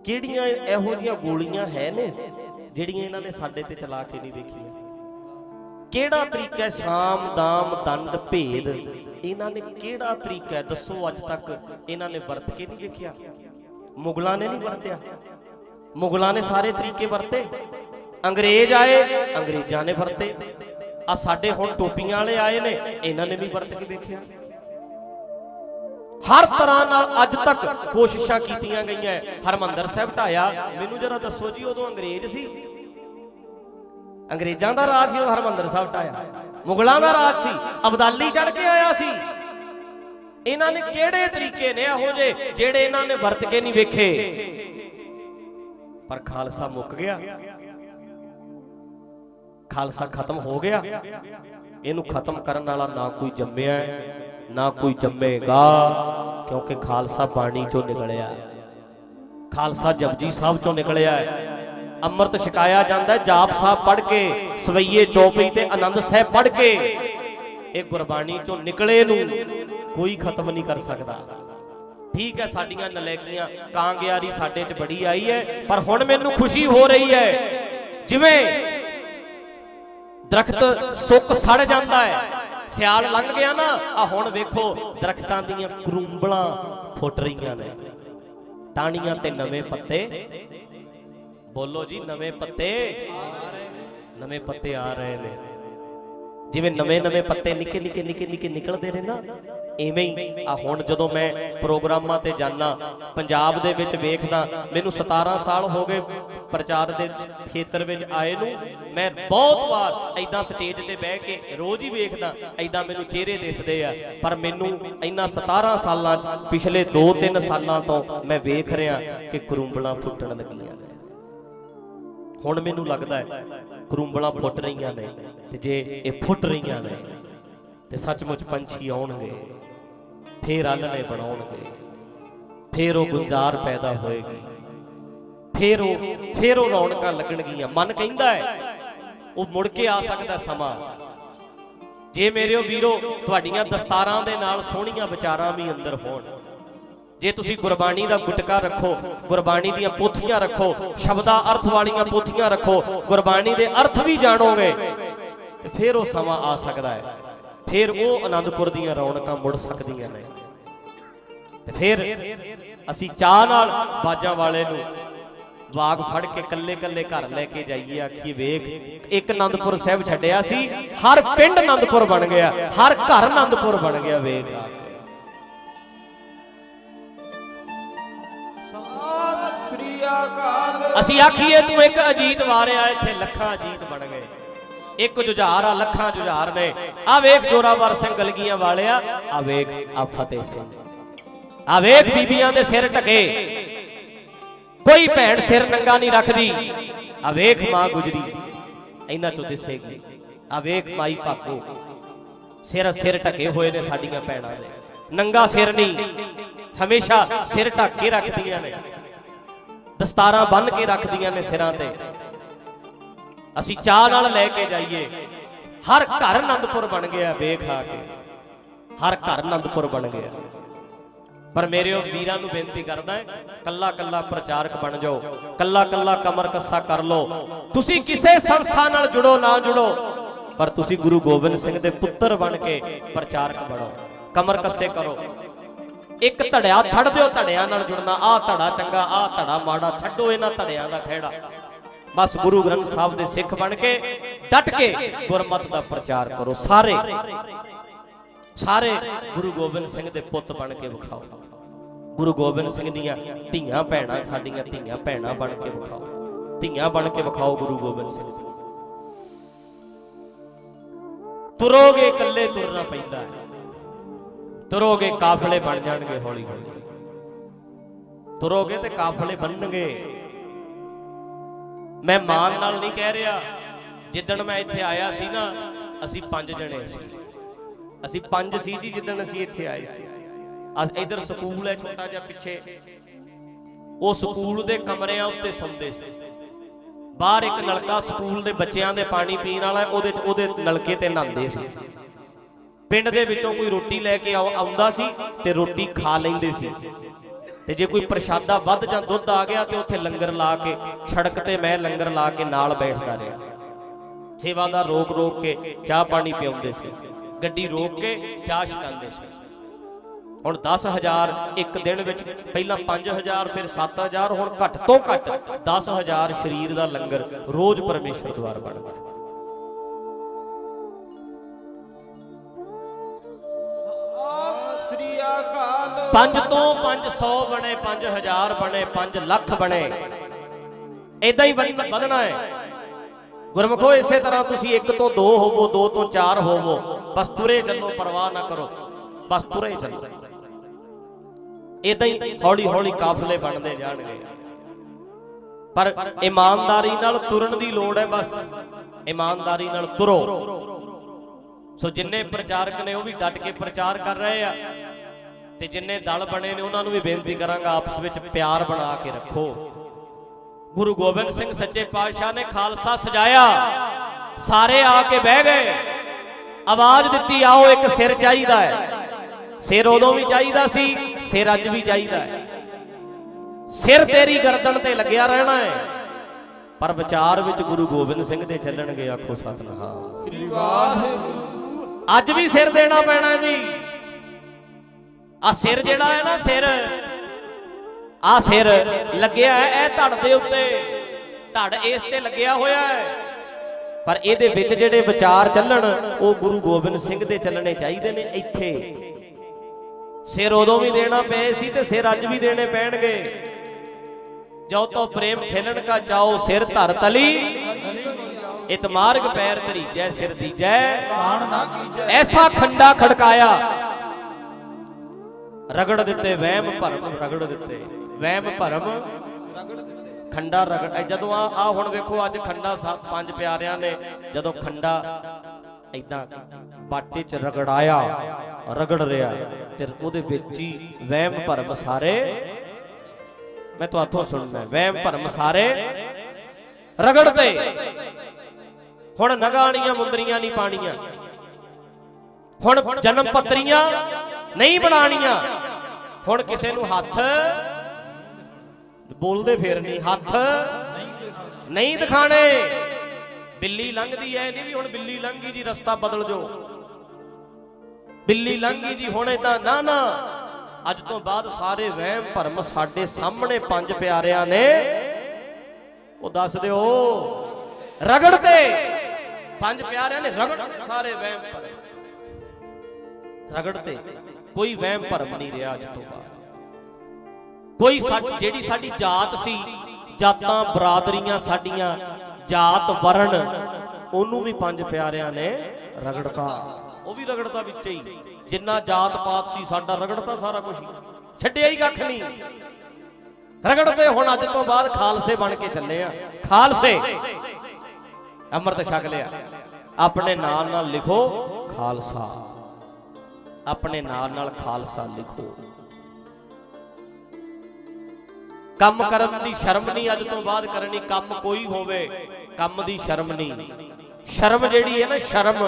ਕਿਹੜੀਆਂ ਇਹੋ ਜੀਆਂ ਗੋਲੀਆਂ ਹੈ ਨੇ ਜਿਹੜੀਆਂ ਇਹਨਾਂ ਨੇ ਸਾਡੇ ਤੇ ਚਲਾ ਕੇ ਨਹੀਂ ਵੇਖੀਆਂ? ਕਿਹੜਾ ਤਰੀਕਾ ਸਾਮ, ਦਾਮ, ਦੰਡ, ਭੇਦ? ਇਹਨਾਂ ਨੇ ਕਿਹੜਾ ਤਰੀਕਾ ਹੈ? ਦੱਸੋ, ਅੱਜ ਤੱਕ ਇਹਨਾਂ ਨੇ ਵਰਤ ਕੇ ਨਹੀਂ ਵੇਖਿਆ? ਮੁਗਲਾਂ ਨੇ ਨਹੀਂ ਵਰਤਿਆ? ਮੁਗਲਾਂ ਨੇ ਸਾਰੇ ਤਰੀਕੇ ਵਰਤੇ। ਅੰਗਰੇਜ਼ ਆਏ, ਅੰਗਰੇਜ਼ਾਂ ਨੇ ਵਰਤੇ। ਆ ਸਾਡੇ ਹੁਣ ਟੋਪੀਆਂ ਵਾਲੇ ਆਏ ਨੇ, ਇਹਨਾਂ ਨੇ ਵੀ ਵਰਤ ਕੇ ਵੇਖਿਆ। ਹਰ ਤਰ੍ਹਾਂ ਨਾਲ ਅੱਜ ਤੱਕ ਕੋਸ਼ਿਸ਼ਾਂ ਕੀਤੀਆਂ ਗਈਆਂ ਹਰਮੰਦਰ ਸਾਹਿਬ ਢਾਇਆ, ਮੈਨੂੰ ਜਰਾ ਦੱਸੋ ਜੀ, ਉਦੋਂ ਅੰਗਰੇਜ਼ ਸੀ? ਅੰਗਰੇਜ਼ਾਂ ਦਾ ਰਾਜ ਸੀ ਉਹ ਹਰਮੰਦਰ ਸਾਹਿਬ ਢਾਇਆ। ਮੁਗਲਾਂ ਦਾ ਰਾਜ ਸੀ, ਅਬਦਾਲੀ ਚੜ ਕੇ ਆਇਆ ਸੀ। ਇਹਨਾਂ ਨੇ ਕਿਹੜੇ ਤਰੀਕੇ ਨੇ ਇਹੋ ਜੇ ਜਿਹੜੇ ਇਹਨਾਂ ਨੇ ਵਰਤ ਕੇ ਨਹੀਂ ਵੇਖੇ? ਪਰ ਖਾਲਸਾ ਮੁੱਕ ਗਿਆ। ਖਾਲਸਾ ਖਤਮ ਹੋ ਗਿਆ। ਇਹਨੂੰ ਖਤਮ ਕਰਨ ਵਾਲਾ ਨਾ ਕੋਈ ਜੰਮਿਆ, ਨਾ ਕੋਈ ਜੰਮੇਗਾ, ਕਿਉਂਕਿ ਖਾਲਸਾ ਬਾਣੀ ਚੋਂ ਨਿਕਲਿਆ। ਖਾਲਸਾ ਜਪਜੀ ਸਾਹਿਬ ਚੋਂ ਨਿਕਲਿਆ। ਹੈ ਅੰਮ੍ਰਿਤ ਛਕਾਇਆ ਜਾਂਦਾ ਹੈ, ਜਾਪ ਸਾਹਿਬ ਪੜ੍ਹ ਕੇ, ਸਵਈਏ ਚੌਪਈ ਤੇ ਆਨੰਦ ਸਾਹਿਬ ਪੜ੍ਹ ਕੇ, ਇਹ ਗੁਰਬਾਣੀ ਚੋਂ ਨਿਕਲੇ ਨੂੰ ਕੋਈ ਖਤਮ ਨਹੀਂ ਕਰ ਸਕਦਾ। ਠੀਕ ਹੈ, ਸਾਡੀਆਂ ਨਲੇਕੀਆਂ ਕਾਂਗਿਆਰੀ ਸਾਡੇ 'ਚ ਬੜੀ ਆਈ ਹੈ, ਪਰ ਹੁਣ ਮੈਨੂੰ ਖੁਸ਼ੀ ਹੋ ਰਹੀ ਹੈ, ਜਿਵੇਂ ਦਰਖਤ ਸੁੱਕ ਸੜ ਜਾਂਦਾ ਹੈ, ਸਿਆਲ ਲੰਘ ਗਿਆ ਨਾ ਆ ਹੁਣ ਵੇਖੋ, ਦਰਖਤਾਂ ਦੀਆਂ ਕਰੂੰਬਲਾਂ ਫੁੱਟ ਰਹੀਆਂ ਨੇ, ਟਾਹਣੀਆਂ ਤੇ ਨਵੇਂ ਪੱਤੇ ਬੋਲੋ ਜੀ, ਨਵੇਂ ਪੱਤੇ ਨਵੇਂ ਪੱਤੇ ਆ ਰਹੇ ਨੇ। ਜਿਵੇਂ ਨਵੇਂ ਨਵੇਂ ਪੱਤੇ ਨਿੱਕੇ ਨਿੱਕੇ ਨਿੱਕੇ ਨਿੱਕੇ ਨਿਕਲਦੇ ਨੇ ਨਾ, ਇਵੇਂ ਹੀ ਆ ਹੁਣ ਜਦੋਂ ਮੈਂ ਪ੍ਰੋਗਰਾਮਾਂ ਤੇ ਜਾਣਾ ਪੰਜਾਬ ਦੇ ਵਿੱਚ ਵੇਖਦਾ, ਮੈਨੂੰ 17 ਸਾਲ ਹੋ ਗਏ ਪ੍ਰਚਾਰ ਦੇ ਖੇਤਰ ਵਿੱਚ ਆਏ ਨੂੰ, ਮੈਂ ਬਹੁਤ ਵਾਰ ਐਦਾਂ ਸਟੇਜ ਤੇ ਬਹਿ ਕੇ ਰੋਜ਼ ਹੀ ਵੇਖਦਾ ਐਦਾਂ ਮੈਨੂੰ ਚਿਹਰੇ ਦਿਸਦੇ ਆ। ਪਰ ਮੈਨੂੰ ਇੰਨਾ 17 ਸਾਲਾਂ 'ਚ, ਪਿਛਲੇ 2-3 ਸਾਲਾਂ ਤੋਂ ਮੈਂ ਵੇਖ ਰਿਹਾ ਕਿ ਕਰੂੰਬਲਾਂ ਫੁੱਟਣ ਲੱਗੀਆਂ। ਹੁਣ ਮੈਨੂੰ ਲੱਗਦਾ ਹੈ ਕਰੂੰਬਲਾਂ ਫੁੱਟ ਰਹੀਆਂ ਨੇ ਤੇ ਜੇ ਇਹ ਫੁੱਟ ਰਹੀਆਂ ਨੇ ਤੇ ਸੱਚਮੁੱਚ ਪੰਛੀ ਆਉਣਗੇ, ਫੇਰ ਆਲਣੇ ਬਣਾਉਣਗੇ, ਫੇਰ ਉਹ ਗੁੰਜ਼ਾਰ ਪੈਦਾ ਹੋਏਗੀ, ਫੇਰ ਉਹ ਫੇਰ ਉਹ ਰੌਣਕਾਂ ਲੱਗਣਗੀਆਂ। ਮਨ ਕਹਿੰਦਾ ਹੈ, ਉਹ ਮੁੜ ਕੇ ਆ ਸਕਦਾ ਸਮਾਂ। ਜੇ ਮੇਰਿਓ ਵੀਰੋ, ਤੁਹਾਡੀਆਂ ਦਸਤਾਰਾਂ ਦੇ ਨਾਲ ਸੋਹਣੀਆਂ ਵਿਚਾਰਾਂ ਵੀ ਅੰਦਰ ਹੋਣ ਜੇ ਤੁਸੀਂ ਗੁਰਬਾਣੀ ਦਾ ਗੁਟਕਾ ਰੱਖੋ, ਗੁਰਬਾਣੀ ਦੀਆਂ ਪੋਥੀਆਂ ਰੱਖੋ, ਸ਼ਬਦਾ, ਅਰਥ ਵਾਲੀਆਂ ਪੋਥੀਆਂ ਰੱਖੋ, ਗੁਰਬਾਣੀ ਦੇ ਅਰਥ ਵੀ ਜਾਣੋਗੇ, ਤੇ ਫਿਰ ਉਹ ਸਮਾਂ ਆ ਸਕਦਾ ਹੈ। ਫਿਰ ਉਹ ਆਨੰਦਪੁਰ ਦੀਆਂ ਰੌਣਕਾਂ ਮੁੜ ਸਕਦੀਆਂ ਨੇ। ਤੇ ਫਿਰ ਅਸੀਂ ਚਾਹ ਨਾਲ ਬਾਜਾਂ ਵਾਲੇ ਨੂੰ ਬਾਗ ਫੜ ਕੇ ਕੱਲੇ ਕੱਲੇ ਘਰ ਲੈ ਕੇ ਜਾਈਏ, ਆਖੀਏ, ਵੇਖ, ਇੱਕ ਆਨੰਦਪੁਰ ਸਾਹਿਬ ਛੱਡਿਆ ਸੀ, ਹਰ ਪਿੰਡ ਆਨੰਦਪੁਰ ਬਣ ਗਿਆ, ਹਰ ਘਰ ਆਨੰਦਪੁਰ ਬਣ ਗਿਆ, ਵੇਖ। ਅਸੀਂ ਆਖੀਏ, ਤੂੰ ਇੱਕ ਅਜੀਤ ਵਾਰਿਆ, ਇੱਥੇ ਲੱਖਾਂ ਅਜੀਤ ਬਣ ਗਏ। ਇੱਕ ਜੁਝਾਰ ਆ, ਲੱਖਾਂ ਜੁਝਾਰ ਨੇ। ਆ ਵੇਖ, ਜੋਰਾਵਰ ਸਿੰਘ ਗਲਗੀਆਂ ਵਾਲਿਆ ਆ ਵੇਖ ਆ ਫਤਿਹ ਸਿੰਘ। ਆ ਵੇਖ, ਬੀਬੀਆਂ ਦੇ ਸਿਰ ਢਕੇ। ਕੋਈ ਭੈਣ ਸਿਰ ਨੰਗਾ ਨਹੀਂ ਰੱਖਦੀ। ਆ ਵੇਖ, ਮਾਂ ਗੁਜਰੀ, ਇਹਨਾਂ ਚੋਂ ਦਿਸੇਗੀ। ਆ ਵੇਖ, ਮਾਈ ਭਾਗੋ ਸਿਰ ਸਿਰ ਢਕੇ ਹੋਏ ਨੇ ਸਾਡੀਆਂ ਭੈਣਾਂ ਦੇ। ਨੰਗਾ ਸਿਰ ਨਹੀਂ, ਹਮੇਸ਼ਾ ਸਿਰ ਢੱਕ ਕੇ ਰੱਖਦੀਆਂ ਨੇ। ਦਸਤਾਰਾਂ ਬੰਨ ਕੇ ਰੱਖਦੀਆਂ ਨੇ ਸਿਰਾਂ ਤੇ। ਅਸੀਂ ਚਾਹ ਨਾਲ ਲੈ ਕੇ ਜਾਈਏ। ਹਰ ਘਰ ਅਨੰਦਪੁਰ ਬਣ ਗਿਆ ਵੇਖ ਆ ਕੇ। ਹਰ ਘਰ ਅਨੰਦਪੁਰ ਬਣ ਗਿਆ। ਪਰ ਮੇਰੇ ਉਹ ਵੀਰਾਂ ਨੂੰ ਬੇਨਤੀ ਕਰਦਾ ਹੈ, ਕੱਲਾ ਕੱਲਾ ਪ੍ਰਚਾਰਕ ਬਣ ਜਾਓ। ਕੱਲਾ ਕੱਲਾ ਕਮਰ ਕੱਸਾ ਕਰ ਲਓ। ਤੁਸੀਂ ਕਿਸੇ ਸੰਸਥਾ ਨਾਲ ਜੁੜੋ, ਨਾ ਜੁੜੋ, ਪਰ ਤੁਸੀਂ ਗੁਰੂ ਗੋਬਿੰਦ ਸਿੰਘ ਦੇ ਪੁੱਤਰ ਬਣ ਕੇ ਪ੍ਰਚਾਰਕ ਬਣੋ। ਕਮਰ ਕੱਸੇ ਕਰੋ। ਇੱਕ ਧੜਿਆ ਛੱਡ ਦਿਓ ਧੜਿਆਂ ਨਾਲ ਜੁੜਨਾ। ਆਹ ਧੜਾ ਚੰਗਾ, ਆਹ ਧੜਾ ਮਾੜਾ, ਛੱਡੋ ਇਹਨਾਂ ਧੜਿਆਂ ਦਾ ਖਹਿੜਾ ਬਸ ਗੁਰੂ ਗ੍ਰੰਥ ਸਾਹਿਬ ਦੇ ਸਿੱਖ ਬਣ ਕੇ, ਡਟ ਕੇ ਗੁਰਮਤ ਦਾ ਪ੍ਰਚਾਰ ਕਰੋ। ਸਾਰੇ ਸਾਰੇ ਗੁਰੂ ਗੋਬਿੰਦ ਸਿੰਘ ਦੇ ਪੁੱਤ ਬਣ ਕੇ ਵਿਖਾਓ। ਗੁਰੂ ਗੋਬਿੰਦ ਸਿੰਘ ਦੀਆਂ ਧੀਆਂ ਭੈਣਾਂ ਸਾਡੀਆਂ ਧੀਆਂ ਭੈਣਾਂ ਬਣ ਕੇ ਵਿਖਾਓ। ਧੀਆਂ ਬਣ ਕੇ ਵਿਖਾਓ ਗੁਰੂ ਗੋਬਿੰਦ ਸਿੰਘ ਤੁਰੋਗੇ ਇਕੱਲੇ ਤੁਰਨਾ ਪੈਂਦਾ ਹੈ। ਤੁਰੋਗੇ, ਕਾਫਲੇ ਬਣ ਜਾਣਗੇ ਹੌਲੀ ਹੌਲੀ। ਤੁਰੋਗੇ ਤੇ ਕਾਫਲੇ ਬਣਨਗੇ। ਮੈਂ ਮਾਨ ਨਾਲ ਨਹੀਂ ਕਹਿ ਰਿਹਾ, ਜਿੱਦਣ ਮੈਂ ਇੱਥੇ ਆਇਆ ਸੀ ਨਾ, ਅਸੀਂ ਪੰਜ ਜਣੇ ਸੀ। ਅਸੀਂ ਪੰਜ ਸੀ ਜੀ ਜਿੱਦਣ ਅਸੀਂ ਇੱਥੇ ਆਏ ਸੀ। ਅਸ ਇਧਰ ਸਕੂਲ ਹੈ ਛੋਟਾ ਜਿਹਾ ਪਿੱਛੇ। ਉਹ ਸਕੂਲ ਦੇ ਕਮਰਿਆਂ ਉੱਤੇ ਸੌਂਦੇ ਸੀ। ਬਾਹਰ ਇੱਕ ਨਲਕਾ ਸਕੂਲ ਦੇ ਬੱਚਿਆਂ ਦੇ ਪਾਣੀ ਪੀਣ ਵਾਲਾ ਉਹਦੇ ਚ ਉਹਦੇ ਨਲਕੇ ਤੇ ਨਹਾਉਂਦੇ ਸੀ। ਪਿੰਡ ਦੇ ਵਿੱਚੋਂ ਕੋਈ ਰੋਟੀ ਲੈ ਕੇ ਆਉਂਦਾ ਸੀ ਤੇ ਰੋਟੀ ਖਾ ਲੈਂਦੇ ਸੀ। ਤੇ ਜੇ ਕੋਈ ਪ੍ਰਸ਼ਾਦਾ ਵੱਧ ਜਾਂ ਦੁੱਧ ਆ ਗਿਆ ਤੇ ਉੱਥੇ ਲੰਗਰ ਲਾ ਕੇ, ਛੜਕ ਤੇ ਮੈਂ ਲੰਗਰ ਲਾ ਕੇ ਨਾਲ ਬੈਠਦਾ ਰਿਹਾ। ਸੇਵਾਦਾਰ ਰੋਕ ਰੋਕ ਕੇ ਚਾਹ ਪਾਣੀ ਪਿਉਂਦੇ ਸੀ। ਗੱਡੀ ਰੋਕ ਕੇ ਚਾਹ ਛਕਾਉਂਦੇ ਸੀ। ਹੁਣ 10000 ਇੱਕ ਦਿਨ ਵਿੱਚ, ਪਹਿਲਾਂ 5000 ਫਿਰ 7000 ਹੁਣ ਘੱਟ ਤੋਂ ਘੱਟ 10000 ਸਰੀਰ ਦਾ ਲੰਗਰ ਰੋਜ਼ ਪਰਮੇਸ਼ਰ ਦੁਆਰ ਬਣਦਾ। ਪੰਜ ਤੋਂ ਪੰਜ ਸੌ ਬਣੇ, ਪੰਜ ਹਜ਼ਾਰ ਬਣੇ, ਪੰਜ ਲੱਖ ਬਣੇ। ਇਦਾਂ ਹੀ ਵਧਣਾ ਹੈ। ਗੁਰਮਖੋ, ਇਸੇ ਤਰ੍ਹਾਂ ਤੁਸੀਂ ਇੱਕ ਤੋਂ ਦੋ ਹੋਵੋ, ਦੋ ਤੋਂ ਚਾਰ ਹੋਵੋ। ਬਸ ਤੁਰੇ ਚੱਲੋ, ਪਰਵਾਹ ਨਾ ਕਰੋ। ਬਸ ਤੁਰੇ ਚੱਲੋ। ਇਦਾਂ ਹੀ ਹੌਲੀ ਹੌਲੀ ਕਾਫਲੇ ਬਣਦੇ ਜਾਣਗੇ। ਪਰ ਇਮਾਨਦਾਰੀ ਨਾਲ ਤੁਰਨ ਦੀ ਲੋੜ ਹੈ ਬਸ। ਇਮਾਨਦਾਰੀ ਨਾਲ ਤੁਰੋ। ਸੋ ਜਿੰਨੇ ਪ੍ਰਚਾਰਕ ਨੇ ਉਹ ਵੀ ਡਟ ਕੇ ਪ੍ਰਚਾਰ ਕਰ ਰਹੇ ਆ। ਤੇ ਜਿੰਨੇ ਦਲ ਬਣੇ ਨੇ ਉਹਨਾਂ ਨੂੰ ਵੀ ਬੇਨਤੀ ਕਰਾਂਗਾ ਆਪਸ ਵਿੱਚ ਪਿਆਰ ਬਣਾ ਕੇ ਰੱਖੋ। ਗੁਰੂ ਗੋਬਿੰਦ ਸਿੰਘ ਸੱਚੇ ਪਾਤਸ਼ਾਹ ਨੇ ਖਾਲਸਾ ਸਜਾਇਆ। ਸਾਰੇ ਆ ਕੇ ਬਹਿ ਗਏ। ਆਵਾਜ਼ ਦਿੱਤੀ ਆਓ ਇੱਕ ਸਿਰ ਚਾਹੀਦਾ ਹੈ। ਸਿਰ ਉਦੋਂ ਵੀ ਚਾਹੀਦਾ ਸੀ ਸਿਰ ਅੱਜ ਵੀ ਚਾਹੀਦਾ ਹੈ। ਸਿਰ ਤੇਰੀ ਗਰਦਨ ਤੇ ਲੱਗਿਆ ਰਹਿਣਾ ਹੈ। ਪਰ ਵਿਚਾਰ ਵਿੱਚ ਗੁਰੂ ਗੋਬਿੰਦ ਸਿੰਘ ਦੇ ਚੱਲਣਗੇ ਆਖੋ ਸਤਨਾਮ। ਵਾਹਿਗੁਰੂ। ਅੱਜ ਵੀ ਸਿਰ ਦੇਣਾ ਪੈਣਾ ਜੀ। ਆ ਸਿਰ ਜਿਹੜਾ ਹੈ ਨਾ ਸਿਰ ਆ ਸਿਰ ਲੱਗਿਆ ਹੈ ਇਹ ਧੜ ਦੇ ਉੱਤੇ। ਧੜ ਇਸ ਤੇ ਲੱਗਿਆ ਹੋਇਆ ਹੈ। ਪਰ ਇਹਦੇ ਵਿੱਚ ਜਿਹੜੇ ਵਿਚਾਰ ਚੱਲਣ ਉਹ ਗੁਰੂ ਗੋਬਿੰਦ ਸਿੰਘ ਦੇ ਚੱਲਣੇ ਚਾਹੀਦੇ ਨੇ ਇੱਥੇ। ਸਿਰ ਉਦੋਂ ਵੀ ਦੇਣਾ ਪਏ ਸੀ ਤੇ ਸਿਰ ਅੱਜ ਵੀ ਦੇਣੇ ਪੈਣਗੇ। ਜੋ ਤੋ ਪ੍ਰੇਮ ਖੇਲਣ ਕਾ ਚਾਓ ਸਿਰ ਧਰ ਤਲੀ। ਇਤ ਮਾਰਗ ਪੈਰ ਧਰੀਜੈ ਸਿਰ ਦੀਜੈ। ਕਾਣ ਨਾ ਕੀਜੈ। ਐਸਾ ਖੰਡਾ ਖੜਕਾਇਆ। ਰਗੜ ਦਿੱਤੇ, ਵਹਿਮ ਭਰਮ ਰਗੜ ਦਿੱਤੇ। ਵਹਿਮ ਭਰਮ ਰਗੜ ਦਿੱਤੇ ਖੰਡਾ ਰਗੜ ਜਦੋਂ ਆ ਆ ਹੁਣ ਵੇਖੋ, ਅੱਜ ਖੰਡਾ ਪੰਜ ਪਿਆਰਿਆਂ ਨੇ ਜਦੋਂ ਖੰਡਾ ਐਦਾਂ ਬਾਟੇ 'ਚ ਰਗੜਾਇਆ, ਰਗੜ ਰਿਹਾ ਤੇ ਉਹਦੇ ਵਿੱਚ ਹੀ ਵਹਿਮ ਭਰਮ ਸਾਰੇ ਮੈਂ ਤੁਹਾਥੋਂ ਸੁਣਨਾ, ਵਹਿਮ ਭਰਮ ਸਾਰੇ ਰਗੜ ਪਏ ਹੁਣ ਨਗਾਣੀਆਂ ਮੁੰਦਰੀਆਂ ਨਹੀਂ ਪਾਣੀਆਂ ਹੁਣ ਜਨਮ ਪੱਤਰੀਆਂ ਨਹੀਂ ਬਣਾਣੀਆਂ ਹੁਣ ਕਿਸੇ ਨੂੰ ਹੱਥ ਬੋਲਦੇ ਫੇਰ ਨਹੀਂ, ਹੱਥ ਨਹੀਂ ਦਿਖਾਣੇ। ਬਿੱਲੀ ਲੰਘਦੀ ਐ ਨਹੀਂ ਵੀ ਹੁਣ ਬਿੱਲੀ ਲੰਘੀ ਜੀ, ਰਸਤਾ ਬਦਲ ਜੋ। ਬਿੱਲੀ ਲੰਘੀ ਜੀ, ਹੁਣ ਇਦਾਂ ਨਾ ਨਾ। ਅੱਜ ਤੋਂ ਬਾਅਦ ਸਾਰੇ ਵਹਿਮ ਭਰਮ ਸਾਡੇ ਸਾਹਮਣੇ ਪੰਜ ਪਿਆਰਿਆਂ ਨੇ। ਉਹ ਦੱਸ ਦਿਓ, ਰਗੜ ਤੇ। ਪੰਜ ਪਿਆਰਿਆਂ ਨੇ ਰਗੜ ਸਾਰੇ ਵਹਿਮ ਭਰਮ। ਰਗੜ ਤੇ। ਕੋਈ ਵਹਿਮ ਭਰਮ ਨਹੀਂ ਰਿਹਾ ਅੱਜ ਤੋਂ ਬਾਅਦ। ਕੋਈ ਸਾ- ਜਿਹੜੀ ਸਾਡੀ ਜਾਤ ਸੀ, ਜਾਤਾਂ ਬਰਾਦਰੀਆਂ ਸਾਡੀਆਂ, ਜਾਤ ਵਰਣ, ਉਹਨੂੰ ਵੀ ਪੰਜ ਪਿਆਰਿਆਂ ਨੇ ਰਗੜਤਾ। ਉਹ ਵੀ ਰਗੜਤਾ ਵਿੱਚ ਹੀ। ਜਿੰਨਾ ਜਾਤ ਪਾਤ ਸੀ, ਸਾਡਾ ਰਗੜਤਾ ਸਾਰਾ ਕੁਝ ਛੱਡਿਆ ਹੀ ਕੱਖ ਨਹੀਂ। ਰਗੜਦੇ ਹੁਣ ਅੱਜ ਤੋਂ ਬਾਅਦ ਖਾਲਸੇ ਬਣ ਕੇ ਚੱਲੇ ਆ। ਖਾਲਸੇ। ਅੰਮ੍ਰਿਤ ਛਕ ਲਿਆ। ਆਪਣੇ ਨਾਲ ਨਾਲ ਲਿਖੋ, ਖਾਲਸਾ। ਆਪਣੇ ਨਾਲ ਨਾਲ ਖਾਲਸਾ ਲਿਖੋ। ਕੰਮ ਕਰਨ ਦੀ ਸ਼ਰਮ ਨਹੀਂ ਅੱਜ ਤੋਂ ਬਾਅਦ ਕਰਨੀ, ਕੰਮ ਕੋਈ ਹੋਵੇ, ਕੰਮ ਦੀ ਸ਼ਰਮ ਨਹੀਂ। ਸ਼ਰਮ ਜਿਹੜੀ ਹੈ ਨਾ, ਸ਼ਰਮ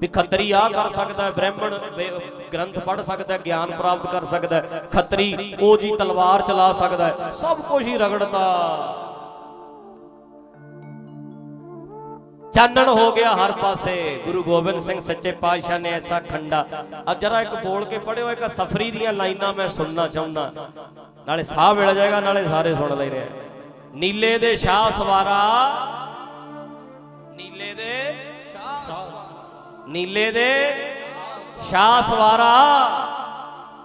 ਵੀ ਖੱਤਰੀ ਆ ਕਰ ਸਕਦਾ ਹੈ, ਬ੍ਰਾਹਮਣ ਗ੍ਰੰਥ ਪੜ੍ਹ ਸਕਦਾ ਹੈ, ਗਿਆਨ ਪ੍ਰਾਪਤ ਕਰ ਸਕਦਾ ਹੈ, ਖੱਤਰੀ ਉਹ ਜੀ ਤਲਵਾਰ ਚਲਾ ਸਕਦਾ ਹੈ, ਸਭ ਕੁਝ ਹੀ ਰਗੜਤਾ। ਚਾਨਣ ਹੋ ਗਿਆ ਹਰ ਪਾਸੇ। ਗੁਰੂ ਗੋਬਿੰਦ ਸਿੰਘ ਸੱਚੇ ਪਾਤਸ਼ਾਹ ਨੇ ਐਸਾ ਖੰਡਾ। ਆ ਜਰਾ ਇੱਕ ਬੋਲ ਕੇ ਪੜਿਓ ਇੱਕ ਸਫਰੀ ਦੀਆਂ ਲਾਈਨਾਂ ਮੈਂ ਸੁਣਨਾ ਚਾਹੁੰਦਾ। ਨਾਲੇ ਸਾਹ ਮਿਲ ਜਾਏਗਾ, ਨਾਲੇ ਸਾਰੇ ਸੁਣ ਲੈਣੇ ਨੀਲੇ ਦੇ ਸ਼ਾਹ ਸਵਾਰਾ। ਨੀਲੇ ਦੇ ਨੀਲੇ ਦੇ ਸ਼ਾਹ ਸਵਾਰਾ।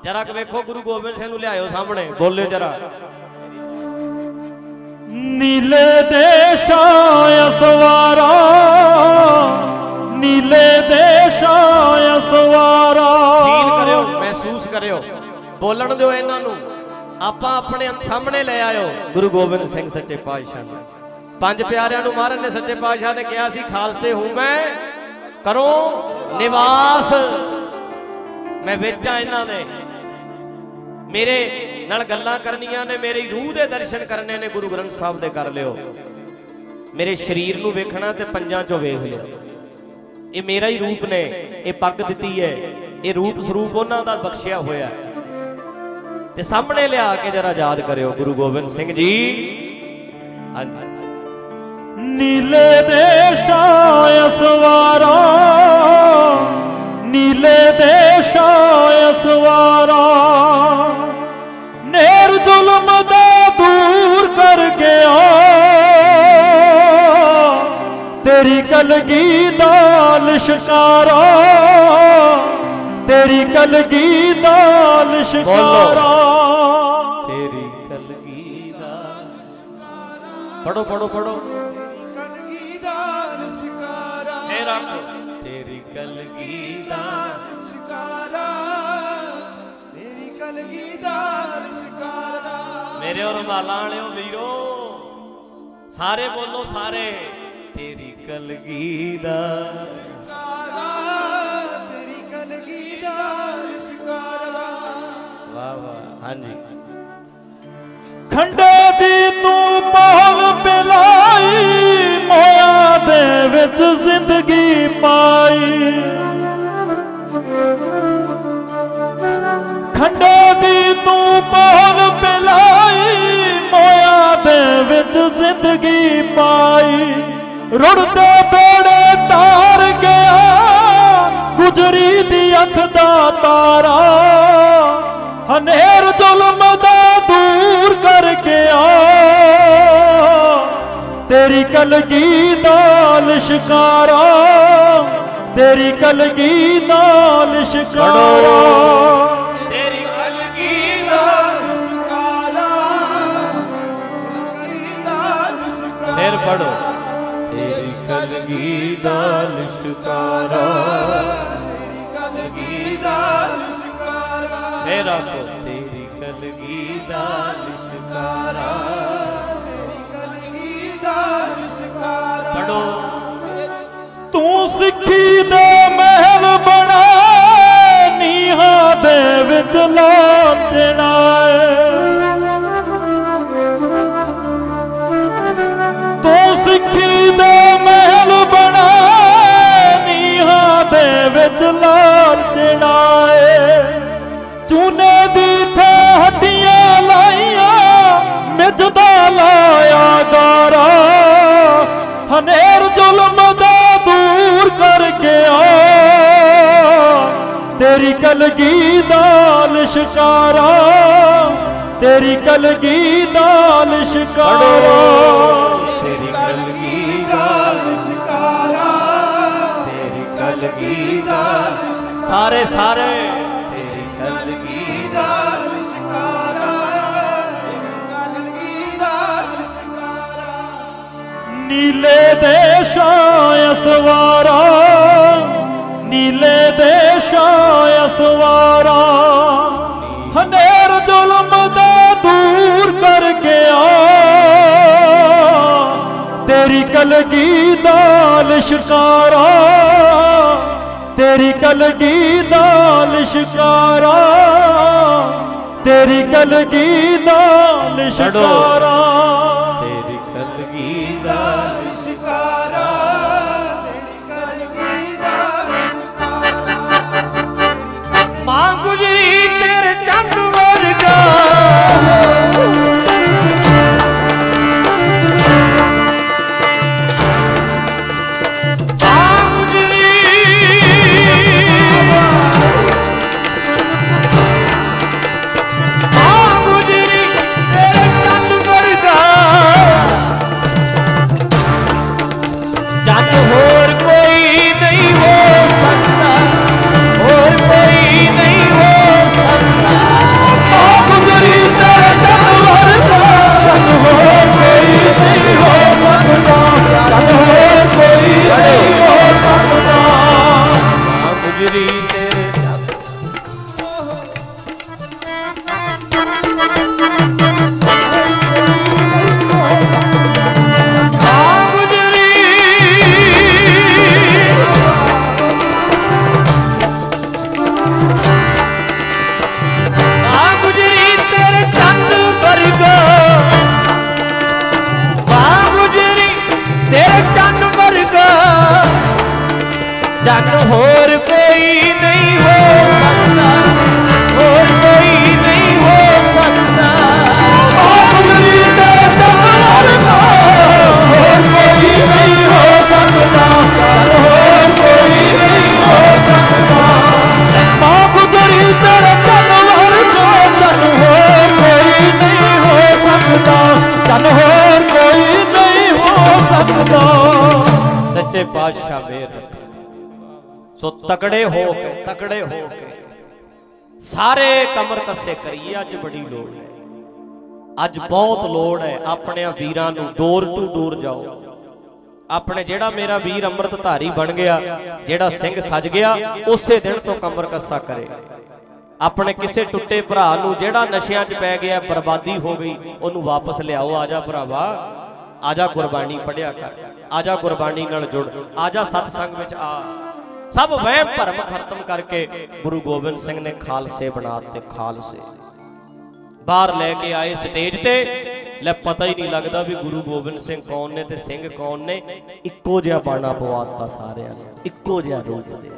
ਜਰਾ ਕਿ ਵੇਖੋ ਗੁਰੂ ਗੋਬਿੰਦ ਸਿੰਘ ਨੂੰ ਲਿਆਇਓ ਸਾਹਮਣੇ। ਬੋਲਿਓ ਜਰਾ। ਨੀਲੇ ਦੇ ਸ਼ਾਹ ਨੀਲੇ ਦੇ ਸ਼ਾਹ ਫੀਲ ਕਰਿਓ, ਮਹਿਸੂਸ ਕਰਿਓ, ਬੋਲਣ ਦਿਓ ਇਹਨਾਂ ਨੂੰ। ਆਪਾਂ ਆਪਣੇ ਸਾਹਮਣੇ ਲੈ ਆਇਓ। ਗੁਰੂ ਗੋਬਿੰਦ ਸਿੰਘ ਸੱਚੇ ਪਾਤਸ਼ਾਹ ਨੂੰ। ਪੰਜ ਪਿਆਰਿਆਂ ਨੂੰ ਮਹਾਰਾਜ ਨੇ ਸੱਚੇ ਪਾਤਸ਼ਾਹ ਨੇ ਕਿਹਾ ਸੀ, ਖਾਲਸੇ ਹੂੰ ਮੈਂ, ਕਰੋ ਨਿਵਾਸ। ਮੈਂ ਵਿੱਚ ਆ ਇਹਨਾਂ ਦੇ। ਮੇਰੇ ਨਾਲ ਗੱਲਾਂ ਕਰਨੀਆਂ ਨੇ, ਮੇਰੀ ਰੂਹ ਦੇ ਦਰਸ਼ਨ ਕਰਨੇ ਨੇ, ਗੁਰੂ ਗ੍ਰੰਥ ਸਾਹਿਬ ਦੇ ਕਰ ਲਿਓ। ਮੇਰੇ ਸਰੀਰ ਨੂੰ ਵੇਖਣਾ ਤੇ ਪੰਜਾਂ ਚੋਂ ਵੇਖ ਲਿਓ। ਇਹ ਮੇਰਾ ਹੀ ਰੂਪ ਨੇ, ਇਹ ਪੱਗ ਦਿੱਤੀ ਹੈ। ਇਹ ਰੂਪ ਸਰੂਪ ਉਹਨਾਂ ਦਾ ਬਖਸ਼ਿਆ ਹੋਇਆ। ਤੇ ਸਾਹਮਣੇ ਲਿਆ ਕੇ ਜਰਾ ਯਾਦ ਕਰਿਓ, ਗੁਰੂ ਗੋਬਿੰਦ ਸਿੰਘ ਜੀ। ਹਾਂਜੀ। ਨੀਲੇ ਦੇ ਸ਼ਾਹ ਸਵਾਰਾ ਨੀਲੇ ਦੇ ਸ਼ਾਹ ਸਵਾਰਾ ਨੇਰ ਜ਼ੁਲਮ ਦਾ ਦੂਰ ਕਰ ਗਿਆ। ਤੇਰੀ ਕਲਗੀ ਦਾ ਲਿਸ਼ਕਾਰਾ ਤੇਰੀ ਕਲਗੀ ਦਾ ਲਿਸ਼ਕਾਰਾ। ਤੇਰੀ ਕਲਗੀ ਦਾ ਪੜੋ ਪੜੋ ਪੜੋ ਕਲਗੀ ਦਾ ਸ਼ਿਕਾਰਾ ਫੇਰ ਆਖੋ ਕਲਗੀ ਦਾ ਸ਼ਿਕਾਰਾ ਮੇਰੇ ਔਰ ਮਾਲਾਂ ਵਾਲਿਓ ਵੀਰੋ ਸਾਰੇ ਬੋਲੋ ਸਾਰੇ। ਤੇਰੀ ਕਲਗੀ ਦਾ ਸ਼ਿਕਾਰਾ ਤੇਰੀ ਕਲਗੀ ਦਾ ਸ਼ਿਕਾਰਾ ਵਾਹ ਵਾਹ ਹਾਂਜੀ। ਖੰਡੇ ਦੀ ਤੂੰ ਪਾਵ ਪਿਲਾਈ ਮੋਇਆ ਦੇ ਵਿੱਚ ਜ਼ਿੰਦਗੀ ਪਾਈ। ਖੰਡੇ ਦੀ ਤੂੰ ਪਾਵ ਪਿਲਾਈ, ਮੋਇਆ ਦੇ ਵਿੱਚ ਜ਼ਿੰਦਗੀ ਪਾਈ। ਰੁੜਦੇ ਬੇੜੇ ਤਾਰ ਗਿਆ, ਗੁਜਰੀ ਦੀ ਅੱਖ ਦਾ ਤਾਰਾ। ਹਨੇਰ ਜ਼ੁਲਮ ਦਾ ਦੂਰ ਕਰ ਗਿਆ। ਤੇਰੀ ਕਲਗੀ ਨਾਲ ਸ਼ਿਕਾਰਾ ਤੇਰੀ ਕਲਗੀ ਨਾਲ ਸ਼ਿਕਾਰਾ ਦਾ ਲਿਸ਼ਕਾਰਾ। ਤੇਰੀ ਕਲਗੀ ਦਾ ਸ਼ਿਕਾਰਾ ਫੇਰ ਆਖੋ ਤੇਰੀ ਕਲਗੀ ਦਾ ਲਿਸ਼ਕਾਰਾ। ਤੇਰੀ ਕਲਗੀ ਦਾ ਸ਼ਿਕਾਰਾ ਪੜੋ ਤੂੰ ਸਿੱਖੀ ਦੇ ਮਹਿਲ ਬਣਾ। ਨੀਹਾਂ ਦੇ ਵਿੱਚ ਲਾਚਣਾ ਤੂੰ ਸਿੱਖੀ ਦੇ ਮਹਿਲ ਦੇ ਵਿੱਚ ਲਾਚਣਾ ਚੂਨੇ ਦੀ ਥਾਂ ਹੱਡੀਆਂ ਲਾਈਆਂ ਮਿੱਜਦਾ ਲਾਇਆ ਗਾਰਾ। ਹਨੇਰ ਜ਼ੁਲਮ ਦਾ ਦੂਰ ਕਰ ਗਿਆ ਤੇਰੀ ਕਲਗੀ ਦਾ ਲਿਸ਼ਕਾਰਾ, ਤੇਰੀ ਕਲਗੀ ਦਾ ਲਿਸ਼ਕਾਰਾ। ਸਾਰੇ ਸਾਰੇ। ਤੇਰੀ ਕਲਗੀ ਦਾ ਸ਼ਿਕਾਰਾ ਤੇਰੀ ਕਲਗੀ ਦਾ ਸ਼ਿਕਾਰਾ ਨੀਲੇ ਦੇ ਸ਼ਾਹ ਸਵਾਰਾ ਨੀਲੇ ਦੇ ਸ਼ਾਹ ਸਵਾਰਾ ਹਨੇਰ ਜ਼ੁਲਮ ਦਾ ਦੂਰ ਕਰ ਗਿਆ। ਤੇਰੀ ਕਲਗੀ ਦਾ ਲਿਸ਼ਕਾਰਾ ਤੇਰੀ ਕਲਗੀ ਦਾ ਲਿਸ਼ਕਾਰਾ ਤੇਰੀ ਕਲਗੀ ਦਾ ਸ਼ਿਕਾਰਾ। ਕਰੀਏ, ਅੱਜ ਬੜੀ ਲੋੜ ਹੈ। ਅੱਜ ਬਹੁਤ ਲੋੜ ਹੈ ਆਪਣੇ ਵੀਰਾਂ ਨੂੰ ਡੋਰ ਟੂ ਡੋਰ ਜਾਓ। ਆਪਣੇ ਜਿਹੜਾ ਮੇਰਾ ਵੀਰ ਅੰਮ੍ਰਿਤ ਬਣ ਗਿਆ, ਜਿਹੜਾ ਸਿੰਘ ਸਜ ਗਿਆ, ਉਸੇ ਦਿਨ ਤੋਂ ਕਮਰ ਕੱਸਾ ਕਰੇ। ਆਪਣੇ ਕਿਸੇ ਟੁੱਟੇ ਭਰਾ ਨੂੰ ਜਿਹੜਾ ਨਸ਼ਿਆਂ 'ਚ ਪੈ ਗਿਆ, ਬਰਬਾਦੀ ਹੋ ਗਈ, ਉਹਨੂੰ ਵਾਪਸ ਲਿਆਓ ਆਜਾ ਭਰਾਵਾ। ਆਜਾ ਗੁਰਬਾਣੀ ਪੜਿਆ ਕਰ। ਆਜਾ ਗੁਰਬਾਣੀ ਨਾਲ ਜੁੜ। ਆਜਾ ਸਤਸੰਗ ਵਿੱਚ ਆ। ਸਭ ਵਹਿਮ ਭਰਮ ਖਤਮ ਕਰਕੇ ਗੁਰੂ ਗੋਬਿੰਦ ਸਿੰਘ ਨੇ ਖਾਲਸੇ ਬਣਾ ਦਿੱਤੇ ਖਾਲਸੇ। ਬਾਹਰ ਲੈ ਕੇ ਆਏ ਸਟੇਜ ਤੇ। ਲੈ ਪਤਾ ਹੀ ਨਹੀਂ ਲੱਗਦਾ ਵੀ ਗੁਰੂ ਗੋਬਿੰਦ ਸਿੰਘ ਕੌਣ ਨੇ ਤੇ ਸਿੰਘ ਕੌਣ ਨੇ। ਇੱਕੋ ਜਿਹਾ ਬਾਣਾ ਪਵਾਤਾ ਸਾਰਿਆਂ ਨੇ। ਇੱਕੋ ਜਿਹਾ ਰੂਪ ਦੇ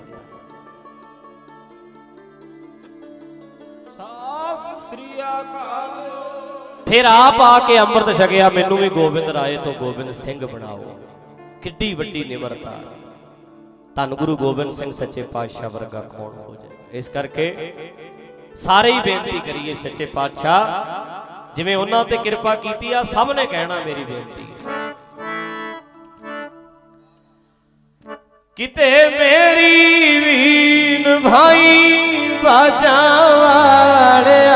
ਫਿਰ ਆਪ ਆ ਕੇ ਅੰਮ੍ਰਿਤ ਛਕਿਆ ਮੈਨੂੰ ਵੀ ਗੋਬਿੰਦ ਰਾਏ ਤੋਂ ਗੋਬਿੰਦ ਸਿੰਘ ਬਣਾਓ। ਕਿੱਡੀ ਵੱਡੀ ਨਿਮਰਤਾ। ਧੰਨ ਗੁਰੂ ਗੋਬਿੰਦ ਸਿੰਘ ਸੱਚੇ ਪਾਤਸ਼ਾਹ ਵਰਗਾ ਕੌਣ ਹੋ ਜਾਏ? ਇਸ ਕਰਕੇ ਸਾਰੇ ਹੀ ਬੇਨਤੀ ਕਰੀਏ ਸੱਚੇ ਪਾਤਸ਼ਾਹ, ਜਿਵੇਂ ਉਹਨਾਂ ਤੇ ਕਿਰਪਾ ਕੀਤੀ ਆ, ਸਭ ਨੇ ਕਹਿਣਾ ਮੇਰੀ ਬੇਨਤੀ। ਕਿਤੇ ਮੇਰੀ ਵੀਨ ਭਾਈ ਬਾਜਾਂ ਵਾਲਿਆ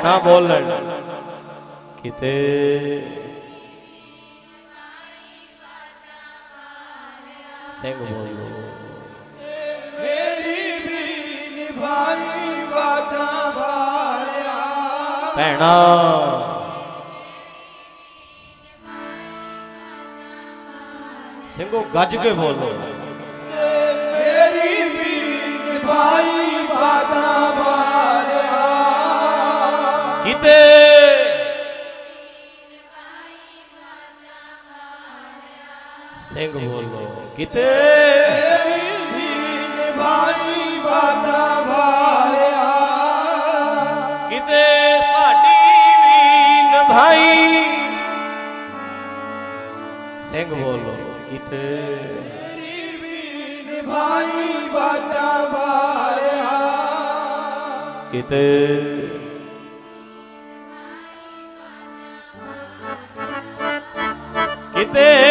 ਭੈਣਾ ਬੋਲਣ ਕਿਤੇ ਸਿੰਘ ਬੋਲੋ ਮੇਰੀ ਬੀਨ ਭਾਈ ਬਾਜਾ ਵਾਲਿਆ ਭੈਣਾ। ਸਿੰਘੋ, ਗੱਜ ਕੇ ਬੋਲੋ ਮੇਰੀ ਬੀਨ ਭਾਈ ਬਾਜਾ ਸਿੰਘ ਬੋਲੋ ਕਿਤੇ ਵੀ ਬਾਜਾ ਭਾਰਿਆ ਕਿਤੇ ਸਾਡੀ ਵੀ ਨਿਭਾਈ। ਸਿੰਘ ਬੋਲੋ ਕਿਤੇ ਮੇਰੀ ਬਾਜਾ ਭਾਰਿਆ ਕਿਤੇ te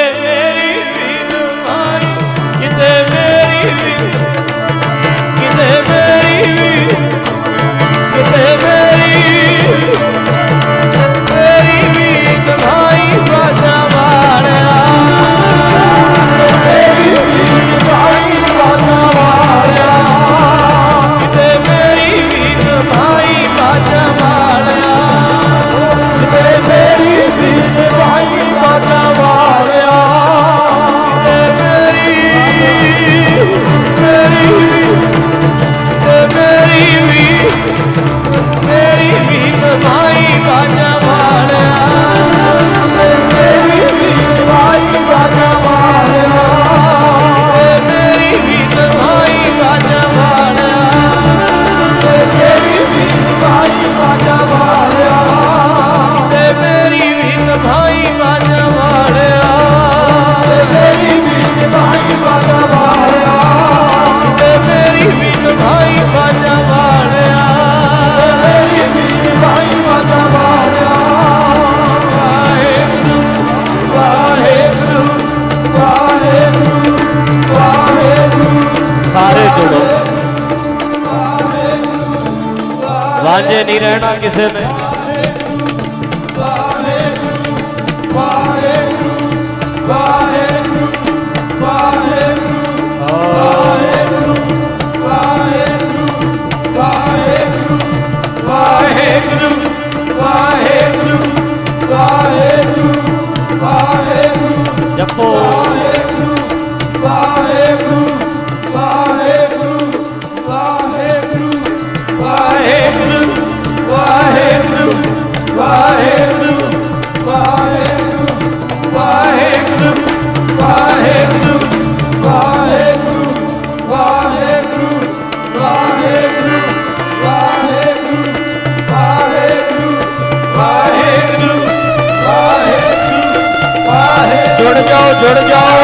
ਵਾਂਝੇ ਨਹੀਂ ਰਹਿਣਾ ਕਿਸੇ ਨੇ ਵਾਹਿਗੁਰੂ ਵਾਹਿਗੁਰੂ ਵਾਹਿਗੁਰੂ ਵਾਹਿਗੁਰੂ ਜਪੋ ਵਾਹਿਗੁਰੂ जुड़ जाओ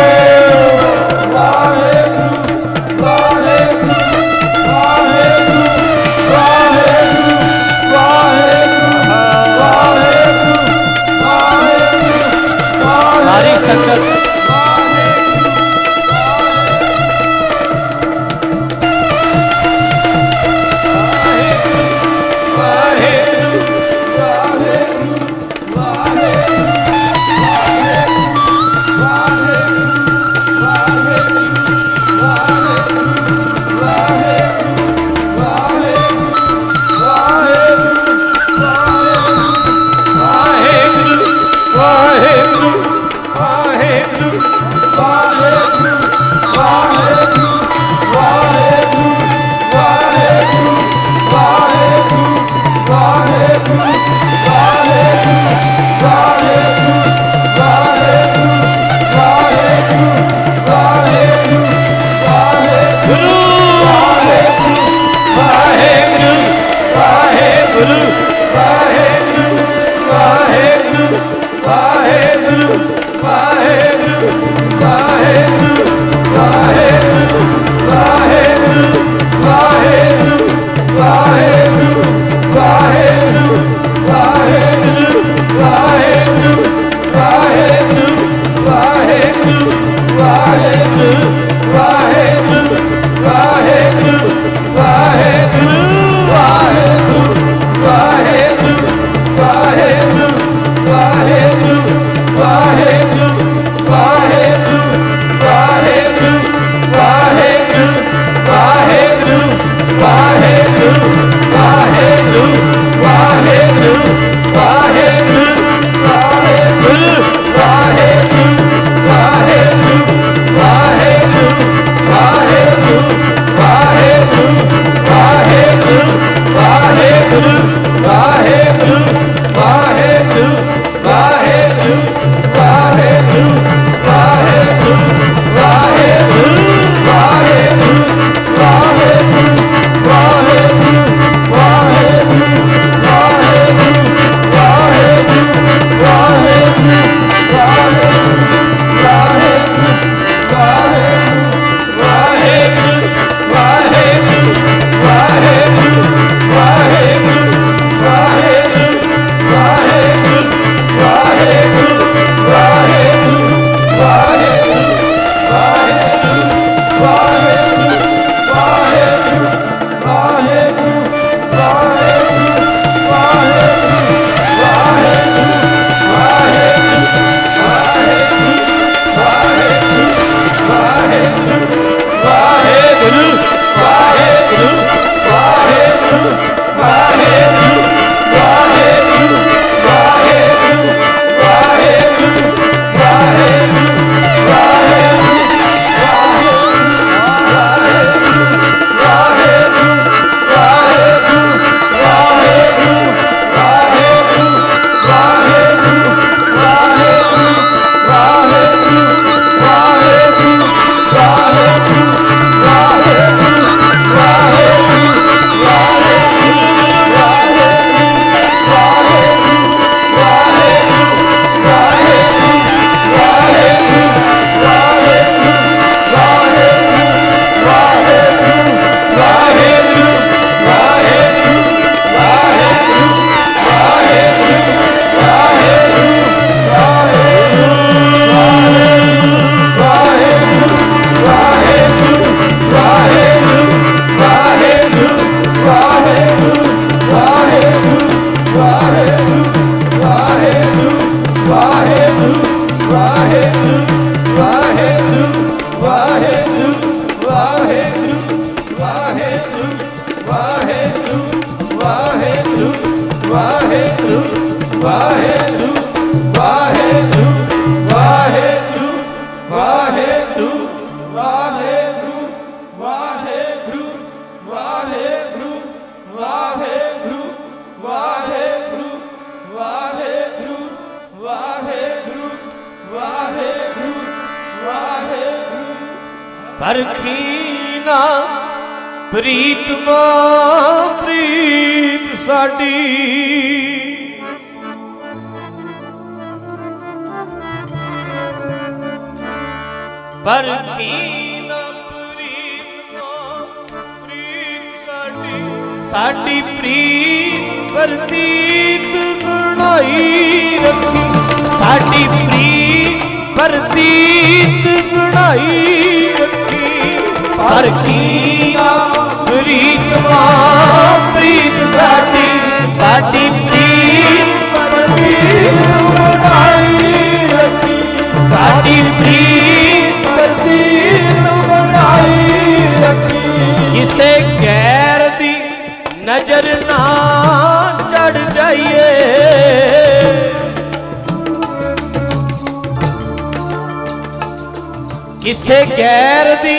ਕਿਸੇ ਗੈਰ ਦੀ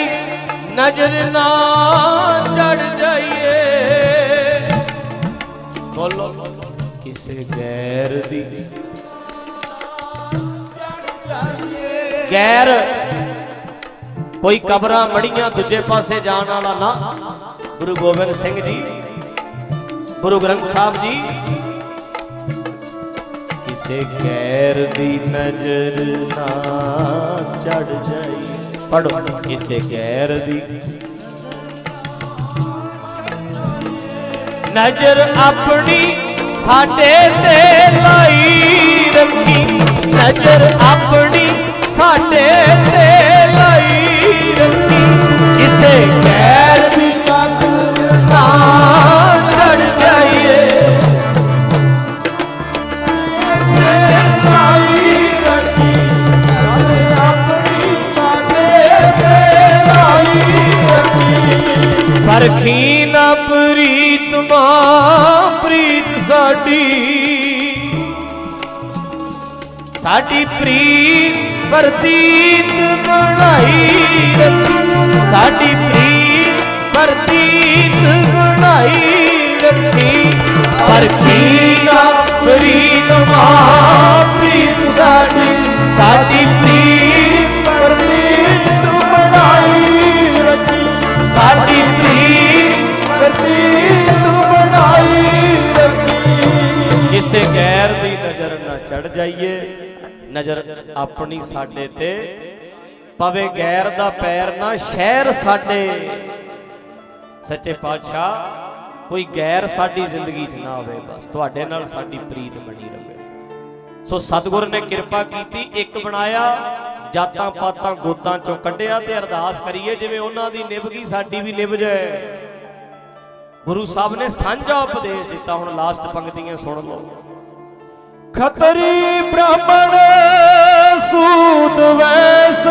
ਨਜ਼ਰ ਨਾ ਚੜ ਜਾਈਏ। ਬੋਲੋ, ਕਿਸੇ ਗੈਰ ਦੀ ਗੈਰ, ਕੋਈ ਕਬਰਾਂ ਮੜੀਆਂ ਦੂਜੇ ਪਾਸੇ ਜਾਣ ਵਾਲਾ ਨਾ। ਗੁਰੂ ਗੋਬਿੰਦ ਸਿੰਘ ਜੀ, ਗੁਰੂ ਗ੍ਰੰਥ ਸਾਹਿਬ ਜੀ, ਕਿਸੇ ਗੈਰ ਦੀ ਨਜ਼ਰ ਨਾ ਚੜ ਜਾਈ ਪੜੋ ਕਿਸੇ ਗੈਰ ਦੀ ਨਜ਼ਰ ਆਪਣੀ ਸਾਡੇ ਤੇ ਲਾਈ ਰੱਖੀ। ਨਜ਼ਰ ਆਪਣੀ ਸਾਡੇ ਤੇ ਲਾਈ ਰੱਖੀ। ਕਿਸੇ ਗੈਰ ਦੀ ਨਜ਼ਰ ਨਾ ਰੱਖੀ ਪਰਖੀ ਨਾ ਪ੍ਰੀਤਮਾ ਪ੍ਰੀਤ ਸਾਡੀ। ਸਾਡੀ ਪ੍ਰੀਤ ਪ੍ਰਤੀਤ ਬਣਾਈ ਰੱਖੀ। ਸਾਡੀ ਪ੍ਰੀਤ ਪ੍ਰਤੀਤ ਬਣਾਈ ਰੱਖੀ। ਪਰਖੀ ਨਾ ਪ੍ਰੀਤਮਾ ਪ੍ਰੀਤ ਸਾਡੀ। ਸਾਡੀ ਪ੍ਰੀਤ ਸਾਡੀ ਪ੍ਰੀਤ ਪ੍ਰਤੀਤ ਬਣਾਈ ਰੱਖੀ। ਕਿਸੇ ਗੈਰ ਦੀ ਨਜ਼ਰ ਨਾ ਚੜ ਜਾਈਏ, ਨਜ਼ਰ ਆਪਣੀ ਸਾਡੇ ਤੇ। ਪਵੇ ਗੈਰ ਦਾ ਪੈਰ ਨਾ, ਸ਼ਹਿਰ ਸਾਡੇ। ਸੱਚੇ ਪਾਤਸ਼ਾਹ, ਕੋਈ ਗੈਰ ਸਾਡੀ ਜ਼ਿੰਦਗੀ 'ਚ ਨਾ ਹੋਵੇ ਬਸ ਤੁਹਾਡੇ ਨਾਲ ਸਾਡੀ ਪ੍ਰੀਤ ਬਣੀ ਰਹੇ ਸੋ ਸਤਿਗੁਰ ਨੇ ਕਿਰਪਾ ਕੀਤੀ, ਇੱਕ ਬਣਾਇਆ ਜਾਤਾਂ ਪਾਤਾਂ ਗੋਤਾਂ ਚੋਂ ਕੱਢਿਆ ਤੇ ਅਰਦਾਸ ਕਰੀਏ, ਜਿਵੇਂ ਉਹਨਾਂ ਦੀ ਨਿਭ ਗਈ, ਸਾਡੀ ਵੀ ਨਿਭ ਜਾਏ। ਗੁਰੂ ਸਾਹਿਬ ਨੇ ਸਾਂਝਾ ਉਪਦੇਸ਼ ਦਿੱਤਾ, ਹੁਣ ਲਾਸਟ ਪੰਕਤੀਆਂ ਸੁਣ ਲਓ। ਖਤਰੀ ਬ੍ਰਾਹਮਣ ਸੂਦ ਵੈਸ,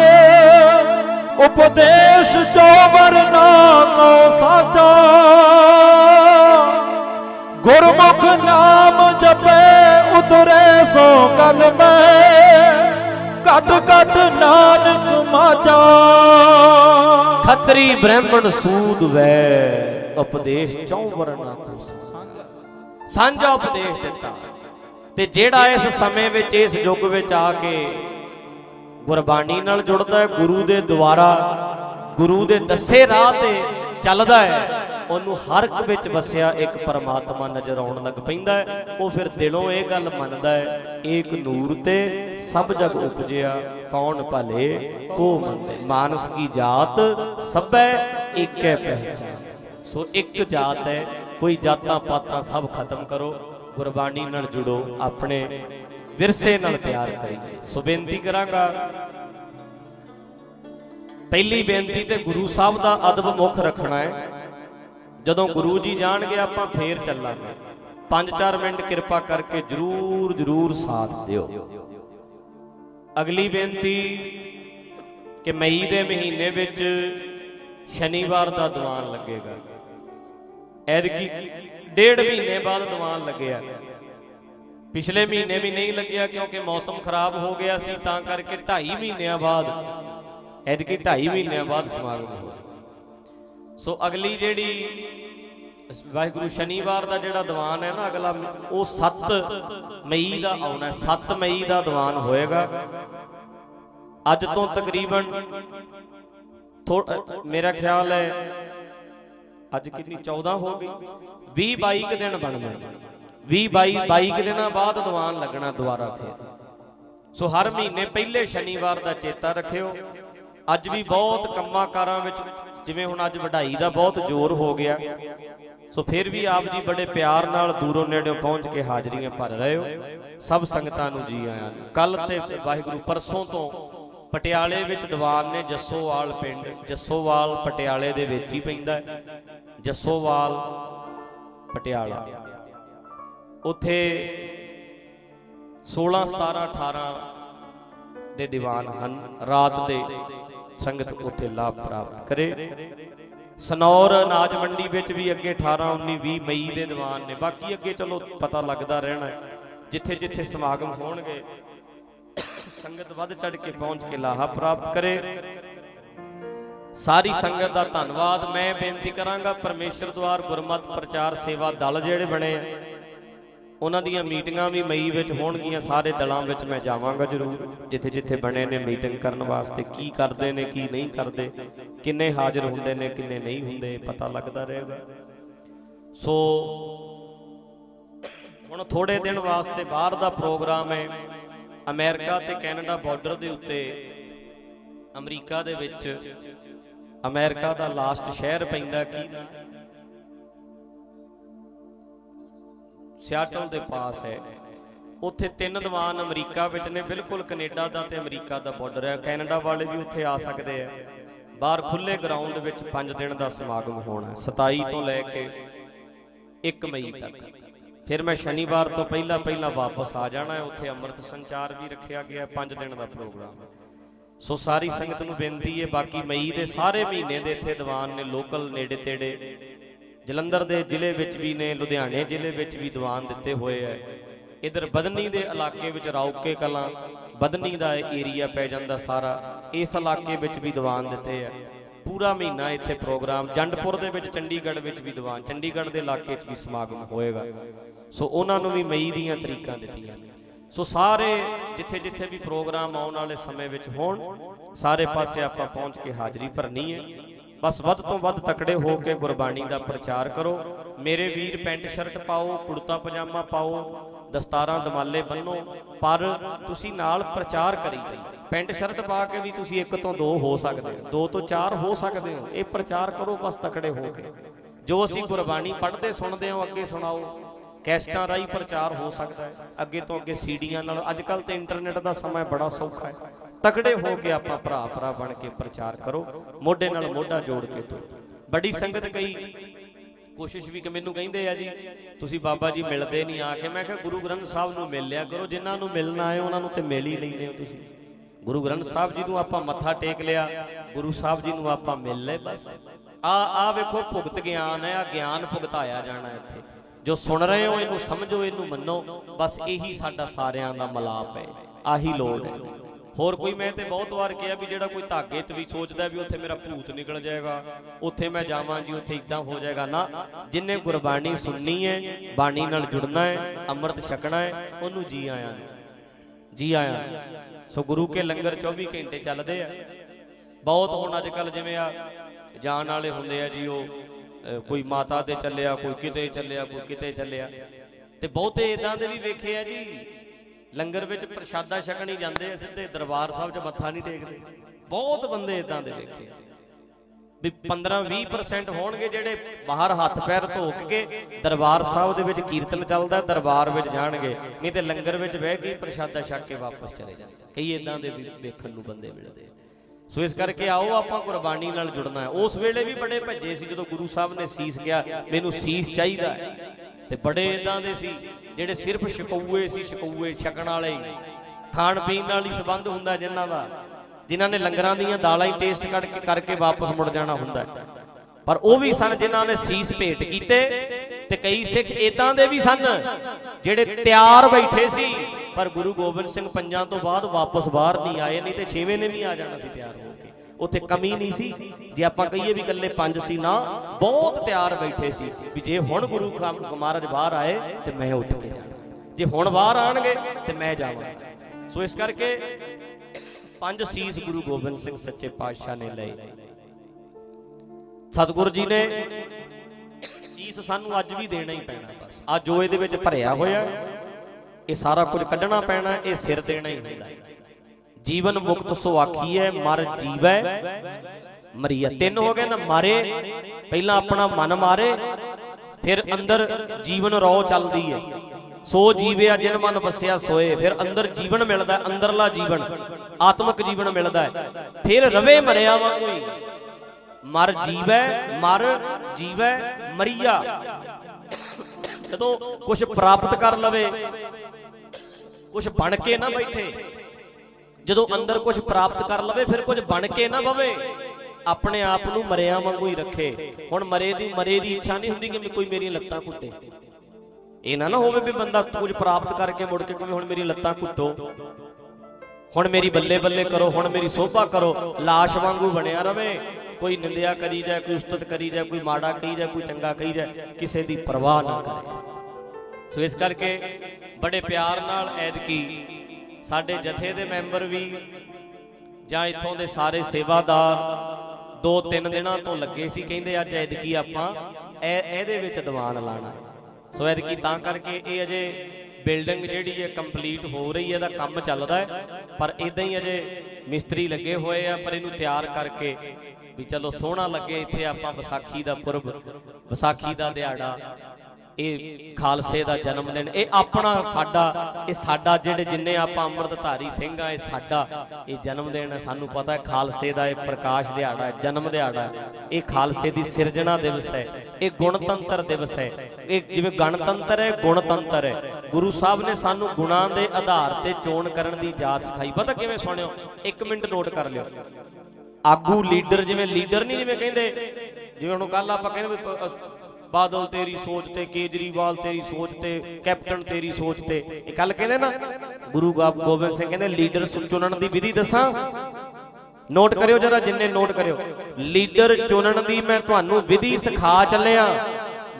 ਉਪਦੇਸ਼ ਜੋ ਵਰਨਾ ਕੋ ਸਾਚਾ ਗੁਰਮੁਖ ਨਾਮ ਜਪੇ, ਉਤਰੇ ਸੋ ਕਨ ਮੈਂ ਕਟ ਕਟ ਨਾਨਕ ਮਾਝਾ ਖੱਤਰੀ ਬ੍ਰਾਹਮਣ ਸੂਦ ਵੈ, ਉਪਦੇਸ਼ ਚੌ ਕੋ ਸਾਂਝਾ ਉਪਦੇਸ਼ ਦਿੱਤਾ। ਤੇ ਜਿਹੜਾ ਇਸ ਸਮੇਂ ਵਿੱਚ, ਇਸ ਯੁੱਗ ਵਿੱਚ ਆ ਕੇ ਗੁਰਬਾਣੀ ਨਾਲ ਜੁੜਦਾ ਹੈ, ਗੁਰੂ ਦੇ ਦੁਆਰਾ, ਗੁਰੂ ਦੇ ਦੱਸੇ ਰਾਹ ਤੇ ਚੱਲਦਾ ਹੈ ਉਹਨੂੰ ਹਰ ਇੱਕ ਵਿੱਚ ਵਸਿਆ ਇੱਕ ਪਰਮਾਤਮਾ ਨਜ਼ਰ ਆਉਣ ਲੱਗ ਪੈਂਦਾ ਹੈ। ਉਹ ਫਿਰ ਦਿਲੋਂ ਇਹ ਗੱਲ ਮੰਨਦਾ ਹੈ, ਏਕ ਨੂਰ ਤੇ ਸਭ ਜਗ ਉਪਜਿਆ, ਕੌਣ ਭਲੇ, ਕੋ ਮੰਦੇ। ਮਾਨਸ ਕੀ ਜਾਤ, ਸਭੈ ਏਕੈ ਪਹਿਚਾਨ। ਸੋ ਇੱਕ ਜਾਤ ਹੈ, ਕੋਈ ਜਾਤਾਂ ਪਾਤਾਂ ਸਭ ਖਤਮ ਕਰੋ, ਗੁਰਬਾਣੀ ਨਾਲ ਜੁੜੋ, ਆਪਣੇ ਵਿਰਸੇ ਨਾਲ ਪਿਆਰ ਕਰੀਏ। ਸੋ ਬੇਨਤੀ ਕਰਾਂਗਾ, ਪਹਿਲੀ ਬੇਨਤੀ ਤੇ ਗੁਰੂ ਸਾਹਿਬ ਦਾ ਅਦਬ ਮੁੱਖ ਰੱਖਣਾ ਹੈ। ਜਦੋਂ ਗੁਰੂ ਜੀ ਜਾਣਗੇ, ਆਪਾਂ ਫੇਰ ਚੱਲਾਂਗੇ। 5-4 ਮਿੰਟ ਕਿਰਪਾ ਕਰਕੇ ਜਰੂਰ ਜਰੂਰ ਸਾਥ ਦਿਓ। ਅਗਲੀ ਬੇਨਤੀ ਕਿ ਮਈ ਦੇ ਮਹੀਨੇ ਵਿੱਚ ਸ਼ਨੀਵਾਰ ਦਾ ਦੀਵਾਨ ਲੱਗੇਗਾ। ਐਤਕੀ ਡੇਢ ਮਹੀਨੇ ਬਾਅਦ ਦੀਵਾਨ ਲੱਗਿਆ। ਪਿਛਲੇ ਮਹੀਨੇ ਵੀ ਨਹੀਂ ਲੱਗਿਆ ਕਿਉਂਕਿ ਮੌਸਮ ਖਰਾਬ ਹੋ ਗਿਆ ਸੀ, ਤਾਂ ਕਰਕੇ 2.5 ਮਹੀਨਿਆਂ ਬਾਅਦ, ਐਤਕੀ 2.5 ਮਹੀਨਿਆਂ ਬਾਅਦ ਸਮਾਗਮ ਹੋਇਆ ਸੋ ਅਗਲੀ ਜਿਹੜੀ ਵਾਹਿਗੁਰੂ ਸ਼ਨੀਵਾਰ ਦਾ ਜਿਹੜਾ ਦੀਵਾਨ ਹੈ ਨਾ, ਅਗਲਾ ਉਹ 7 ਮਈ ਦਾ ਆਉਣਾ 7 ਮਈ ਦਾ ਦੀਵਾਨ ਹੋਏਗਾ। ਅੱਜ ਤੋਂ ਤਕਰੀਬਨ ਥੋ- ਮੇਰਾ ਖਿਆਲ ਹੈ ਅੱਜ ਕਿੰਨੀ 14 ਹੋ ਗਈ? 20 22 ਕੁ ਦਿਨ ਬਣਨੇ 20 22 22 ਕੁ ਦਿਨਾਂ ਬਾਅਦ ਦੀਵਾਨ ਲੱਗਣਾ ਦੁਬਾਰਾ ਫੇਰ। ਸੋ ਹਰ ਮਹੀਨੇ ਪਹਿਲੇ ਸ਼ਨੀਵਾਰ ਦਾ ਚੇਤਾ ਰੱਖਿਓ। ਅੱਜ ਵੀ ਬਹੁਤ ਕੰਮਾਂ ਕਾਰਾਂ ਵਿੱਚ ਜਿਵੇਂ ਹੁਣ ਅੱਜ ਵਢਾਈ ਦਾ ਬਹੁਤ ਜ਼ੋਰ ਹੋ ਗਿਆ, ਸੋ ਫਿਰ ਵੀ ਆਪ ਜੀ ਬੜੇ ਪਿਆਰ ਨਾਲ ਦੂਰੋਂ ਨੇੜਿਓਂ ਪਹੁੰਚ ਕੇ ਹਾਜ਼ਰੀਆਂ ਭਰ ਰਹੇ ਹੋ। ਸਭ ਸੰਗਤਾਂ ਨੂੰ ਜੀ ਆਇਆਂ ਨੂੰ। ਕੱਲ ਤੇ ਵਾਹਿਗੁਰੂ ਪਰਸੋਂ ਤੋਂ ਪਟਿਆਲੇ ਵਿੱਚ ਦੀਵਾਨ ਨੇ ਜੱਸੋਵਾਲ ਪਿੰਡ, ਜੱਸੋਵਾਲ ਪਟਿਆਲੇ ਦੇ ਵਿੱਚ ਹੀ ਪੈਂਦਾ ਜੱਸੋਵਾਲ ਪਟਿਆਲਾ। ਉੱਥੇ 16 17 18 ਦੇ ਦੀਵਾਨ ਹਨ। ਰਾਤ ਦੇ ਸੰਗਤ ਉੱਥੇ ਲਾਭ ਪ੍ਰਾਪਤ ਕਰੇ। ਸਨੌਰ ਅਨਾਜ ਮੰਡੀ ਵਿੱਚ ਵੀ ਅੱਗੇ 18 19 20 ਮਈ ਦੇ ਦੀਵਾਨ ਨੇ। ਬਾਕੀ ਅੱਗੇ ਚਲੋ ਪਤਾ ਲੱਗਦਾ ਰਹਿਣਾ ਜਿੱਥੇ ਜਿੱਥੇ ਸਮਾਗਮ ਹੋਣਗੇ, ਸੰਗਤ ਵੱਧ ਚੜ ਕੇ ਪਹੁੰਚ ਕੇ ਲਾਹਾ ਪ੍ਰਾਪਤ ਕਰੇ। ਸਾਰੀ ਸੰਗਤ ਦਾ ਧੰਨਵਾਦ। ਮੈਂ ਬੇਨਤੀ ਕਰਾਂਗਾ, ਪਰਮੇਸ਼ਰ ਦੁਆਰ ਗੁਰਮਤ ਪ੍ਰਚਾਰ ਸੇਵਾ ਦਲ ਜਿਹੜੇ ਬਣੇ ਉਹਨਾਂ ਦੀਆਂ ਮੀਟਿੰਗਾਂ ਵੀ ਮਈ ਵਿੱਚ ਹੋਣਗੀਆਂ, ਸਾਰੇ ਦਲਾਂ ਵਿੱਚ ਮੈਂ ਜਾਵਾਂਗਾ ਜ਼ਰੂਰ, ਜਿੱਥੇ ਜਿੱਥੇ ਬਣੇ ਨੇ ਮੀਟਿੰਗ ਕਰਨ ਵਾਸਤੇ, ਕੀ ਕਰਦੇ ਨੇ, ਕੀ ਨਹੀਂ ਕਰਦੇ, ਕਿੰਨੇ ਹਾਜ਼ਰ ਹੁੰਦੇ ਨੇ, ਕਿੰਨੇ ਨਹੀਂ ਹੁੰਦੇ, ਪਤਾ ਲੱਗਦਾ ਰਹੇਗਾ। ਸੋ ਹੁਣ ਥੋੜੇ ਦਿਨ ਵਾਸਤੇ ਬਾਹਰ ਦਾ ਪ੍ਰੋਗਰਾਮ ਹੈ, ਅਮਰੀਕਾ ਤੇ ਕੈਨੇਡਾ ਬਾਰਡਰ ਦੇ ਉੱਤੇ, ਅਮਰੀਕਾ ਦੇ ਵਿੱਚ, ਅਮਰੀਕਾ ਦਾ ਲਾਸਟ ਸ਼ਹਿਰ ਪੈਂਦਾ, ਕੀ ਸਿਆਟਲ ਦੇ ਪਾਸ ਹੈ। ਉੱਥੇ ਤਿੰਨ ਦੀਵਾਨ ਅਮਰੀਕਾ ਵਿੱਚ ਨੇ, ਬਿਲਕੁਲ ਕੈਨੇਡਾ ਦਾ ਤੇ ਅਮਰੀਕਾ ਦਾ ਬਾਰਡਰ ਹੈ। ਕੈਨੇਡਾ ਵਾਲੇ ਵੀ ਉੱਥੇ ਆ ਸਕਦੇ ਆ। ਬਾਹਰ ਖੁੱਲੇ ਗਰਾਊਂਡ ਵਿੱਚ 5 ਦਿਨ ਦਾ ਸਮਾਗਮ ਹੋਣਾ ਹੈ। 27 ਤੋਂ ਲੈ ਕੇ 1 ਮਈ ਤੱਕ। ਫਿਰ ਮੈਂ ਸ਼ਨੀਵਾਰ ਤੋਂ ਪਹਿਲਾਂ ਪਹਿਲਾਂ ਵਾਪਸ ਆ ਜਾਣਾ ਉੱਥੇ ਅੰਮ੍ਰਿਤ ਸੰਚਾਰ ਵੀ ਰੱਖਿਆ ਗਿਆ 5 ਦਿਨ ਦਾ ਪ੍ਰੋਗਰਾਮ ਸੋ ਸਾਰੀ ਸੰਗਤ ਨੂੰ ਬੇਨਤੀ ਹੈ, ਬਾਕੀ ਮਈ ਦੇ ਸਾਰੇ ਮਹੀਨੇ ਦੇ ਇੱਥੇ ਦੀਵਾਨ ਨੇ ਲੋਕਲ ਨੇੜੇ ਤੇੜੇ ਜਲੰਧਰ ਦੇ ਜ਼ਿਲ੍ਹੇ ਵਿੱਚ ਵੀ ਨੇ, ਲੁਧਿਆਣੇ ਜ਼ਿਲ੍ਹੇ ਵਿੱਚ ਵੀ ਦੀਵਾਨ ਦਿੱਤੇ ਹੋਏ ਐ ਇਧਰ ਬਦਨੀ ਦੇ ਇਲਾਕੇ ਵਿੱਚ ਰੌਕੇ ਕਲਾਂ, ਬਦਨੀ ਦਾ ਏਰੀਆ ਪੈ ਜਾਂਦਾ ਸਾਰਾ, ਇਸ ਇਲਾਕੇ ਵਿੱਚ ਵੀ ਦੀਵਾਨ ਦਿੱਤੇ ਐ ਪੂਰਾ ਮਹੀਨਾ ਇੱਥੇ ਪ੍ਰੋਗਰਾਮ, ਜੰਡਪੁਰ ਦੇ ਵਿੱਚ ਚੰਡੀਗੜ੍ਹ ਵਿੱਚ ਵੀ ਦੀਵਾਨ, ਚੰਡੀਗੜ੍ਹ ਦੇ ਇਲਾਕੇ 'ਚ ਵੀ ਸਮਾਗਮ ਹੋਏਗਾ। ਸੋ ਉਹਨਾਂ ਨੂੰ ਵੀ ਮਈ ਦੀਆਂ ਤਰੀਕਾਂ ਦਿੱਤੀਆਂ ਸੋ ਸਾਰੇ ਜਿੱਥੇ ਜਿੱਥੇ ਵੀ ਪ੍ਰੋਗਰਾਮ ਆਉਣ ਵਾਲੇ ਸਮੇਂ ਵਿੱਚ ਹੋਣ, ਸਾਰੇ ਪਾਸੇ ਆਪਾਂ ਪਹੁੰਚ ਕੇ ਹਾਜ਼ਰੀ ਭਰਨੀ ਹੈ। ਬਸ ਵੱਧ ਤੋਂ ਵੱਧ ਤਕੜੇ ਹੋ ਕੇ ਗੁਰਬਾਣੀ ਦਾ ਪ੍ਰਚਾਰ ਕਰੋ। ਮੇਰੇ ਵੀਰ ਪੈਂਟ ਸ਼ਰਟ ਪਾਓ, ਕੁੜਤਾ ਪਜਾਮਾ ਪਾਓ, ਦਸਤਾਰਾਂ ਦਮਾਲੇ ਬੰਨੋ, ਪਰ ਤੁਸੀਂ ਨਾਲ ਪ੍ਰਚਾਰ ਕਰੀ ਜਾਓ। ਪੈਂਟ ਸ਼ਰਟ ਪਾ ਕੇ ਵੀ ਤੁਸੀਂ ਇੱਕ ਤੋਂ ਦੋ ਹੋ ਸਕਦੇ ਹੋ, ਦੋ ਤੋਂ ਚਾਰ ਹੋ ਸਕਦੇ ਹੋ, ਇਹ ਪ੍ਰਚਾਰ ਕਰੋ ਬਸ ਤਕੜੇ ਹੋ ਕੇ। ਜੋ ਅਸੀਂ ਗੁਰਬਾਣੀ ਪੜ੍ਹਦੇ, ਸੁਣਦੇ ਹਾਂ ਅੱਗੇ ਸੁਣਾਓ। ਕੈਸਟਾਂ ਰਾਹੀਂ ਪ੍ਰਚਾਰ ਹੋ ਸਕਦਾ ਹੈ, ਅੱਗੇ ਤੋਂ ਅੱਗੇ ਸੀਡੀਆਂ ਨਾਲ। ਅੱਜ ਕੱਲ ਤੇ ਇੰਟਰਨੈਟ ਦਾ ਸਮਾਂ ਬੜਾ ਸੌਖਾ ਹੈ। ਤਕੜੇ ਹੋ ਕੇ ਆਪਾਂ ਭਰਾ ਭਰਾ ਬਣ ਕੇ ਪ੍ਰਚਾਰ ਕਰੋ, ਮੋਢੇ ਨਾਲ ਮੋਢਾ ਜੋੜ ਕੇ ਤੋ ਬੜੀ ਸੰਗਤ ਕਈ ਕੋਸ਼ਿਸ਼ ਵੀ ਕਿ ਮੈਨੂੰ ਕਹਿੰਦੇ ਆ ਜੀ, ਤੁਸੀਂ ਬਾਬਾ ਜੀ ਮਿਲਦੇ ਨਹੀਂ ਆ ਕੇ। ਮੈਂ ਕਿਹਾ ਗੁਰੂ ਗ੍ਰੰਥ ਸਾਹਿਬ ਨੂੰ ਮਿਲ ਲਿਆ ਕਰੋ, ਜਿਨ੍ਹਾਂ ਨੂੰ ਮਿਲਣਾ ਆਏ, ਉਹਨਾਂ ਨੂੰ ਤੇ ਮਿਲ ਹੀ ਲੈਂਦੇ ਹੋ ਤੁਸੀਂ। ਗੁਰੂ ਗ੍ਰੰਥ ਸਾਹਿਬ ਜੀ ਨੂੰ ਆਪਾਂ ਮੱਥਾ ਟੇਕ ਲਿਆ, ਗੁਰੂ ਸਾਹਿਬ ਜੀ ਨੂੰ ਆਪਾਂ ਮਿਲ ਲਏ ਬਸ। ਆ ਆ ਵੇਖੋ ਭੁਗਤ ਗਿਆਨ ਹੈ, ਆ ਗਿਆਨ ਭੁਗਤਾਇਆ ਜਾਣਾ ਇੱਥੇ। ਜੋ ਸੁਣ ਰਹੇ ਹੋ, ਇਹਨੂੰ ਸਮਝੋ, ਇਹਨੂੰ ਮੰਨੋ। ਬਸ ਇਹੀ ਸਾਡਾ ਸਾਰਿਆਂ ਦਾ ਮਲਾਪ ਹੈ, ਆਹੀ ਲੋੜ ਹੈ। ਹੋਰ ਕੋਈ ਮੈਂ ਤੇ ਬਹੁਤ ਵਾਰ ਕਿਹਾ ਵੀ ਜਿਹੜਾ ਕੋਈ ਧਾਗੇ ਤੇ ਵੀ ਸੋਚਦਾ ਵੀ ਉੱਥੇ ਮੇਰਾ ਭੂਤ ਨਿਕਲ ਜਾਏਗਾ ਉੱਥੇ ਮੈਂ ਜਾਵਾਂ ਜੀ ਉੱਥੇ ਇਦਾਂ ਹੋ ਜਾਏਗਾ। ਨਾ ਜਿੰਨੇ ਗੁਰਬਾਣੀ ਸੁਣਨੀ ਹੈ ਬਾਣੀ ਨਾਲ ਜੁੜਨਾ ਹੈ ਅੰਮ੍ਰਿਤ ਛਕਣਾ ਹੈ ਉਹਨੂੰ ਜੀ ਆਇਆਂ ਨੂੰ। ਜੀ ਆਇਆਂ ਸੋ ਗੁਰੂ ਕੇ ਲੰਗਰ 24 ਘੰਟੇ ਚੱਲਦੇ ਆ। ਬਹੁਤ ਹੁਣ ਅੱਜ ਕੱਲ ਜਿਵੇਂ ਆ ਜਾਣ ਵਾਲੇ ਹੁੰਦੇ ਆ ਜੀ ਉਹ ਕੋਈ ਮਾਤਾ ਦੇ ਚੱਲਿਆ ਕੋਈ ਕਿਤੇ ਚੱਲਿਆ ਕੋਈ ਕਿਤੇ ਚੱਲਿਆ। ਤੇ ਬਹੁਤੇ ਇਦਾਂ ਦੇ ਵੀ ਵੇਖੇ ਆ ਜੀ ਲੰਗਰ ਵਿੱਚ ਪ੍ਰਸ਼ਾਦਾ ਛਕਣ ਹੀ ਜਾਂਦੇ ਆ, ਸਿੱਧੇ ਦਰਬਾਰ ਸਾਹਿਬ 'ਚ ਮੱਥਾ ਨਹੀਂ ਟੇਕਦੇ। ਬਹੁਤ ਬੰਦੇ ਇਦਾਂ ਦੇ ਵੇਖੇ ਵੀ 15-20% ਹੋਣਗੇ ਜਿਹੜੇ ਬਾਹਰ ਹੱਥ ਪੈਰ ਧੋ ਕੇ ਦਰਬਾਰ ਸਾਹਿਬ ਦੇ ਵਿੱਚ ਕੀਰਤਨ ਚੱਲਦਾ, ਦਰਬਾਰ ਵਿੱਚ ਜਾਣਗੇ। ਨਹੀਂ ਤੇ ਲੰਗਰ ਵਿੱਚ ਬਹਿ ਕੇ ਪ੍ਰਸ਼ਾਦਾ ਛਕ ਕੇ ਵਾਪਸ ਚਲੇ ਜਾਂਦੇ ਕਈ ਇਦਾਂ ਦੇ ਵੀ ਵੇਖਣ ਨੂੰ ਬੰਦੇ ਮਿਲਦੇ ਆ। ਸੋ ਇਸ ਕਰਕੇ ਆਓ ਆਪਾਂ ਕੁਰਬਾਨੀ ਨਾਲ ਜੁੜਨਾ ਹੈ। ਉਸ ਵੇਲੇ ਵੀ ਬੜੇ ਭੱਜੇ ਸੀ, ਜਦੋਂ ਗੁਰੂ ਸਾਹਿਬ ਨੇ ਸੀਸ ਕਿਹਾ, ਮੈਨੂੰ ਸੀਸ ਚਾਹੀਦਾ ਹੈ। ਤੇ ਬੜੇ ਇਦਾਂ ਦੇ ਸੀ, ਜਿਹੜੇ ਸਿਰਫ ਸ਼ਕੂਏ ਸੀ ਸ਼ਕੂਏ ਛਕਣ ਵਾਲੇ ਖਾਣ ਪੀਣ ਨਾਲ ਹੀ ਸੰਬੰਧ ਹੁੰਦਾ ਜਿਨ੍ਹਾਂ ਦਾ, ਜਿਨ੍ਹਾਂ ਨੇ ਲੰਗਰਾਂ ਦੀਆਂ ਦਾਲਾਂ ਹੀ ਟੇਸਟ ਕੱਢ ਕੇ ਕਰਕੇ ਵਾਪਸ ਮੁੜ ਜਾਣਾ ਹੁੰਦਾ ਪਰ ਉਹ ਵੀ ਸਨ ਜਿਨ੍ਹਾਂ ਨੇ ਸੀਸ ਭੇਟ ਕੀਤੇ ਤੇ ਕਈ ਸਿੱਖ ਇਦਾਂ ਦੇ ਵੀ ਸਨ, ਜਿਹੜੇ ਤਿਆਰ ਬੈਠੇ ਸੀ, ਪਰ ਗੁਰੂ ਗੋਬਿੰਦ ਸਿੰਘ ਪੰਜਾਂ ਤੋਂ ਬਾਅਦ ਵਾਪਸ ਬਾਹਰ ਨਹੀਂ ਆਏ, ਨਹੀਂ ਤੇ ਛੇਵੇਂ ਨੇ ਵੀ ਆ ਜਾਣਾ ਸੀ ਤਿਆਰ ਹੋ ਕੇ। ਉੱਥੇ ਕਮੀ ਨਹੀਂ ਸੀ, ਜੇ ਆਪਾਂ ਕਹੀਏ ਵੀ ਇਕੱਲੇ ਪੰਜ ਸੀ ਨਾ, ਬਹੁਤ ਤਿਆਰ ਬੈਠੇ ਸੀ, ਵੀ ਜੇ ਹੁਣ ਗੁਰੂ ਕਾ- ਮਹਾਰਾਜ ਬਾਹਰ ਆਏ, ਤੇ ਮੈਂ ਉੱਠ ਕੇ ਜਾਣਾ। ਜੇ ਹੁਣ ਬਾਹਰ ਆਣਗੇ, ਤੇ ਮੈਂ ਜਾਵਾਂਗਾ। ਸੋ ਇਸ ਕਰਕੇ ਪੰਜ ਸੀਸ ਗੁਰੂ ਗੋਬਿੰਦ ਸਿੰਘ ਸੱਚੇ ਪਾਤਸ਼ਾਹ ਨੇ ਲਏ। ਸਤਿਗੁਰੂ ਜੀ ਨੇ ਸੀਸ ਸਾਨੂੰ ਅੱਜ ਵੀ ਦੇਣਾ ਹੀ ਪੈਣਾ। ਬਸ ਆ ਜੋ ਇਹਦੇ ਵਿੱਚ ਭਰਿਆ ਹੋਇਆ, ਇਹ ਸਾਰਾ ਕੁਝ ਕੱਢਣਾ ਪੈਣਾ, ਇਹ ਸਿਰ ਦੇਣਾ ਹੀ ਹੁੰਦਾ। ਜੀਵਨ ਮੁਕਤ ਸੋ ਆਖੀਐ ਮਰ ਜੀਵੈ। ਮਰੀਆ ਤਿੰਨ ਹੋ ਗਏ ਨਾ ਮਾਰੇ, ਪਹਿਲਾਂ ਆਪਣਾ ਮਨ ਮਾਰੇ, ਫਿਰ ਅੰਦਰ ਜੀਵਨ ਰੋ ਚੱਲਦੀ ਹੈ। ਸੋ ਜੀਵਿਆ ਜਿਨ ਮਨ ਵਸਿਆ ਸੋਏ, ਫਿਰ ਅੰਦਰ ਜੀਵਨ ਮਿਲਦਾ, ਅੰਦਰਲਾ ਜੀਵਨ, ਆਤਮਿਕ ਜੀਵਨ ਮਿਲਦਾ ਹੈ। ਫਿਰ ਰਵੇ ਮਰਿਆ ਵਾਂਗੂ ਹੀ। ਮਰ ਜੀਵੈ ਮਰ ਜੀਵੈ, ਮਰੀਆ। ਜਦੋਂ ਕੁਝ ਪ੍ਰਾਪਤ ਕਰ ਲਵੇ ਕੁਝ ਬਣ ਕੇ ਨਾ ਬੈਠੇ। ਜਦੋਂ ਅੰਦਰ ਕੁਝ ਪ੍ਰਾਪਤ ਕਰ ਲਵੇ, ਫਿਰ ਕੁਝ ਬਣ ਕੇ ਨਾ ਬਵੇ। ਆਪਣੇ ਆਪ ਨੂੰ ਮਰਿਆ ਵਾਂਗੂ ਹੀ ਰੱਖੇ। ਹੁਣ ਮਰੇ ਦੀ ਮਰੇ ਦੀ ਇੱਛਾ ਨਹੀਂ ਹੁੰਦੀ ਕਿ ਕੋਈ ਮੇਰੀਆਂ ਲੱਤਾਂ ਘੁੱਟੇ ਇਹ ਨਾ ਨਾ ਹੋਵੇ ਵੀ ਬੰਦਾ ਕੁਝ ਪ੍ਰਾਪਤ ਕਰਕੇ ਮੁੜ ਕੇ ਕਹੇ ਹੁਣ ਮੇਰੀ ਲੱਤਾਂ ਘੁੱਟੋ ਹੁਣ ਮੇਰੀ ਬੱਲੇ ਬੱਲੇ ਕਰੋ, ਹੁਣ ਮੇਰੀ ਸੋਭਾ ਕਰੋ। ਲਾਸ਼ ਵਾਂਗੂ ਬਣਿਆ ਰਵੇ। ਕੋਈ ਨਿੰਦਿਆ ਕਰੀ ਜਾਏ, ਕੋਈ ਉਸਤਤ ਕਰੀ ਜਾਏ, ਕੋਈ ਮਾੜਾ ਕਹੀ ਜਾਏ, ਕੋਈ ਚੰਗਾ ਕਹੀ ਜਾਏ, ਕਿਸੇ ਦੀ ਪਰਵਾਹ ਨਾ ਕਰੇ। ਸੋ ਇਸ ਕਰਕੇ ਬੜੇ ਪਿਆਰ ਨਾਲ ਐਦਕੀ ਸਾਡੇ ਜਥੇ ਦੇ ਮੈਂਬਰ ਵੀ ਜਾਂ ਇੱਥੋਂ ਦੇ ਸਾਰੇ ਸੇਵਾਦਾਰ ਦੋ ਤਿੰਨ ਦਿਨਾਂ ਤੋਂ ਲੱਗੇ ਸੀ, ਕਹਿੰਦੇ ਅੱਜ ਐਦਕੀ ਆਪਾਂ ਇਹ ਇਹਦੇ ਵਿੱਚ ਦੀਵਾਨ ਲਾਣਾ। ਸੋ ਐਦਕੀ ਤਾਂ ਕਰਕੇ ਇਹ ਅਜੇ ਬਿਲਡਿੰਗ ਜਿਹੜੀ ਹੈ ਕੰਪਲੀਟ ਹੋ ਰਹੀ ਹੈ, ਇਹਦਾ ਕੰਮ ਚੱਲਦਾ ਹੈ, ਪਰ ਇਦਾਂ ਹੀ ਅਜੇ ਮਿਸਤਰੀ ਲੱਗੇ ਹੋਏ ਆ, ਪਰ ਇਹਨੂੰ ਤਿਆਰ ਕਰਕੇ ਵੀ ਚਲੋ ਸੋਹਣਾ ਲੱਗੇ ਇੱਥੇ ਆਪਾਂ ਵਿਸਾਖੀ ਦਾ ਪੁਰਬ, ਵਿਸਾਖੀ ਦਾ ਦਿਹਾੜਾ, ਇਹ ਖਾਲਸੇ ਦਾ ਜਨਮ ਦਿਨ, ਇਹ ਆਪਣਾ ਸਾਡਾ, ਇਹ ਸਾਡਾ ਜਿਹੜੇ ਜਿੰਨੇ ਆਪਾਂ ਅੰਮ੍ਰਿਤਧਾਰੀ ਸਿੰਘ ਆ, ਇਹ ਸਾਡਾ, ਇਹ ਜਨਮ ਦਿਨ ਹੈ ਸਾਨੂੰ ਪਤਾ ਹੈ ਖਾਲਸੇ ਦਾ ਇਹ ਪ੍ਰਕਾਸ਼ ਦਿਹਾੜਾ ਹੈ, ਜਨਮ ਦਿਹਾੜਾ ਇਹ ਖਾਲਸੇ ਦੀ ਸਿਰਜਣਾ ਦਿਵਸ ਹੈ, ਇਹ ਗੁਣਤੰਤਰ ਦਿਵਸ ਹੈ। ਇਹ ਜਿਵੇਂ ਗਣਤੰਤਰ ਹੈ ਗੁਣਤੰਤਰ ਹੈ। ਗੁਰੂ ਸਾਹਿਬ ਨੇ ਸਾਨੂੰ ਗੁਣਾਂ ਦੇ ਆਧਾਰ ਤੇ ਚੋਣ ਕਰਨ ਦੀ ਜਾਚ ਸਿਖਾਈ। ਪਤਾ ਕਿਵੇਂ ਸੁਣਿਓ? ਇੱਕ ਮਿੰਟ ਨੋਟ ਕਰ ਲਿਓ। ਆਗੂ ਲੀਡਰ ਜਿਵੇਂ ਲੀਡਰ ਨਹੀਂ ਜਿਵੇਂ ਕਹਿੰਦੇ, ਜਿਵੇਂ ਹੁਣ ਕੱਲ ਆਪਾਂ ਕਹਿੰਦੇ ਬਾਦਲ ਤੇਰੀ ਸੋਚ ਤੇ, ਕੇਜਰੀਵਾਲ ਤੇਰੀ ਸੋਚ ਤੇ, ਕੈਪਟਨ ਤੇਰੀ ਸੋਚ ਤੇ, ਇਹ ਕੱਲ ਕਹਿੰਦੇ ਨਾ, ਗੁਰੂ ਗੋਬਿੰਦ ਸਿੰਘ ਕਹਿੰਦੇ, ਲੀਡਰ ਚੁਣਨ ਦੀ ਵਿਧੀ ਦੱਸਾਂ? ਨੋਟ ਕਰਿਓ ਜਰਾ, ਜਿੰਨੇ ਨੋਟ ਕਰਿਓ। ਲੀਡਰ ਚੁਣਨ ਦੀ ਮੈਂ ਤੁਹਾਨੂੰ ਵਿਧੀ ਸਿਖਾ ਚੱਲਿਆ।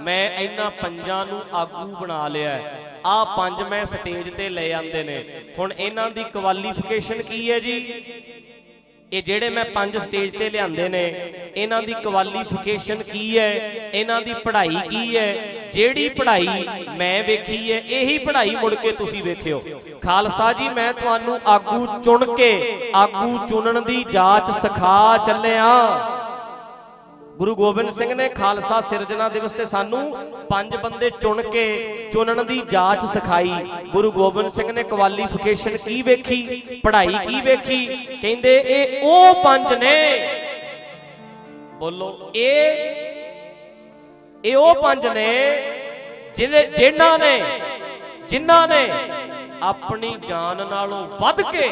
ਮੈਂ ਇਹਨਾਂ ਪੰਜਾਂ ਨੂੰ ਆਗੂ ਬਣਾ ਲਿਆ ਆ ਪੰਜ ਮੈਂ ਸਟੇਜ ਤੇ ਲੈ ਆਂਦੇ ਨੇ। ਹੁਣ ਇਹਨਾਂ ਦੀ ਕੁਆਲੀਫਿਕੇਸ਼ਨ ਕੀ ਹੈ ਜੀ? ਇਹ ਜਿਹੜੇ ਮੈਂ ਪੰਜ ਸਟੇਜ ਤੇ ਲਿਆਂਦੇ ਨੇ, ਇਹਨਾਂ ਦੀ ਕੁਆਲੀਫਿਕੇਸ਼ਨ ਕੀ ਹੈ? ਇਹਨਾਂ ਦੀ ਪੜ੍ਹਾਈ ਕੀ ਹੈ? ਜਿਹੜੀ ਪੜ੍ਹਾਈ ਮੈਂ ਵੇਖੀ ਹੈ, ਇਹੀ ਪੜ੍ਹਾਈ ਮੁੜ ਕੇ ਤੁਸੀਂ ਵੇਖਿਓ। ਖਾਲਸਾ ਜੀ, ਮੈਂ ਤੁਹਾਨੂੰ ਆਗੂ ਚੁਣ ਕੇ, ਆਗੂ ਚੁਣਨ ਦੀ ਜਾਂਚ ਸਿਖਾ ਚੱਲਿਆ। ਗੁਰੂ ਗੋਬਿੰਦ ਸਿੰਘ ਨੇ ਖਾਲਸਾ ਸਿਰਜਣਾ ਦਿਵਸ ਤੇ ਸਾਨੂੰ ਪੰਜ ਬੰਦੇ ਚੁਣ ਕੇ ਚੁਣਨ ਦੀ ਜਾਂਚ ਸਿਖਾਈ। ਗੁਰੂ ਗੋਬਿੰਦ ਸਿੰਘ ਨੇ ਕੁਆਲੀਫਿਕੇਸ਼ਨ ਕੀ ਵੇਖੀ, ਪੜ੍ਹਾਈ ਕੀ ਵੇਖੀ? ਕਹਿੰਦੇ, ਇਹ ਉਹ ਪੰਜ ਨੇ। ਬੋਲੋ, ਇਹ ਇਹ ਉਹ ਪੰਜ ਨੇ ਜਿਹੜੇ ਜਿਨ੍ਹਾਂ ਨੇ ਜਿਨ੍ਹਾਂ ਨੇ ਆਪਣੀ ਜਾਨ ਨਾਲੋਂ ਵੱਧ ਕੇ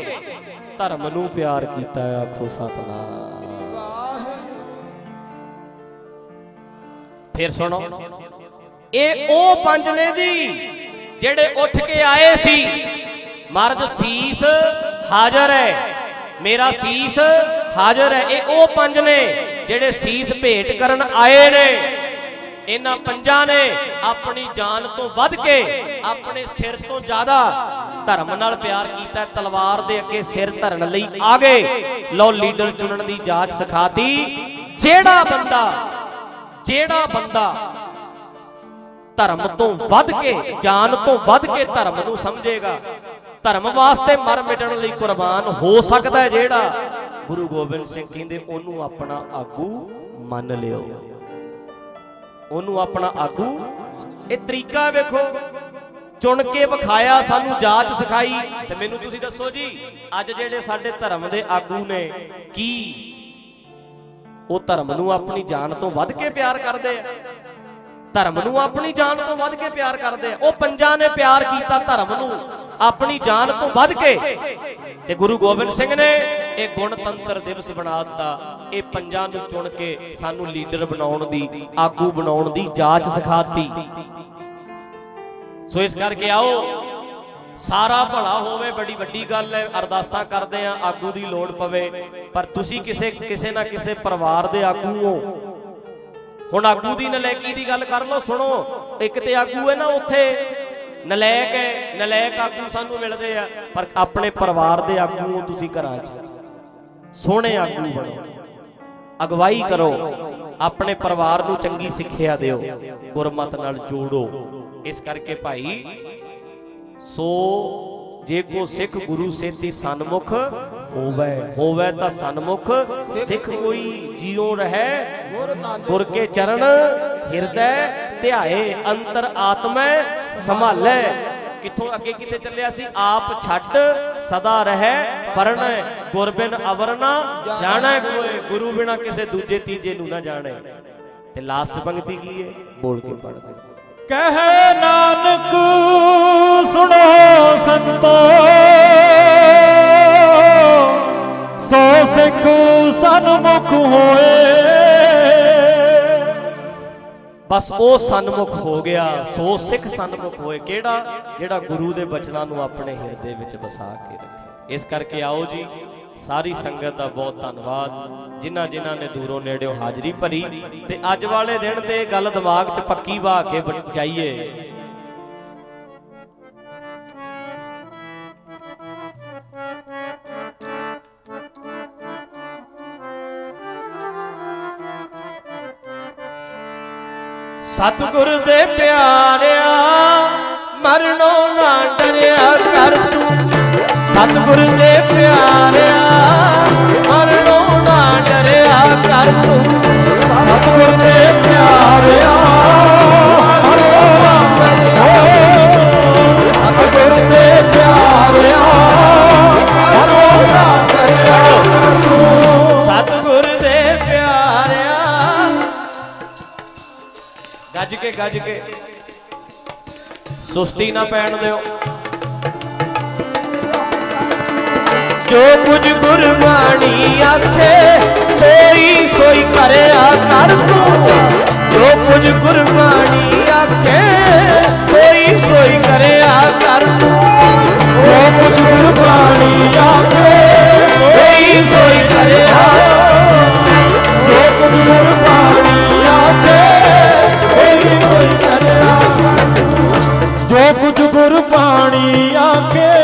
ਧਰਮ ਨੂੰ ਪਿਆਰ ਕੀਤਾ ਆਖੋ ਸਤਨਾਮ। ਫਿਰ ਸੁਣੋ। ਇਹ ਉਹ ਪੰਜ ਨੇ ਜੀ ਜਿਹੜੇ ਉੱਠ ਕੇ ਆਏ ਸੀ। ਮਹਾਰਾਜ ਸੀਸ ਹਾਜ਼ਰ ਹੈ। ਮੇਰਾ ਸੀਸ ਹਾਜ਼ਰ ਹੈ। ਇਹ ਉਹ ਪੰਜ ਨੇ ਜਿਹੜੇ ਸੀਸ ਭੇਟ ਕਰਨ ਆਏ ਨੇ। ਇਹਨਾਂ ਪੰਜਾਂ ਨੇ ਆਪਣੀ ਜਾਨ ਤੋਂ ਵੱਧ ਕੇ ਆਪਣੇ ਸਿਰ ਤੋਂ ਜ਼ਿਆਦਾ ਧਰਮ ਨਾਲ ਪਿਆਰ ਕੀਤਾ। ਤਲਵਾਰ ਦੇ ਅੱਗੇ ਸਿਰ ਧਰਨ ਲਈ ਆ ਗਏ। ਲਓ ਲੀਡਰ ਚੁਣਨ ਦੀ ਜਾਂਚ ਸਿਖਾਤੀ। ਜਿਹੜਾ ਬੰਦਾ ਜਿਹੜਾ ਬੰਦਾ ਧਰਮ ਤੋਂ ਵੱਧ ਕੇ ਜਾਨ ਤੋਂ ਵੱਧ ਕੇ ਧਰਮ ਨੂੰ ਸਮਝੇਗਾ, ਧਰਮ ਵਾਸਤੇ ਮਰ ਮਿਟਣ ਲਈ ਕੁਰਬਾਨ ਹੋ ਸਕਦਾ ਹੈ ਜਿਹੜਾ? ਗੁਰੂ ਗੋਬਿੰਦ ਸਿੰਘ ਕਹਿੰਦੇ, ਉਹਨੂੰ ਆਪਣਾ ਆਗੂ ਮੰਨ ਲਿਓ। ਉਹਨੂੰ ਆਪਣਾ ਆਗੂ, ਇਹ ਤਰੀਕਾ ਵੇਖੋ। ਚੁਣ ਕੇ ਵਿਖਾਇਆ, ਸਾਨੂੰ ਜਾਚ ਸਿਖਾਈ, ਤੇ ਮੈਨੂੰ ਤੁਸੀਂ ਦੱਸੋ ਜੀ, ਅੱਜ ਜਿਹੜੇ ਸਾਡੇ ਧਰਮ ਦੇ ਆਗੂ ਨੇ, ਕੀ ਉਹ ਧਰਮ ਨੂੰ ਆਪਣੀ ਜਾਨ ਤੋਂ ਵੱਧ ਕੇ ਪਿਆਰ ਕਰਦੇ ਆ। ਧਰਮ ਨੂੰ ਆਪਣੀ ਜਾਨ ਤੋਂ ਵੱਧ ਕੇ ਪਿਆਰ ਕਰਦੇ ਆ। ਉਹ ਪੰਜਾਂ ਨੇ ਪਿਆਰ ਕੀਤਾ ਧਰਮ ਨੂੰ ਆਪਣੀ ਜਾਨ ਤੋਂ ਵੱਧ ਕੇ। ਤੇ ਗੁਰੂ ਗੋਬਿੰਦ ਸਿੰਘ ਨੇ ਇਹ ਗੁਣਤੰਤਰ ਦਿਵਸ ਬਣਾ ਦਿੱਤਾ। ਇਹ ਪੰਜਾਂ ਨੂੰ ਚੁਣ ਕੇ ਸਾਨੂੰ ਲੀਡਰ ਬਣਾਉਣ ਦੀ, ਆਗੂ ਬਣਾਉਣ ਦੀ ਜਾਚ ਸਿਖਾਤੀ। ਸੋ ਇਸ ਕਰਕੇ ਆਓ ਸਾਰਾ ਭਲਾ ਹੋਵੇ, ਬੜੀ ਵੱਡੀ ਗੱਲ ਹੈ, ਅਰਦਾਸਾਂ ਕਰਦੇ ਆ ਆਗੂ ਦੀ ਲੋੜ ਪਵੇ। ਪਰ ਤੁਸੀਂ ਕਿਸੇ ਕਿਸੇ ਨਾ ਕਿਸੇ ਪਰਿਵਾਰ ਦੇ ਆਗੂ ਹੋ। ਹੁਣ ਆਗੂ ਦੀ ਨਲੈਕੀ ਦੀ ਗੱਲ ਕਰ ਲਓ, ਸੁਣੋ। ਇੱਕ ਤੇ ਆਗੂ ਹੈ ਨਾ ਉੱਥੇ ਨਲਾਇਕ ਹੈ, ਨਲੈਕ ਆਗੂ ਸਾਨੂੰ ਮਿਲਦੇ ਆ, ਪਰ ਆਪਣੇ ਪਰਿਵਾਰ ਦੇ ਆਗੂ ਹੋ ਤੁਸੀਂ ਘਰਾਂ 'ਚ। ਸੋਹਣੇ ਆਗੂ ਬਣੋ। ਅਗਵਾਈ ਕਰੋ। ਆਪਣੇ ਪਰਿਵਾਰ ਨੂੰ ਚੰਗੀ ਸਿੱਖਿਆ ਦਿਓ। ਗੁਰਮਤ ਨਾਲ ਜੋੜੋ। ਇਸ ਕਰਕੇ ਭਾਈ ਸੋ ਜੇ ਕੋ ਸਿੱਖ ਗੁਰੂ ਸੇਤੀ ਸਨਮੁਖ ਹੋਵੇ। ਹੋਵੇ ਤਾਂ ਸਨਮੁਖ ਸਿੱਖ ਕੋਈ ਜਿਉ ਰਹੈ ਗੁਰ ਕੇ ਚਰਨ ਹਿਰਦੈ ਧਿਆਏ ਅੰਤਰ ਆਤਮੈ ਸੰਭਾਲੈ। ਕਿੱਥੋਂ ਅੱਗੇ ਕਿਤੇ ਚੱਲਿਆ ਸੀ? ਆਪ ਛੱਡ ਸਦਾ ਰਹੈ ਪਰਣ ਗੁਰ ਬਿਨ ਅਵਰ ਨਾ ਜਾਣੈ ਕੋਏ ਗੁਰੂ ਬਿਨਾ ਕਿਸੇ ਦੂਜੇ ਤੀਜੇ ਨੂੰ ਨਾ ਜਾਣੈ। ਤੇ ਲਾਸਟ ਪੰਕਤੀ ਕੀ ਹੈ ਬੋਲ ਕੇ ਪੜ੍ਹ ਦੇ ਕਹੇ ਨਾਨਕ, ਸੁਣੋ ਸੰਤੋ। ਸੋ ਸਿੱਖ ਸਨਮੁਖ ਹੋਏ। ਬਸ ਉਹ ਸਨਮੁਖ ਹੋ ਗਿਆ। ਸੋ ਸਿੱਖ ਸਨਮੁਖ ਹੋਏ। ਕਿਹੜਾ? ਜਿਹੜਾ ਗੁਰੂ ਦੇ ਬਚਨਾਂ ਨੂੰ ਆਪਣੇ ਹਿਰਦੇ ਵਿੱਚ ਵਸਾ ਕੇ ਰੱਖੇ। ਇਸ ਕਰਕੇ ਆਓ ਜੀ ਸਾਰੀ ਸੰਗਤ ਦਾ ਬਹੁਤ ਧੰਨਵਾਦ। ਜਿਨ੍ਹਾਂ ਜਿਨ੍ਹਾਂ ਨੇ ਦੂਰੋਂ ਨੇੜਿਓਂ ਹਾਜ਼ਰੀ ਭਰੀ ਤੇ ਅੱਜ ਵਾਲੇ ਦਿਨ ਤੇ ਗੱਲ ਦਿਮਾਗ 'ਚ ਪੱਕੀ ਵਾ ਕੇ ਜਾਈਏ। ਸਤਿਗੁਰ ਦੇ ਪਿਆਰਿਆ ਮਰਨੋਂ ਨਾ ਡਰਿਆ ਕਰ ਤੂੰ। ਸਤਿਗੁਰ ਦੇ ਪਿਆਰਿਆ ਮਰਨੋਂ ਨਾ ਡਰਿਆ ਕਰ ਤੂੰ। ਸਤਿਗੁਰ ਦੇ ਪਿਆਰਿਆ ਸਤਿਗੁਰ ਦੇ ਪਿਆਰਿਆ ਸਤਿਗੁਰ ਦੇ ਪਿਆਰਿਆ। ਗੱਜ ਕੇ ਗੱਜ ਕੇ। ਸੁਸਤੀ ਨਾ ਪੈਣ ਦਿਓ। ਜੋ ਕੁਝ ਗੁਰਬਾਣੀ ਆਖੇ, ਸੋਈ ਸੋਈ ਕਰਿਆ ਕਰ ਤੂੰ। ਜੋ ਕੁਝ ਗੁਰਬਾਣੀ ਆਖੇ, ਸੋਈ ਸੋਈ ਕਰਿਆ ਕਰ ਤੂੰ। ਜੋ ਕੁਝ ਗੁਰਬਾਣੀ ਆਖੇ, ਸੋਈ ਸੋਈ ਕਰਿਆ। ਜੋ ਕੁਝ ਗੁਰਬਾਣੀ ਆਖੇ ਕੋਈ ਕੋਈ ਕਰਿਆ। ਜੋ ਕੁਝ ਗੁਰਬਾਣੀ ਆਖੇ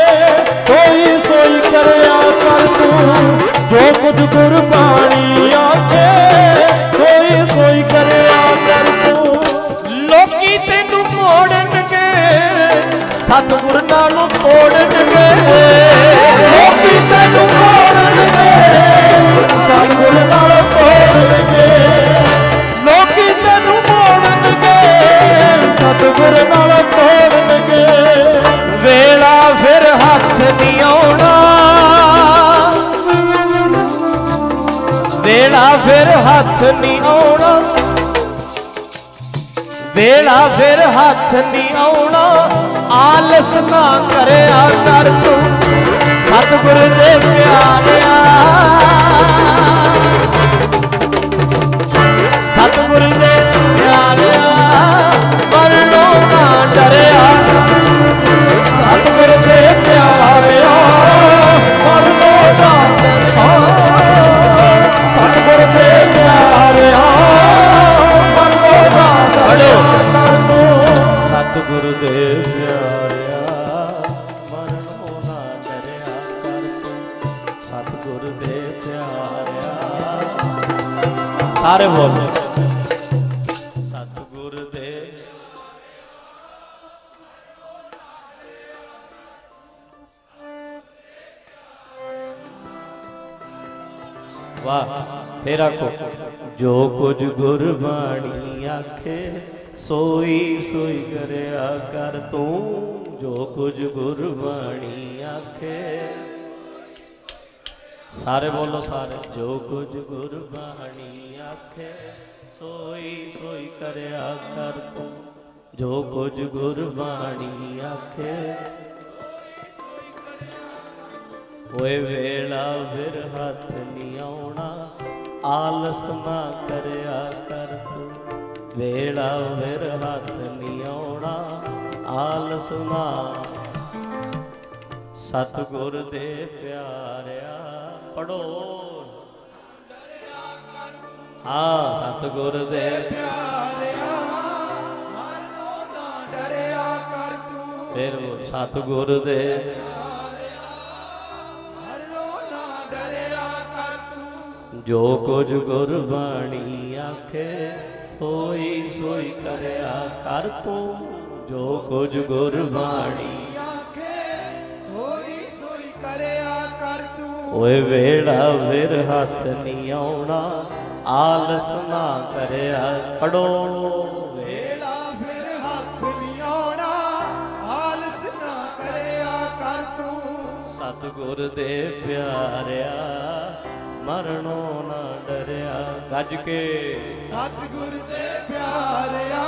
ਜੋ ਕੁਝ ਗੁਰਬਾਣੀ ਆਖੇ, ਕੋਈ ਸੋਈ ਕਰਿਆ ਕਰ ਤੂੰ। ਲੋਕੀ ਤੈਨੂੰ ਮੋੜਨਗੇ, ਸਤਿਗੁਰ ਨਾਲੋਂ ਤੋੜਨਗੇ। ਲੋਕੀ ਤੈਨੂੰ ਮੋੜਨਗੇ, ਸਤਿਗੁਰ ਨਾਲ ਤੋੜਨਗੇ। ਲੋਕੀ ਤੈਨੂੰ ਮੋੜਨਗੇ, ਸਤਿਗੁਰ ਨਾਲ ਤੋੜਨਗੇ। ਵੇਲਾ ਫਿਰ ਹੱਥ ਨਹੀਂ ਵੇਲਾ ਫਿਰ ਹੱਥ ਨਹੀਂ ਆਉਣਾ। ਵੇਲਾ ਫਿਰ ਹੱਥ ਨਹੀਂ ਆਉਣਾ। ਆਲਸ ਨਾ ਕਰਿਆ ਕਰ ਤੂੰ। ਸਤਿਗੁਰ ਦੇ ਪਿਆਰਿਆ। ਦਾ ਸਤਿਗੁਰ ਦੇ ਪਿਆਰਿਆ ਮਰਨੋਂ ਨਾ ਡਰਿਆ ਕਰ ਤੂੰ ਸਤਿਗੁਰ ਦੇ ਪਿਆਰਿਆ ਸਾਰੇ ਬੋਲੋ। ਸਤਿਗੁਰ ਦੇ ਵਾਹ ਫੇਰ ਆਖੋ। ਜੋ ਕੁਝ ਗੁਰਬਾਣੀ ਆਖੇ, ਸੋਈ ਸੋਈ ਕਰਿਆ ਕਰ ਤੂੰ। ਜੋ ਕੁਝ ਗੁਰਬਾਣੀ ਆਖੇ। ਸਾਰੇ ਬੋਲੋ ਸਾਰੇ। ਜੋ ਕੁਝ ਗੁਰਬਾਣੀ ਆਖੇ, ਸੋਈ ਸੋਈ ਕਰਿਆ ਕਰ ਤੂੰ। ਜੋ ਕੁਝ ਗੁਰਬਾਣੀ ਆਖੇ। ਓਏ ਵੇਲਾ ਫਿਰ ਹੱਥ ਨਹੀਂ ਆਉਣਾ। ਆਲਸ ਨਾ ਕਰਿਆ ਕਰ। ਤੂੰ ਵੇਲਾ ਫਿਰ ਹੱਥ ਨਹੀਂ ਆਉਣਾ। ਆਲਸ ਨਾ। ਸਤਿਗੁਰ ਦੇ ਪਿਆਰਿਆ ਪੜੋ ਹਾਂ ਸਤਿਗੁਰ ਦੇ ਡਰਿਆ ਕਰ ਤੂੰ। ਫਿਰ ਸਤਿਗੁਰ ਦੇ ਜੋ ਕੁਝ ਗੁਰਬਾਣੀ ਆਖੇ, ਸੋਈ ਸੋਈ ਕਰਿਆ ਕਰ ਤੂੰ। ਜੋ ਕੁਝ ਗੁਰਬਾਣੀ ਆਖੇ, ਸੋਈ ਸੋਈ ਕਰਿਆ ਕਰ ਤੂੰ। ਓਏ ਵੇੜਾ ਫਿਰ ਹੱਥ ਨਹੀਂ ਆਉਣਾ, ਆਲਸ ਨਾ ਕਰਿਆ ਖੜੋ। ਵੇੜਾ ਫਿਰ ਹੱਥ ਨਹੀਂ ਆਉਣਾ, ਆਲਸ ਨਾ ਕਰਿਆ ਕਰ ਤੂੰ। ਸਤਿਗੁਰ ਦੇ ਪਿਆਰਿਆ ਮਰਨੋਂ ਨਾ ਡਰਿਆ। ਗੱਜ ਕੇ। ਸਤਿਗੁਰ ਦੇ ਪਿਆਰਿਆ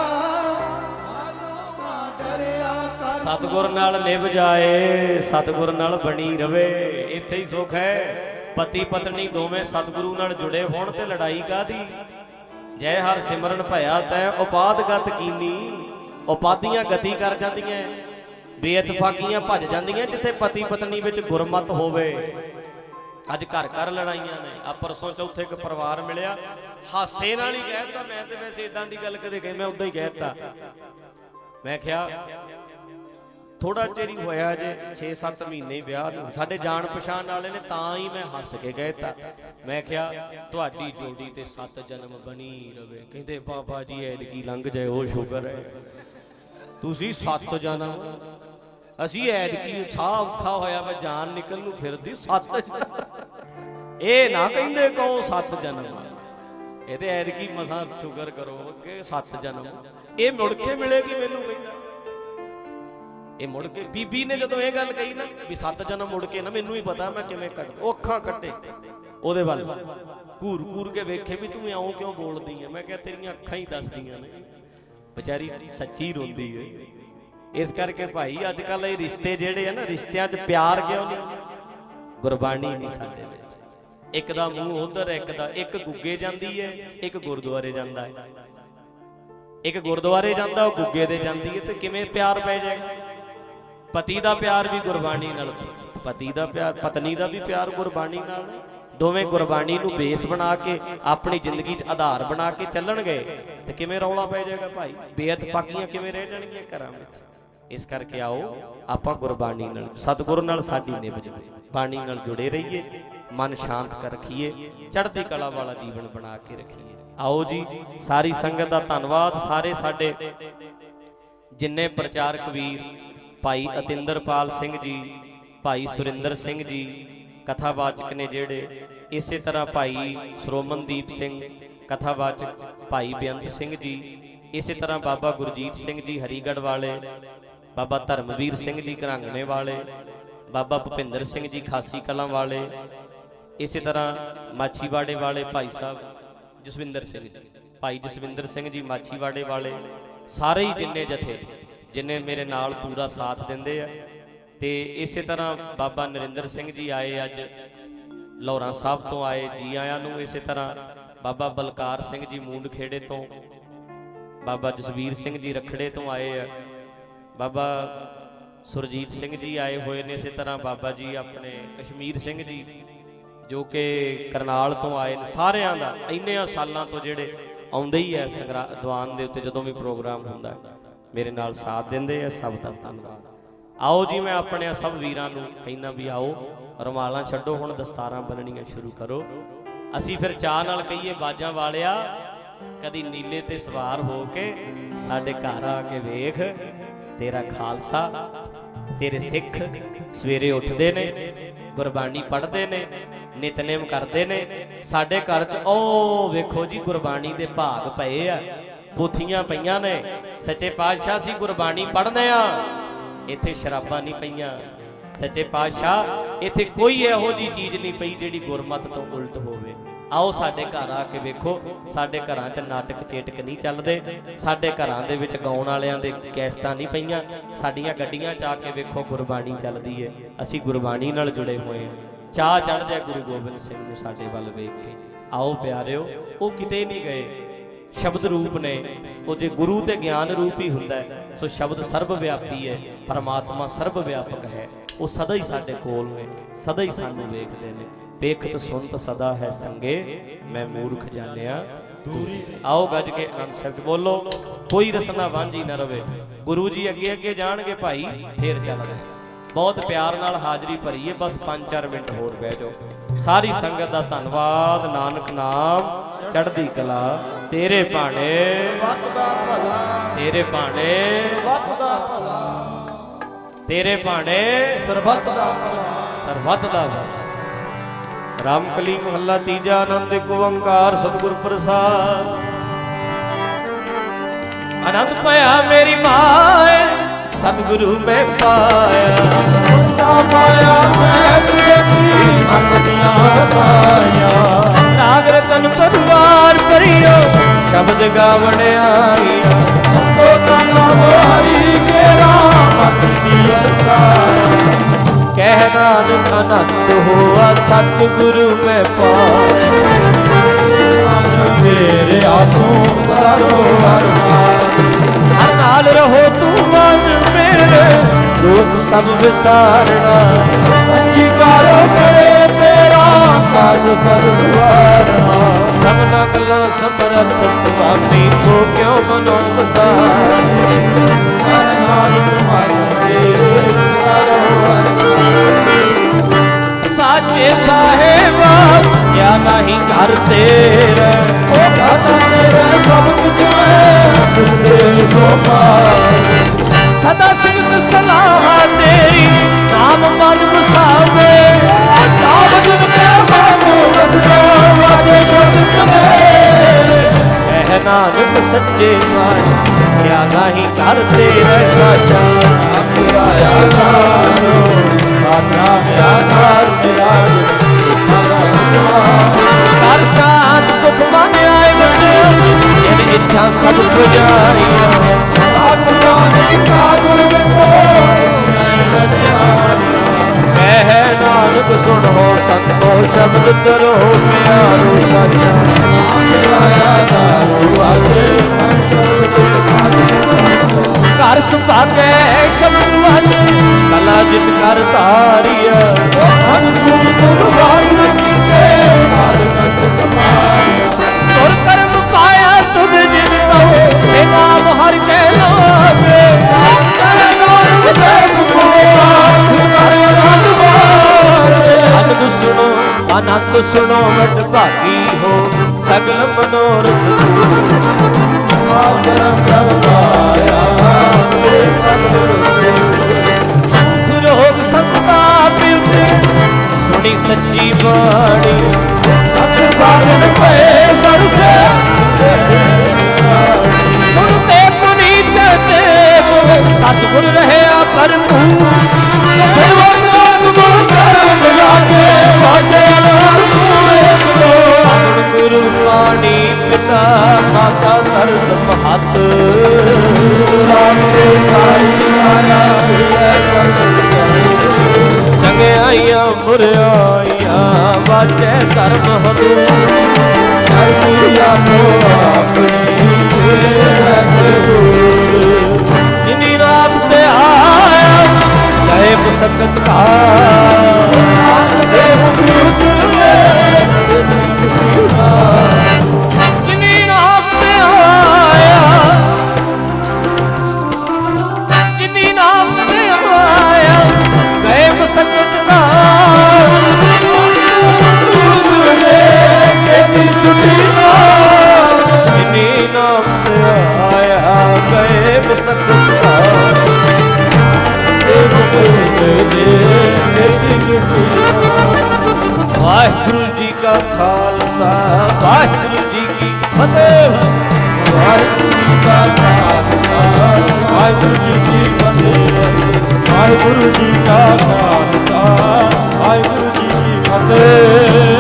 ਮਾਨੋ ਨਾ ਡਰਿਆ ਕਰ ਸਤਿਗੁਰ ਨਾਲ ਨਿਭ ਜਾਏ ਸਤਿਗੁਰ ਨਾਲ ਬਣੀ ਰਵੇ। ਇੱਥੇ ਹੀ ਸੁਖ ਹੈ। ਪਤੀ ਪਤਨੀ ਦੋਵੇਂ ਸਤਿਗੁਰੂ ਨਾਲ ਜੁੜੇ ਹੋਣ ਤੇ ਲੜਾਈ ਕਾਦੀ ਜੈ ਹਰ ਸਿਮਰਨ ਭਇਆ ਤੈ ਉਪਾਦਗਤ ਕੀਨੀ। ਉਪਾਦੀਆਂ ਗਤੀ ਕਰ ਜਾਂਦੀਆਂ। ਬੇਇਤਫਾਕੀਆਂ ਭੱਜ ਜਾਂਦੀਆਂ ਜਿੱਥੇ ਪਤੀ ਪਤਨੀ ਵਿੱਚ ਗੁਰਮਤ ਹੋਵੇ। ਅੱਜ ਘਰ ਘਰ ਲੜਾਈਆਂ ਨੇ। ਆ ਪਰਸੋਂ ਚੌਥੇ ਇੱਕ ਪਰਿਵਾਰ ਮਿਲਿਆ। ਹਾਸੇ ਨਾਲ ਹੀ ਕਹਿਤਾ ਮੈਂ ਤੇ ਵੈਸੇ ਇਦਾਂ ਦੀ ਗੱਲ ਕਦੇ ਕਹੀ, ਮੈਂ ਉਦਾਂ ਹੀ ਕਹਿਤਾ ਮੈਂ ਕਿਹਾ ਥੋੜਾ ਚਿਰ ਹੀ ਹੋਇਆ ਜੇ 6-7 ਮਹੀਨੇ ਵਿਆਹ ਨੂੰ। ਸਾਡੇ ਜਾਣ ਪਛਾਣ ਵਾਲੇ ਨੇ ਤਾਂ ਹੀ ਮੈਂ ਹੱਸ ਕੇ ਕਹਿਤਾ ਮੈਂ ਕਿਹਾ, ਤੁਹਾਡੀ ਜੋੜੀ ਤੇ ਸੱਤ ਜਨਮ ਬਣੀ ਰਵੇ। ਕਹਿੰਦੇ, ਬਾਬਾ ਜੀ ਐਦ ਕੀ ਲੰਘ ਜਾਏ ਉਹ ਸ਼ੁਕਰ ਹੈ। ਤੁਸੀਂ ਸੱਤ ਜਨਮ ਅਸੀਂ ਐਤਕੀ ਛਾਹ ਔਖਾ ਹੋਇਆ ਵਾ ਜਾਨ ਨਿਕਲ ਨੂੰ ਫਿਰਦੀ ਸੱਤ ਇਹ ਨਾ ਕਹਿੰਦੇ ਕਹੋ ਸੱਤ ਜਨਮ? ਇਹ ਤੇ ਐਤਕੀ ਮਸਾਂ ਸ਼ੁਕਰ ਕਰੋ ਕਿ ਸੱਤ ਜਨਮ। ਇਹ ਮੁੜ ਕੇ ਮਿਲੇਗੀ ਮੈਨੂੰ ਕਹਿੰਦਾ? ਇਹ ਮੁੜ ਕੇ ਬੀਬੀ ਨੇ ਜਦੋਂ ਇਹ ਗੱਲ ਕਹੀ ਨਾ ਵੀ ਸੱਤ ਜਨਮ ਮੁੜ ਕੇ ਨਾ, ਮੈਨੂੰ ਹੀ ਪਤਾ ਮੈਂ ਕਿਵੇਂ ਕੱਟ ਉਹ ਅੱਖਾਂ ਕੱਟੇ। ਉਹਦੇ ਵੱਲ ਘੂਰ ਘੂਰ ਕੇ ਵੇਖੇ ਵੀ ਤੂੰ ਇਉਂ ਕਿਉਂ ਬੋਲਦੀ ਐ? ਮੈਂ ਕਿਹਾ ਤੇਰੀਆਂ ਅੱਖਾਂ ਹੀ ਦੱਸਦੀਆਂ ਨੇ। ਵਿਚਾਰੀ ਸੱਚੀ ਰੋਂਦੀ ਏ। ਇਸ ਕਰਕੇ ਭਾਈ ਅੱਜ ਕੱਲ ਇਹ ਰਿਸ਼ਤੇ ਜਿਹੜੇ ਆ ਨਾ, ਰਿਸ਼ਤਿਆਂ 'ਚ ਪਿਆਰ ਕਿਉਂ ਨਹੀਂ? ਗੁਰਬਾਣੀ ਨਹੀਂ ਸਾਡੇ ਵਿੱਚ। ਇੱਕ ਦਾ ਮੂੰਹ ਉਧਰ, ਇੱਕ ਦਾ, ਇੱਕ ਗੁੱਗੇ ਜਾਂਦੀ ਹੈ, ਇੱਕ ਗੁਰਦੁਆਰੇ ਜਾਂਦਾ ਹੈ। ਇੱਕ ਗੁਰਦੁਆਰੇ ਜਾਂਦਾ, ਉਹ ਗੁੱਗੇ ਦੇ ਜਾਂਦੀ ਹੈ, ਤੇ ਕਿਵੇਂ ਪਿਆਰ ਪੈ ਜਾਏਗਾ? ਪਤੀ ਦਾ ਪਿਆਰ ਵੀ ਗੁਰਬਾਣੀ ਨਾਲ, ਪਤੀ ਦਾ ਪਿਆਰ, ਪਤਨੀ ਦਾ ਵੀ ਪਿਆਰ ਗੁਰਬਾਣੀ ਨਾਲ ਦੋਵੇਂ ਗੁਰਬਾਣੀ ਨੂੰ ਬੇਸ ਬਣਾ ਕੇ, ਆਪਣੀ ਜ਼ਿੰਦਗੀ 'ਚ ਆਧਾਰ ਬਣਾ ਕੇ ਚੱਲਣਗੇ। ਤੇ ਕਿਵੇਂ ਰੌਲਾ ਪੈ ਜਾਏਗਾ ਭਾਈ? ਬੇਅਤਫਾਕੀਆਂ ਕਿਵੇਂ ਰਹਿ ਜਾਣਗੀਆਂ ਘਰਾਂ ਵਿੱਚ? ਇਸ ਕਰਕੇ ਆਓ, ਆਪਾਂ ਗੁਰਬਾਣੀ ਨਾਲ ਸਤਿਗੁਰੂ ਨਾਲ ਸਾਡੀ ਨਿਭ ਜਾਵੇ ਬਾਣੀ ਨਾਲ ਜੁੜੇ ਰਹੀਏ, ਮਨ ਸ਼ਾਂਤ ਕਰ ਰੱਖੀਏ, ਚੜ੍ਹਦੀ ਕਲਾ ਵਾਲਾ ਜੀਵਨ ਬਣਾ ਕੇ ਰੱਖੀਏ। ਆਓ ਜੀ, ਸਾਰੀ ਸੰਗਤ ਦਾ ਧੰਨਵਾਦ। ਸਾਰੇ ਸਾਡੇ ਜਿੰਨੇ ਪ੍ਰਚਾਰਕ ਵੀਰ, ਭਾਈ ਅਤਿੰਦਰਪਾਲ ਸਿੰਘ ਜੀ, ਭਾਈ ਸੁਰਿੰਦਰ ਸਿੰਘ ਜੀ, ਕਥਾਵਾਚਕ ਨੇ ਜਿਹੜੇ, ਇਸੇ ਤਰ੍ਹਾਂ ਭਾਈ ਸਰੋਮਨਦੀਪ ਸਿੰਘ, ਕਥਾਵਾਚਕ ਭਾਈ ਬੇਅੰਤ ਸਿੰਘ ਜੀ, ਇਸੇ ਤਰ੍ਹਾਂ ਬਾਬਾ ਗੁਰਜੀਤ ਸਿੰਘ ਜੀ ਹਰੀਗੜ੍ਹ ਵਾਲੇ ਬਾਬਾ ਧਰਮਵੀਰ ਸਿੰਘ ਜੀ ਘਰਾਂਗਣੇ ਵਾਲੇ, ਬਾਬਾ ਭੁਪਿੰਦਰ ਸਿੰਘ ਜੀ ਖਾਸੀ ਕਲਾਂ ਵਾਲੇ, ਇਸੇ ਤਰ੍ਹਾਂ ਮਾਛੀਵਾੜੇ ਵਾਲੇ ਭਾਈ ਸਾਹਿਬ ਜਸਵਿੰਦਰ ਸਿੰਘ ਜੀ, ਭਾਈ ਜਸਵਿੰਦਰ ਸਿੰਘ ਜੀ ਮਾਛੀਵਾੜੇ ਵਾਲੇ, ਸਾਰੇ ਹੀ ਜਿੰਨੇ ਜਥੇ ਜਿੰਨੇ ਮੇਰੇ ਨਾਲ ਪੂਰਾ ਸਾਥ ਦਿੰਦੇ ਆ, ਤੇ ਇਸੇ ਤਰ੍ਹਾਂ ਬਾਬਾ ਨਰਿੰਦਰ ਸਿੰਘ ਜੀ ਆਏ ਅੱਜ, ਲੌਰਾ ਸਾਹਿਬ ਤੋਂ ਆਏ, ਜੀ ਆਇਆਂ ਨੂੰ ਇਸੇ ਤਰ੍ਹਾਂ, ਬਾਬਾ ਬਲਕਾਰ ਸਿੰਘ ਜੀ ਮੂੰਡ ਖੇੜੇ ਤੋਂ, ਬਾਬਾ ਜਸਵੀਰ ਸਿੰਘ ਜੀ ਰਖੜੇ ਤੋਂ ਆਏ ਆ ਬਾਬਾ ਸੁਰਜੀਤ ਸਿੰਘ ਜੀ ਆਏ ਹੋਏ ਨੇ ਇਸੇ ਤਰ੍ਹਾਂ ਬਾਬਾ ਜੀ ਆਪਣੇ ਕਸ਼ਮੀਰ ਸਿੰਘ ਜੀ, ਜੋ ਕਿ ਕਰਨਾਲ ਤੋਂ ਆਏ ਨੇ, ਸਾਰਿਆਂ ਦਾ, ਇੰਨਿਆਂ ਸਾਲਾਂ ਤੋਂ ਜਿਹੜੇ ਆਉਂਦੇ ਹੀ ਐ ਸੰਗਰਾ, ਦੀਵਾਨ ਦੇ ਉੱਤੇ ਜਦੋਂ ਵੀ ਪ੍ਰੋਗਰਾਮ ਹੁੰਦਾ, ਮੇਰੇ ਨਾਲ ਸਾਥ ਦਿੰਦੇ ਆ ਸਭ ਦਾ ਧੰਨਵਾਦ। ਆਓ ਜੀ, ਮੈਂ ਆਪਣੇ ਸਭ ਵੀਰਾਂ ਨੂੰ ਕਹਿੰਦਾ ਵੀ ਆਓ, ਰੁਮਾਲਾਂ ਛੱਡੋ, ਹੁਣ ਦਸਤਾਰਾਂ ਬੰਨਣੀਆਂ ਸ਼ੁਰੂ ਕਰੋ। ਅਸੀਂ ਫਿਰ ਚਾਹ ਨਾਲ ਕਹੀਏ, ਬਾਜਾਂ ਵਾਲਿਆ, ਕਦੀ ਨੀਲੇ ਤੇ ਸਵਾਰ ਹੋ ਕੇ ਸਾਡੇ ਘਰ ਆ ਕੇ ਵੇਖ। ਤੇਰਾ ਖਾਲਸਾ, ਤੇਰੇ ਸਿੱਖ ਸਵੇਰੇ ਉੱਠਦੇ ਨੇ, ਗੁਰਬਾਣੀ ਪੜ੍ਹਦੇ ਨੇ, ਨਿਤਨੇਮ ਕਰਦੇ ਨੇ। ਸਾਡੇ ਘਰ 'ਚ ਉਹ ਵੇਖੋ ਜੀ, ਗੁਰਬਾਣੀ ਦੇ ਭਾਗ ਪਏ ਆ। ਪੋਥੀਆਂ ਪਈਆਂ ਨੇ। ਸੱਚੇ ਪਾਤਸ਼ਾਹ ਸੀ ਗੁਰਬਾਣੀ ਪੜ੍ਹਨੇ ਆ। ਇੱਥੇ ਸ਼ਰਾਬਾਂ ਨਹੀਂ ਪਈਆਂ। ਸੱਚੇ ਪਾਤਸ਼ਾਹ, ਇੱਥੇ ਕੋਈ ਇਹੋ ਜੀ ਚੀਜ਼ ਨਹੀਂ ਪਈ ਜਿਹੜੀ ਗੁਰਮਤ ਤੋਂ ਉਲਟ ਹੋਵੇ। ਆਓ ਸਾਡੇ ਘਰ ਆ ਕੇ ਵੇਖੋ, ਸਾਡੇ ਘਰਾਂ 'ਚ ਨਾਟਕ ਚੇਟਕ ਨਹੀਂ ਚੱਲਦੇ, ਸਾਡੇ ਘਰਾਂ ਦੇ ਵਿੱਚ ਗਾਉਣ ਵਾਲਿਆਂ ਦੇ ਕੈਸਟਾਂ ਨਹੀਂ ਪਈਆਂ, ਸਾਡੀਆਂ ਗੱਡੀਆਂ 'ਚ ਆ ਕੇ ਵੇਖੋ ਗੁਰਬਾਣੀ ਚੱਲਦੀ ਏ, ਅਸੀਂ ਗੁਰਬਾਣੀ ਨਾਲ ਜੁੜੇ ਹੋਏ ਹਾਂ ਚਾਹ ਚੜ੍ਹਦਿਆ ਗੁਰੂ ਗੋਬਿੰਦ ਸਿੰਘ ਨੂੰ ਸਾਡੇ ਵੱਲ ਵੇਖ ਕੇ। ਆਓ ਪਿਆਰਿਓ, ਉਹ ਕਿਤੇ ਨਹੀਂ ਗਏ। ਸ਼ਬਦ ਰੂਪ ਨੇ, ਉਹ ਜੇ ਗੁਰੂ ਤੇ ਗਿਆਨ ਰੂਪ ਹੀ ਹੁੰਦਾ ਹੈ, ਸੋ ਸ਼ਬਦ ਸਰਬ ਵਿਆਪੀ ਹੈ, ਪਰਮਾਤਮਾ ਸਰਬ ਵਿਆਪਕ ਹੈ, ਉਹ ਸਦਾ ਹੀ ਸਾਡੇ ਕੋਲ ਨੇ, ਸਦਾ ਹੀ ਸਾਨੂੰ ਵੇਖਦੇ ਨੇ। ਵੇਖਤ ਸੁਨਤ ਸਦਾ ਹੈ ਸੰਗੇ, ਮੈਂ ਮੂਰਖ ਜਾਣਿਆ ਦੂਰੀ। ਆਓ ਗੱਜ ਕੇ ਅਨੰਦ ਸ਼ਬਦ ਬੋਲੋ, ਕੋਈ ਰਸਨਾ ਵਾਂਝੀ ਨਾ ਰਵੇ। ਗੁਰੂ ਜੀ ਅੱਗੇ ਅੱਗੇ ਜਾਣਗੇ ਭਾਈ, ਫੇਰ ਚੱਲਦੇ। ਬਹੁਤ ਪਿਆਰ ਨਾਲ ਹਾਜ਼ਰੀ ਭਰੀਏ, ਬਸ 5-4 ਮਿੰਟ ਹੋਰ ਬਹਿ ਜਾਓ। ਸਾਰੀ ਸੰਗਤ ਦਾ ਧੰਨਵਾਦ, ਨਾਨਕ ਨਾਮ, ਚੜ੍ਹਦੀ ਕਲਾ। ਤੇਰੇ ਭਾਣੇ ਤੇਰੇ ਭਾਣੇ ਤੇਰੇ ਭਾਣੇ, ਸਰਬੱਤ ਦਾ ਭਲਾ। ਸਰਬੱਤ ਦਾ ਭਲਾ। ਰਾਮਕਲੀ ਮਹੱਲਾ ਤੀਜਾ ਆਨੰਦ ਇੱਕ ਓੰਕਾਰ ਸਤਿਗੁਰ ਪ੍ਰਸਾਦ। ਆਨੰਦ ਪਿਆ ਮੇਰੀ ਮਾਏ ਸਤਿਗੁਰੂ ਮੈਂ ਪਾਇਆ। ਨਾ ਪਾਇਆ ਸਹਿਬ ਸੇਤੀ ਮੰਗਦੀਆਂ ਪਾਇਆ। ਨਾਗ ਰਤਨ ਪਰਵਾਰ ਭਰਿਓ ਸ਼ਬਦ ਗਾਵਣ ਆਈਆ ਤੋ ਤਨਾ ਵਾਰੀ ਕੇਰਾ ਮਤ ਦੀ ਅਰਸਾਇਆ ਕਹਿ ਨਾਨਕ ਅਨੰਦ ਹੋਆ, ਸਤਿਗੁਰੂ ਮੈਂ ਪਾਇਆ। ਮੇਰੇ ਆਤੋਂ ਕਰੋ ਅਰਮਾਨ ਹਰ ਨਾਲ ਰਹੋ ਤੂੰ ਮਨ ਮੇਰੇ ਦੁੱਖ ਸਭ ਵਿਸਾਰਣਾ ਅੰਗੀਕਾਰੋ ਕਰੇ ਤੇਰਾ ਕਾਜ ਸਦ ਸੁਆਰਨਾ। ਸਭਨਾ ਕਲਾ ਸੁਆਮੀ, ਸੋ ਕਿਉ ਮਨੋ ਪਸਾਰ ਨਾਨਕ ਮਨ ਸਾਚੇ ਸਾਹਿਬਾ ਕਿਆ ਨਹੀਂ ਘਰ ਤੇਰਾ ਉਹ ਦਾਤਾ ਤੇਰਾ ਸਭ ਕੁਝ ਹੈ ਤੁਝੇ ਸੋ ਸਦਾ ਸਿਫਤ ਸਲਾਹ ਤੇਰੀ ਨਾਮ ਮਨ ਵਸਾਵੇ ਨਾਮ ਜਨ ਕੇ ਬਾਬੂ ਵਸਦਾ ਵਾਜੇ ਸ਼ਬਦ ਕਦੇ ਕਹਿ ਨਾਨਕ ਸੱਚੇ ਸਾਹਿਬ ਕਿਆ ਨਹੀਂ ਘਰ ਤੇਰਾ ਸਾਚਾ ਆਇਆ ਨਾਰੋ ਆਤਮਾ ਮਿਆ ਨਾਰ ਮੇਰਾ ਕਰ ਸਾਥ ਸੁਖ ਮਨ ਆਏ ਵਸਿਆ ਜਿਨ ਇੱਛਾ ਸਭ ਪੁਜਾਰੀਆਂ ਆਤਮਾ ਨੇ ਕਾਗੁਰ ਵਿਪੋ ਕਹਿ ਨਾਨਕ, ਸੁਣੋ ਸੰਤੋ, ਸ਼ਬਦ ਕਰੋ ਪਿਆਰੋ ਸਾਚਾ ਆਇਆ ਨਾਰੋ ਆਜੇ ਘਰ ਸੁਭਾਗੇ ਸ਼ਬਦ ਵਜ ਕਲਾ ਜਿਤ ਕਰ ਧਾਰਿਆ। ਮਨ ਤੁਮ ਤੁਮ ਵਾਰਨ ਕੀਤੇ ਕਾਲ ਕੰਟ ਕਮਾਇਆ ਤੁਰ ਕਰਮ ਪਾਇਆ ਤੁਧ ਜਿਨ ਕਹੋ, ਸੇ ਨਾਮ ਹਰ ਕੈ ਲਾਵੇ। ਤੇਰੇ ਨਾਮ ਦੇ ਸੁਖੋਆ ਵਾਰੇ ਸੁਣੋ, ਆਨੰਦ ਸੁਣੋ ਵਡ ਭਾਗੀ ਹੋ, ਸਗਲ ਮਨੋਰਥ ਆਦਰਮ ਕਰਵਾਇਆ ਮੇਰੇ ਸਤਿਗੁਰੂ ਦੁਖ ਰੋਗ ਸੰਤਾਪ ਸੁਣੀ ਸੱਚੀ ਬਾਣੀ। ਸਤ ਸਾਗਰ ਭਏ ਸਰਸੇ ਸੁਣਤੇ ਪੁਨੀਤ ਤੇ ਸਤਿਗੁਰ ਰਹਿਆ ਭਰਪੂਰ ਪਿਤਾ ਮਾਤਾ ਧਰਤ ਮਹਤ। ਰਾਮ ਸਾਈ ਆਇਆ ਹੈ ਚੰਗਿਆਈਆਂ ਬੁਰਿਆਈਆਂ ਵਾਜੇ ਧਰਮ ਹਦੂਰ ਸਰਬੀਆ ਕੋ ਆਪਣੀ ਜਿਨੀ ਰਾਤ ਤੇ ਆਇਆ ਗਏ ਮੁਸਕਤ ਕਾ ਵਾਹਿਗੁਰੂ ਜੀ ਕਾ ਖਾਲਸਾ ਵਾਹਿਗੁਰੂ ਜੀ ਕੀ ਫਤਿਹ। ਵਾਹਿਗੁਰੂ ਜੀ ਕਾ ਖਾਲਸਾ ਵਾਹਿਗੁਰੂ ਜੀ ਕੀ ਫਤਿਹ। ਵਾਹਿਗੁਰੂ ਜੀ ਕਾ ਖਾਲਸਾ ਵਾਹਿਗੁਰੂ ਜੀ ਕੀ ਫਤਿਹ।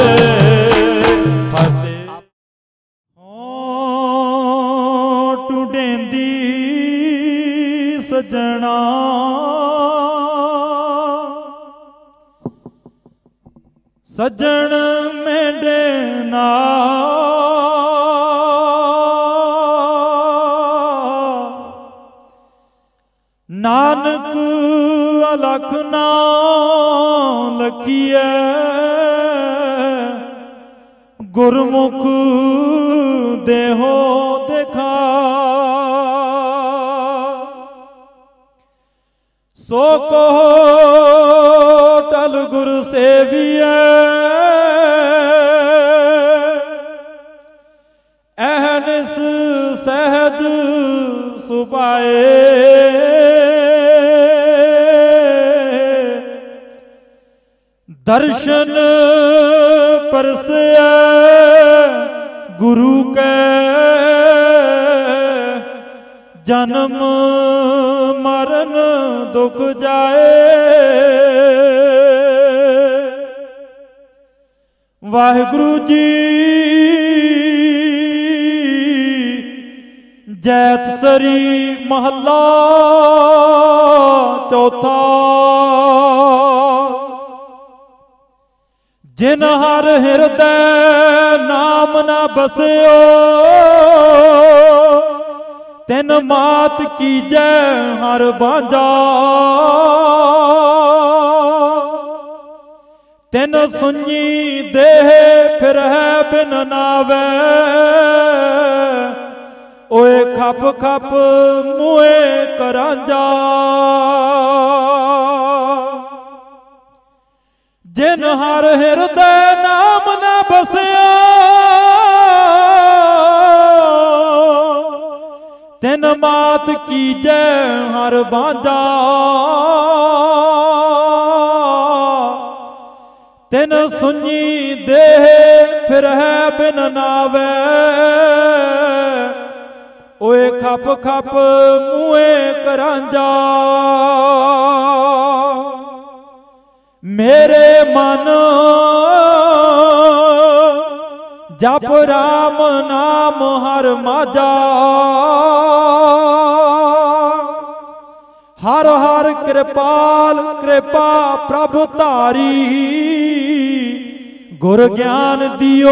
ਗੁਰ ਗਿਆਨ ਦਿਓ,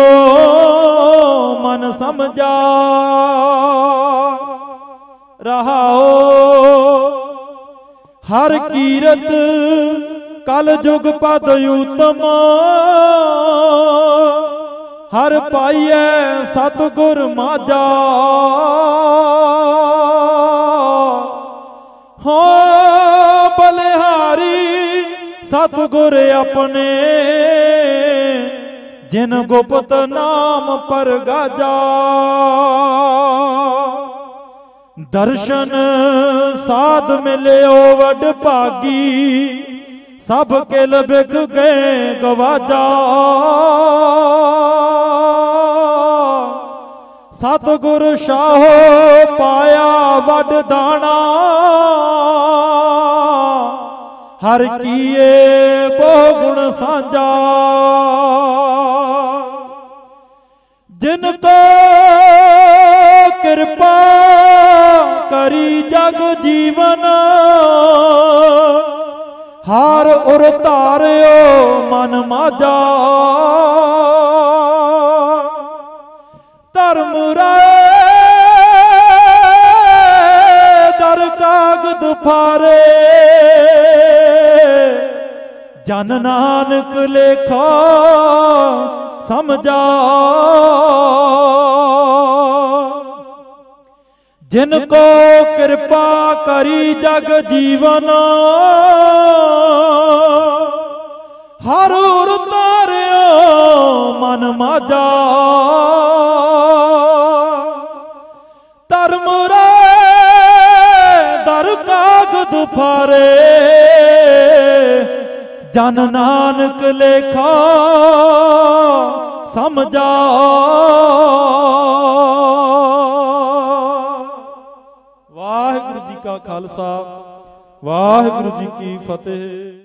ਮਨ ਸਮਝਾ। ਰਹਾਓ, ਹਰ ਕੀਰਤ ਕਲ ਜੁਗ ਪਦ ਉਤਮ। ਹਰ ਪਾਈਐ ਸਤਗੁਰ ਮਾਜਾ ਹੋ ਬਲਿਹਾਰੀ ਸਤਗੁਰ ਆਪਣੇ। ਜਿਨ ਗੁਪਤ ਨਾਮ ਪਰਗਾਜਾ ਦਰਸ਼ਨ ਸਾਧ ਮਿਲਿਓ ਵੱਡ ਭਾਗੀ, ਸਭ ਕਿਲ ਬਿਕ ਗਏ ਗਵਾਜਾ। ਸਤਗੁਰ ਸ਼ਾਹੋ ਪਾਇਆ ਵੱਡ ਦਾਣਾ, ਹਰ ਕੀਏ ਬੋ ਗੁਣ ਸਾਂਝਾ। ਜਿਨ ਕੋ ਕਿਰਪਾ ਕਰੀ ਜਗ ਜੀਵਨ, ਹਾਰ ਉਰ ਧਾਰਿਓ ਮਨ ਮਾਜਾ। ਧਰਮ ਰਾਏ, ਦਰ ਕਾਗਦ ਫਾਰੇ ਜਨ ਨਾਨਕ ਲੇਖਾ ਸਮਝਾ। ਜਿਨ ਕੋ ਕਿਰਪਾ ਕਰੀ ਜਗ ਜੀਵਨ, ਹਰ ਉਰ ਮਨ ਮਾਝਾ ਧਰਮ ਰੇ, ਦਰ ਕਾਗਦ ਫਾਰੇ ਜਨ ਨਾਨਕ ਲੇਖਾ ਸਮਝਾ। ਵਾਹਿਗੁਰੂ ਜੀ ਕਾ ਖਾਲਸਾ ਵਾਹਿਗੁਰੂ ਜੀ ਕੀ ਫਤਿਹ।